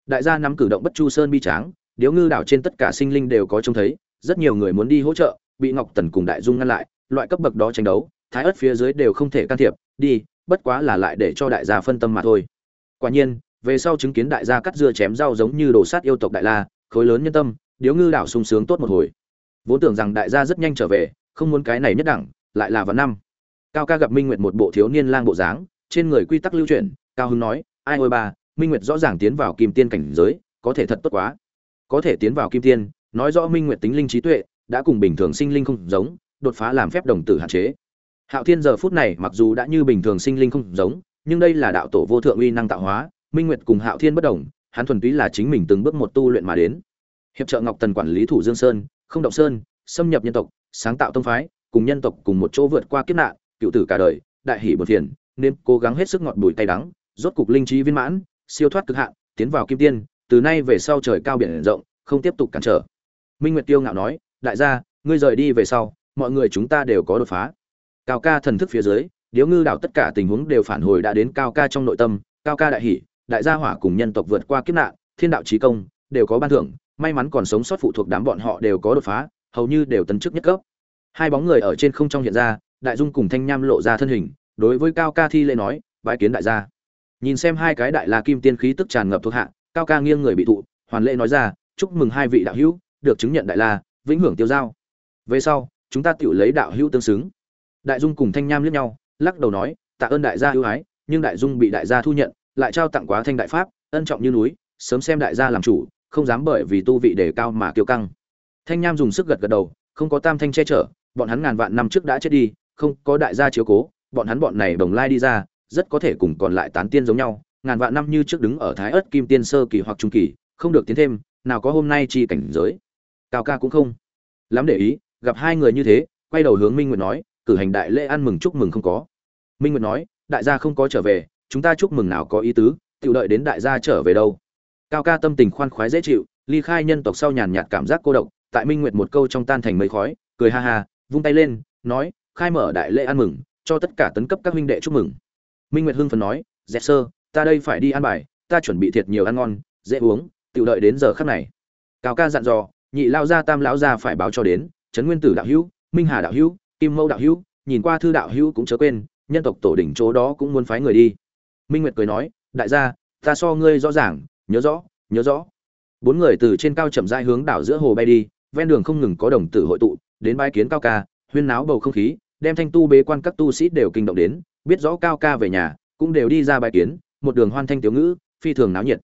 Đại gia nắm cử động bất chu sơn bi tráng, điếu ngư đảo trên tất cả sinh linh đều có trông thấy rất nhiều người muốn đi hỗ trợ, bị ngọc tần cùng đại dung ngăn lại, loại cấp bậc đó tranh đấu, thái ớt phía dưới đều không thể can thiệp, đi, bất quá là lại để cho đại gia phân tâm mà thôi. Quả nhiên, về sau chứng kiến đại gia cắt dưa chém rau giống như đồ sát yêu tộc đại la, khối lớn nhân tâm, điếu ngư đảo sung sướng tốt một hồi. Vốn tưởng rằng đại gia rất nhanh trở về, không muốn cái này nhất đẳng, lại là vào năm. Cao ca gặp minh nguyệt một bộ thiếu niên lang bộ dáng, trên người quy tắc lưu truyền cao hưng nói, ai ôi ba, minh nguyệt rõ ràng tiến vào kim tiên cảnh giới, có thể thật tốt quá. Có thể tiến vào kim tiên nói rõ minh nguyệt tính linh trí tuệ, đã cùng bình thường sinh linh không giống, đột phá làm phép đồng tử hạn chế. Hạo thiên giờ phút này mặc dù đã như bình thường sinh linh không giống, nhưng đây là đạo tổ vô thượng uy năng tạo hóa, minh nguyệt cùng hạo thiên bất đồng, hắn thuần túy là chính mình từng bước một tu luyện mà đến. Hiệp trợ ngọc tần quản lý thủ dương sơn, không động sơn, xâm nhập nhân tộc, sáng tạo tông phái, cùng nhân tộc cùng một chỗ vượt qua kiếp nạn, cựu tử cả đời, đại hỷ một phiền, nên cố gắng hết sức ngọt bùi tay đắng, rốt cục linh trí viên mãn, siêu thoát cực hạn, tiến vào kim tiên, từ nay về sau trời cao biển rộng, không tiếp tục cản trở minh nguyệt tiêu ngạo nói, đại gia, ngươi rời đi về sau, mọi người chúng ta đều có đột phá. Cao ca thần thức phía dưới, điếu ngư đảo tất cả tình huống đều phản hồi đã đến cao ca trong nội tâm, cao ca đại hỷ đại gia hỏa cùng nhân tộc vượt qua kiếp nạn, thiên đạo trí công, đều có ban thưởng, may mắn còn sống sót phụ thuộc đám bọn họ đều có đột phá, hầu như đều tấn chức nhất cấp. Hai bóng người ở trên không trong hiện ra, đại dung cùng thanh nham lộ ra thân hình, đối với cao ca thi lễ nói bãi kiến đại gia. Nhìn xem hai cái đại la kim tiên khí tức tràn ngập thuộc hạ, cao ca nghiêng người bị thụ, hoàn lễ nói ra, chúc mừng hai vị đạo hữu được chứng nhận đại la, vĩnh hưởng tiêu giao. Về sau, chúng ta tự lấy đạo hữu tương xứng. Đại dung cùng thanh nham liếc nhau, lắc đầu nói, tạ ơn đại gia ưu ái, nhưng đại dung bị đại gia thu nhận, lại trao tặng quá thanh đại pháp, ân trọng như núi, sớm xem đại gia làm chủ, không dám bởi vì tu vị đề cao mà kiêu căng. Thanh nham dùng sức gật gật đầu, không có tam thanh che chở, bọn hắn ngàn vạn năm trước đã chết đi, không có đại gia chiếu cố, bọn hắn bọn này đồng lai đi ra, rất có thể cùng còn lại tán tiên giống nhau, ngàn vạn năm như trước đứng ở thái ớt kim tiên sơ kỳ hoặc trung kỳ, không được tiến thêm, nào có hôm nay chi cảnh giới cao ca cũng không lắm để ý, gặp hai người như thế, quay đầu hướng minh nguyệt nói, cử hành đại lễ ăn mừng chúc mừng không có. Minh nguyệt nói, đại gia không có trở về, chúng ta chúc mừng nào có ý tứ tự đợi đến đại gia trở về đâu. Cao ca tâm tình khoan khoái dễ chịu, ly khai nhân tộc sau nhàn nhạt cảm giác cô độc, tại minh nguyệt một câu trong tan thành mây khói, cười ha ha, vung tay lên, nói, khai mở đại lễ ăn mừng, cho tất cả tấn cấp các huynh đệ chúc mừng. Minh nguyệt hưng phần nói dẹp sơ, ta đây phải đi ăn bài, ta chuẩn bị thiệt nhiều ăn ngon, dễ uống tự đợi đến giờ khắc này. Cao ca dặn dò nhị lao gia tam lão gia phải báo cho đến, trấn nguyên tử đạo hữu, minh hà đạo hữu, kim mâu đạo hữu, nhìn qua thư đạo hữu cũng chớ quên, nhân tộc tổ đỉnh chỗ đó cũng muốn phái người đi. Minh nguyệt cười nói, đại gia, ta so ngươi rõ ràng, nhớ rõ nhớ rõ. Bốn người từ trên cao chậm rãi hướng đảo giữa hồ bay đi, ven đường không ngừng có đồng tử hội tụ, đến bãi kiến cao ca, huyên náo bầu không khí, đem thanh tu bế quan các tu sĩ đều kinh động đến, biết rõ cao ca về nhà, cũng đều đi ra bãi kiến, một đường hoan thanh tiểu ngữ, phi thường náo nhiệt.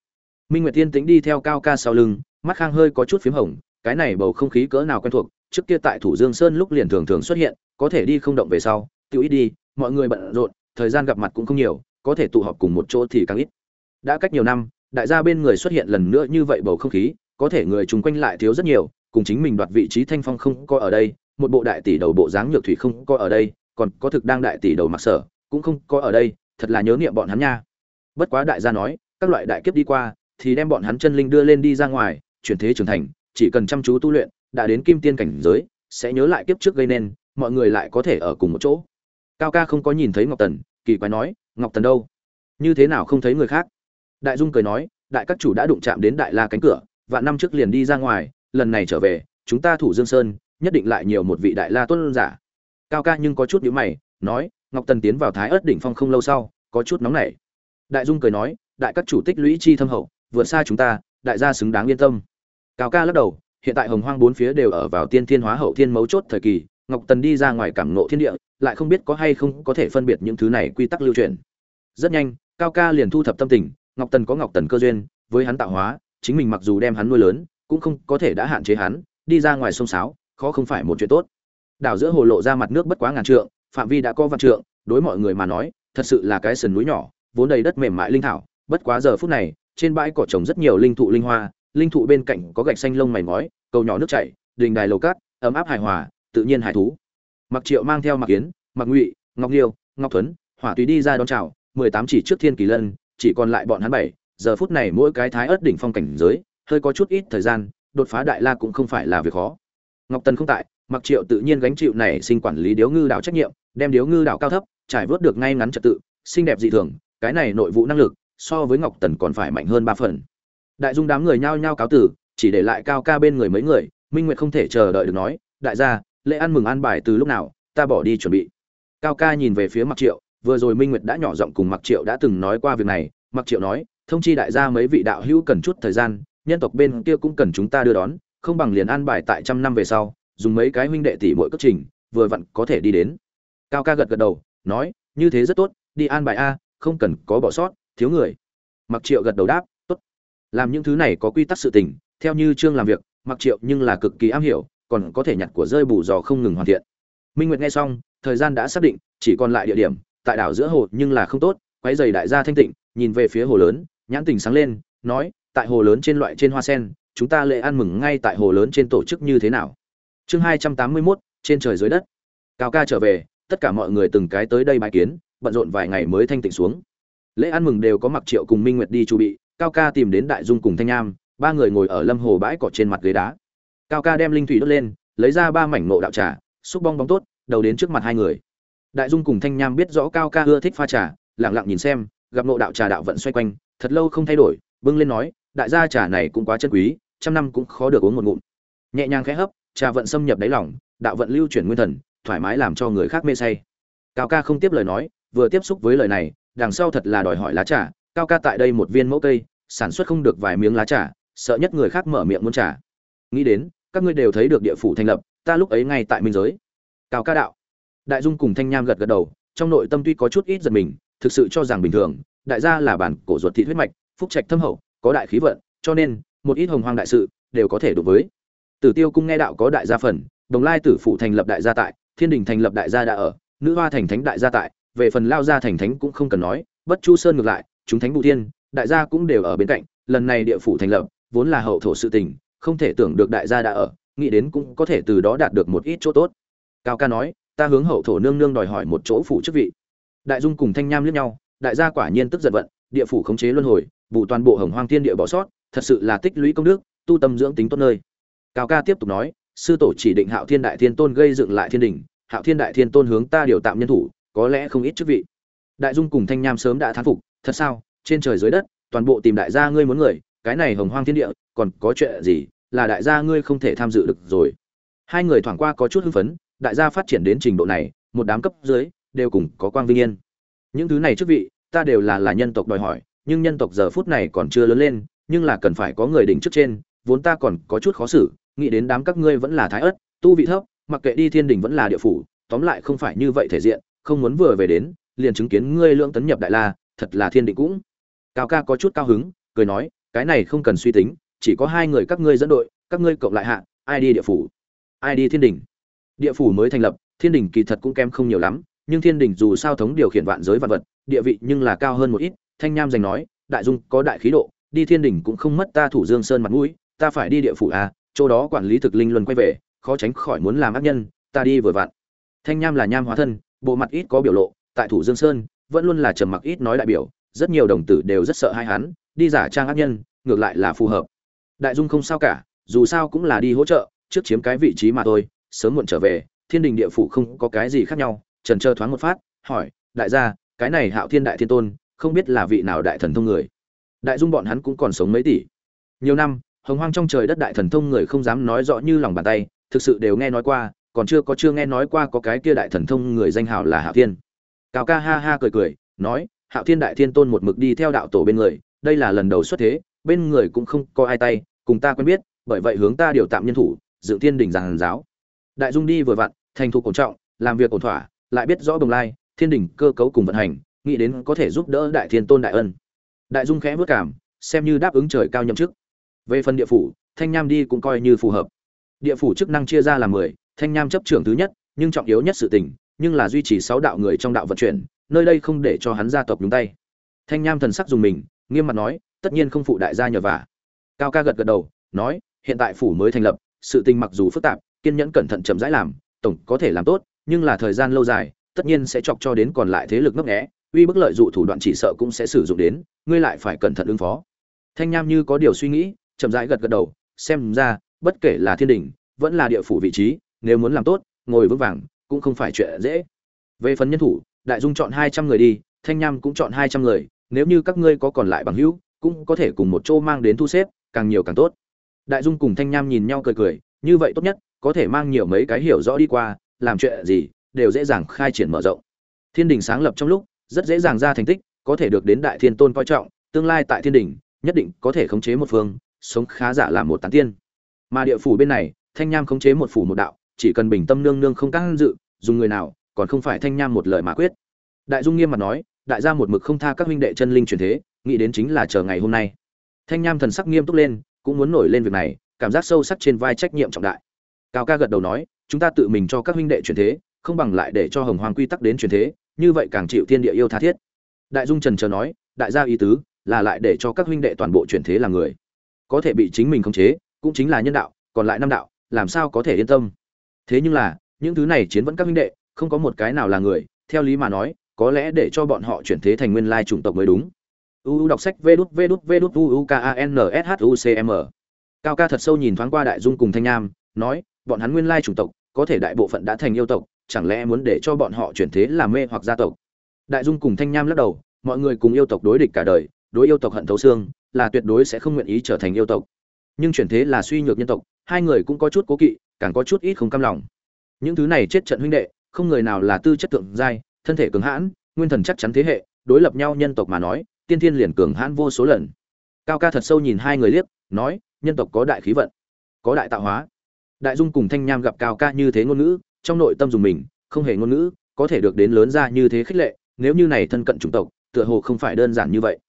Minh nguyệt tiên tính đi theo cao ca sau lưng, mắt khang hơi có chút phím hồng cái này bầu không khí cỡ nào quen thuộc, trước kia tại thủ dương sơn lúc liền thường thường xuất hiện, có thể đi không động về sau tiêu ít đi, mọi người bận rộn, thời gian gặp mặt cũng không nhiều, có thể tụ họp cùng một chỗ thì càng ít. Đã cách nhiều năm, đại gia bên người xuất hiện lần nữa như vậy bầu không khí, có thể người chung quanh lại thiếu rất nhiều, cùng chính mình đoạt vị trí thanh phong không có ở đây, một bộ đại tỷ đầu bộ dáng nhược thủy không có ở đây, còn có thực đang đại tỷ đầu mặc sở, cũng không có ở đây, thật là nhớ niệm bọn hắn nha. Bất quá đại gia nói, các loại đại kiếp đi qua, thì đem bọn hắn chân linh đưa lên đi ra ngoài, chuyển thế trưởng thành chỉ cần chăm chú tu luyện, đã đến kim tiên cảnh giới, sẽ nhớ lại kiếp trước gây nên, mọi người lại có thể ở cùng một chỗ. Cao ca không có nhìn thấy ngọc tần, kỳ quái nói, ngọc tần đâu? Như thế nào không thấy người khác? Đại dung cười nói, đại các chủ đã đụng chạm đến đại la cánh cửa, vạn năm trước liền đi ra ngoài, lần này trở về, chúng ta thủ dương sơn, nhất định lại nhiều một vị đại la tuân giả. Cao ca nhưng có chút nhíu mày, nói, ngọc tần tiến vào thái ớt đỉnh phong không lâu sau, có chút nóng nảy. Đại dung cười nói, đại các chủ tích lũy chi thâm hậu, vượt xa chúng ta, đại gia xứng đáng yên tâm cao ca lắc đầu, hiện tại hồng hoang bốn phía đều ở vào tiên thiên hóa hậu thiên mấu chốt thời kỳ, ngọc tần đi ra ngoài cảm nộ thiên địa, lại không biết có hay không có thể phân biệt những thứ này quy tắc lưu truyền. Rất nhanh, cao ca liền thu thập tâm tình, ngọc tần có ngọc tần cơ duyên, với hắn tạo hóa, chính mình mặc dù đem hắn nuôi lớn, cũng không có thể đã hạn chế hắn, đi ra ngoài sông sáo, khó không phải một chuyện tốt. Đảo giữa hồ lộ ra mặt nước bất quá ngàn trượng, phạm vi đã có vạn trượng, đối mọi người mà nói, thật sự là cái sườn núi nhỏ, vốn đầy đất mềm mại linh thảo, bất quá giờ phút này, trên bãi cỏ trồng rất nhiều linh thụ linh hoa linh thụ bên cạnh có gạch xanh lông mày ngói, cầu nhỏ nước chảy, đình đài lầu cát, ấm áp hài hòa, tự nhiên hải thú. Mặc triệu mang theo mặc kiến mặc ngụy, ngọc liêu, ngọc thuấn, hỏa tùy đi ra đón chào, mười tám chỉ trước thiên kỳ lân, chỉ còn lại bọn hắn bảy, giờ phút này mỗi cái thái ớt đỉnh phong cảnh giới, hơi có chút ít thời gian, đột phá đại la cũng không phải là việc khó. Ngọc tần không tại mặc triệu tự nhiên gánh chịu này sinh quản lý điếu ngư đảo trách nhiệm, đem điếu ngư đảo cao thấp, trải vớt được ngay ngắn trật tự, xinh đẹp dị thường, cái này nội vụ năng lực, so với ngọc tần còn phải mạnh hơn ba phần đại dung đám người nhao nhao cáo tử, chỉ để lại cao ca bên người mấy người, minh nguyệt không thể chờ đợi được nói, đại gia, lễ ăn mừng an bài từ lúc nào, ta bỏ đi chuẩn bị. Cao ca nhìn về phía mặc triệu, vừa rồi minh nguyệt đã nhỏ giọng cùng mặc triệu đã từng nói qua việc này. Mặc triệu nói, thông chi đại gia mấy vị đạo hữu cần chút thời gian, nhân tộc bên kia cũng cần chúng ta đưa đón, không bằng liền an bài tại trăm năm về sau, dùng mấy cái huynh đệ tỷ mỗi cất trình, vừa vặn có thể đi đến. Cao ca gật gật đầu, nói, như thế rất tốt, đi an bài a, không cần có bỏ sót, thiếu người. Mặc triệu gật đầu đáp làm những thứ này có quy tắc sự tình, theo như chương làm việc mặc triệu nhưng là cực kỳ am hiểu, còn có thể nhặt của rơi bù dò không ngừng hoàn thiện. Minh nguyệt nghe xong, thời gian đã xác định, chỉ còn lại địa điểm, tại đảo giữa hồ nhưng là không tốt, quấy giày đại gia thanh tịnh, nhìn về phía hồ lớn, nhãn tình sáng lên, nói, tại hồ lớn trên loại trên hoa sen, chúng ta lễ ăn mừng ngay tại hồ lớn trên tổ chức như thế nào? Chương hai trăm tám mươi mốt, trên trời dưới đất. Cao ca trở về, tất cả mọi người từng cái tới đây bài kiến, bận rộn vài ngày mới thanh tịnh xuống. Lễ ăn mừng đều có mặc triệu cùng minh nguyệt đi chu bị cao ca tìm đến đại dung cùng thanh nham ba người ngồi ở lâm hồ bãi cỏ trên mặt ghế đá. Cao ca đem linh thủy đốt lên, lấy ra ba mảnh nộ đạo trà, xúc bong bóng tốt, đầu đến trước mặt hai người. Đại dung cùng thanh nham biết rõ cao ca ưa thích pha trà lẳng lặng nhìn xem, gặp nộ đạo trà đạo vận xoay quanh, thật lâu không thay đổi, bưng lên nói, đại gia trà này cũng quá chân quý, trăm năm cũng khó được uống một ngụm. Nhẹ nhàng khẽ hấp, trà vận xâm nhập đáy lòng, đạo vận lưu chuyển nguyên thần, thoải mái làm cho người khác mê say. Cao ca không tiếp lời nói, vừa tiếp xúc với lời này, đằng sau thật là đòi hỏi lá trà cao ca tại đây một viên mẫu cây, sản xuất không được vài miếng lá trà, sợ nhất người khác mở miệng muốn trà. Nghĩ đến, các ngươi đều thấy được địa phủ thành lập, ta lúc ấy ngay tại minh giới. Cao ca đạo. Đại dung cùng thanh nham gật gật đầu, trong nội tâm tuy có chút ít giật mình, thực sự cho rằng bình thường, đại gia là bản cổ ruột thị huyết mạch, phúc trạch thâm hậu, có đại khí vận, cho nên, một ít hồng hoang đại sự, đều có thể đối với. Tử tiêu cung nghe đạo có đại gia phần, đồng lai tử phụ thành lập đại gia tại, thiên đình thành lập đại gia đã ở, nữ hoa thành thánh đại gia tại, về phần lao gia thành thánh cũng không cần nói, bất chu sơn ngược lại chúng thánh bù thiên, đại gia cũng đều ở bên cạnh, lần này địa phủ thành lập, vốn là hậu thổ sự tình, không thể tưởng được đại gia đã ở, nghĩ đến cũng có thể từ đó đạt được một ít chỗ tốt. Cao ca nói, ta hướng hậu thổ nương nương đòi hỏi một chỗ phủ chức vị. Đại dung cùng thanh nham liếc nhau, đại gia quả nhiên tức giận vận, địa phủ khống chế luân hồi, bù toàn bộ hồng hoang thiên địa bỏ sót, thật sự là tích lũy công đức, tu tâm dưỡng tính tốt nơi. Cao ca tiếp tục nói, sư tổ chỉ định hạo thiên đại thiên tôn gây dựng lại thiên đình, hạo thiên đại thiên tôn hướng ta điều tạm nhân thủ, có lẽ không ít chức vị. Đại dung cùng thanh nham sớm đã thán phục thật sao? Trên trời dưới đất, toàn bộ tìm đại gia ngươi muốn người, cái này hồng hoang thiên địa, còn có chuyện gì? Là đại gia ngươi không thể tham dự được rồi. Hai người thoảng qua có chút hưng phấn, đại gia phát triển đến trình độ này, một đám cấp dưới, đều cùng có quang vinh yên. Những thứ này chức vị, ta đều là là nhân tộc đòi hỏi, nhưng nhân tộc giờ phút này còn chưa lớn lên, nhưng là cần phải có người đỉnh trước trên, vốn ta còn có chút khó xử, nghĩ đến đám các ngươi vẫn là thái ớt, tu vị thấp, mặc kệ đi thiên đình vẫn là địa phủ, tóm lại không phải như vậy thể diện, không muốn vừa về đến, liền chứng kiến ngươi lưỡng tấn nhập đại la thật là thiên định cũng. Cao ca có chút cao hứng, cười nói, cái này không cần suy tính, chỉ có hai người các ngươi dẫn đội, các ngươi cộng lại hạ, ai đi địa phủ? Ai đi thiên đình địa phủ mới thành lập, thiên đình kỳ thật cũng kém không nhiều lắm, nhưng thiên đình dù sao thống điều khiển vạn giới vạn vật, địa vị nhưng là cao hơn một ít, thanh nham giành nói, đại dung có đại khí độ, đi thiên đình cũng không mất ta thủ dương sơn mặt mũi, ta phải đi địa phủ à chỗ đó quản lý thực linh luân quay về, khó tránh khỏi muốn làm ác nhân, ta đi vừa vặn. Thanh nham là nham hóa thân, bộ mặt ít có biểu lộ, tại thủ dương sơn vẫn luôn là trầm mặc ít nói đại biểu, rất nhiều đồng tử đều rất sợ hai hắn, đi giả trang ác nhân, ngược lại là phù hợp. Đại dung không sao cả, dù sao cũng là đi hỗ trợ, trước chiếm cái vị trí mà thôi, sớm muộn trở về, thiên đình địa phủ không có cái gì khác nhau. Trần trơ thoáng một phát, hỏi, đại gia, cái này hạo thiên đại thiên tôn, không biết là vị nào đại thần thông người? Đại dung bọn hắn cũng còn sống mấy tỷ. Nhiều năm, hồng hoang trong trời đất đại thần thông người không dám nói rõ như lòng bàn tay, thực sự đều nghe nói qua, còn chưa có chưa nghe nói qua có cái kia đại thần thông người danh hào là hạo thiên cao ca ha ha cười cười, nói, hạo thiên đại thiên tôn một mực đi theo đạo tổ bên người, đây là lần đầu xuất thế, bên người cũng không có ai tay, cùng ta quen biết, bởi vậy hướng ta điều tạm nhân thủ, dựng thiên đình giàn giáo. Đại dung đi vừa vặn, thành thục cổ trọng, làm việc ổn thỏa, lại biết rõ bồng lai, thiên đình cơ cấu cùng vận hành, nghĩ đến có thể giúp đỡ đại thiên tôn đại ân. Đại dung khẽ vất cảm, xem như đáp ứng trời cao nhậm chức. Về phần địa phủ, thanh nham đi cũng coi như phù hợp. Địa phủ chức năng chia ra làm mười, thanh nham chấp trưởng thứ nhất, nhưng trọng yếu nhất sự tình nhưng là duy trì sáu đạo người trong đạo vận chuyển, nơi đây không để cho hắn gia tộc nhúng tay. Thanh nham thần sắc dùng mình, nghiêm mặt nói, tất nhiên không phụ đại gia nhờ vả. Cao ca gật gật đầu, nói, hiện tại phủ mới thành lập, sự tình mặc dù phức tạp, kiên nhẫn cẩn thận chậm rãi làm, tổng có thể làm tốt, nhưng là thời gian lâu dài, tất nhiên sẽ chọc cho đến còn lại thế lực ngấp nghé, uy bức lợi dụ thủ đoạn chỉ sợ cũng sẽ sử dụng đến, ngươi lại phải cẩn thận ứng phó. Thanh nham như có điều suy nghĩ, chậm rãi gật gật đầu, xem ra, bất kể là thiên đình, vẫn là địa phủ vị trí, nếu muốn làm tốt, ngồi vững vàng cũng không phải chuyện dễ. Về phần nhân thủ, đại dung chọn hai trăm người đi, thanh nham cũng chọn hai trăm người, nếu như các ngươi có còn lại bằng hữu, cũng có thể cùng một chỗ mang đến thu xếp, càng nhiều càng tốt. Đại dung cùng thanh nham nhìn nhau cười cười, như vậy tốt nhất, có thể mang nhiều mấy cái hiểu rõ đi qua, làm chuyện gì, đều dễ dàng khai triển mở rộng. Thiên đình sáng lập trong lúc, rất dễ dàng ra thành tích, có thể được đến đại thiên tôn coi trọng, tương lai tại thiên đình, nhất định có thể khống chế một phương, sống khá giả là một tán tiên. Mà địa phủ bên này, thanh nham khống chế một phủ một đạo chỉ cần bình tâm nương nương không căng dự, dùng người nào, còn không phải thanh nham một lời mà quyết. Đại dung nghiêm mặt nói, đại gia một mực không tha các huynh đệ chân linh truyền thế, nghĩ đến chính là chờ ngày hôm nay. Thanh nham thần sắc nghiêm túc lên, cũng muốn nổi lên việc này, cảm giác sâu sắc trên vai trách nhiệm trọng đại. Cao ca gật đầu nói, chúng ta tự mình cho các huynh đệ truyền thế, không bằng lại để cho hồng hoàng quy tắc đến truyền thế, như vậy càng chịu thiên địa yêu tha thiết. Đại dung trần chờ nói, đại gia ý tứ, là lại để cho các huynh đệ toàn bộ truyền thế là người. Có thể bị chính mình khống chế, cũng chính là nhân đạo, còn lại năm đạo, làm sao có thể yên tâm? Thế nhưng là, những thứ này chiến vẫn các huynh đệ, không có một cái nào là người, theo lý mà nói, có lẽ để cho bọn họ chuyển thế thành nguyên lai chủng tộc mới đúng. Uu đọc sách vê đút vê đút vê đút uu k a n s h u c m. Cao ca thật sâu nhìn thoáng qua đại dung cùng thanh nham nói, bọn hắn nguyên lai chủng tộc, có thể đại bộ phận đã thành yêu tộc, chẳng lẽ muốn để cho bọn họ chuyển thế làm mê hoặc gia tộc? Đại dung cùng thanh nham lắc đầu, mọi người cùng yêu tộc đối địch cả đời, đối yêu tộc hận thấu xương, là tuyệt đối sẽ không nguyện ý trở thành yêu tộc. Nhưng chuyển thế là suy nhược nhân tộc, hai người cũng có chút cố kỵ càng có chút ít không cam lòng. Những thứ này chết trận huynh đệ, không người nào là tư chất tượng giai, thân thể cường hãn, nguyên thần chắc chắn thế hệ, đối lập nhau nhân tộc mà nói, tiên thiên liền cường hãn vô số lần. Cao ca thật sâu nhìn hai người liếc, nói, nhân tộc có đại khí vận, có đại tạo hóa. Đại dung cùng thanh nham gặp cao ca như thế ngôn ngữ, trong nội tâm dùng mình, không hề ngôn ngữ, có thể được đến lớn ra như thế khích lệ, nếu như này thân cận chủng tộc, tựa hồ không phải đơn giản như vậy.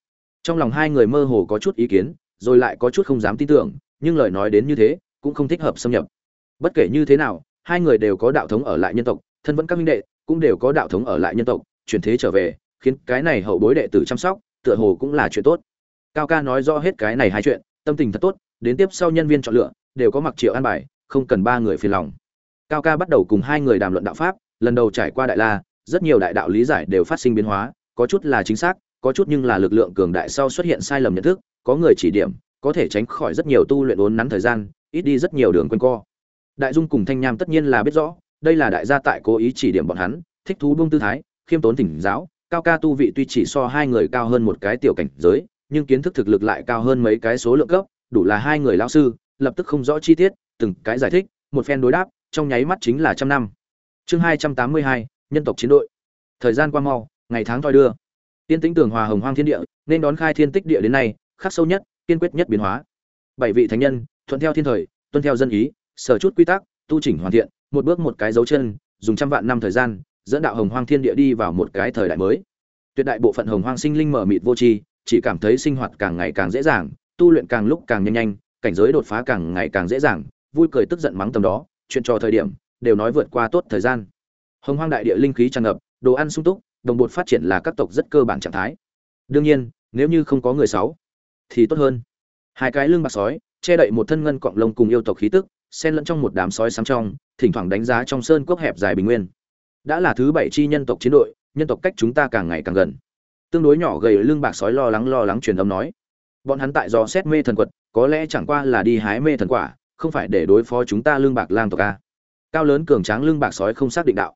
Trong lòng hai người mơ hồ có chút ý kiến, rồi lại có chút không dám tin tưởng, nhưng lời nói đến như thế, cũng không thích hợp xâm nhập bất kể như thế nào, hai người đều có đạo thống ở lại nhân tộc, thân vẫn các minh đệ, cũng đều có đạo thống ở lại nhân tộc, chuyển thế trở về, khiến cái này hậu bối đệ tử chăm sóc, tựa hồ cũng là chuyện tốt. Cao ca nói rõ hết cái này hai chuyện, tâm tình thật tốt, đến tiếp sau nhân viên chọn lựa, đều có mặc triệu an bài, không cần ba người phiền lòng. Cao ca bắt đầu cùng hai người đàm luận đạo pháp, lần đầu trải qua đại la, rất nhiều đại đạo lý giải đều phát sinh biến hóa, có chút là chính xác, có chút nhưng là lực lượng cường đại sau xuất hiện sai lầm nhận thức, có người chỉ điểm, có thể tránh khỏi rất nhiều tu luyện uốn nắn thời gian, ít đi rất nhiều đường quanh co đại dung cùng thanh nham tất nhiên là biết rõ, đây là đại gia tại cố ý chỉ điểm bọn hắn, thích thú buông tư thái, khiêm tốn tỉnh giáo, cao ca tu vị tuy chỉ so hai người cao hơn một cái tiểu cảnh giới, nhưng kiến thức thực lực lại cao hơn mấy cái số lượng cấp, đủ là hai người lão sư, lập tức không rõ chi tiết, từng cái giải thích, một phen đối đáp, trong nháy mắt chính là trăm năm. Chương hai trăm tám mươi hai, nhân tộc chiến đội. Thời gian qua mau, ngày tháng thoi đưa. Tiên tĩnh tường hòa hồng hoang thiên địa, nên đón khai thiên tích địa đến nay, khắc sâu nhất, kiên quyết nhất biến hóa. Bảy vị thánh nhân, thuận theo thiên thời, tuân theo dân ý sở chút quy tắc, tu chỉnh hoàn thiện, một bước một cái dấu chân, dùng trăm vạn năm thời gian, dẫn đạo hồng hoang thiên địa đi vào một cái thời đại mới. Tuyệt đại bộ phận hồng hoang sinh linh mở mịt vô tri, chỉ cảm thấy sinh hoạt càng ngày càng dễ dàng, tu luyện càng lúc càng nhanh nhanh, cảnh giới đột phá càng ngày càng dễ dàng, vui cười tức giận mắng tầm đó, chuyện trò thời điểm, đều nói vượt qua tốt thời gian. Hồng hoang đại địa linh khí tràn ngập, đồ ăn sung túc, đồng bột phát triển là các tộc rất cơ bản trạng thái. Đương nhiên, nếu như không có người sáu, thì tốt hơn. Hai cái lưng bạc sói, che đậy một thân ngân cọng lông cùng yêu tộc khí tức xen lẫn trong một đám sói sáng trong, thỉnh thoảng đánh giá trong sơn cốc hẹp dài bình nguyên. Đã là thứ bảy chi nhân tộc chiến đội, nhân tộc cách chúng ta càng ngày càng gần. Tương đối nhỏ gầy lưng bạc sói lo lắng lo lắng truyền âm nói. Bọn hắn tại do xét mê thần quật, có lẽ chẳng qua là đi hái mê thần quả, không phải để đối phó chúng ta lương bạc lang tộc a. Cao lớn cường tráng lương bạc sói không xác định đạo.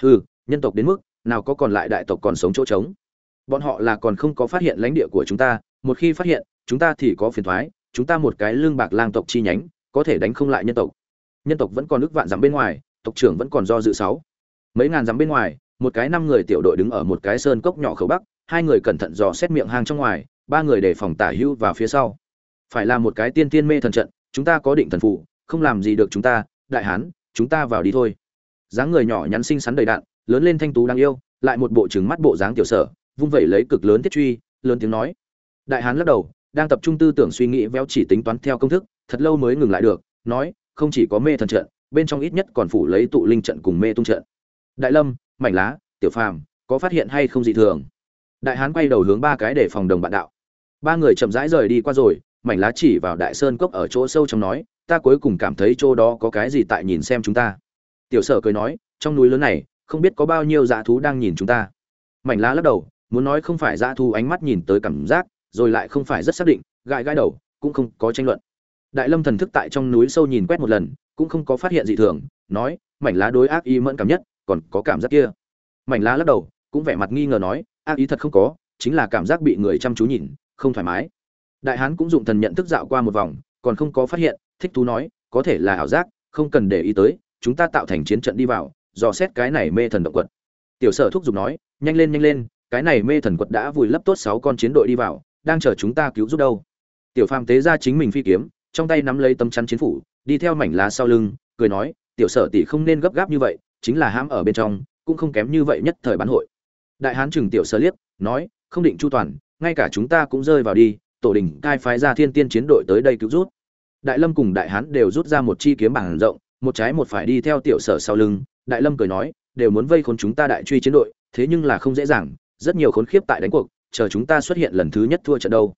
Hừ, nhân tộc đến mức, nào có còn lại đại tộc còn sống chỗ trống. Bọn họ là còn không có phát hiện lãnh địa của chúng ta, một khi phát hiện, chúng ta thì có phiền thoái, chúng ta một cái lương bạc lang tộc chi nhánh có thể đánh không lại nhân tộc. Nhân tộc vẫn còn ước vạn dặm bên ngoài, tộc trưởng vẫn còn do dự sáu. Mấy ngàn dặm bên ngoài, một cái năm người tiểu đội đứng ở một cái sơn cốc nhỏ khẩu bắc, hai người cẩn thận dò xét miệng hang trong ngoài, ba người để phòng tả hưu và phía sau. Phải là một cái tiên tiên mê thần trận, chúng ta có định thần phụ không làm gì được chúng ta, đại hán, chúng ta vào đi thôi. Dáng người nhỏ nhắn xinh xắn đầy đạn lớn lên thanh tú đáng yêu, lại một bộ trừng mắt bộ dáng tiểu sở, vung vẩy lấy cực lớn thiết truy, lớn tiếng nói. Đại hán lắc đầu đang tập trung tư tưởng suy nghĩ véo chỉ tính toán theo công thức, thật lâu mới ngừng lại được, nói, không chỉ có mê thần trận, bên trong ít nhất còn phủ lấy tụ linh trận cùng mê tung trận. Đại lâm, mảnh lá, tiểu phàm, có phát hiện hay không dị thường? Đại hán quay đầu hướng ba cái để phòng đồng bạn đạo. Ba người chậm rãi rời đi qua rồi, mảnh lá chỉ vào đại sơn cốc ở chỗ sâu trong nói, ta cuối cùng cảm thấy chỗ đó có cái gì tại nhìn xem chúng ta. Tiểu sở cười nói, trong núi lớn này, không biết có bao nhiêu dã thú đang nhìn chúng ta. Mảnh lá lắc đầu, muốn nói không phải dã thú ánh mắt nhìn tới cảm giác rồi lại không phải rất xác định, gãi gãi đầu, cũng không có tranh luận. Đại lâm thần thức tại trong núi sâu nhìn quét một lần, cũng không có phát hiện gì thường, nói, mảnh lá đối ác ý mẫn cảm nhất, còn có cảm giác kia. Mảnh lá lắc đầu, cũng vẻ mặt nghi ngờ nói, ác ý thật không có, chính là cảm giác bị người chăm chú nhìn, không thoải mái. Đại hán cũng dụng thần nhận thức dạo qua một vòng, còn không có phát hiện, thích thú nói, có thể là ảo giác, không cần để ý tới, chúng ta tạo thành chiến trận đi vào, dò xét cái này mê thần động quật. Tiểu sở thúc giục nói, nhanh lên nhanh lên, cái này mê thần quật đã vùi lấp tốt sáu con chiến đội đi vào đang chờ chúng ta cứu giúp đâu. Tiểu phàm tế ra chính mình phi kiếm, trong tay nắm lấy tấm chắn chiến phủ, đi theo mảnh lá sau lưng, cười nói, tiểu sở tỷ không nên gấp gáp như vậy, chính là hãm ở bên trong, cũng không kém như vậy nhất thời bán hội. Đại hán chừng tiểu sở liếc, nói, không định chu toàn, ngay cả chúng ta cũng rơi vào đi, tổ đình cai phái ra thiên tiên chiến đội tới đây cứu rút đại lâm cùng đại hán đều rút ra một chi kiếm bảng rộng, một trái một phải đi theo tiểu sở sau lưng. Đại lâm cười nói, đều muốn vây khốn chúng ta đại truy chiến đội, thế nhưng là không dễ dàng, rất nhiều khốn khiếp tại đánh cuộc chờ chúng ta xuất hiện lần thứ nhất thua trận đâu.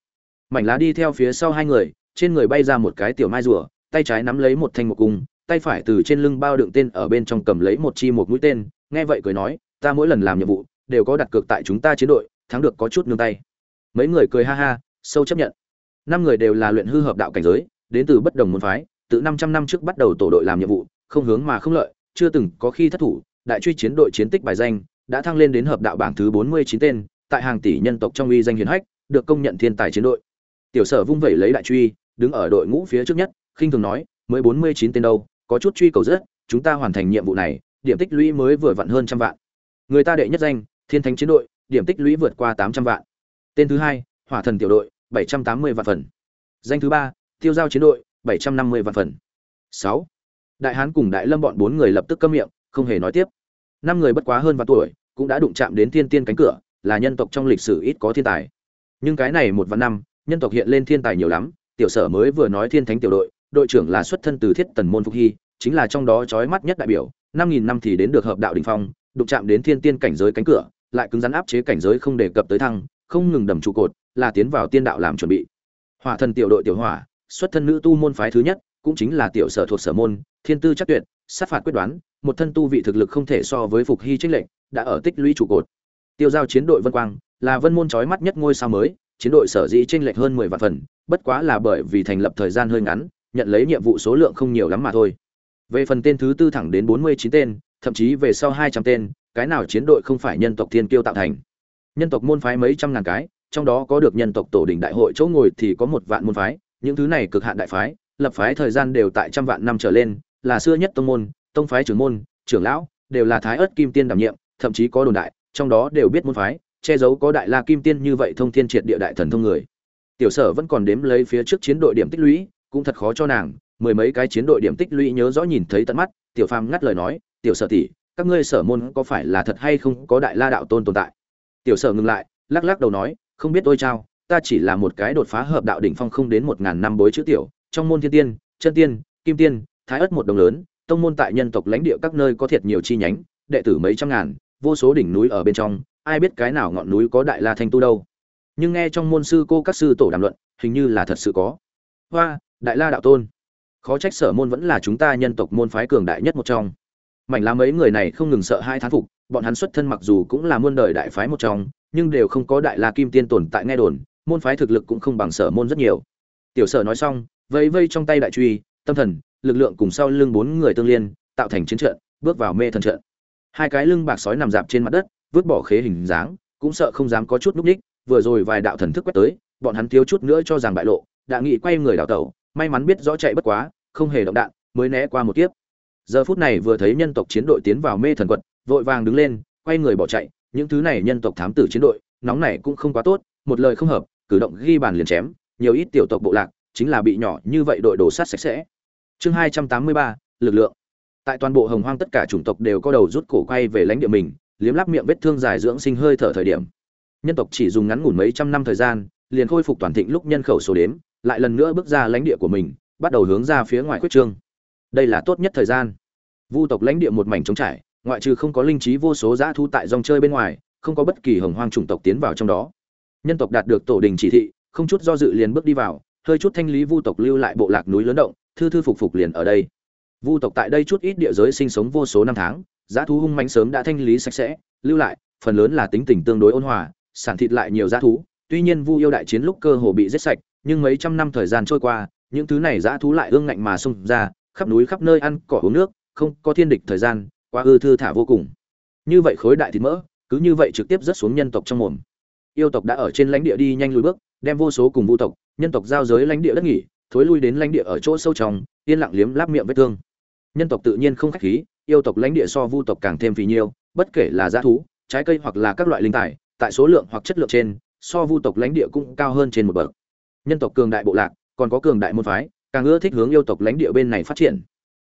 Mảnh lá đi theo phía sau hai người, trên người bay ra một cái tiểu mai rùa, tay trái nắm lấy một thanh một cung, tay phải từ trên lưng bao đựng tên ở bên trong cầm lấy một chi một mũi tên, nghe vậy cười nói, ta mỗi lần làm nhiệm vụ, đều có đặt cược tại chúng ta chiến đội, thắng được có chút nương tay. Mấy người cười ha ha, sâu chấp nhận. Năm người đều là luyện hư hợp đạo cảnh giới, đến từ bất đồng môn phái từ 500 năm trước bắt đầu tổ đội làm nhiệm vụ, không hướng mà không lợi, chưa từng có khi thất thủ, đại truy chiến đội chiến tích bài danh, đã thăng lên đến hợp đạo bảng thứ 49 tên tại hàng tỷ nhân tộc trong uy danh hiển hách, được công nhận thiên tài chiến đội. Tiểu sở vung vẩy lấy đại truy, đứng ở đội ngũ phía trước nhất, khinh thường nói, mới 49 tên đâu, có chút truy cầu rất, chúng ta hoàn thành nhiệm vụ này, điểm tích lũy mới vừa vặn hơn trăm vạn. Người ta đệ nhất danh, thiên thánh chiến đội, điểm tích lũy vượt qua 800 vạn. Tên thứ hai, hỏa thần tiểu đội 780 vạn phần. Danh thứ ba, tiêu giao chiến đội 750 vạn phần. Sáu, đại hán cùng đại lâm bọn bốn người lập tức câm miệng, không hề nói tiếp. Năm người bất quá hơn vạn tuổi, cũng đã đụng chạm đến thiên tiên cánh cửa là nhân tộc trong lịch sử ít có thiên tài. Nhưng cái này một vạn năm, nhân tộc hiện lên thiên tài nhiều lắm, tiểu sở mới vừa nói thiên thánh tiểu đội đội trưởng là xuất thân từ thiết tần môn phục hy, chính là trong đó chói mắt nhất đại biểu, năm nghìn năm thì đến được hợp đạo đỉnh phong, đụng chạm đến thiên tiên cảnh giới cánh cửa, lại cứng rắn áp chế cảnh giới không đề cập tới thăng, không ngừng đầm trụ cột, là tiến vào tiên đạo làm chuẩn bị. Hỏa thần tiểu đội tiểu hỏa, xuất thân nữ tu môn phái thứ nhất, cũng chính là tiểu sở thuộc sở môn, thiên tư chắc tuyệt, sát phạt quyết đoán, một thân tu vị thực lực không thể so với phục hy trích lệnh đã ở tích lũy trụ cột tiêu giao chiến đội vân quang, là vân môn chói mắt nhất ngôi sao mới, chiến đội sở dĩ tranh lệch hơn mười vạn phần, bất quá là bởi vì thành lập thời gian hơi ngắn, nhận lấy nhiệm vụ số lượng không nhiều lắm mà thôi. Về phần tên thứ tư thẳng đến bốn mươi chín tên, thậm chí về sau hai trăm tên, cái nào chiến đội không phải nhân tộc thiên kiêu tạo thành? Nhân tộc môn phái mấy trăm ngàn cái, trong đó có được nhân tộc tổ đình đại hội chỗ ngồi thì có một vạn môn phái, những thứ này cực hạn đại phái, lập phái thời gian đều tại trăm vạn năm trở lên, là xưa nhất tông môn, tông phái trưởng môn, trưởng lão, đều là thái ớt kim tiên đảm nhiệm, thậm chí có đồn đại trong đó đều biết môn phái, che giấu có đại la kim tiên như vậy thông thiên triệt địa đại thần thông người. Tiểu sở vẫn còn đếm lấy phía trước chiến đội điểm tích lũy, cũng thật khó cho nàng, mười mấy cái chiến đội điểm tích lũy nhớ rõ nhìn thấy tận mắt, tiểu phàm ngắt lời nói, tiểu sở tỷ, các ngươi sở môn có phải là thật hay không có đại la đạo tôn tồn tại? Tiểu sở ngừng lại, lắc lắc đầu nói, không biết tôi trao ta chỉ là một cái đột phá hợp đạo đỉnh phong không đến một ngàn năm bối chữ tiểu, trong môn thiên tiên, chân tiên, kim tiên, thái ất một đồng lớn, tông môn tại nhân tộc lãnh địa các nơi có thiệt nhiều chi nhánh, đệ tử mấy trăm ngàn vô số đỉnh núi ở bên trong, ai biết cái nào ngọn núi có đại la thanh tu đâu. Nhưng nghe trong môn sư cô các sư tổ đàm luận, hình như là thật sự có. Hoa, đại la đạo tôn. Khó trách sở môn vẫn là chúng ta nhân tộc môn phái cường đại nhất một trong. Mảnh lá mấy người này không ngừng sợ hai thán phục, bọn hắn xuất thân mặc dù cũng là muôn đời đại phái một trong, nhưng đều không có đại la kim tiên tồn tại nghe đồn, môn phái thực lực cũng không bằng sở môn rất nhiều. Tiểu sở nói xong, vẫy vây trong tay đại truy, tâm thần, lực lượng cùng sau lưng bốn người tương liên, tạo thành chiến trận, bước vào mê thần trận hai cái lưng bạc sói nằm dạp trên mặt đất, vứt bỏ khế hình dáng, cũng sợ không dám có chút núp ních, vừa rồi vài đạo thần thức quét tới, bọn hắn thiếu chút nữa cho rằng bại lộ, đã nghị quay người đào tẩu, may mắn biết rõ chạy bất quá, không hề động đạn, mới né qua một kiếp. Giờ phút này vừa thấy nhân tộc chiến đội tiến vào mê thần quật, vội vàng đứng lên, quay người bỏ chạy, những thứ này nhân tộc thám tử chiến đội, nóng này cũng không quá tốt, một lời không hợp, cử động ghi bàn liền chém, nhiều ít tiểu tộc bộ lạc, chính là bị nhỏ như vậy đội đổ sát sạch sẽ. Chương hai trăm tám mươi ba, lực lượng tại toàn bộ hồng hoang tất cả chủng tộc đều có đầu rút cổ quay về lãnh địa mình, liếm lắp miệng vết thương dài dưỡng sinh hơi thở thời điểm. Nhân tộc chỉ dùng ngắn ngủn mấy trăm năm thời gian, liền khôi phục toàn thịnh lúc nhân khẩu số đếm, lại lần nữa bước ra lãnh địa của mình, bắt đầu hướng ra phía ngoài quyết trương. Đây là tốt nhất thời gian. Vu tộc lãnh địa một mảnh trống trải, ngoại trừ không có linh trí vô số dã thu tại dòng chơi bên ngoài, không có bất kỳ hồng hoang chủng tộc tiến vào trong đó. Nhân tộc đạt được tổ đình chỉ thị, không chút do dự liền bước đi vào, hơi chút thanh lý vu tộc lưu lại bộ lạc núi lớn động, thư thư phục phục liền ở đây vu tộc tại đây chút ít địa giới sinh sống vô số năm tháng, giá thú hung mãnh sớm đã thanh lý sạch sẽ, lưu lại, phần lớn là tính tình tương đối ôn hòa, sản thịt lại nhiều giá thú, tuy nhiên vu yêu đại chiến lúc cơ hồ bị giết sạch, nhưng mấy trăm năm thời gian trôi qua, những thứ này giá thú lại ương ngạnh mà xông ra, khắp núi khắp nơi ăn cỏ uống nước, không có thiên địch thời gian, quá ư thư thả vô cùng. Như vậy khối đại thịt mỡ, cứ như vậy trực tiếp rớt xuống nhân tộc trong mồm. Yêu tộc đã ở trên lãnh địa đi nhanh lùi bước, đem vô số cùng vu tộc, nhân tộc giao giới lãnh địa đất nghỉ, thối lui đến lãnh địa ở chỗ sâu trong, yên lặng liếm láp miệng vết thương nhân tộc tự nhiên không khách khí, yêu tộc lãnh địa so vu tộc càng thêm phì nhiêu, bất kể là giá thú, trái cây hoặc là các loại linh tài, tại số lượng hoặc chất lượng trên, so vu tộc lãnh địa cũng cao hơn trên một bậc. Nhân tộc cường đại bộ lạc, còn có cường đại môn phái, càng ưa thích hướng yêu tộc lãnh địa bên này phát triển.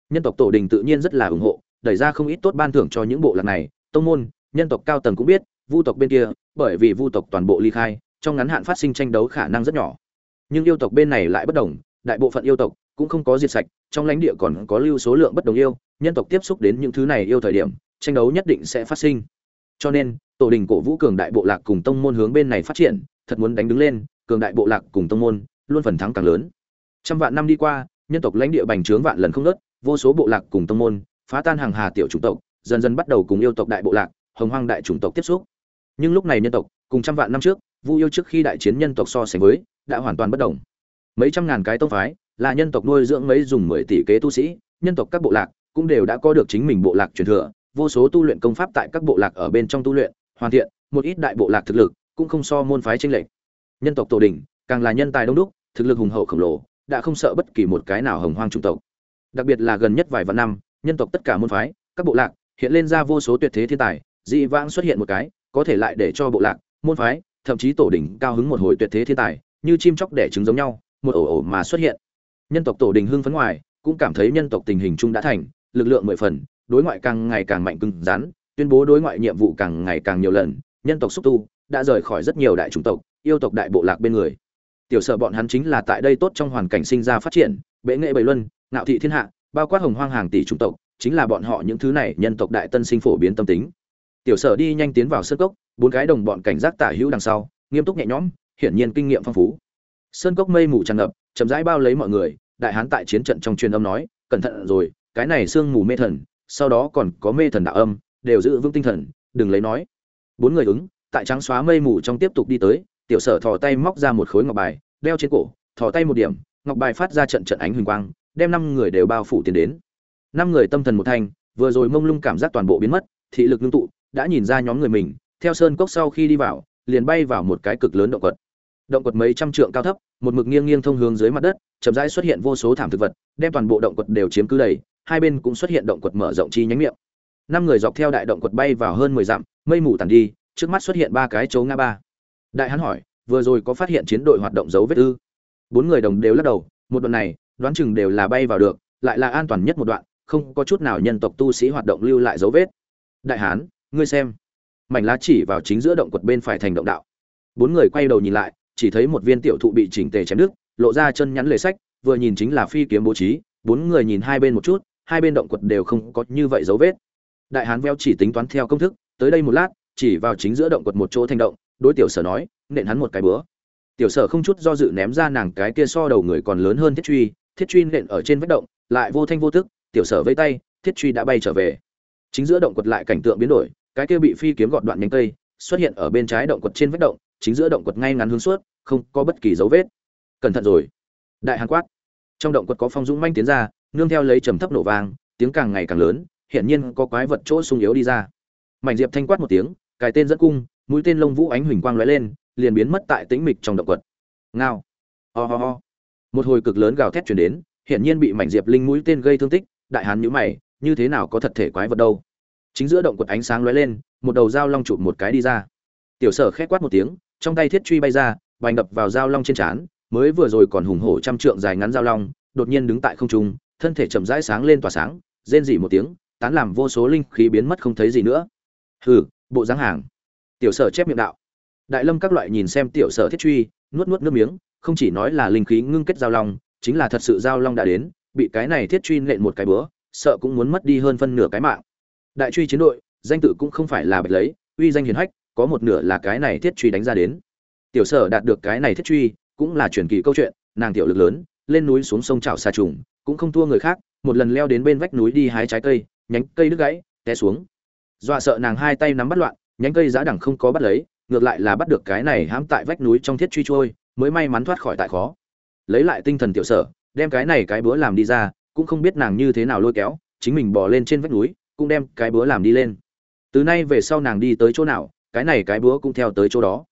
Nhân tộc tổ đình tự nhiên rất là ủng hộ, đẩy ra không ít tốt ban thưởng cho những bộ lạc này. Tông môn, nhân tộc cao tầng cũng biết, vu tộc bên kia, bởi vì vu tộc toàn bộ ly khai, trong ngắn hạn phát sinh tranh đấu khả năng rất nhỏ. Nhưng yêu tộc bên này lại bất đồng, đại bộ phận yêu tộc cũng không có diệt sạch, trong lãnh địa còn có lưu số lượng bất đồng yêu, nhân tộc tiếp xúc đến những thứ này yêu thời điểm, tranh đấu nhất định sẽ phát sinh. Cho nên, tổ đình cổ vũ cường đại bộ lạc cùng tông môn hướng bên này phát triển, thật muốn đánh đứng lên, cường đại bộ lạc cùng tông môn, luôn phần thắng càng lớn. Trăm vạn năm đi qua, nhân tộc lãnh địa bành trướng vạn lần không nớt vô số bộ lạc cùng tông môn, phá tan hàng hà tiểu chủng tộc, dần dần bắt đầu cùng yêu tộc đại bộ lạc, hồng hoang đại chủng tộc tiếp xúc. Nhưng lúc này nhân tộc, cùng trăm vạn năm trước, vu yêu trước khi đại chiến nhân tộc so sánh với, đã hoàn toàn bất đồng. Mấy trăm ngàn cái tông phái là nhân tộc nuôi dưỡng mấy dùng mười tỷ kế tu sĩ, nhân tộc các bộ lạc cũng đều đã có được chính mình bộ lạc truyền thừa, vô số tu luyện công pháp tại các bộ lạc ở bên trong tu luyện, hoàn thiện, một ít đại bộ lạc thực lực cũng không so môn phái chênh lệch. Nhân tộc tổ đình, càng là nhân tài đông đúc, thực lực hùng hậu khổng lồ, đã không sợ bất kỳ một cái nào hồng hoang trung tộc. Đặc biệt là gần nhất vài vạn năm, nhân tộc tất cả môn phái, các bộ lạc hiện lên ra vô số tuyệt thế thiên tài, dị vãng xuất hiện một cái, có thể lại để cho bộ lạc, môn phái, thậm chí tổ đình cao hứng một hồi tuyệt thế thiên tài, như chim chóc đẻ trứng giống nhau, một ổ ổ mà xuất hiện nhân tộc tổ đình hưng phấn ngoài, cũng cảm thấy nhân tộc tình hình chung đã thành, lực lượng mười phần, đối ngoại càng ngày càng mạnh cứng rắn, tuyên bố đối ngoại nhiệm vụ càng ngày càng nhiều lần, nhân tộc xúc tu đã rời khỏi rất nhiều đại chủng tộc, yêu tộc đại bộ lạc bên người. Tiểu sở bọn hắn chính là tại đây tốt trong hoàn cảnh sinh ra phát triển, bệ nghệ bầy luân, ngạo thị thiên hạ, bao quát hồng hoang hàng tỷ chủng tộc, chính là bọn họ những thứ này nhân tộc đại tân sinh phổ biến tâm tính. Tiểu sở đi nhanh tiến vào sơn cốc, bốn cái đồng bọn cảnh giác tả hữu đằng sau, nghiêm túc nhẹ nhõm, hiển nhiên kinh nghiệm phong phú. Sơn cốc mây mù tràn ngập, chậm rãi bao lấy mọi người đại hán tại chiến trận trong truyền âm nói, cẩn thận rồi, cái này sương mù mê thần, sau đó còn có mê thần đạo âm, đều giữ vững tinh thần, đừng lấy nói. Bốn người ứng, tại trắng xóa mây mù trong tiếp tục đi tới, tiểu sở thò tay móc ra một khối ngọc bài, đeo trên cổ, thò tay một điểm, ngọc bài phát ra trận trận ánh huỳnh quang, đem năm người đều bao phủ tiến đến. Năm người tâm thần một thanh, vừa rồi mông lung cảm giác toàn bộ biến mất, thị lực ngưng tụ, đã nhìn ra nhóm người mình, theo sơn cốc sau khi đi vào, liền bay vào một cái cực lớn động quật. Động quật mấy trăm trượng cao thấp, một mực nghiêng nghiêng thông hướng dưới mặt đất chậm rãi xuất hiện vô số thảm thực vật, đem toàn bộ động quật đều chiếm cứ đầy, hai bên cũng xuất hiện động quật mở rộng chi nhánh miệng. Năm người dọc theo đại động quật bay vào hơn mười dặm, mây mù tản đi, trước mắt xuất hiện ba cái chỗ ngã ba. Đại hắn hỏi, vừa rồi có phát hiện chiến đội hoạt động dấu vết ư? Bốn người đồng đều lắc đầu, một đoạn này, đoán chừng đều là bay vào được, lại là an toàn nhất một đoạn, không có chút nào nhân tộc tu sĩ hoạt động lưu lại dấu vết. Đại hán, ngươi xem. Mảnh lá chỉ vào chính giữa động quật bên phải thành động đạo. Bốn người quay đầu nhìn lại, chỉ thấy một viên tiểu thụ bị chỉnh tề chém đứt lộ ra chân nhắn lề sách, vừa nhìn chính là phi kiếm bố trí, bốn người nhìn hai bên một chút, hai bên động quật đều không có như vậy dấu vết. Đại hán veo chỉ tính toán theo công thức, tới đây một lát, chỉ vào chính giữa động quật một chỗ thành động, đối tiểu sở nói, nện hắn một cái bữa. Tiểu sở không chút do dự ném ra nàng cái kia so đầu người còn lớn hơn thiết truy thiết truy nện ở trên vách động, lại vô thanh vô tức, tiểu sở vây tay, thiết truy đã bay trở về. Chính giữa động quật lại cảnh tượng biến đổi, cái kia bị phi kiếm gọt đoạn nhánh cây, xuất hiện ở bên trái động quật trên vách động, chính giữa động quật ngay ngắn hướng suốt, không có bất kỳ dấu vết cẩn thận rồi. Đại hàn quát. Trong động quật có phong dũng manh tiến ra, nương theo lấy trầm thấp nổ vang, tiếng càng ngày càng lớn, hiển nhiên có quái vật chỗ sung yếu đi ra. Mảnh diệp thanh quát một tiếng cài tên dẫn cung, mũi tên lông vũ ánh huỳnh quang lóe lên, liền biến mất tại tĩnh mịch trong động quật. Ngao. Ho、oh、ho、oh、ho. Oh. một hồi cực lớn gào thét chuyển đến, hiển nhiên bị mảnh diệp linh mũi tên gây thương tích, đại hán nhữ mày, như thế nào có thật thể quái vật đâu. Chính giữa động quật ánh sáng lóe lên, một đầu dao long chụp một cái đi ra. Tiểu sở khét quát một tiếng, trong tay thiết truy bay ra bành đập vào dao long trên trán mới vừa rồi còn hùng hổ trăm trượng dài ngắn giao long, đột nhiên đứng tại không trung, thân thể chậm rãi sáng lên tỏa sáng, rên rỉ một tiếng, tán làm vô số linh khí biến mất không thấy gì nữa. Hừ, bộ dáng hàng. Tiểu sở chép miệng đạo. Đại lâm các loại nhìn xem tiểu sở thiết truy, nuốt nuốt nước miếng, không chỉ nói là linh khí ngưng kết giao long, chính là thật sự giao long đã đến, bị cái này thiết truy nện một cái bữa, sợ cũng muốn mất đi hơn phân nửa cái mạng. Đại truy chiến đội, danh tự cũng không phải là bạch lấy, uy danh hiển hách, có một nửa là cái này thiết truy đánh ra đến. Tiểu sở đạt được cái này thiết truy cũng là truyền kỳ câu chuyện, nàng tiểu lực lớn, lên núi xuống sông chảo xa trùng, cũng không thua người khác, một lần leo đến bên vách núi đi hái trái cây, nhánh cây đứt gãy, té xuống. Dọa sợ nàng hai tay nắm bắt loạn, nhánh cây giá đẳng không có bắt lấy, ngược lại là bắt được cái này hãm tại vách núi trong thiết truy trôi, mới may mắn thoát khỏi tại khó. Lấy lại tinh thần tiểu sở, đem cái này cái búa làm đi ra, cũng không biết nàng như thế nào lôi kéo, chính mình bỏ lên trên vách núi, cũng đem cái búa làm đi lên. Từ nay về sau nàng đi tới chỗ nào, cái này cái búa cũng theo tới chỗ đó.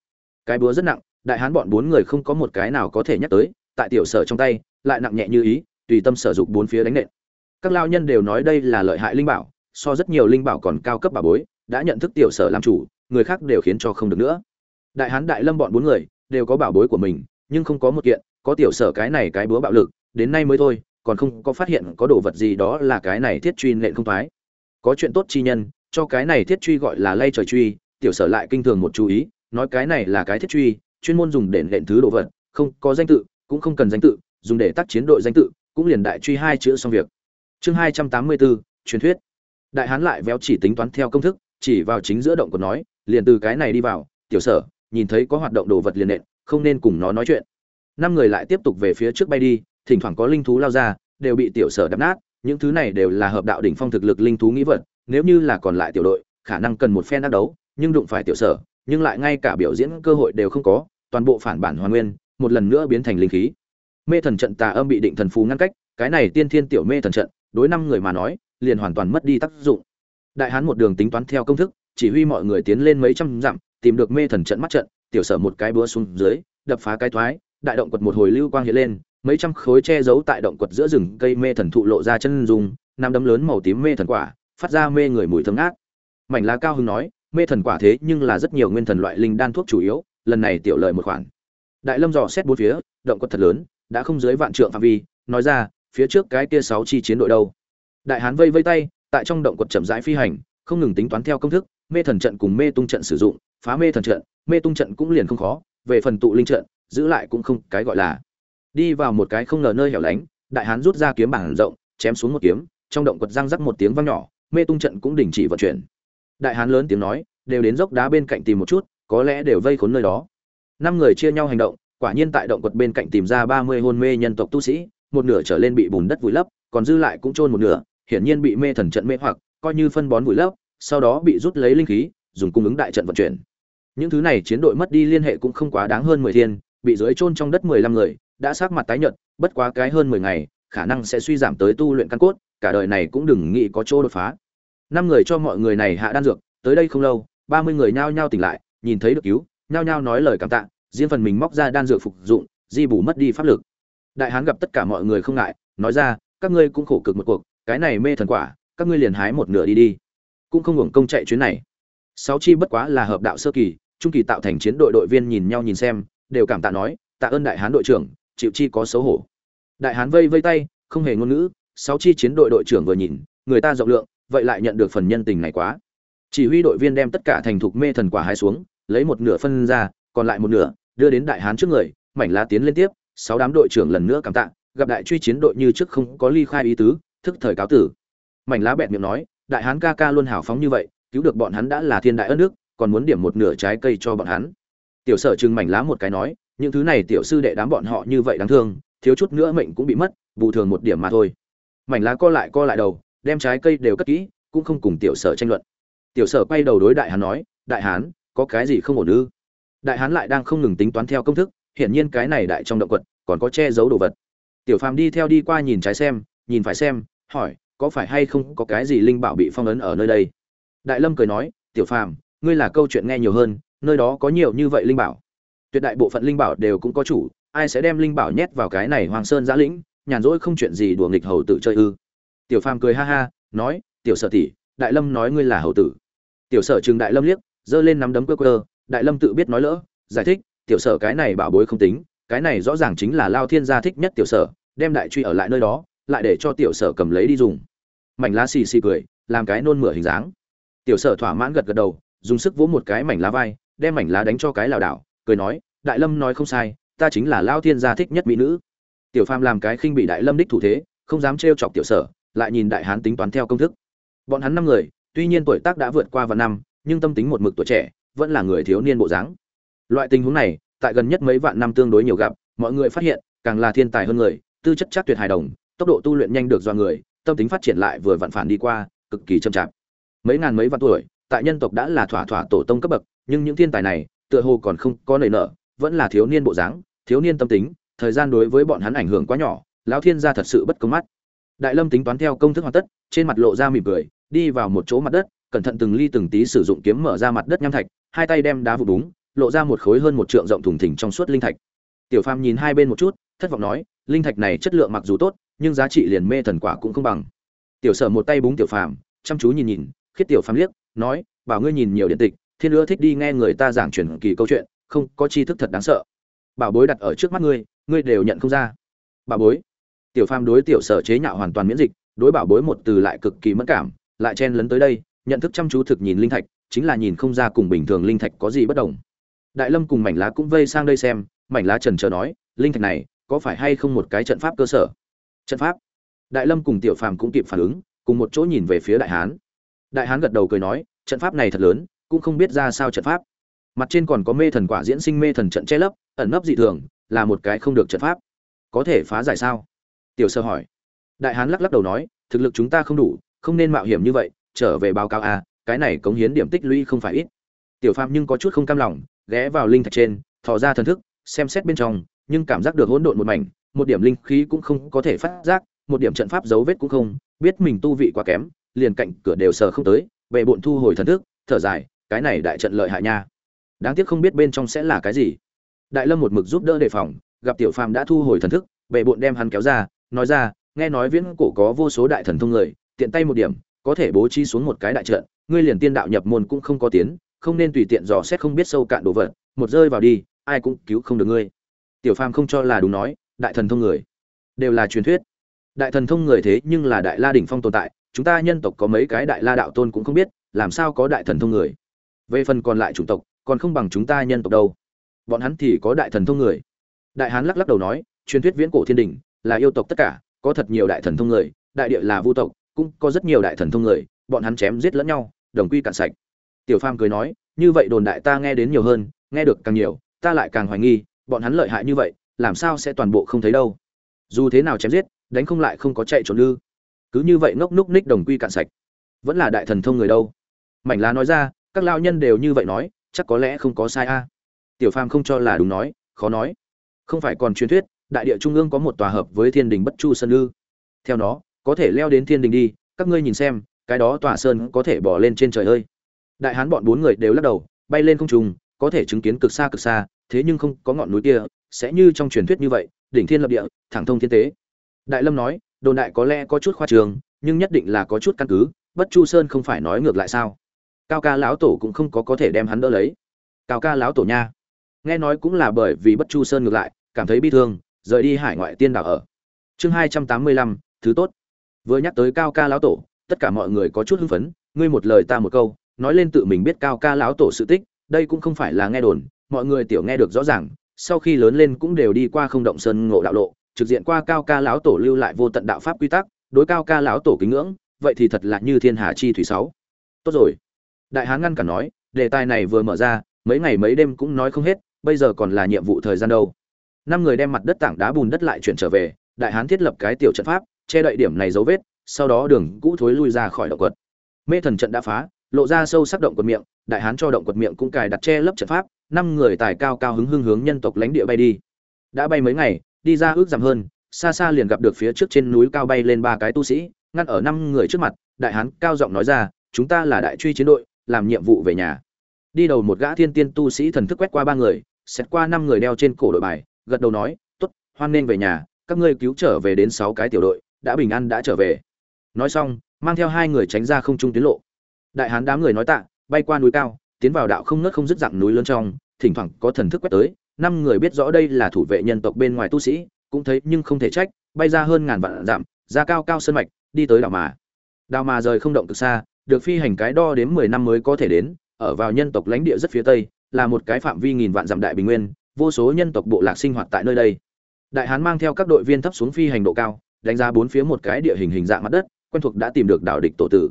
Cái búa rất nặng đại hán bọn bốn người không có một cái nào có thể nhắc tới, tại tiểu sở trong tay, lại nặng nhẹ như ý, tùy tâm sở dụng bốn phía đánh nện. Các lao nhân đều nói đây là lợi hại linh bảo, so rất nhiều linh bảo còn cao cấp bà bối, đã nhận thức tiểu sở làm chủ, người khác đều khiến cho không được nữa. Đại hán đại lâm bọn bốn người, đều có bảo bối của mình, nhưng không có một kiện, có tiểu sở cái này cái búa bạo lực, đến nay mới thôi, còn không có phát hiện có đồ vật gì đó là cái này thiết truy nện không thoái. Có chuyện tốt chi nhân, cho cái này thiết truy gọi là lay trời truy, tiểu sở lại kinh thường một chú ý, nói cái này là cái thiết truy chuyên môn dùng để lệnh thứ đồ vật, không có danh tự, cũng không cần danh tự, dùng để tác chiến đội danh tự, cũng liền đại truy hai chữ xong việc. Chương hai trăm tám mươi bốn, truyền thuyết. Đại hán lại véo chỉ tính toán theo công thức, chỉ vào chính giữa động của nói, liền từ cái này đi vào, tiểu sở, nhìn thấy có hoạt động đồ vật liền nện, không nên cùng nó nói chuyện. Năm người lại tiếp tục về phía trước bay đi, thỉnh thoảng có linh thú lao ra, đều bị tiểu sở đập nát, những thứ này đều là hợp đạo đỉnh phong thực lực linh thú nghĩ vật, nếu như là còn lại tiểu đội, khả năng cần một phen đắc đấu, nhưng đụng phải tiểu sở nhưng lại ngay cả biểu diễn cơ hội đều không có, toàn bộ phản bản hoàn nguyên, một lần nữa biến thành linh khí. Mê thần trận tà âm bị định thần phù ngăn cách, cái này tiên thiên tiểu mê thần trận, đối năm người mà nói, liền hoàn toàn mất đi tác dụng. Đại hán một đường tính toán theo công thức, chỉ huy mọi người tiến lên mấy trăm dặm, tìm được mê thần trận mắt trận, tiểu sở một cái búa xuống dưới, đập phá cái thoái, đại động quật một hồi lưu quang hiện lên, mấy trăm khối che giấu tại động quật giữa rừng cây mê thần thụ lộ ra chân dung, năm đấm lớn màu tím mê thần quả, phát ra mê người mùi thơm ngát. Mảnh lá cao hưng nói mê thần quả thế nhưng là rất nhiều nguyên thần loại linh đan thuốc chủ yếu, lần này tiểu lợi một khoản. Đại lâm dò xét bốn phía, động quật thật lớn, đã không dưới vạn trượng phạm vi, nói ra, phía trước cái kia sáu chi chiến đội đâu? Đại hán vây vây tay, tại trong động quật chậm rãi phi hành, không ngừng tính toán theo công thức, mê thần trận cùng mê tung trận sử dụng, phá mê thần trận, mê tung trận cũng liền không khó, về phần tụ linh trận, giữ lại cũng không cái gọi là. Đi vào một cái không ngờ nơi hẻo lánh, đại hán rút ra kiếm bảng rộng, chém xuống một kiếm, trong động quật răng rắc một tiếng vang nhỏ, mê tung trận cũng đình chỉ vận chuyển đại hán lớn tiếng nói, đều đến dốc đá bên cạnh tìm một chút, có lẽ đều vây khốn nơi đó. Năm người chia nhau hành động, quả nhiên tại động quật bên cạnh tìm ra ba mươi hôn mê nhân tộc tu sĩ, một nửa trở lên bị bùn đất vùi lấp, còn dư lại cũng chôn một nửa, hiển nhiên bị mê thần trận mê hoặc, coi như phân bón vùi lấp, sau đó bị rút lấy linh khí, dùng cung ứng đại trận vận chuyển. Những thứ này chiến đội mất đi liên hệ cũng không quá đáng hơn mười thiên, bị dưới chôn trong đất mười lăm người, đã sát mặt tái nhợt, bất quá cái hơn mười ngày, khả năng sẽ suy giảm tới tu luyện căn cốt, cả đời này cũng đừng nghĩ có chỗ đột phá năm người cho mọi người này hạ đan dược, tới đây không lâu, ba mươi người nhao nhao tỉnh lại, nhìn thấy được cứu, nhao nhao nói lời cảm tạ, riêng phần mình móc ra đan dược phục dụng, di bù mất đi pháp lực. Đại hán gặp tất cả mọi người không ngại, nói ra, các ngươi cũng khổ cực một cuộc, cái này mê thần quả, các ngươi liền hái một nửa đi đi. Cũng không hưởng công chạy chuyến này. Sáu chi bất quá là hợp đạo sơ kỳ, trung kỳ tạo thành chiến đội đội viên nhìn nhau nhìn xem, đều cảm tạ nói, tạ ơn đại hán đội trưởng, chịu chi có xấu hổ. Đại hán vây vây tay, không hề ngôn ngữ, sáu chi chiến đội đội trưởng vừa nhìn, người ta rộng lượng vậy lại nhận được phần nhân tình này quá. Chỉ huy đội viên đem tất cả thành thục mê thần quả hai xuống, lấy một nửa phân ra, còn lại một nửa, đưa đến đại hán trước người, mảnh lá tiến lên tiếp, sáu đám đội trưởng lần nữa cảm tạ, gặp đại truy chiến đội như trước không có ly khai ý tứ, thức thời cáo tử. Mảnh lá bẹt miệng nói, đại hán ca ca luôn hào phóng như vậy, cứu được bọn hắn đã là thiên đại ân đức, còn muốn điểm một nửa trái cây cho bọn hắn. Tiểu sở trừng mảnh lá một cái nói, những thứ này tiểu sư đệ đám bọn họ như vậy đáng thương, thiếu chút nữa mệnh cũng bị mất, bù thường một điểm mà thôi. Mảnh lá co lại co lại đầu đem trái cây đều cất kỹ, cũng không cùng tiểu sở tranh luận. Tiểu sở quay đầu đối đại hán nói, đại hán, có cái gì không ổn ư? Đại hán lại đang không ngừng tính toán theo công thức, hiển nhiên cái này đại trong động quật, còn có che giấu đồ vật. Tiểu phàm đi theo đi qua nhìn trái xem, nhìn phải xem, hỏi, có phải hay không có cái gì linh bảo bị phong ấn ở nơi đây? Đại lâm cười nói, tiểu phàm, ngươi là câu chuyện nghe nhiều hơn, nơi đó có nhiều như vậy linh bảo. Tuyệt đại bộ phận linh bảo đều cũng có chủ, ai sẽ đem linh bảo nhét vào cái này hoàng sơn giã lĩnh, nhàn rỗi không chuyện gì đùa nghịch hầu tự chơi ư? Tiểu phàm cười ha ha, nói, tiểu sở tỷ, đại lâm nói ngươi là hầu tử. Tiểu sở chừng đại lâm liếc, giơ lên nắm đấm cơ cơ đại lâm tự biết nói lỡ, giải thích, tiểu sở cái này bảo bối không tính, cái này rõ ràng chính là lao thiên gia thích nhất tiểu sở, đem đại truy ở lại nơi đó, lại để cho tiểu sở cầm lấy đi dùng. Mảnh lá xì xì cười, làm cái nôn mửa hình dáng. Tiểu sở thỏa mãn gật gật đầu, dùng sức vỗ một cái mảnh lá vai, đem mảnh lá đánh cho cái lảo đảo, cười nói, đại lâm nói không sai, ta chính là lao thiên gia thích nhất mỹ nữ. Tiểu phàm làm cái khinh bị đại lâm đích thủ thế, không dám trêu chọc tiểu sở lại nhìn đại hán tính toán theo công thức. Bọn hắn năm người, tuy nhiên tuổi tác đã vượt qua vài năm, nhưng tâm tính một mực tuổi trẻ, vẫn là người thiếu niên bộ dáng. Loại tình huống này, tại gần nhất mấy vạn năm tương đối nhiều gặp, mọi người phát hiện, càng là thiên tài hơn người, tư chất chắc tuyệt hài đồng, tốc độ tu luyện nhanh được do người, tâm tính phát triển lại vừa vặn phản đi qua, cực kỳ chậm chạp. Mấy ngàn mấy vạn tuổi, tại nhân tộc đã là thỏa thỏa tổ tông cấp bậc, nhưng những thiên tài này, tựa hồ còn không có nảy nở, vẫn là thiếu niên bộ dáng, thiếu niên tâm tính, thời gian đối với bọn hắn ảnh hưởng quá nhỏ, lão thiên gia thật sự bất công mắt đại lâm tính toán theo công thức hoàn tất trên mặt lộ ra mỉm cười đi vào một chỗ mặt đất cẩn thận từng ly từng tí sử dụng kiếm mở ra mặt đất nham thạch hai tay đem đá vụ đúng, lộ ra một khối hơn một trượng rộng thùng thình trong suốt linh thạch. Tiểu phàm nhìn hai bên một chút thất vọng nói linh thạch này chất lượng mặc dù tốt nhưng giá trị liền mê thần quả cũng không bằng. Tiểu sở một tay búng tiểu phàm chăm chú nhìn nhìn khiết tiểu phàm liếc nói bảo ngươi nhìn nhiều điện tịch thiên ưa thích đi nghe người ta giảng truyền kỳ câu chuyện không có tri thức thật đáng sợ. Bảo bối đặt ở trước mắt ngươi ngươi đều nhận không ra. Bảo bối tiểu phàm đối tiểu sở chế nhạo hoàn toàn miễn dịch, đối bảo bối một từ lại cực kỳ mất cảm, lại chen lấn tới đây, nhận thức chăm chú thực nhìn linh thạch, chính là nhìn không ra cùng bình thường linh thạch có gì bất đồng. Đại lâm cùng mảnh lá cũng vây sang đây xem, mảnh lá trần trờ nói, linh thạch này, có phải hay không một cái trận pháp cơ sở? Trận pháp? Đại lâm cùng tiểu phàm cũng kịp phản ứng, cùng một chỗ nhìn về phía đại hán. Đại hán gật đầu cười nói, trận pháp này thật lớn, cũng không biết ra sao trận pháp. Mặt trên còn có mê thần quả diễn sinh mê thần trận che lấp, ẩn nấp dị thường, là một cái không được trận pháp. Có thể phá giải sao? Tiểu sơ hỏi. Đại hán lắc lắc đầu nói thực lực chúng ta không đủ không nên mạo hiểm như vậy trở về báo cáo a à, cái này cống hiến điểm tích lũy không phải ít. Tiểu phàm nhưng có chút không cam lòng ghé vào linh thạch trên thò ra thần thức xem xét bên trong nhưng cảm giác được hỗn độn một mảnh một điểm linh khí cũng không có thể phát giác một điểm trận pháp dấu vết cũng không biết mình tu vị quá kém liền cạnh cửa đều sờ không tới về bộn thu hồi thần thức thở dài cái này đại trận lợi hại nha. Đáng tiếc không biết bên trong sẽ là cái gì. Đại lâm một mực giúp đỡ đề phòng gặp tiểu phàm đã thu hồi thần thức về bộn đem hắn kéo ra nói ra, nghe nói viễn cổ có vô số đại thần thông người, tiện tay một điểm, có thể bố trí xuống một cái đại trận, ngươi liền tiên đạo nhập môn cũng không có tiến, không nên tùy tiện dò xét không biết sâu cạn đồ vật, một rơi vào đi, ai cũng cứu không được ngươi. Tiểu phàm không cho là đúng nói, đại thần thông người, đều là truyền thuyết. Đại thần thông người thế nhưng là đại la đỉnh phong tồn tại, chúng ta nhân tộc có mấy cái đại la đạo tôn cũng không biết, làm sao có đại thần thông người. Về phần còn lại chủng tộc, còn không bằng chúng ta nhân tộc đâu. Bọn hắn thì có đại thần thông người. Đại hán lắc lắc đầu nói, truyền thuyết viễn cổ thiên đình là yêu tộc tất cả, có thật nhiều đại thần thông người, đại địa là vu tộc, cũng có rất nhiều đại thần thông người, bọn hắn chém giết lẫn nhau, đồng quy cạn sạch. Tiểu phàm cười nói, như vậy đồn đại ta nghe đến nhiều hơn, nghe được càng nhiều, ta lại càng hoài nghi, bọn hắn lợi hại như vậy, làm sao sẽ toàn bộ không thấy đâu? Dù thế nào chém giết, đánh không lại không có chạy trốn lư cứ như vậy ngốc núc ních đồng quy cạn sạch. Vẫn là đại thần thông người đâu? Mảnh lá nói ra, các lao nhân đều như vậy nói, chắc có lẽ không có sai a. Tiểu phàm không cho là đúng nói, khó nói. Không phải còn truyền thuyết đại địa trung ương có một tòa hợp với thiên đình bất chu sơn ư. Theo nó, có thể leo đến thiên đình đi, các ngươi nhìn xem, cái đó tòa sơn có thể bỏ lên trên trời ơi. Đại hán bọn bốn người đều lắc đầu, bay lên không trùng có thể chứng kiến cực xa cực xa, thế nhưng không có ngọn núi kia, sẽ như trong truyền thuyết như vậy, đỉnh thiên lập địa, thẳng thông thiên tế. Đại lâm nói, đồn đại có lẽ có chút khoa trường, nhưng nhất định là có chút căn cứ, bất chu sơn không phải nói ngược lại sao? Cao ca lão tổ cũng không có có thể đem hắn đỡ lấy. Cao ca lão tổ nha. Nghe nói cũng là bởi vì bất chu sơn ngược lại, cảm thấy bi thương rời đi hải ngoại tiên đảo ở. Chương hai trăm tám mươi lăm, thứ tốt. Vừa nhắc tới cao ca lão tổ, tất cả mọi người có chút hưng phấn, ngươi một lời ta một câu, nói lên tự mình biết cao ca lão tổ sự tích, đây cũng không phải là nghe đồn, mọi người tiểu nghe được rõ ràng, sau khi lớn lên cũng đều đi qua không động sơn ngộ đạo lộ, trực diện qua cao ca lão tổ lưu lại vô tận đạo pháp quy tắc, đối cao ca lão tổ kính ngưỡng, vậy thì thật là như thiên hà chi thủy sáu. Tốt rồi. Đại hán ngăn cả nói, đề tài này vừa mở ra, mấy ngày mấy đêm cũng nói không hết, bây giờ còn là nhiệm vụ thời gian đâu năm người đem mặt đất tảng đá bùn đất lại chuyển trở về, đại hán thiết lập cái tiểu trận pháp, che đậy điểm này dấu vết, sau đó đường cũ thối lui ra khỏi động quật. Mê thần trận đã phá, lộ ra sâu sắc động quật miệng, đại hán cho động quật miệng cũng cài đặt che lấp trận pháp, năm người tài cao cao hứng hưng hướng nhân tộc lãnh địa bay đi. Đã bay mấy ngày, đi ra ước giảm hơn, xa xa liền gặp được phía trước trên núi cao bay lên ba cái tu sĩ, ngăn ở năm người trước mặt, đại hán cao giọng nói ra, chúng ta là đại truy chiến đội, làm nhiệm vụ về nhà. Đi đầu một gã thiên tiên tu sĩ thần thức quét qua ba người, xét qua năm người đeo trên cổ đội bài gật đầu nói, tốt, hoan nên về nhà, các ngươi cứu trở về đến sáu cái tiểu đội, đã bình an đã trở về. Nói xong, mang theo hai người tránh ra không trung tiến lộ. Đại hán đám người nói tạ, bay qua núi cao, tiến vào đạo không nớt không dứt dặn núi lớn trong, thỉnh thoảng có thần thức quét tới, năm người biết rõ đây là thủ vệ nhân tộc bên ngoài tu sĩ, cũng thấy nhưng không thể trách, bay ra hơn ngàn vạn dặm, ra cao cao sân mạch, đi tới đảo mà. Đảo mà rời không động từ xa, được phi hành cái đo đến mười năm mới có thể đến, ở vào nhân tộc lãnh địa rất phía tây, là một cái phạm vi nghìn vạn dặm đại bình nguyên vô số nhân tộc bộ lạc sinh hoạt tại nơi đây. Đại hán mang theo các đội viên thấp xuống phi hành độ cao, đánh giá bốn phía một cái địa hình hình dạng mặt đất, quen thuộc đã tìm được đảo địch tổ tử.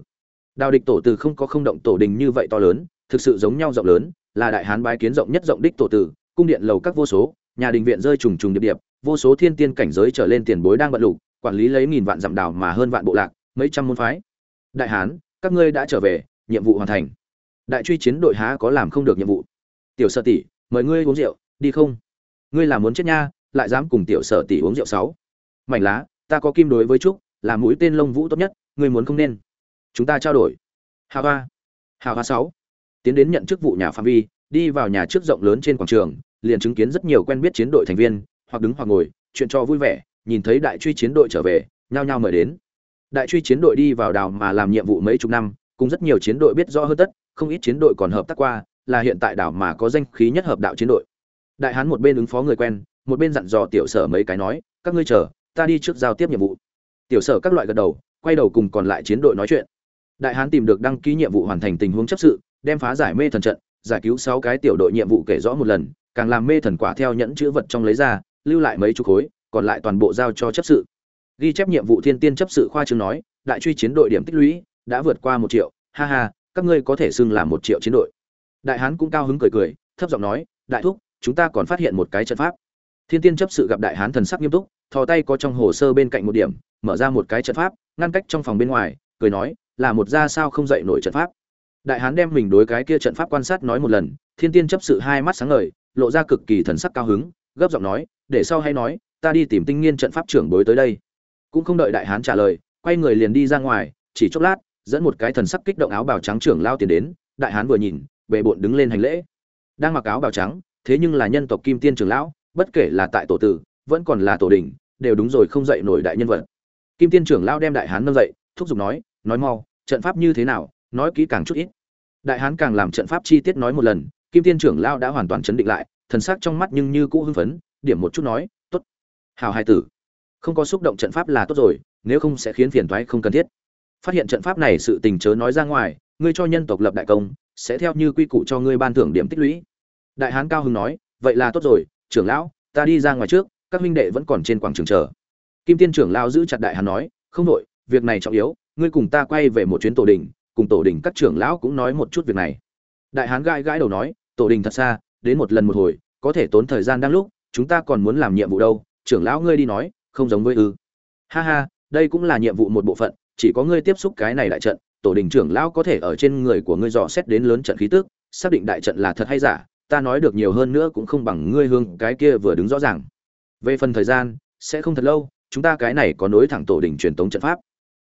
Đảo địch tổ tử không có không động tổ đình như vậy to lớn, thực sự giống nhau rộng lớn, là đại hán bái kiến rộng nhất rộng đích tổ tử, cung điện lầu các vô số, nhà đình viện rơi trùng trùng điệp điệp, vô số thiên tiên cảnh giới trở lên tiền bối đang bận lục, quản lý lấy nghìn vạn dặm đảo mà hơn vạn bộ lạc, mấy trăm môn phái. Đại hán, các ngươi đã trở về, nhiệm vụ hoàn thành. Đại truy chiến đội há có làm không được nhiệm vụ. Tiểu sở tỷ, mời ngươi uống rượu đi không? Ngươi là muốn chết nha, lại dám cùng tiểu sở tỷ uống rượu sáu. Mảnh lá, ta có kim đối với trúc, là mũi tên lông vũ tốt nhất, ngươi muốn không nên. Chúng ta trao đổi. Hào hoa. Hào hoa sáu. Tiến đến nhận chức vụ nhà phạm vi, đi vào nhà trước rộng lớn trên quảng trường, liền chứng kiến rất nhiều quen biết chiến đội thành viên, hoặc đứng hoặc ngồi, chuyện cho vui vẻ, nhìn thấy đại truy chiến đội trở về, nhao nhao mời đến. Đại truy chiến đội đi vào đảo mà làm nhiệm vụ mấy chục năm, cùng rất nhiều chiến đội biết rõ hơn tất, không ít chiến đội còn hợp tác qua, là hiện tại đảo mà có danh khí nhất hợp đạo chiến đội đại hán một bên ứng phó người quen, một bên dặn dò tiểu sở mấy cái nói, các ngươi chờ, ta đi trước giao tiếp nhiệm vụ. Tiểu sở các loại gật đầu, quay đầu cùng còn lại chiến đội nói chuyện. Đại hán tìm được đăng ký nhiệm vụ hoàn thành tình huống chấp sự, đem phá giải mê thần trận, giải cứu sáu cái tiểu đội nhiệm vụ kể rõ một lần, càng làm mê thần quả theo nhẫn chữ vật trong lấy ra, lưu lại mấy chục khối, còn lại toàn bộ giao cho chấp sự. Ghi chép nhiệm vụ thiên tiên chấp sự khoa trương nói, đại truy chiến đội điểm tích lũy đã vượt qua một triệu, ha ha, các ngươi có thể xưng là một triệu chiến đội. Đại hán cũng cao hứng cười cười, thấp giọng nói, đại thúc chúng ta còn phát hiện một cái trận pháp. Thiên tiên chấp sự gặp đại hán thần sắc nghiêm túc, thò tay có trong hồ sơ bên cạnh một điểm, mở ra một cái trận pháp, ngăn cách trong phòng bên ngoài, cười nói, là một ra sao không dậy nổi trận pháp? Đại hán đem mình đối cái kia trận pháp quan sát nói một lần, thiên tiên chấp sự hai mắt sáng ngời, lộ ra cực kỳ thần sắc cao hứng, gấp giọng nói, để sau hay nói, ta đi tìm tinh nghiên trận pháp trưởng bối tới đây. Cũng không đợi đại hán trả lời, quay người liền đi ra ngoài, chỉ chốc lát, dẫn một cái thần sắc kích động áo bào trắng trưởng lao tiền đến, đại hán vừa nhìn bệ bộn đứng lên hành lễ. Đang mặc áo bào trắng thế nhưng là nhân tộc kim tiên trưởng lão, bất kể là tại tổ tử, vẫn còn là tổ đình, đều đúng rồi không dậy nổi đại nhân vật. Kim tiên trưởng lão đem đại hán nâng dậy, thúc giục nói nói mau, trận pháp như thế nào, nói kỹ càng chút ít. Đại hán càng làm trận pháp chi tiết nói một lần, kim tiên trưởng lão đã hoàn toàn chấn định lại, thần sắc trong mắt nhưng như cũ hưng phấn, điểm một chút nói, tốt hào hai tử, không có xúc động trận pháp là tốt rồi, nếu không sẽ khiến phiền toái không cần thiết. Phát hiện trận pháp này sự tình chớ nói ra ngoài, ngươi cho nhân tộc lập đại công, sẽ theo như quy củ cho ngươi ban thưởng điểm tích lũy đại hán cao hưng nói, vậy là tốt rồi, trưởng lão, ta đi ra ngoài trước, các huynh đệ vẫn còn trên quảng trường chờ. Kim tiên trưởng lão giữ chặt đại hán nói, không đội việc này trọng yếu, ngươi cùng ta quay về một chuyến tổ đình, cùng tổ đình các trưởng lão cũng nói một chút việc này. Đại hán gãi gãi đầu nói, tổ đình thật xa, đến một lần một hồi, có thể tốn thời gian đang lúc, chúng ta còn muốn làm nhiệm vụ đâu, trưởng lão ngươi đi nói, không giống với ư. Ha ha, đây cũng là nhiệm vụ một bộ phận, chỉ có ngươi tiếp xúc cái này đại trận, tổ đình trưởng lão có thể ở trên người của ngươi dò xét đến lớn trận khí tức, xác định đại trận là thật hay giả ta nói được nhiều hơn nữa cũng không bằng ngươi hương cái kia vừa đứng rõ ràng. Về phần thời gian, sẽ không thật lâu, chúng ta cái này có nối thẳng tổ đình truyền tống trận pháp.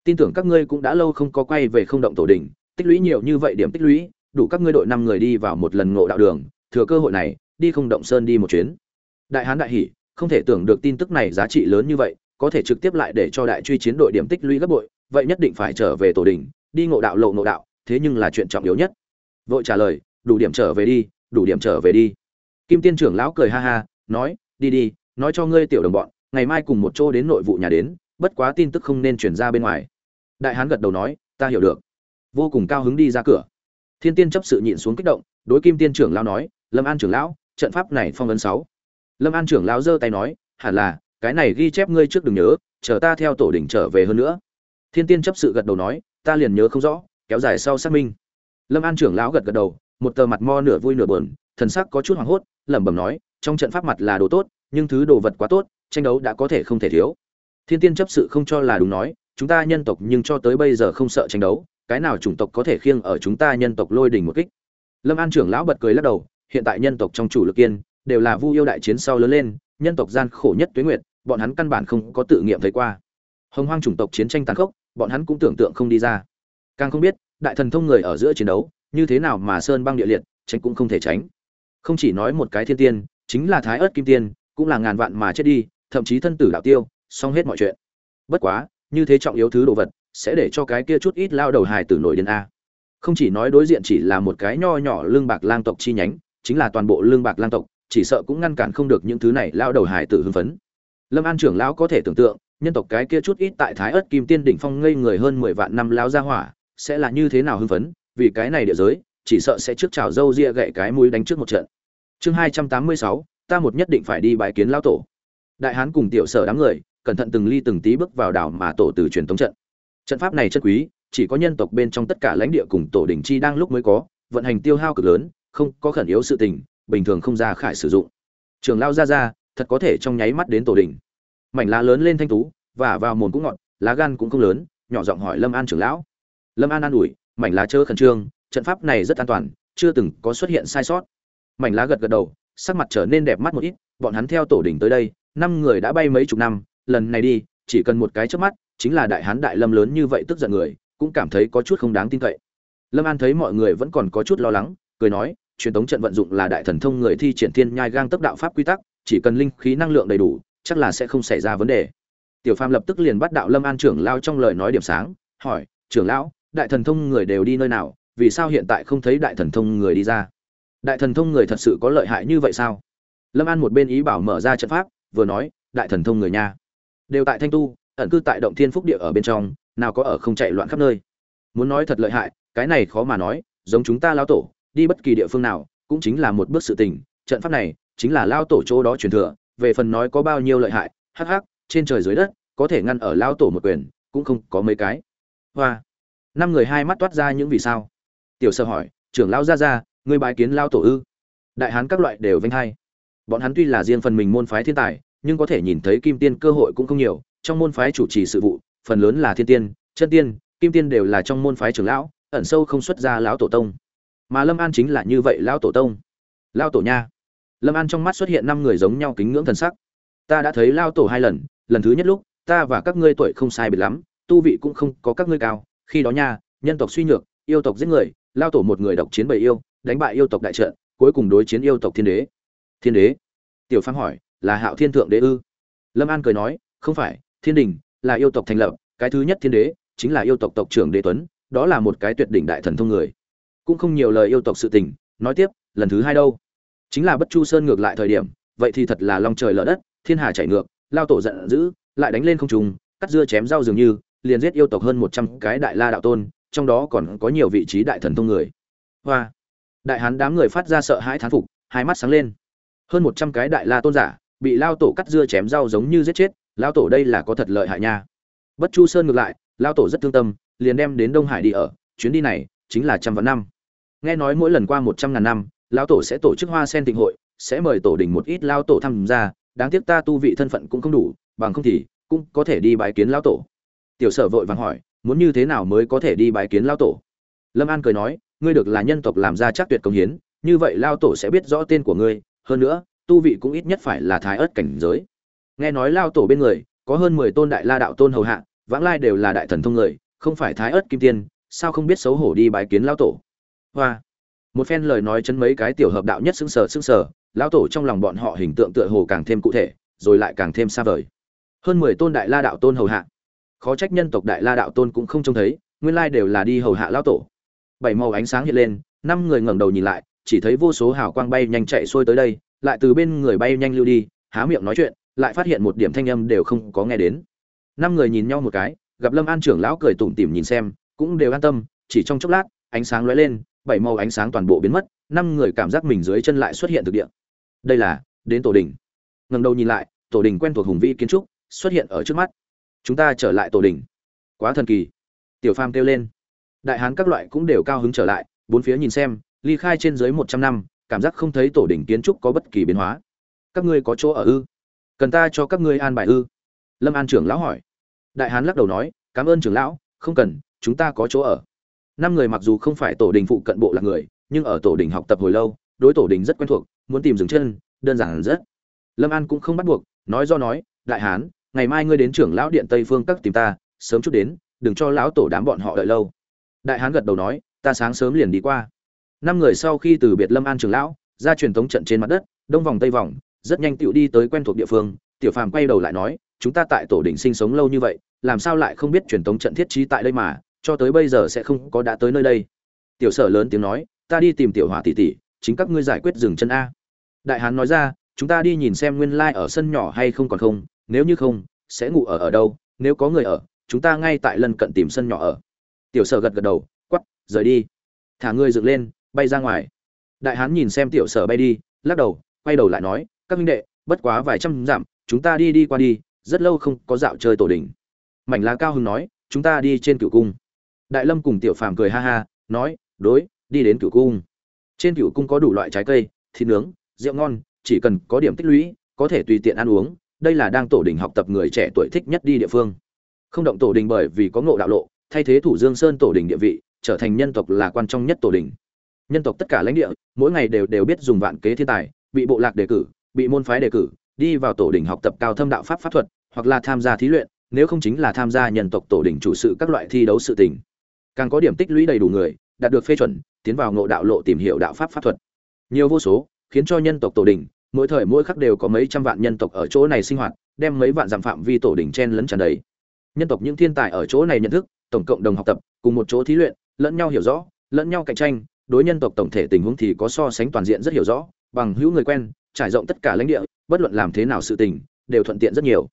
Tin tưởng các ngươi cũng đã lâu không có quay về không động tổ đình tích lũy nhiều như vậy điểm tích lũy, đủ các ngươi đội năm người đi vào một lần ngộ đạo đường, thừa cơ hội này, đi không động sơn đi một chuyến. Đại hán đại hỉ không thể tưởng được tin tức này giá trị lớn như vậy, có thể trực tiếp lại để cho đại truy chiến đội điểm tích lũy gấp bội, vậy nhất định phải trở về tổ đình đi ngộ đạo lộ ngộ đạo, thế nhưng là chuyện trọng yếu nhất. Vội trả lời, đủ điểm trở về đi đủ điểm trở về đi. Kim tiên trưởng lão cười ha ha, nói, đi đi, nói cho ngươi tiểu đồng bọn, ngày mai cùng một chỗ đến nội vụ nhà đến, bất quá tin tức không nên chuyển ra bên ngoài. Đại hán gật đầu nói, ta hiểu được. Vô cùng cao hứng đi ra cửa. Thiên tiên chấp sự nhịn xuống kích động, đối kim tiên trưởng lão nói, lâm an trưởng lão, trận pháp này phong ấn sáu. Lâm an trưởng lão giơ tay nói, hẳn là, cái này ghi chép ngươi trước đừng nhớ, chờ ta theo tổ đỉnh trở về hơn nữa. Thiên tiên chấp sự gật đầu nói, ta liền nhớ không rõ, kéo dài sau xác minh. Lâm an trưởng lão gật gật đầu một tờ mặt mo nửa vui nửa buồn, thần sắc có chút hoảng hốt, lẩm bẩm nói, trong trận pháp mặt là đồ tốt, nhưng thứ đồ vật quá tốt, tranh đấu đã có thể không thể thiếu. Thiên tiên chấp sự không cho là đúng nói, chúng ta nhân tộc nhưng cho tới bây giờ không sợ tranh đấu, cái nào chủng tộc có thể khiêng ở chúng ta nhân tộc lôi đỉnh một kích? Lâm an trưởng lão bật cười lắc đầu, hiện tại nhân tộc trong chủ lực kiên, đều là vu yêu đại chiến sau lớn lên, nhân tộc gian khổ nhất tuế nguyệt, bọn hắn căn bản không có tự nghiệm thấy qua. Hồng hoang chủng tộc chiến tranh tàn khốc, bọn hắn cũng tưởng tượng không đi ra. Càng không biết, đại thần thông người ở giữa chiến đấu như thế nào mà sơn băng địa liệt, tránh cũng không thể tránh. Không chỉ nói một cái thiên tiên, chính là thái ớt kim tiên, cũng là ngàn vạn mà chết đi, thậm chí thân tử đạo tiêu, xong hết mọi chuyện. Bất quá, như thế trọng yếu thứ đồ vật, sẽ để cho cái kia chút ít lao đầu hài tử nổi điên a. Không chỉ nói đối diện chỉ là một cái nho nhỏ lương bạc lang tộc chi nhánh, chính là toàn bộ lương bạc lang tộc, chỉ sợ cũng ngăn cản không được những thứ này lao đầu hài tử hưng phấn. Lâm an trưởng lão có thể tưởng tượng, nhân tộc cái kia chút ít tại thái ớt kim tiên đỉnh phong ngây người hơn mười vạn năm lao ra hỏa, sẽ là như thế nào hưng phấn vì cái này địa giới, chỉ sợ sẽ trước chào dâu ria gậy cái mũi đánh trước một trận. Chương hai trăm tám mươi sáu, ta một nhất định phải đi bái kiến lao tổ. Đại hán cùng tiểu sở đám người, cẩn thận từng ly từng tí bước vào đảo mà tổ từ truyền thống trận. Trận pháp này chất quý, chỉ có nhân tộc bên trong tất cả lãnh địa cùng tổ đỉnh chi đang lúc mới có, vận hành tiêu hao cực lớn, không có khẩn yếu sự tình, bình thường không ra khải sử dụng. Trường lao ra ra, thật có thể trong nháy mắt đến tổ đỉnh. Mảnh lá lớn lên thanh tú và vào mồm cũng ngọt, lá gan cũng không lớn, nhỏ giọng hỏi lâm an trưởng lão. Lâm an an ủi mảnh lá chớ khẩn trương, trận pháp này rất an toàn, chưa từng có xuất hiện sai sót. Mảnh lá gật gật đầu, sắc mặt trở nên đẹp mắt một ít, bọn hắn theo tổ đỉnh tới đây, năm người đã bay mấy chục năm, lần này đi, chỉ cần một cái trước mắt, chính là đại hán đại lâm lớn như vậy tức giận người, cũng cảm thấy có chút không đáng tin cậy. Lâm an thấy mọi người vẫn còn có chút lo lắng, cười nói, truyền thống trận vận dụng là đại thần thông người thi triển thiên nhai gang tốc đạo pháp quy tắc, chỉ cần linh khí năng lượng đầy đủ, chắc là sẽ không xảy ra vấn đề. Tiểu phàm lập tức liền bắt đạo lâm an trưởng lao trong lời nói điểm sáng, hỏi, trưởng lão đại thần thông người đều đi nơi nào, vì sao hiện tại không thấy đại thần thông người đi ra? Đại thần thông người thật sự có lợi hại như vậy sao? Lâm an một bên ý bảo mở ra trận pháp, vừa nói, đại thần thông người nha, đều tại thanh tu, ẩn cư tại động thiên phúc địa ở bên trong, nào có ở không chạy loạn khắp nơi. Muốn nói thật lợi hại, cái này khó mà nói, giống chúng ta lao tổ, đi bất kỳ địa phương nào, cũng chính là một bước sự tình, trận pháp này chính là lao tổ chỗ đó truyền thừa, về phần nói có bao nhiêu lợi hại, hắc hắc, trên trời dưới đất, có thể ngăn ở lao tổ một quyền, cũng không có mấy cái. Hoa! Năm người hai mắt toát ra những vì sao. Tiểu sơ hỏi, trưởng lao ra ra ngươi bái kiến lao tổ ư? Đại hán các loại đều vinh hay bọn hắn tuy là riêng phần mình môn phái thiên tài, nhưng có thể nhìn thấy kim tiên cơ hội cũng không nhiều. Trong môn phái chủ trì sự vụ, phần lớn là thiên tiên, chân tiên, kim tiên đều là trong môn phái trưởng lão, ẩn sâu không xuất ra lão tổ tông. Mà lâm an chính là như vậy lão tổ tông. Lao tổ nha. Lâm an trong mắt xuất hiện năm người giống nhau kính ngưỡng thần sắc. Ta đã thấy lao tổ hai lần lần thứ nhất lúc, ta và các ngươi tuổi không sai biệt lắm, tu vị cũng không có các ngươi cao khi đó nha, nhân tộc suy nhược, yêu tộc giết người, lao tổ một người độc chiến bầy yêu, đánh bại yêu tộc đại trận, cuối cùng đối chiến yêu tộc thiên đế. Thiên đế? Tiểu phang hỏi, là hạo thiên thượng đế ư? Lâm an cười nói, không phải, thiên đình là yêu tộc thành lập, cái thứ nhất thiên đế chính là yêu tộc tộc trưởng đế tuấn, đó là một cái tuyệt đỉnh đại thần thông người. Cũng không nhiều lời yêu tộc sự tình, nói tiếp, lần thứ hai đâu? Chính là bất chu sơn ngược lại thời điểm, vậy thì thật là long trời lở đất, thiên hà chảy ngược, lao tổ giận dữ, lại đánh lên không trùng cắt dưa chém rau dường như liền giết yêu tộc hơn một trăm cái đại la đạo tôn, trong đó còn có nhiều vị trí đại thần thông người. Hoa. Đại hán đám người phát ra sợ hãi thán phục, hai mắt sáng lên. Hơn một trăm cái đại la tôn giả bị lao tổ cắt dưa chém rau giống như giết chết, lao tổ đây là có thật lợi hại nha. Bất chu sơn ngược lại, lao tổ rất thương tâm, liền đem đến đông hải đi ở, chuyến đi này chính là trăm vạn năm. Nghe nói mỗi lần qua một trăm ngàn năm, lao tổ sẽ tổ chức hoa sen tịnh hội, sẽ mời tổ đình một ít lao tổ tham gia, đáng tiếc ta tu vị thân phận cũng không đủ, bằng không thì cũng có thể đi bái kiến lao tổ tiểu sở vội vàng hỏi, muốn như thế nào mới có thể đi bái kiến lao tổ? Lâm an cười nói, ngươi được là nhân tộc làm ra chắc tuyệt công hiến, như vậy lao tổ sẽ biết rõ tên của ngươi, hơn nữa, tu vị cũng ít nhất phải là thái ớt cảnh giới. Nghe nói lao tổ bên người, có hơn mười tôn đại la đạo tôn hầu hạ, vãng lai đều là đại thần thông người, không phải thái ớt kim tiên, sao không biết xấu hổ đi bái kiến lao tổ? Hoa. Một phen lời nói chấn mấy cái tiểu hợp đạo nhất xưng sờ xưng sờ, lao tổ trong lòng bọn họ hình tượng tựa hồ càng thêm cụ thể, rồi lại càng thêm xa vời. Hơn mười tôn đại la đạo tôn hầu hạ khó trách nhân tộc đại la đạo tôn cũng không trông thấy, nguyên lai đều là đi hầu hạ lao tổ. Bảy màu ánh sáng hiện lên, năm người ngẩng đầu nhìn lại, chỉ thấy vô số hào quang bay nhanh chạy xuôi tới đây, lại từ bên người bay nhanh lưu đi, há miệng nói chuyện, lại phát hiện một điểm thanh âm đều không có nghe đến. Năm người nhìn nhau một cái, gặp lâm an trưởng lão cười tủm tỉm nhìn xem, cũng đều an tâm, chỉ trong chốc lát, ánh sáng lóe lên, bảy màu ánh sáng toàn bộ biến mất, năm người cảm giác mình dưới chân lại xuất hiện thực địa. Đây là, đến tổ đình ngẩng đầu nhìn lại, tổ đình quen thuộc hùng vĩ kiến trúc, xuất hiện ở trước mắt chúng ta trở lại tổ đình. Quá thần kỳ. Tiểu phàm kêu lên. Đại hán các loại cũng đều cao hứng trở lại, bốn phía nhìn xem, ly khai trên dưới một trăm năm, cảm giác không thấy tổ đình kiến trúc có bất kỳ biến hóa. Các ngươi có chỗ ở ư? Cần ta cho các ngươi an bài ư? Lâm an trưởng lão hỏi. Đại hán lắc đầu nói, cảm ơn trưởng lão, không cần, chúng ta có chỗ ở. Năm người mặc dù không phải tổ đình phụ cận bộ là người, nhưng ở tổ đình học tập hồi lâu, đối tổ đình rất quen thuộc, muốn tìm dừng chân, đơn giản rất. Lâm an cũng không bắt buộc, nói do nói, đại hán ngày mai ngươi đến trưởng lão điện tây phương các tìm ta, sớm chút đến, đừng cho lão tổ đám bọn họ đợi lâu. Đại hán gật đầu nói, ta sáng sớm liền đi qua. Năm người sau khi từ biệt lâm an trưởng lão, ra truyền thống trận trên mặt đất, đông vòng tây vòng, rất nhanh tựu đi tới quen thuộc địa phương. Tiểu phàm quay đầu lại nói, chúng ta tại tổ đỉnh sinh sống lâu như vậy, làm sao lại không biết truyền thống trận thiết trí tại đây mà, cho tới bây giờ sẽ không có đã tới nơi đây. Tiểu sở lớn tiếng nói, ta đi tìm tiểu hỏa tỷ tỷ, chính các ngươi giải quyết dừng chân a. Đại hán nói ra, chúng ta đi nhìn xem nguyên lai ở sân nhỏ hay không còn không nếu như không, sẽ ngủ ở ở đâu, nếu có người ở, chúng ta ngay tại lân cận tìm sân nhỏ ở. Tiểu sở gật gật đầu quắp rời đi. Thả ngươi dựng lên, bay ra ngoài. Đại hán nhìn xem tiểu sở bay đi, lắc đầu, quay đầu lại nói, các minh đệ, bất quá vài trăm dặm, chúng ta đi đi qua đi, rất lâu không có dạo chơi tổ đình mảnh lá cao hưng nói, chúng ta đi trên cửu cung. Đại lâm cùng tiểu phàm cười ha ha, nói, đối, đi đến cửu cung. Trên cửu cung có đủ loại trái cây, thịt nướng, rượu ngon, chỉ cần có điểm tích lũy, có thể tùy tiện ăn uống đây là đang tổ đình học tập người trẻ tuổi thích nhất đi địa phương. Không động tổ đình bởi vì có ngộ đạo lộ, thay thế thủ dương sơn tổ đình địa vị, trở thành nhân tộc là quan trọng nhất tổ đình. Nhân tộc tất cả lãnh địa, mỗi ngày đều đều biết dùng vạn kế thiên tài, bị bộ lạc đề cử, bị môn phái đề cử, đi vào tổ đình học tập cao thâm đạo pháp pháp thuật, hoặc là tham gia thí luyện, nếu không chính là tham gia nhân tộc tổ đình chủ sự các loại thi đấu sự tình. Càng có điểm tích lũy đầy đủ người, đạt được phê chuẩn, tiến vào ngộ đạo lộ tìm hiểu đạo pháp pháp thuật. Nhiều vô số, khiến cho nhân tộc tổ đình mỗi thời mỗi khắc đều có mấy trăm vạn nhân tộc ở chỗ này sinh hoạt đem mấy vạn giảm phạm vi tổ đình chen lấn tràn đầy. Nhân tộc những thiên tài ở chỗ này nhận thức tổng cộng đồng học tập cùng một chỗ thí luyện lẫn nhau hiểu rõ lẫn nhau cạnh tranh đối nhân tộc tổng thể tình huống thì có so sánh toàn diện rất hiểu rõ bằng hữu người quen trải rộng tất cả lãnh địa bất luận làm thế nào sự tình đều thuận tiện rất nhiều.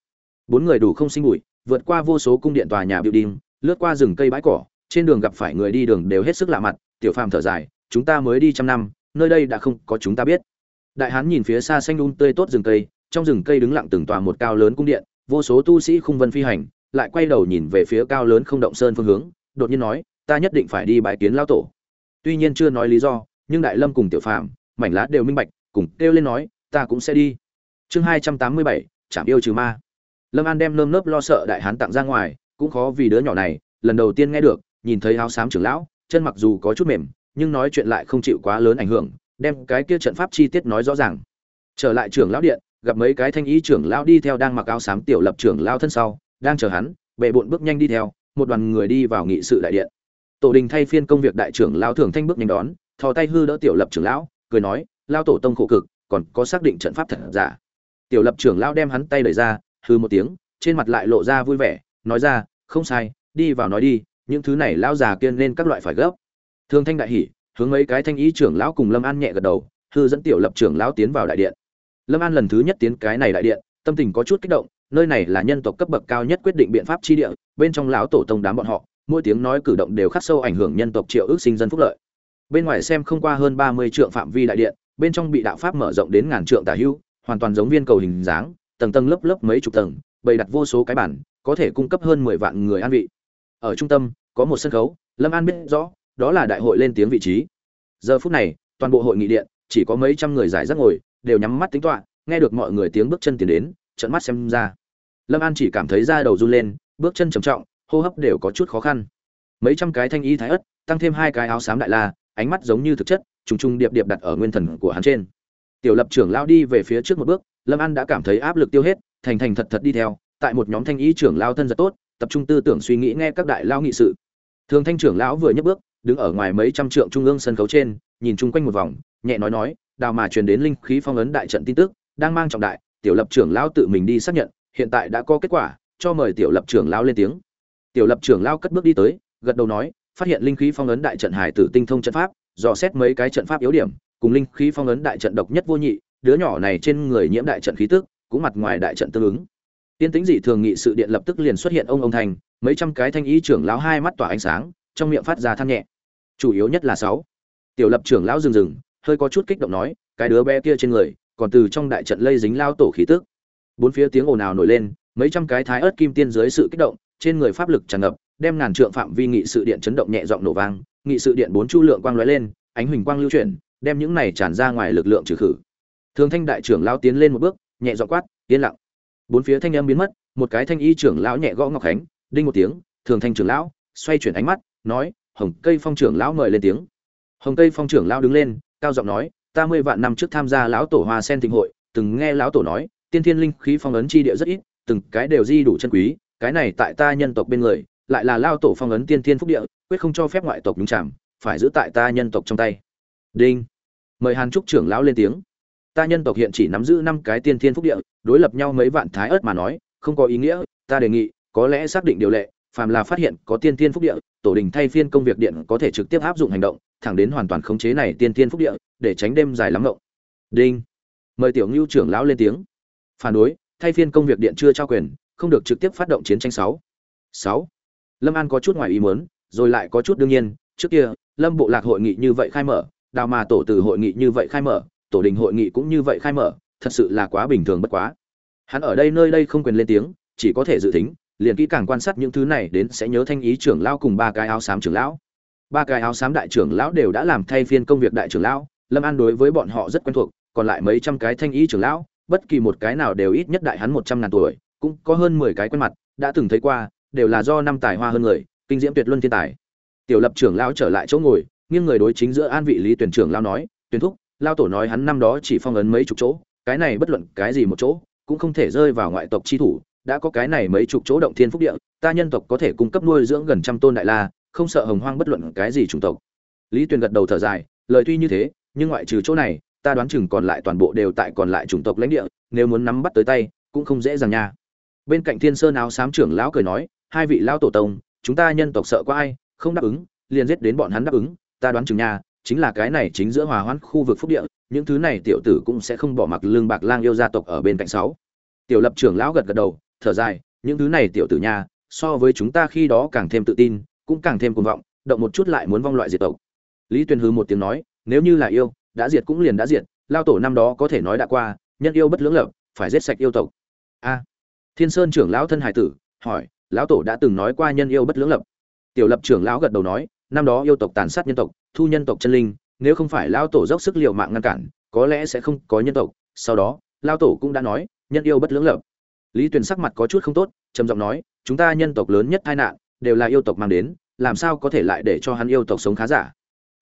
Bốn người đủ không sinh bụi vượt qua vô số cung điện tòa nhà biểu đình, lướt qua rừng cây bãi cỏ trên đường gặp phải người đi đường đều hết sức lạ mặt tiểu phàm thở dài chúng ta mới đi trăm năm nơi đây đã không có chúng ta biết đại hán nhìn phía xa xanh um tươi tốt rừng cây trong rừng cây đứng lặng từng tòa một cao lớn cung điện vô số tu sĩ khung vân phi hành lại quay đầu nhìn về phía cao lớn không động sơn phương hướng đột nhiên nói ta nhất định phải đi bãi kiến lao tổ. Tuy nhiên chưa nói lý do nhưng đại lâm cùng tiểu Phạm, mảnh lá đều minh bạch cùng kêu lên nói ta cũng sẽ đi. Chương hai trăm tám mươi bảy chạm yêu trừ ma. Lâm an đem nơm nớp lo sợ đại hán tặng ra ngoài cũng khó vì đứa nhỏ này lần đầu tiên nghe được nhìn thấy áo xám trưởng lão chân mặc dù có chút mềm nhưng nói chuyện lại không chịu quá lớn ảnh hưởng đem cái kia trận pháp chi tiết nói rõ ràng. Trở lại trưởng lão điện, gặp mấy cái thanh ý trưởng lão đi theo đang mặc áo xám tiểu lập trưởng lão thân sau, đang chờ hắn, bệ bộn bước nhanh đi theo, một đoàn người đi vào nghị sự đại điện. Tổ đình thay phiên công việc đại trưởng lão thường thanh bước nhanh đón, thò tay hư đỡ tiểu lập trưởng lão, cười nói lao tổ tông khổ cực, còn có xác định trận pháp thật giả. Tiểu lập trưởng lão đem hắn tay đẩy ra, hư một tiếng, trên mặt lại lộ ra vui vẻ, nói ra, không sai, đi vào nói đi, những thứ này lão già kiên nên các loại phải gấp. Thương thanh đại hỉ hướng mấy cái thanh ý trưởng lão cùng lâm an nhẹ gật đầu, hư dẫn tiểu lập trưởng lão tiến vào đại điện. Lâm an lần thứ nhất tiến cái này đại điện, tâm tình có chút kích động, nơi này là nhân tộc cấp bậc cao nhất quyết định biện pháp chi địa, bên trong lão tổ tông đám bọn họ, mỗi tiếng nói cử động đều khắc sâu ảnh hưởng nhân tộc triệu ước sinh dân phúc lợi. Bên ngoài xem không qua hơn ba mươi trượng phạm vi đại điện, bên trong bị đạo pháp mở rộng đến ngàn trượng tả hưu, hoàn toàn giống viên cầu hình dáng, tầng tầng lớp lớp mấy chục tầng, bày đặt vô số cái bản, có thể cung cấp hơn mười vạn người an vị. Ở trung tâm, có một sân khấu, lâm an biết rõ đó là đại hội lên tiếng vị trí. Giờ phút này, toàn bộ hội nghị điện, chỉ có mấy trăm người giải rác ngồi, đều nhắm mắt tính toạ nghe được mọi người tiếng bước chân tiến đến trận mắt xem ra. Lâm an chỉ cảm thấy da đầu run lên, bước chân trầm trọng, hô hấp đều có chút khó khăn. Mấy trăm cái thanh y thái ất tăng thêm hai cái áo xám đại la, ánh mắt giống như thực chất, trùng trùng điệp điệp đặt ở nguyên thần của hắn trên. Tiểu lập trưởng lao đi về phía trước một bước, lâm an đã cảm thấy áp lực tiêu hết, thành thành thật thật đi theo, tại một nhóm thanh y trưởng lao thân rất tốt, tập trung tư tưởng suy nghĩ nghe các đại lao nghị sự. Thường thanh trưởng lão vừa nhấc bước đứng ở ngoài mấy trăm trượng trung ương sân khấu trên, nhìn chung quanh một vòng, nhẹ nói nói, đào mà truyền đến linh khí phong ấn đại trận tin tức, đang mang trọng đại, tiểu lập trưởng lão tự mình đi xác nhận, hiện tại đã có kết quả, cho mời tiểu lập trưởng lão lên tiếng. Tiểu lập trưởng lão cất bước đi tới, gật đầu nói, phát hiện linh khí phong ấn đại trận hải tử tinh thông trận pháp, dò xét mấy cái trận pháp yếu điểm, cùng linh khí phong ấn đại trận độc nhất vô nhị, đứa nhỏ này trên người nhiễm đại trận khí tức, cũng mặt ngoài đại trận tương ứng. Tiên tính dị thường nghị sự điện lập tức liền xuất hiện ông ông thành, mấy trăm cái thanh ý trưởng lão hai mắt tỏa ánh sáng trong miệng phát ra than nhẹ. Chủ yếu nhất là sáu. Tiểu lập trưởng lão dừng dừng hơi có chút kích động nói, cái đứa bé kia trên người, còn từ trong đại trận lây dính lao tổ khí tức. Bốn phía tiếng ồn ào nổi lên, mấy trăm cái thái ớt kim tiên dưới sự kích động, trên người pháp lực tràn ngập, đem ngàn trượng phạm vi nghị sự điện chấn động nhẹ giọng nổ vang, nghị sự điện bốn chu lượng quang lóe lên, ánh huỳnh quang lưu chuyển, đem những này tràn ra ngoài lực lượng trừ khử. Thường thanh đại trưởng lão tiến lên một bước, nhẹ giọng quát, yên lặng. Bốn phía thanh âm biến mất, một cái thanh y trưởng lão nhẹ gõ ngọc khánh, đinh một tiếng, thường thanh trưởng lão xoay chuyển ánh mắt nói, hồng cây phong trưởng lão mời lên tiếng. Hồng cây phong trưởng lão đứng lên, cao giọng nói, ta mươi vạn năm trước tham gia lão tổ hoa sen thịnh hội, từng nghe lão tổ nói, tiên thiên linh khí phong ấn chi địa rất ít, từng cái đều di đủ chân quý, cái này tại ta nhân tộc bên người, lại là lao tổ phong ấn tiên thiên phúc địa, quyết không cho phép ngoại tộc nhúng chạm phải giữ tại ta nhân tộc trong tay. Đinh. Mời hàn trúc trưởng lão lên tiếng. Ta nhân tộc hiện chỉ nắm giữ năm cái tiên thiên phúc địa, đối lập nhau mấy vạn thái ớt mà nói, không có ý nghĩa, ta đề nghị, có lẽ xác định điều lệ, phàm là phát hiện có tiên thiên phúc địa tổ đình thay phiên công việc điện có thể trực tiếp áp dụng hành động, thẳng đến hoàn toàn khống chế này tiên tiên phúc địa, để tránh đêm dài lắm ngộng. Đinh. Mời tiểu ngưu trưởng lão lên tiếng. Phản đối, thay phiên công việc điện chưa trao quyền, không được trực tiếp phát động chiến tranh sáu. Sáu. Lâm an có chút ngoài ý muốn, rồi lại có chút đương nhiên, trước kia, lâm bộ lạc hội nghị như vậy khai mở, đào mà tổ từ hội nghị như vậy khai mở, tổ đình hội nghị cũng như vậy khai mở, thật sự là quá bình thường bất quá. Hắn ở đây nơi đây không quyền lên tiếng, chỉ có thể dự tính liền kỹ càng quan sát những thứ này đến sẽ nhớ thanh ý trưởng lão cùng ba cái áo xám trưởng lão. Ba cái áo xám đại trưởng lão đều đã làm thay phiên công việc đại trưởng lão, lâm an đối với bọn họ rất quen thuộc, còn lại mấy trăm cái thanh ý trưởng lão, bất kỳ một cái nào đều ít nhất đại hắn một trăm ngàn tuổi, cũng có hơn mười cái quen mặt, đã từng thấy qua, đều là do năm tài hoa hơn người, kinh diễm tuyệt luân thiên tài. Tiểu lập trưởng lão trở lại chỗ ngồi, nghiêng người đối chính giữa an vị lý tuyển trưởng lão nói tuyển thúc lao tổ nói hắn năm đó chỉ phong ấn mấy chục chỗ, cái này bất luận cái gì một chỗ, cũng không thể rơi vào ngoại tộc chi thủ đã có cái này mấy chục chỗ động thiên phúc địa, ta nhân tộc có thể cung cấp nuôi dưỡng gần trăm tôn đại la, không sợ hồng hoang bất luận cái gì chủng tộc. Lý tuyền gật đầu thở dài, lời tuy như thế, nhưng ngoại trừ chỗ này, ta đoán chừng còn lại toàn bộ đều tại còn lại chủng tộc lãnh địa, nếu muốn nắm bắt tới tay, cũng không dễ dàng nha. Bên cạnh thiên sơn áo xám trưởng lão cười nói, hai vị lão tổ tông, chúng ta nhân tộc sợ có ai, không đáp ứng, liền giết đến bọn hắn đáp ứng, ta đoán chừng nha, chính là cái này chính giữa hòa hoãn khu vực phúc địa, những thứ này tiểu tử cũng sẽ không bỏ mặc lương bạc lang yêu gia tộc ở bên cạnh sáu. Tiểu lập trưởng lão gật gật đầu thở dài, những thứ này tiểu tử nha, so với chúng ta khi đó càng thêm tự tin, cũng càng thêm cuồng vọng, động một chút lại muốn vong loại diệt tộc. Lý tuyên hư một tiếng nói, nếu như là yêu, đã diệt cũng liền đã diệt, lao tổ năm đó có thể nói đã qua, nhân yêu bất lưỡng lập, phải giết sạch yêu tộc. A. Thiên sơn trưởng lão thân hải tử, hỏi, lão tổ đã từng nói qua nhân yêu bất lưỡng lập? Tiểu lập trưởng lão gật đầu nói, năm đó yêu tộc tàn sát nhân tộc, thu nhân tộc chân linh, nếu không phải lao tổ dốc sức liều mạng ngăn cản, có lẽ sẽ không có nhân tộc. Sau đó lao tổ cũng đã nói, nhân yêu bất lưỡng lập lý tuyền sắc mặt có chút không tốt, trầm giọng nói, chúng ta nhân tộc lớn nhất tai nạn đều là yêu tộc mang đến, làm sao có thể lại để cho hắn yêu tộc sống khá giả?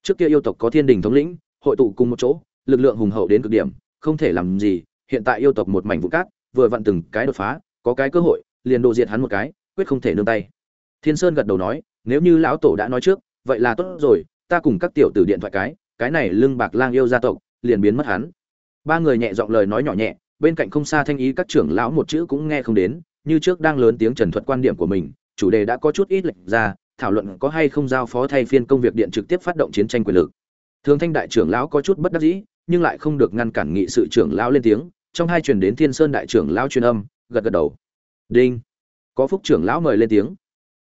Trước kia yêu tộc có thiên đình thống lĩnh, hội tụ cùng một chỗ, lực lượng hùng hậu đến cực điểm, không thể làm gì, hiện tại yêu tộc một mảnh vụn cát, vừa vặn từng cái đột phá, có cái cơ hội, liền độ diệt hắn một cái, quyết không thể nương tay. Thiên sơn gật đầu nói, nếu như lão tổ đã nói trước, vậy là tốt rồi, ta cùng các tiểu tử điện thoại cái cái này lưng bạc lang yêu gia tộc, liền biến mất hắn. Ba người nhẹ giọng lời nói nhỏ nhẹ bên cạnh không xa thanh ý các trưởng lão một chữ cũng nghe không đến, như trước đang lớn tiếng trần thuật quan điểm của mình, chủ đề đã có chút ít lệch ra, thảo luận có hay không giao phó thay phiên công việc điện trực tiếp phát động chiến tranh quyền lực. Thường thanh đại trưởng lão có chút bất đắc dĩ, nhưng lại không được ngăn cản nghị sự trưởng lão lên tiếng, trong hai truyền đến thiên sơn đại trưởng lão truyền âm, gật gật đầu. Đinh. Có phúc trưởng lão mời lên tiếng.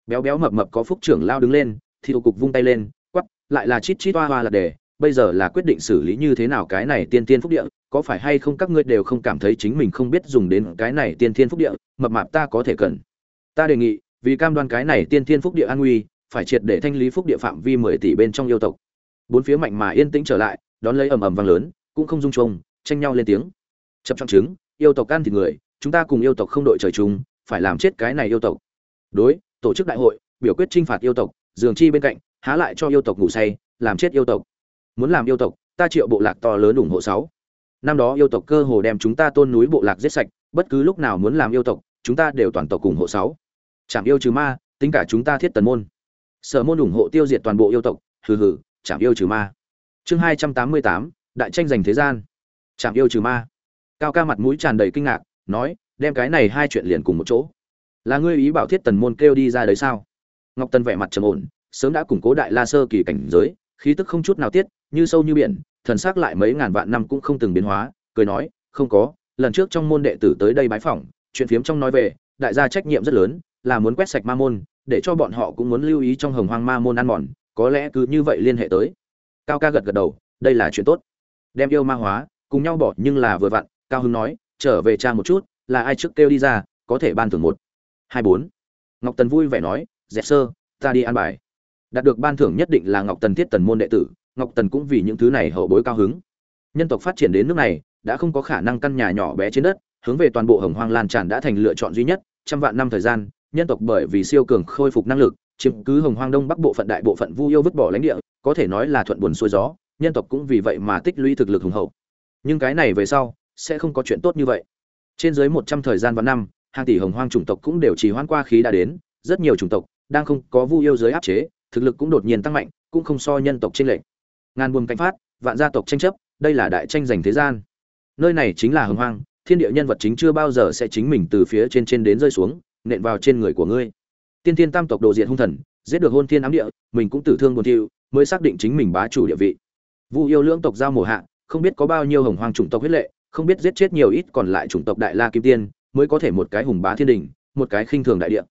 Béo béo mập mập có phúc trưởng lão đứng lên thì cục vung tay lên quắp lại là chít chít hoa hoa là đề, bây giờ là quyết định xử lý như thế nào cái này tiên tiên phúc địa có phải hay không các ngươi đều không cảm thấy chính mình không biết dùng đến cái này tiên thiên phúc địa, mập mạp ta có thể cần. Ta đề nghị, vì cam đoan cái này tiên thiên phúc địa an nguy, phải triệt để thanh lý phúc địa phạm vi mười tỷ bên trong yêu tộc. Bốn phía mạnh mà yên tĩnh trở lại, đón lấy ầm ầm vang lớn, cũng không dung trông tranh nhau lên tiếng. Chập trọng chứng, yêu tộc can thì người, chúng ta cùng yêu tộc không đội trời chung, phải làm chết cái này yêu tộc. Đối, tổ chức đại hội, biểu quyết trinh phạt yêu tộc, dường chi bên cạnh, há lại cho yêu tộc ngủ say, làm chết yêu tộc. Muốn làm yêu tộc, ta triệu bộ lạc to lớn ủng hộ sáu năm đó yêu tộc cơ hồ đem chúng ta tôn núi bộ lạc giết sạch, bất cứ lúc nào muốn làm yêu tộc, chúng ta đều toàn tộc ủng hộ sáu. Chạm yêu trừ ma, tính cả chúng ta thiết tần môn. Sở môn ủng hộ tiêu diệt toàn bộ yêu tộc, hừ hừ chạm yêu trừ ma. Chương hai trăm tám mươi tám, đại tranh giành thế gian. Chạm yêu trừ ma. Cao ca mặt mũi tràn đầy kinh ngạc, nói, đem cái này hai chuyện liền cùng một chỗ. Là ngươi ý bảo thiết tần môn kêu đi ra đấy sao? Ngọc tần vẻ mặt trầm ổn, sớm đã củng cố đại la sơ kỳ cảnh giới, khí tức không chút nào tiết, như sâu như biển thần sắc lại mấy ngàn vạn năm cũng không từng biến hóa, cười nói, không có, lần trước trong môn đệ tử tới đây bái phỏng, chuyện phiếm trong nói về, đại gia trách nhiệm rất lớn, là muốn quét sạch ma môn, để cho bọn họ cũng muốn lưu ý trong hồng hoang ma môn ăn mòn, có lẽ cứ như vậy liên hệ tới. Cao ca gật gật đầu, đây là chuyện tốt. Đem yêu ma hóa, cùng nhau bỏ, nhưng là vừa vặn, cao hưng nói, trở về cha một chút, là ai trước kêu đi ra, có thể ban thưởng một, hai, bốn. Ngọc tần vui vẻ nói, dẹp sơ, ta đi ăn bài. Đạt được ban thưởng nhất định là ngọc tần thiết tần môn đệ tử ngọc tần cũng vì những thứ này hậu bối cao hứng. Nhân tộc phát triển đến nước này, đã không có khả năng căn nhà nhỏ bé trên đất, hướng về toàn bộ hồng hoang lan tràn đã thành lựa chọn duy nhất, trăm vạn năm thời gian, nhân tộc bởi vì siêu cường khôi phục năng lực, chiếm cứ hồng hoang đông bắc bộ phận đại bộ phận vu yêu vứt bỏ lãnh địa, có thể nói là thuận buồn xuôi gió, nhân tộc cũng vì vậy mà tích lũy thực lực hùng hậu. Nhưng cái này về sau, sẽ không có chuyện tốt như vậy. Trên dưới một trăm thời gian và năm, hàng tỷ hồng hoang chủng tộc cũng đều chỉ hoãn qua khí đã đến, rất nhiều chủng tộc đang không có vu yêu giới áp chế, thực lực cũng đột nhiên tăng mạnh, cũng không so nhân tộc trên lệnh ngàn buồn cạnh phát, vạn gia tộc tranh chấp, đây là đại tranh giành thế gian. Nơi này chính là hồng hoang, thiên địa nhân vật chính chưa bao giờ sẽ chính mình từ phía trên trên đến rơi xuống, nện vào trên người của ngươi. Tiên tiên tam tộc đồ diện hung thần, giết được hôn thiên ám địa, mình cũng tử thương buồn thiu, mới xác định chính mình bá chủ địa vị. Vu yêu lưỡng tộc giao mùa hạ, không biết có bao nhiêu hồng hoang chủng tộc huyết lệ, không biết giết chết nhiều ít còn lại chủng tộc đại la kim tiên, mới có thể một cái hùng bá thiên đình, một cái khinh thường đại địa.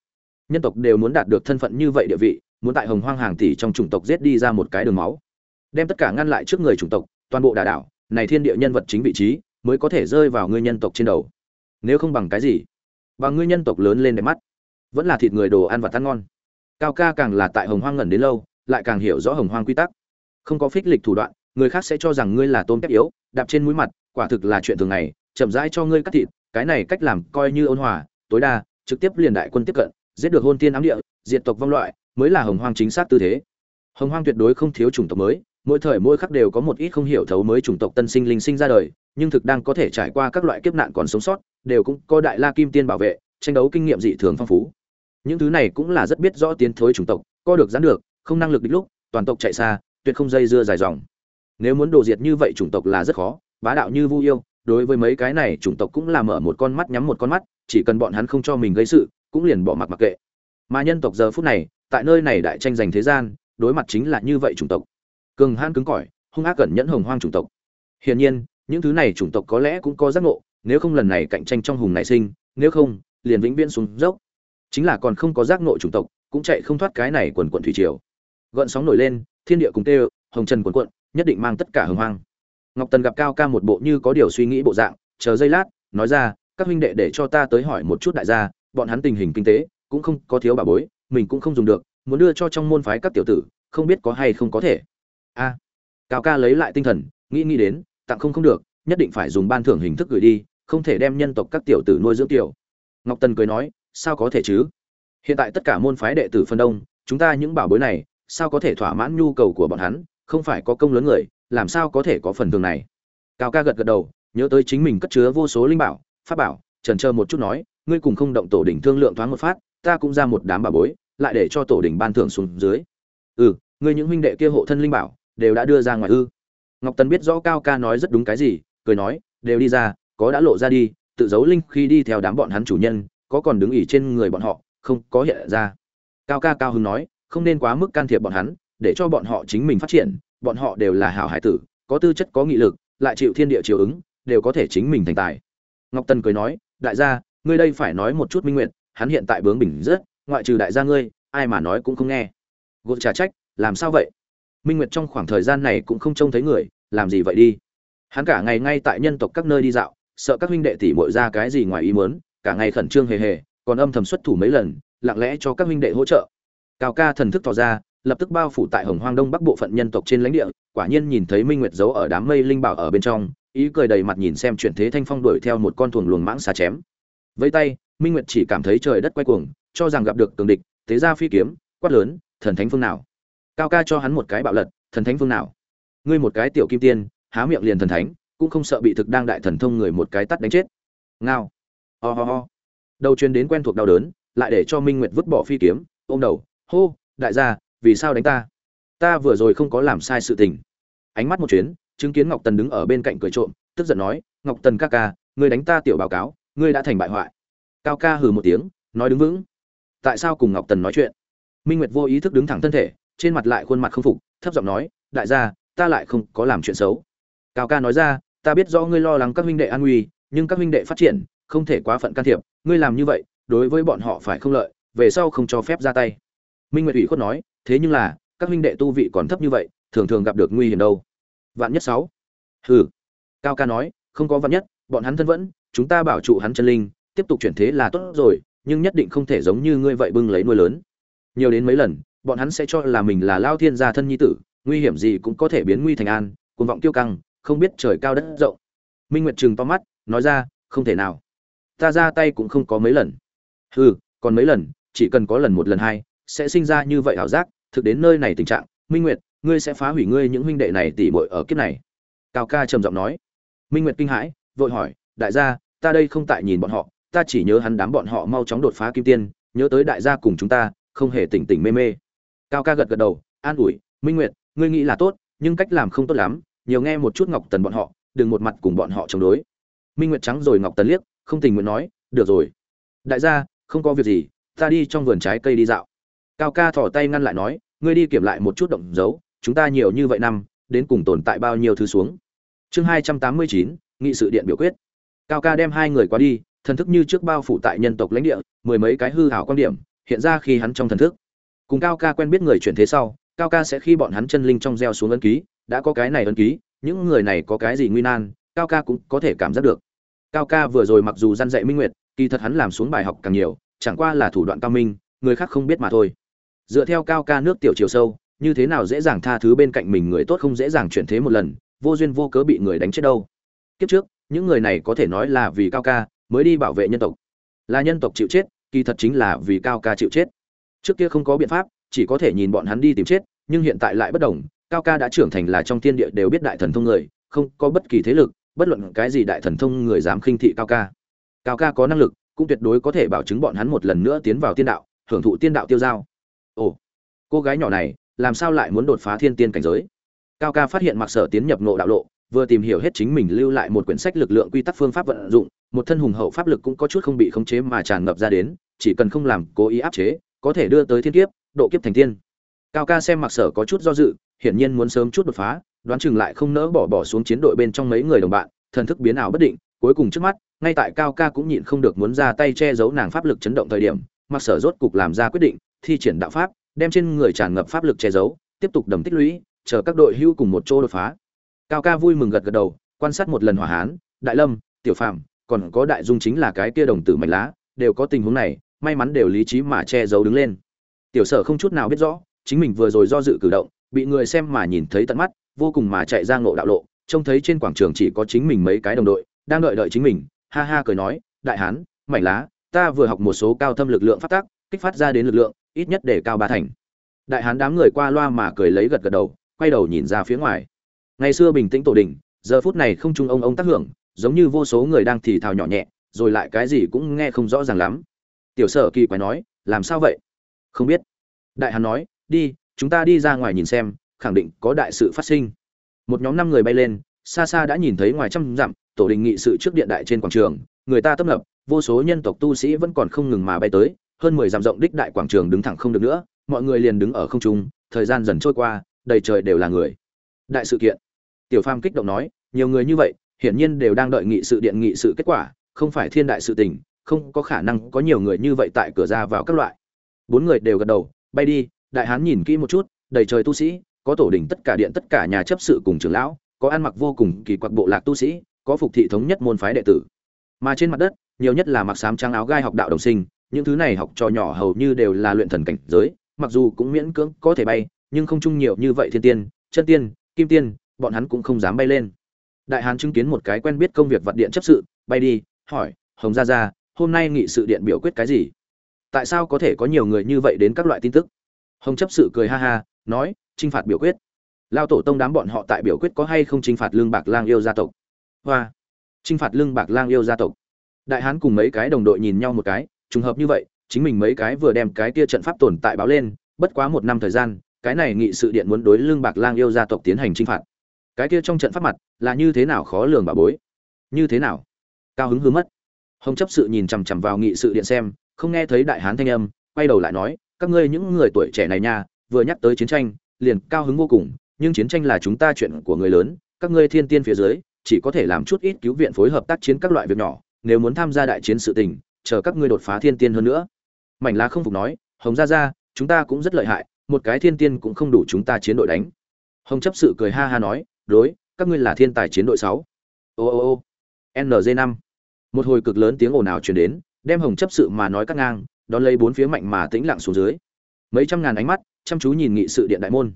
Nhân tộc đều muốn đạt được thân phận như vậy địa vị, muốn tại hồng hoang hàng tỷ trong chủng tộc giết đi ra một cái đường máu đem tất cả ngăn lại trước người chủng tộc, toàn bộ đà đảo, này thiên địa nhân vật chính vị trí, mới có thể rơi vào ngươi nhân tộc trên đầu. Nếu không bằng cái gì? Bằng ngươi nhân tộc lớn lên đẹp mắt. Vẫn là thịt người đồ ăn và tan ngon. Cao ca càng là tại hồng hoang ngẩn đến lâu, lại càng hiểu rõ hồng hoang quy tắc. Không có phích lịch thủ đoạn, người khác sẽ cho rằng ngươi là tôm kép yếu, đạp trên mũi mặt, quả thực là chuyện thường ngày, chậm rãi cho ngươi cắt thịt, cái này cách làm coi như ôn hòa, tối đa, trực tiếp liền đại quân tiếp cận, giết được hôn tiên ám địa, diệt tộc vong loại, mới là hồng hoang chính xác tư thế. Hồng hoang tuyệt đối không thiếu chủng tộc mới mỗi thời mỗi khắc đều có một ít không hiểu thấu mới chủng tộc tân sinh linh sinh ra đời, nhưng thực đang có thể trải qua các loại kiếp nạn còn sống sót, đều cũng có đại la kim tiên bảo vệ, tranh đấu kinh nghiệm dị thường phong phú. Những thứ này cũng là rất biết rõ tiến thối chủng tộc, co được gián được, không năng lực đích lúc, toàn tộc chạy xa, tuyệt không dây dưa dài dòng. Nếu muốn đồ diệt như vậy chủng tộc là rất khó, bá đạo như vu yêu, đối với mấy cái này chủng tộc cũng là mở một con mắt nhắm một con mắt, chỉ cần bọn hắn không cho mình gây sự, cũng liền bỏ mặc mặc kệ. Mà nhân tộc giờ phút này, tại nơi này đại tranh giành thế gian, đối mặt chính là như vậy chủng tộc cường hãn cứng cỏi, hung ác cẩn nhẫn hồng hoang chủng tộc. Hiển nhiên, những thứ này chủng tộc có lẽ cũng có giác ngộ, nếu không lần này cạnh tranh trong hùng nảy sinh, nếu không, liền vĩnh viễn xuống dốc. Chính là còn không có giác ngộ chủng tộc, cũng chạy không thoát cái này quần quận thủy triều. Gợn sóng nổi lên, thiên địa cùng tê, hồng trần quần quận nhất định mang tất cả hồng hoang. Ngọc tần gặp cao ca một bộ như có điều suy nghĩ bộ dạng, chờ giây lát, nói ra, các huynh đệ để cho ta tới hỏi một chút đại gia, bọn hắn tình hình kinh tế, cũng không có thiếu bà bối, mình cũng không dùng được, muốn đưa cho trong môn phái các tiểu tử, không biết có hay không có thể a. Cao ca lấy lại tinh thần, nghĩ nghĩ đến, tặng không không được, nhất định phải dùng ban thưởng hình thức gửi đi, không thể đem nhân tộc các tiểu tử nuôi dưỡng tiểu. Ngọc tần cười nói, sao có thể chứ? Hiện tại tất cả môn phái đệ tử phân đông, chúng ta những bảo bối này, sao có thể thỏa mãn nhu cầu của bọn hắn, không phải có công lớn người, làm sao có thể có phần thường này? Cao ca gật gật đầu, nhớ tới chính mình cất chứa vô số linh bảo, pháp bảo, trần trơ một chút nói, ngươi cùng không động tổ đỉnh thương lượng thoáng một phát, ta cũng ra một đám bà bối, lại để cho tổ đỉnh ban thưởng xuống dưới. Ừ ngươi những huynh đệ kia hộ thân linh bảo đều đã đưa ra ngoài ư. Ngọc tần biết rõ cao ca nói rất đúng cái gì, cười nói, đều đi ra, có đã lộ ra đi, tự giấu linh khi đi theo đám bọn hắn chủ nhân, có còn đứng ỉ trên người bọn họ, không có hiện ra. Cao ca cao hưng nói, không nên quá mức can thiệp bọn hắn, để cho bọn họ chính mình phát triển, bọn họ đều là hảo hải tử, có tư chất, có nghị lực, lại chịu thiên địa chiều ứng, đều có thể chính mình thành tài. Ngọc tần cười nói, đại gia, ngươi đây phải nói một chút minh nguyện, hắn hiện tại bướng bỉnh rất, ngoại trừ đại gia ngươi, ai mà nói cũng không nghe. Gột trả trách, làm sao vậy? Minh nguyệt trong khoảng thời gian này cũng không trông thấy người, làm gì vậy đi? Hắn cả ngày ngay tại nhân tộc các nơi đi dạo, sợ các huynh đệ tỷ muội ra cái gì ngoài ý muốn, cả ngày khẩn trương hề hề, còn âm thầm xuất thủ mấy lần, lặng lẽ cho các huynh đệ hỗ trợ. Cao ca thần thức tỏ ra, lập tức bao phủ tại hồng hoang đông bắc bộ phận nhân tộc trên lãnh địa, quả nhiên nhìn thấy minh nguyệt giấu ở đám mây linh bảo ở bên trong, ý cười đầy mặt nhìn xem chuyển thế thanh phong đuổi theo một con thuồng luồng mãng xà chém. Vây tay, minh nguyệt chỉ cảm thấy trời đất quay cuồng, cho rằng gặp được tường địch thế ra phi kiếm, quát lớn, thần thánh phương nào? Cao ca cho hắn một cái bạo lật, thần thánh phương nào? Ngươi một cái tiểu kim tiên, há miệng liền thần thánh, cũng không sợ bị thực đang đại thần thông người một cái tắt đánh chết. Ngao. Ho、oh、ho、oh. ho. Đầu chuyên đến quen thuộc đau đớn, lại để cho minh nguyệt vứt bỏ phi kiếm, ôm đầu, hô, đại gia, vì sao đánh ta? Ta vừa rồi không có làm sai sự tình. Ánh mắt một chuyến, chứng kiến ngọc tần đứng ở bên cạnh cười trộm, tức giận nói, ngọc tần ca ca, ngươi đánh ta tiểu báo cáo, ngươi đã thành bại hoại. Cao ca hừ một tiếng, nói đứng vững. Tại sao cùng ngọc tần nói chuyện? Minh nguyệt vô ý thức đứng thẳng thân thể trên mặt lại khuôn mặt không phục, thấp giọng nói, đại gia, ta lại không có làm chuyện xấu. Cao ca nói ra, ta biết rõ ngươi lo lắng các huynh đệ an nguy, nhưng các huynh đệ phát triển, không thể quá phận can thiệp, ngươi làm như vậy, đối với bọn họ phải không lợi, về sau không cho phép ra tay. Minh nguyệt ủy khuất nói, thế nhưng là, các huynh đệ tu vị còn thấp như vậy, thường thường gặp được nguy hiểm đâu. Vạn nhất sáu. Hừ. Cao ca nói, không có vạn nhất, bọn hắn thân vẫn, chúng ta bảo trụ hắn chân linh, tiếp tục chuyển thế là tốt rồi, nhưng nhất định không thể giống như ngươi vậy bưng lấy nuôi lớn. Nhiều đến mấy lần bọn hắn sẽ cho là mình là lao thiên gia thân nhi tử, nguy hiểm gì cũng có thể biến nguy thành an, cuồng vọng tiêu căng, không biết trời cao đất rộng. Minh nguyệt trừng to mắt, nói ra, không thể nào. Ta ra tay cũng không có mấy lần. Hừ, còn mấy lần, chỉ cần có lần một lần hai, sẽ sinh ra như vậy ảo giác, thực đến nơi này tình trạng, minh nguyệt, ngươi sẽ phá hủy ngươi những huynh đệ này tỉ bội ở kiếp này. Cao ca trầm giọng nói. Minh nguyệt kinh hãi, vội hỏi, đại gia, ta đây không tại nhìn bọn họ, ta chỉ nhớ hắn đám bọn họ mau chóng đột phá kim tiên, nhớ tới đại gia cùng chúng ta, không hề tỉnh tỉnh mê mê cao ca gật gật đầu, an ủi, minh nguyệt, ngươi nghĩ là tốt, nhưng cách làm không tốt lắm, nhiều nghe một chút ngọc tần bọn họ, đừng một mặt cùng bọn họ chống đối. Minh nguyệt trắng rồi ngọc tần liếc, không tình nguyện nói, được rồi. Đại gia, không có việc gì, ta đi trong vườn trái cây đi dạo. Cao ca thỏ tay ngăn lại nói, ngươi đi kiểm lại một chút động dấu, chúng ta nhiều như vậy năm, đến cùng tồn tại bao nhiêu thứ xuống? Chương hai trăm tám mươi chín, nghị sự điện biểu quyết. Cao ca đem hai người qua đi, thần thức như trước bao phủ tại nhân tộc lãnh địa, mười mấy cái hư hảo quan điểm, hiện ra khi hắn trong thần thức cùng cao ca quen biết người chuyển thế sau, cao ca sẽ khi bọn hắn chân linh trong gieo xuống ấn ký, đã có cái này ấn ký, những người này có cái gì nguy nan, cao ca cũng có thể cảm giác được. Cao ca vừa rồi mặc dù gian dạy minh nguyệt, kỳ thật hắn làm xuống bài học càng nhiều, chẳng qua là thủ đoạn cao minh, người khác không biết mà thôi. Dựa theo cao ca nước tiểu chiều sâu, như thế nào dễ dàng tha thứ bên cạnh mình người tốt không dễ dàng chuyển thế một lần, vô duyên vô cớ bị người đánh chết đâu. Kiếp trước, những người này có thể nói là vì cao ca mới đi bảo vệ nhân tộc. Là nhân tộc chịu chết, kỳ thật chính là vì cao ca chịu chết trước kia không có biện pháp, chỉ có thể nhìn bọn hắn đi tìm chết, nhưng hiện tại lại bất đồng, cao ca đã trưởng thành là trong thiên địa đều biết đại thần thông người, không có bất kỳ thế lực, bất luận cái gì đại thần thông người dám khinh thị cao ca. Cao ca có năng lực, cũng tuyệt đối có thể bảo chứng bọn hắn một lần nữa tiến vào tiên đạo, hưởng thụ tiên đạo tiêu giao ồ, cô gái nhỏ này, làm sao lại muốn đột phá thiên tiên cảnh giới? Cao ca phát hiện mặc sở tiến nhập ngộ đạo lộ, vừa tìm hiểu hết chính mình lưu lại một quyển sách lực lượng quy tắc phương pháp vận dụng, một thân hùng hậu pháp lực cũng có chút không bị khống chế mà tràn ngập ra đến, chỉ cần không làm cố ý áp chế có thể đưa tới thiên kiếp, độ kiếp thành tiên cao ca xem mặc sở có chút do dự, hiển nhiên muốn sớm chút đột phá, đoán chừng lại không nỡ bỏ bỏ xuống chiến đội bên trong mấy người đồng bạn, thần thức biến ảo bất định, cuối cùng trước mắt, ngay tại cao ca cũng nhịn không được muốn ra tay che giấu nàng pháp lực chấn động thời điểm mặc sở rốt cục làm ra quyết định, thi triển đạo pháp, đem trên người tràn ngập pháp lực che giấu, tiếp tục đầm tích lũy, chờ các đội hưu cùng một chỗ đột phá. Cao ca vui mừng gật gật đầu, quan sát một lần hỏa hán, đại lâm, tiểu phạm còn có đại dung chính là cái kia đồng tử mạch lá, đều có tình huống này may mắn đều lý trí mà che giấu đứng lên. Tiểu sở không chút nào biết rõ, chính mình vừa rồi do dự cử động, bị người xem mà nhìn thấy tận mắt, vô cùng mà chạy ra ngộ đạo lộ, trông thấy trên quảng trường chỉ có chính mình mấy cái đồng đội, đang đợi đợi chính mình, ha ha cười nói, đại hán, mảnh lá, ta vừa học một số cao thâm lực lượng phát tác kích phát ra đến lực lượng, ít nhất để cao ba thành. Đại hán đám người qua loa mà cười lấy gật gật đầu, quay đầu nhìn ra phía ngoài. Ngày xưa bình tĩnh tổ đình, giờ phút này không trung ông ông tác hưởng, giống như vô số người đang thì thào nhỏ nhẹ, rồi lại cái gì cũng nghe không rõ ràng lắm tiểu sở kỳ quái nói, làm sao vậy? Không biết. Đại hán nói, đi, chúng ta đi ra ngoài nhìn xem, khẳng định có đại sự phát sinh. Một nhóm năm người bay lên, xa xa đã nhìn thấy ngoài trăm dặm, tổ đình nghị sự trước điện đại trên quảng trường, người ta tấp nập, vô số nhân tộc tu sĩ vẫn còn không ngừng mà bay tới, hơn mười dặm rộng đích đại quảng trường đứng thẳng không được nữa, mọi người liền đứng ở không trung, thời gian dần trôi qua, đầy trời đều là người. Đại sự kiện. Tiểu pham kích động nói, nhiều người như vậy, hiển nhiên đều đang đợi nghị sự điện nghị sự kết quả, không phải thiên đại sự tình không có khả năng có nhiều người như vậy tại cửa ra vào các loại. Bốn người đều gật đầu, bay đi, đại hán nhìn kỹ một chút, đầy trời tu sĩ, có tổ đình tất cả điện tất cả nhà chấp sự cùng trưởng lão, có ăn mặc vô cùng kỳ quặc bộ lạc tu sĩ, có phục thị thống nhất môn phái đệ tử. Mà trên mặt đất, nhiều nhất là mặc sám trắng áo gai học đạo đồng sinh, những thứ này học trò nhỏ hầu như đều là luyện thần cảnh giới, mặc dù cũng miễn cưỡng có thể bay, nhưng không chung nhiều như vậy thiên tiên, chân tiên, kim tiên, bọn hắn cũng không dám bay lên. Đại hán chứng kiến một cái quen biết công việc vật điện chấp sự, bay đi, hỏi, hồng gia gia hôm nay nghị sự điện biểu quyết cái gì? Tại sao có thể có nhiều người như vậy đến các loại tin tức? Hồng chấp sự cười ha ha, nói, trinh phạt biểu quyết. Lao tổ tông đám bọn họ tại biểu quyết có hay không trinh phạt lương bạc lang yêu gia tộc? Hoa. Trinh phạt lương bạc lang yêu gia tộc. Đại hán cùng mấy cái đồng đội nhìn nhau một cái, trùng hợp như vậy, chính mình mấy cái vừa đem cái kia trận pháp tồn tại báo lên, bất quá một năm thời gian, cái này nghị sự điện muốn đối lương bạc lang yêu gia tộc tiến hành trinh phạt. Cái kia trong trận pháp mặt là như thế nào khó lường bà bối? Như thế nào? Cao hứng hứa mất hồng chấp sự nhìn chằm chằm vào nghị sự điện xem, không nghe thấy đại hán thanh âm, quay đầu lại nói, các ngươi những người tuổi trẻ này nha, vừa nhắc tới chiến tranh, liền cao hứng vô cùng, nhưng chiến tranh là chúng ta chuyện của người lớn, các ngươi thiên tiên phía dưới, chỉ có thể làm chút ít cứu viện phối hợp tác chiến các loại việc nhỏ, nếu muốn tham gia đại chiến sự tình, chờ các ngươi đột phá thiên tiên hơn nữa. Mảnh lá không phục nói, hồng gia gia, chúng ta cũng rất lợi hại, một cái thiên tiên cũng không đủ chúng ta chiến đội đánh. Hồng chấp sự cười ha ha nói, đối, các ngươi là thiên tài chiến đội sáu. Ô ô ô nz năm một hồi cực lớn tiếng ồn ào truyền đến, đem hồng chấp sự mà nói cắt ngang, đón lấy bốn phía mạnh mà tĩnh lặng xuống dưới. Mấy trăm ngàn ánh mắt, chăm chú nhìn nghị sự điện đại môn.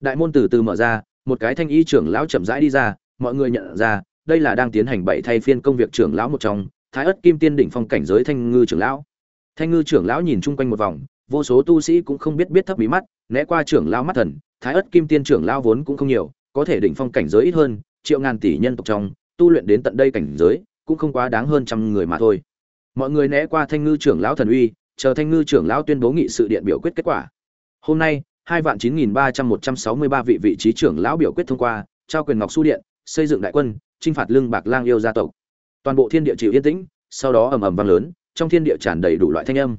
Đại môn từ từ mở ra, một cái thanh y trưởng lão chậm rãi đi ra, mọi người nhận ra, đây là đang tiến hành bảy thay phiên công việc trưởng lão một trong, thái ất kim tiên đỉnh phong cảnh giới thanh ngư trưởng lão. Thanh ngư trưởng lão nhìn chung quanh một vòng, vô số tu sĩ cũng không biết biết thấp bí mắt, né qua trưởng lão mắt thần, thái ất kim tiên trưởng lão vốn cũng không nhiều, có thể đỉnh phong cảnh giới ít hơn, triệu ngàn tỷ nhân tộc trong, tu luyện đến tận đây cảnh giới cũng không quá đáng hơn trăm người mà thôi. Mọi người né qua thanh ngư trưởng lão thần uy, chờ thanh ngư trưởng lão tuyên bố nghị sự điện biểu quyết kết quả. Hôm nay, hai vạn chín nghìn ba trăm một trăm sáu mươi ba vị vị trí trưởng lão biểu quyết thông qua, trao quyền ngọc su điện, xây dựng đại quân, chinh phạt lương bạc lang yêu gia tộc. Toàn bộ thiên địa chịu yên tĩnh, sau đó ầm ầm vang lớn, trong thiên địa tràn đầy đủ loại thanh âm.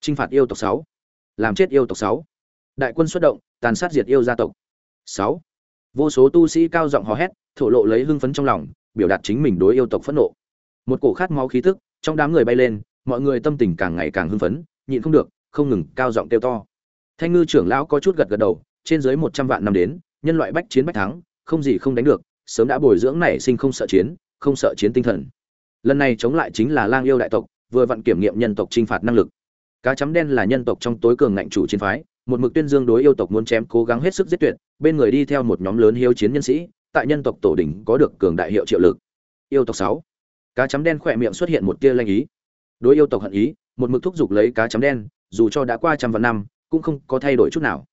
Chinh phạt yêu tộc sáu, làm chết yêu tộc sáu. Đại quân xuất động, tàn sát diệt yêu gia tộc sáu. Vô số tu sĩ cao giọng hò hét, thổ lộ lấy hưng phấn trong lòng, biểu đạt chính mình đối yêu tộc phẫn nộ một cổ khát máu khí tức trong đám người bay lên, mọi người tâm tình càng ngày càng hưng phấn, nhịn không được, không ngừng cao giọng kêu to. Thanh ngư trưởng lão có chút gật gật đầu, trên dưới một trăm vạn năm đến, nhân loại bách chiến bách thắng, không gì không đánh được, sớm đã bồi dưỡng nảy sinh không sợ chiến, không sợ chiến tinh thần. Lần này chống lại chính là lang yêu đại tộc, vừa vặn kiểm nghiệm nhân tộc t r i n h phạt năng lực. Cá chấm đen là nhân tộc trong tối cường ngạnh chủ chiến phái, một mực tuyên dương đối yêu tộc muốn chém cố gắng hết sức giết tuyệt, bên người đi theo một nhóm lớn hiếu chiến nhân sĩ, tại nhân tộc tổ đỉnh có được cường đại hiệu triệu lực. Yêu tộc sáu cá chấm đen khỏe miệng xuất hiện một tia lanh ý. Đối yêu tộc hận ý, một mực thúc giục lấy cá chấm đen, dù cho đã qua trăm vạn năm, cũng không có thay đổi chút nào.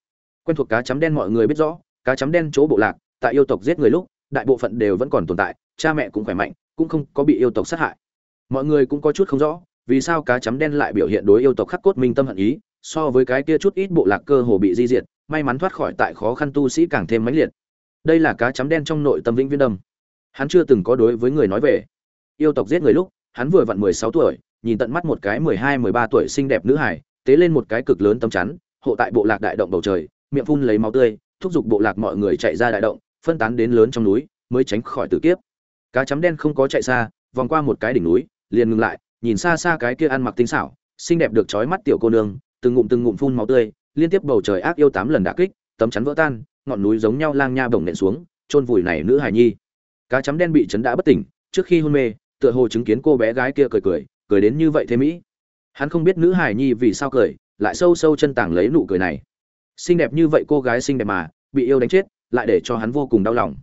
Quen thuộc cá chấm đen mọi người biết rõ, cá chấm đen chỗ bộ lạc, tại yêu tộc giết người lúc, đại bộ phận đều vẫn còn tồn tại, cha mẹ cũng khỏe mạnh, cũng không có bị yêu tộc sát hại. Mọi người cũng có chút không rõ, vì sao cá chấm đen lại biểu hiện đối yêu tộc khắc cốt minh tâm hận ý, so với cái kia chút ít bộ lạc cơ hồ bị di diệt, may mắn thoát khỏi tại khó khăn tu sĩ càng thêm mãnh liệt. Đây là cá chấm đen trong nội tâm vĩnh viên đâm. Hắn chưa từng có đối với người nói về yêu tộc giết người lúc, hắn vừa vặn mười sáu tuổi, nhìn tận mắt một cái mười hai, mười ba tuổi xinh đẹp nữ hải tế lên một cái cực lớn tấm chắn, hộ tại bộ lạc đại động bầu trời, miệng phun lấy máu tươi, thúc giục bộ lạc mọi người chạy ra đại động, phân tán đến lớn trong núi, mới tránh khỏi tử kiếp. Cá chấm đen không có chạy xa, vòng qua một cái đỉnh núi, liền ngừng lại, nhìn xa xa cái kia ăn mặc tinh xảo, xinh đẹp được trói mắt tiểu cô nương, từng ngụm từng ngụm phun máu tươi, liên tiếp bầu trời ác yêu tám lần đả kích, tấm chắn vỡ tan, ngọn núi giống nhau lang nha bổng nện xuống, chôn vùi này nữ hài nhi. Cá chấm đen bị chấn đã bất tỉnh, trước khi hôn mê tựa hồ chứng kiến cô bé gái kia cười cười cười đến như vậy thế mỹ. Hắn không biết nữ hài nhi vì sao cười, lại sâu sâu chân tàng lấy nụ cười này. Xinh đẹp như vậy cô gái xinh đẹp mà, bị yêu đánh chết, lại để cho hắn vô cùng đau lòng.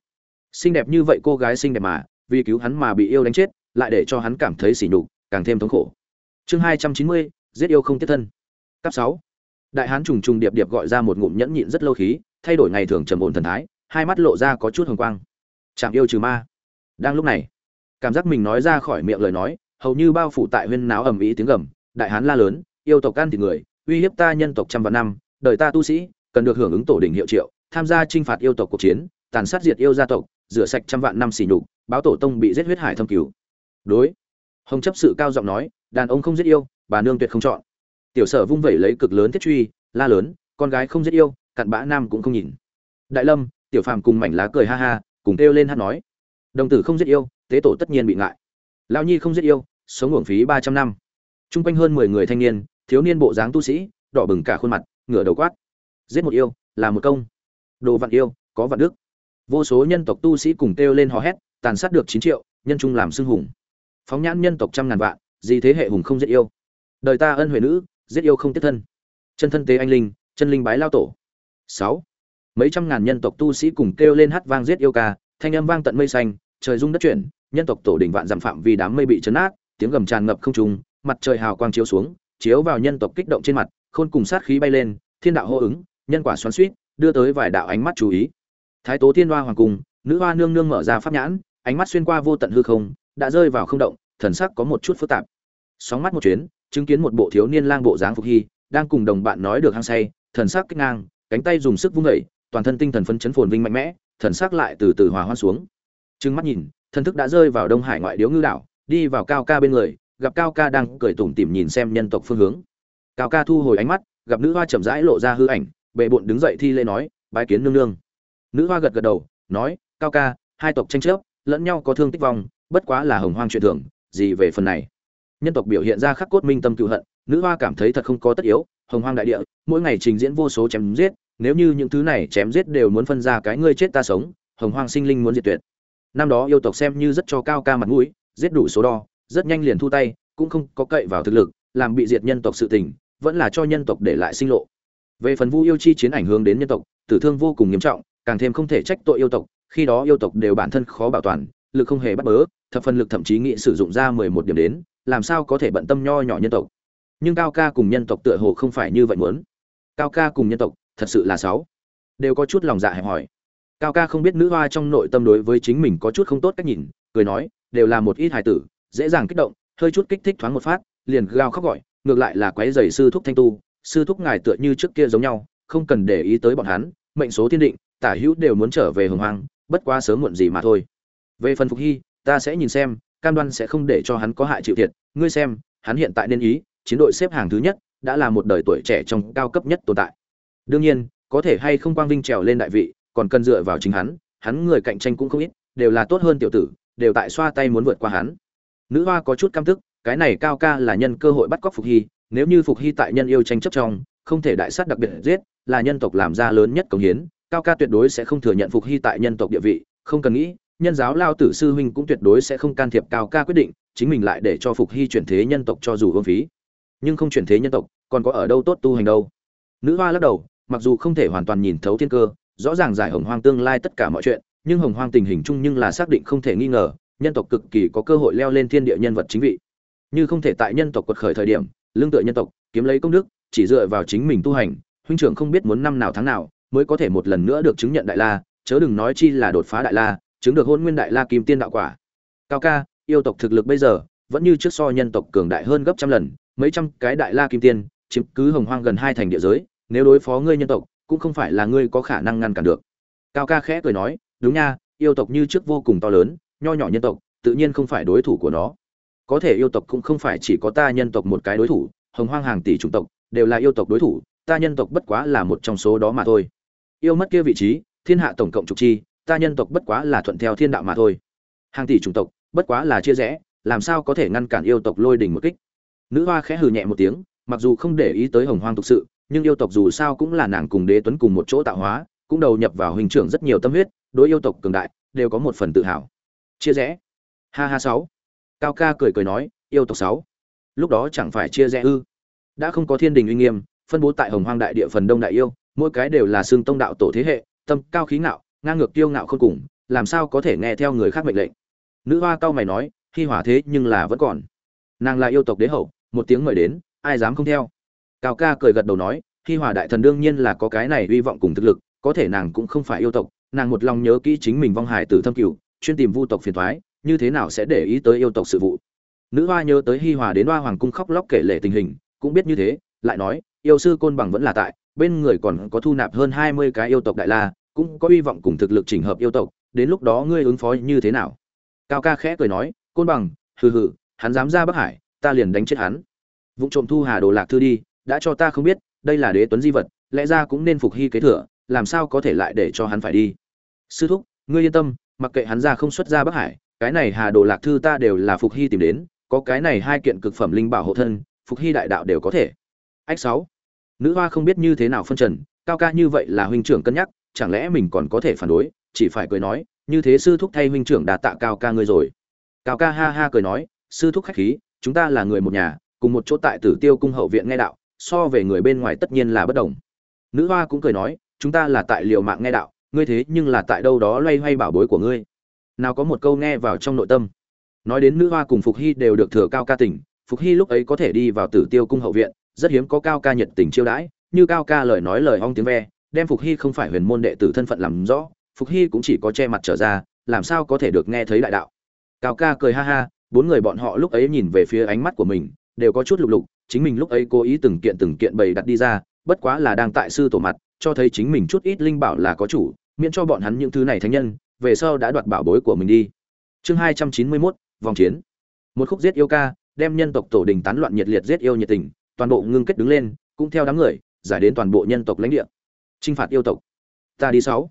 Xinh đẹp như vậy cô gái xinh đẹp mà, vì cứu hắn mà bị yêu đánh chết, lại để cho hắn cảm thấy sỉ nhục, càng thêm thống khổ. Chương hai trăm chín mươi, giết yêu không tiếp thân. Cấp sáu. Đại hán trùng trùng điệp điệp gọi ra một ngụm nhẫn nhịn rất lâu khí, thay đổi ngày thường trầm ổn thần thái, hai mắt lộ ra có chút hồng quang. Chạm yêu trừ ma. Đang lúc này cảm giác mình nói ra khỏi miệng lời nói, hầu như bao phủ tại huyên náo ầm ĩ tiếng gầm, đại hán la lớn, yêu tộc ăn thịt người, uy hiếp ta nhân tộc trăm vạn năm, đời ta tu sĩ, cần được hưởng ứng tổ đình hiệu triệu, tham gia chinh phạt yêu tộc cuộc chiến, tàn sát diệt yêu gia tộc, rửa sạch trăm vạn năm xỉ nhục, báo tổ tông bị giết huyết hải thâm cứu đối, hồng chấp sự cao giọng nói, đàn ông không giết yêu, bà nương tuyệt không chọn. Tiểu sở vung vẩy lấy cực lớn thiết truy, la lớn, con gái không giết yêu, cặn bã nam cũng không nhìn. Đại lâm, tiểu phàm cùng mảnh lá cười ha ha, cùng kêu lên hát nói. Đồng tử không giết yêu tế tổ tất nhiên bị ngại. Lao nhi không giết yêu, sống uổng phí ba trăm năm. T r u n g quanh hơn mười người thanh niên, thiếu niên bộ dáng tu sĩ, đỏ bừng cả khuôn mặt, ngửa đầu quát. Giết một yêu, là một công. Đồ vạn yêu, có vạn đức. Vô số nhân tộc tu sĩ cùng kêu lên hò hét, tàn sát được chín triệu, nhân trung làm xưng hùng. Phóng nhãn nhân tộc trăm ngàn vạn, gì thế hệ hùng không giết yêu? Đời ta ân huệ nữ, giết yêu không tiếp thân. Chân thân tế anh linh, chân linh bái lao tổ. Sáu. Mấy trăm ngàn nhân tộc tu sĩ cùng kêu lên hát vang giết yêu ca, thanh âm vang tận mây xanh trời rung đất chuyển nhân tộc tổ đỉnh vạn dặm phạm vì đám mây bị chấn át tiếng gầm tràn ngập không trung mặt trời hào quang chiếu xuống chiếu vào nhân tộc kích động trên mặt khôn cùng sát khí bay lên thiên đạo hô ứng nhân quả xoắn xuýt, đưa tới vài đạo ánh mắt chú ý. Thái tố thiên hoa hoàng cung nữ hoa nương nương mở ra pháp nhãn ánh mắt xuyên qua vô tận hư không đã rơi vào không động thần sắc có một chút phức tạp. Sóng mắt một chuyến chứng kiến một bộ thiếu niên lang bộ dáng phục hy đang cùng đồng bạn nói được hăng say thần sắc kích ngang cánh tay dùng sức vung dậy, toàn thân tinh thần phấn chấn phồn vinh mạnh mẽ thần sắc lại từ từ hòa hoan xuống trừng mắt nhìn thần thức đã rơi vào đông hải ngoại điếu ngư đảo, đi vào cao ca bên người, gặp cao ca đang cười tủm tỉm nhìn xem nhân tộc phương hướng. Cao ca thu hồi ánh mắt, gặp nữ hoa chậm rãi lộ ra hư ảnh bệ bộn đứng dậy thi lễ nói, bái kiến nương nương. Nữ hoa gật gật đầu, nói, cao ca, hai tộc tranh chấp, lẫn nhau có thương tích vong, bất quá là hồng hoang chuyện thường, gì về phần này? Nhân tộc biểu hiện ra khắc cốt minh tâm cựu hận, nữ hoa cảm thấy thật không có tất yếu, hồng hoang đại địa, mỗi ngày trình diễn vô số chém giết, nếu như những thứ này chém giết đều muốn phân ra cái ngươi chết ta sống, hồng hoang sinh linh muốn diệt tuyệt năm đó yêu tộc xem như rất cho cao ca mặt mũi, giết đủ số đo, rất nhanh liền thu tay, cũng không có cậy vào thực lực, làm bị diệt nhân tộc sự tình, vẫn là cho nhân tộc để lại sinh lộ. Về phần vu yêu chi chiến ảnh hưởng đến nhân tộc, tử thương vô cùng nghiêm trọng, càng thêm không thể trách tội yêu tộc, khi đó yêu tộc đều bản thân khó bảo toàn, lực không hề bắt bớ, thập phần lực thậm chí nghĩ sử dụng ra mười một điểm đến, làm sao có thể bận tâm nho nhỏ nhân tộc. Nhưng cao ca cùng nhân tộc tựa hồ không phải như vậy muốn. Cao ca cùng nhân tộc, thật sự là sáu. Đều có chút lòng dạ hẹp hỏi cao ca không biết nữ hoa trong nội tâm đối với chính mình có chút không tốt cách nhìn, cười nói, đều là một ít hài tử, dễ dàng kích động, hơi chút kích thích thoáng một phát, liền gào khóc gọi, ngược lại là quái dày sư thúc thanh tu, sư thúc ngài tựa như trước kia giống nhau, không cần để ý tới bọn hắn, mệnh số thiên định, tả hữu đều muốn trở về hồng hoang, bất quá sớm muộn gì mà thôi. Về phần phục hy, ta sẽ nhìn xem, cam đoan sẽ không để cho hắn có hại chịu thiệt, ngươi xem, hắn hiện tại nên ý, chiến đội xếp hàng thứ nhất, đã là một đời tuổi trẻ trong cao cấp nhất tồn tại. Đương nhiên, có thể hay không quang vinh trèo lên đại vị còn cần dựa vào chính hắn hắn người cạnh tranh cũng không ít, đều là tốt hơn tiểu tử, đều tại xoa tay muốn vượt qua hắn. Nữ hoa có chút căm tức, cái này cao ca là nhân cơ hội bắt cóc phục hy, nếu như phục hy tại nhân yêu tranh chấp trong, không thể đại sát đặc biệt giết, là nhân tộc làm ra lớn nhất công hiến, cao ca tuyệt đối sẽ không thừa nhận phục hy tại nhân tộc địa vị, không cần nghĩ, nhân giáo lao tử sư huynh cũng tuyệt đối sẽ không can thiệp cao ca quyết định, chính mình lại để cho phục hy chuyển thế nhân tộc cho dù hương phí. Nhưng không chuyển thế nhân tộc, còn có ở đâu tốt tu hành đâu? Nữ hoa lắc đầu, mặc dù không thể hoàn toàn nhìn thấu thiên cơ rõ ràng giải hồng hoang tương lai tất cả mọi chuyện, nhưng hồng hoang tình hình chung nhưng là xác định không thể nghi ngờ, nhân tộc cực kỳ có cơ hội leo lên thiên địa nhân vật chính vị. Như không thể tại nhân tộc quật khởi thời điểm, lương tựa nhân tộc, kiếm lấy công đức, chỉ dựa vào chính mình tu hành, huynh trưởng không biết muốn năm nào tháng nào mới có thể một lần nữa được chứng nhận đại la, chớ đừng nói chi là đột phá đại la, chứng được hôn nguyên đại la kim tiên đạo quả. Cao ca, yêu tộc thực lực bây giờ, vẫn như trước so nhân tộc cường đại hơn gấp trăm lần, mấy trăm cái đại la kim tiên, chiếm cứ hồng hoang gần hai thành địa giới, nếu đối phó ngươi nhân tộc cũng không phải là ngươi có khả năng ngăn cản được. Cao ca khẽ cười nói, đúng nha, yêu tộc như trước vô cùng to lớn, nho nhỏ nhân tộc, tự nhiên không phải đối thủ của nó. Có thể yêu tộc cũng không phải chỉ có ta nhân tộc một cái đối thủ, hồng hoang hàng tỷ chủng tộc, đều là yêu tộc đối thủ, ta nhân tộc bất quá là một trong số đó mà thôi. Yêu mất kia vị trí, thiên hạ tổng cộng trục chi, ta nhân tộc bất quá là thuận theo thiên đạo mà thôi. Hàng tỷ chủng tộc, bất quá là chia rẽ, làm sao có thể ngăn cản yêu tộc lôi đình một kích? Nữ hoa khẽ hừ nhẹ một tiếng, mặc dù không để ý tới hồng hoang thực sự nhưng yêu tộc dù sao cũng là nàng cùng đế tuấn cùng một chỗ tạo hóa, cũng đầu nhập vào hình trưởng rất nhiều tâm huyết, đối yêu tộc cường đại, đều có một phần tự hào. Chia rẽ. Ha ha sáu. Cao ca cười cười nói, yêu tộc sáu. Lúc đó chẳng phải chia rẽ ư? Đã không có thiên đình uy nghiêm, phân bố tại hồng hoang đại địa phần đông đại yêu, mỗi cái đều là xương tông đạo tổ thế hệ, tâm cao khí ngạo, ngang ngược tiêu ngạo không cùng, làm sao có thể nghe theo người khác mệnh lệnh? Nữ hoa cao mày nói khi hỏa thế nhưng là vẫn còn. Nàng là yêu tộc đế hậu, một tiếng mời đến, ai dám không theo? Cao ca cười gật đầu nói, Hi hòa đại thần đương nhiên là có cái này hy vọng cùng thực lực, có thể nàng cũng không phải yêu tộc, nàng một lòng nhớ kỹ chính mình vong hải tử thâm cửu, chuyên tìm vu tộc phiền thoái như thế nào sẽ để ý tới yêu tộc sự vụ? Nữ hoa nhớ tới hi hòa đến hoa hoàng cung khóc lóc kể lể tình hình, cũng biết như thế, lại nói, yêu sư côn bằng vẫn là tại, bên người còn có thu nạp hơn hai mươi cái yêu tộc đại la, cũng có hy vọng cùng thực lực chỉnh hợp yêu tộc, đến lúc đó ngươi ứng phó như thế nào? Cao ca khẽ cười nói, côn bằng, hừ hừ, hắn dám ra bắc hải, ta liền đánh chết hắn. Vụ trộm thu hà đồ lạc thư đi đã cho ta không biết, đây là đế tuấn di vật, lẽ ra cũng nên phục hy kế thừa, làm sao có thể lại để cho hắn phải đi? Sư thúc, ngươi yên tâm, mặc kệ hắn ra không xuất ra bắc hải, cái này hà đồ lạc thư ta đều là phục hy tìm đến, có cái này hai kiện cực phẩm linh bảo hộ thân, phục hy đại đạo đều có thể. Ách sáu. Nữ hoa không biết như thế nào phân trần, cao ca như vậy là huynh trưởng cân nhắc, chẳng lẽ mình còn có thể phản đối, chỉ phải cười nói, như thế sư thúc thay huynh trưởng đạt tạ cao ca ngươi rồi. Cao ca ha ha cười nói, sư thúc khách khí, chúng ta là người một nhà, cùng một chỗ tại tử tiêu cung hậu viện nghe đạo so về người bên ngoài tất nhiên là bất đồng. Nữ hoa cũng cười nói, chúng ta là tại liều mạng nghe đạo, ngươi thế nhưng là tại đâu đó loay hoay bảo bối của ngươi. Nào có một câu nghe vào trong nội tâm. Nói đến nữ hoa cùng phục hy đều được thừa cao ca tỉnh, phục hy lúc ấy có thể đi vào tử tiêu cung hậu viện, rất hiếm có cao ca nhiệt tình chiêu đãi, như cao ca lời nói lời ong tiếng ve, đem phục hy không phải huyền môn đệ tử thân phận làm rõ, phục hy cũng chỉ có che mặt trở ra, làm sao có thể được nghe thấy đại đạo. Cao ca cười ha ha, bốn người bọn họ lúc ấy nhìn về phía ánh mắt của mình, đều có chút lục lục chính mình lúc ấy cố ý từng kiện từng kiện bày đặt đi ra, bất quá là đang tại sư tổ mặt, cho thấy chính mình chút ít linh bảo là có chủ, miễn cho bọn hắn những thứ này thánh nhân, về sau đã đoạt bảo bối của mình đi. Chương hai trăm chín mươi mốt, vòng chiến. Một khúc giết yêu ca, đem nhân tộc tổ đình tán loạn nhiệt liệt giết yêu nhiệt tình, toàn bộ ngưng kết đứng lên, cũng theo đám người, giải đến toàn bộ nhân tộc lãnh địa. Trinh phạt yêu tộc. Ta đi sáu.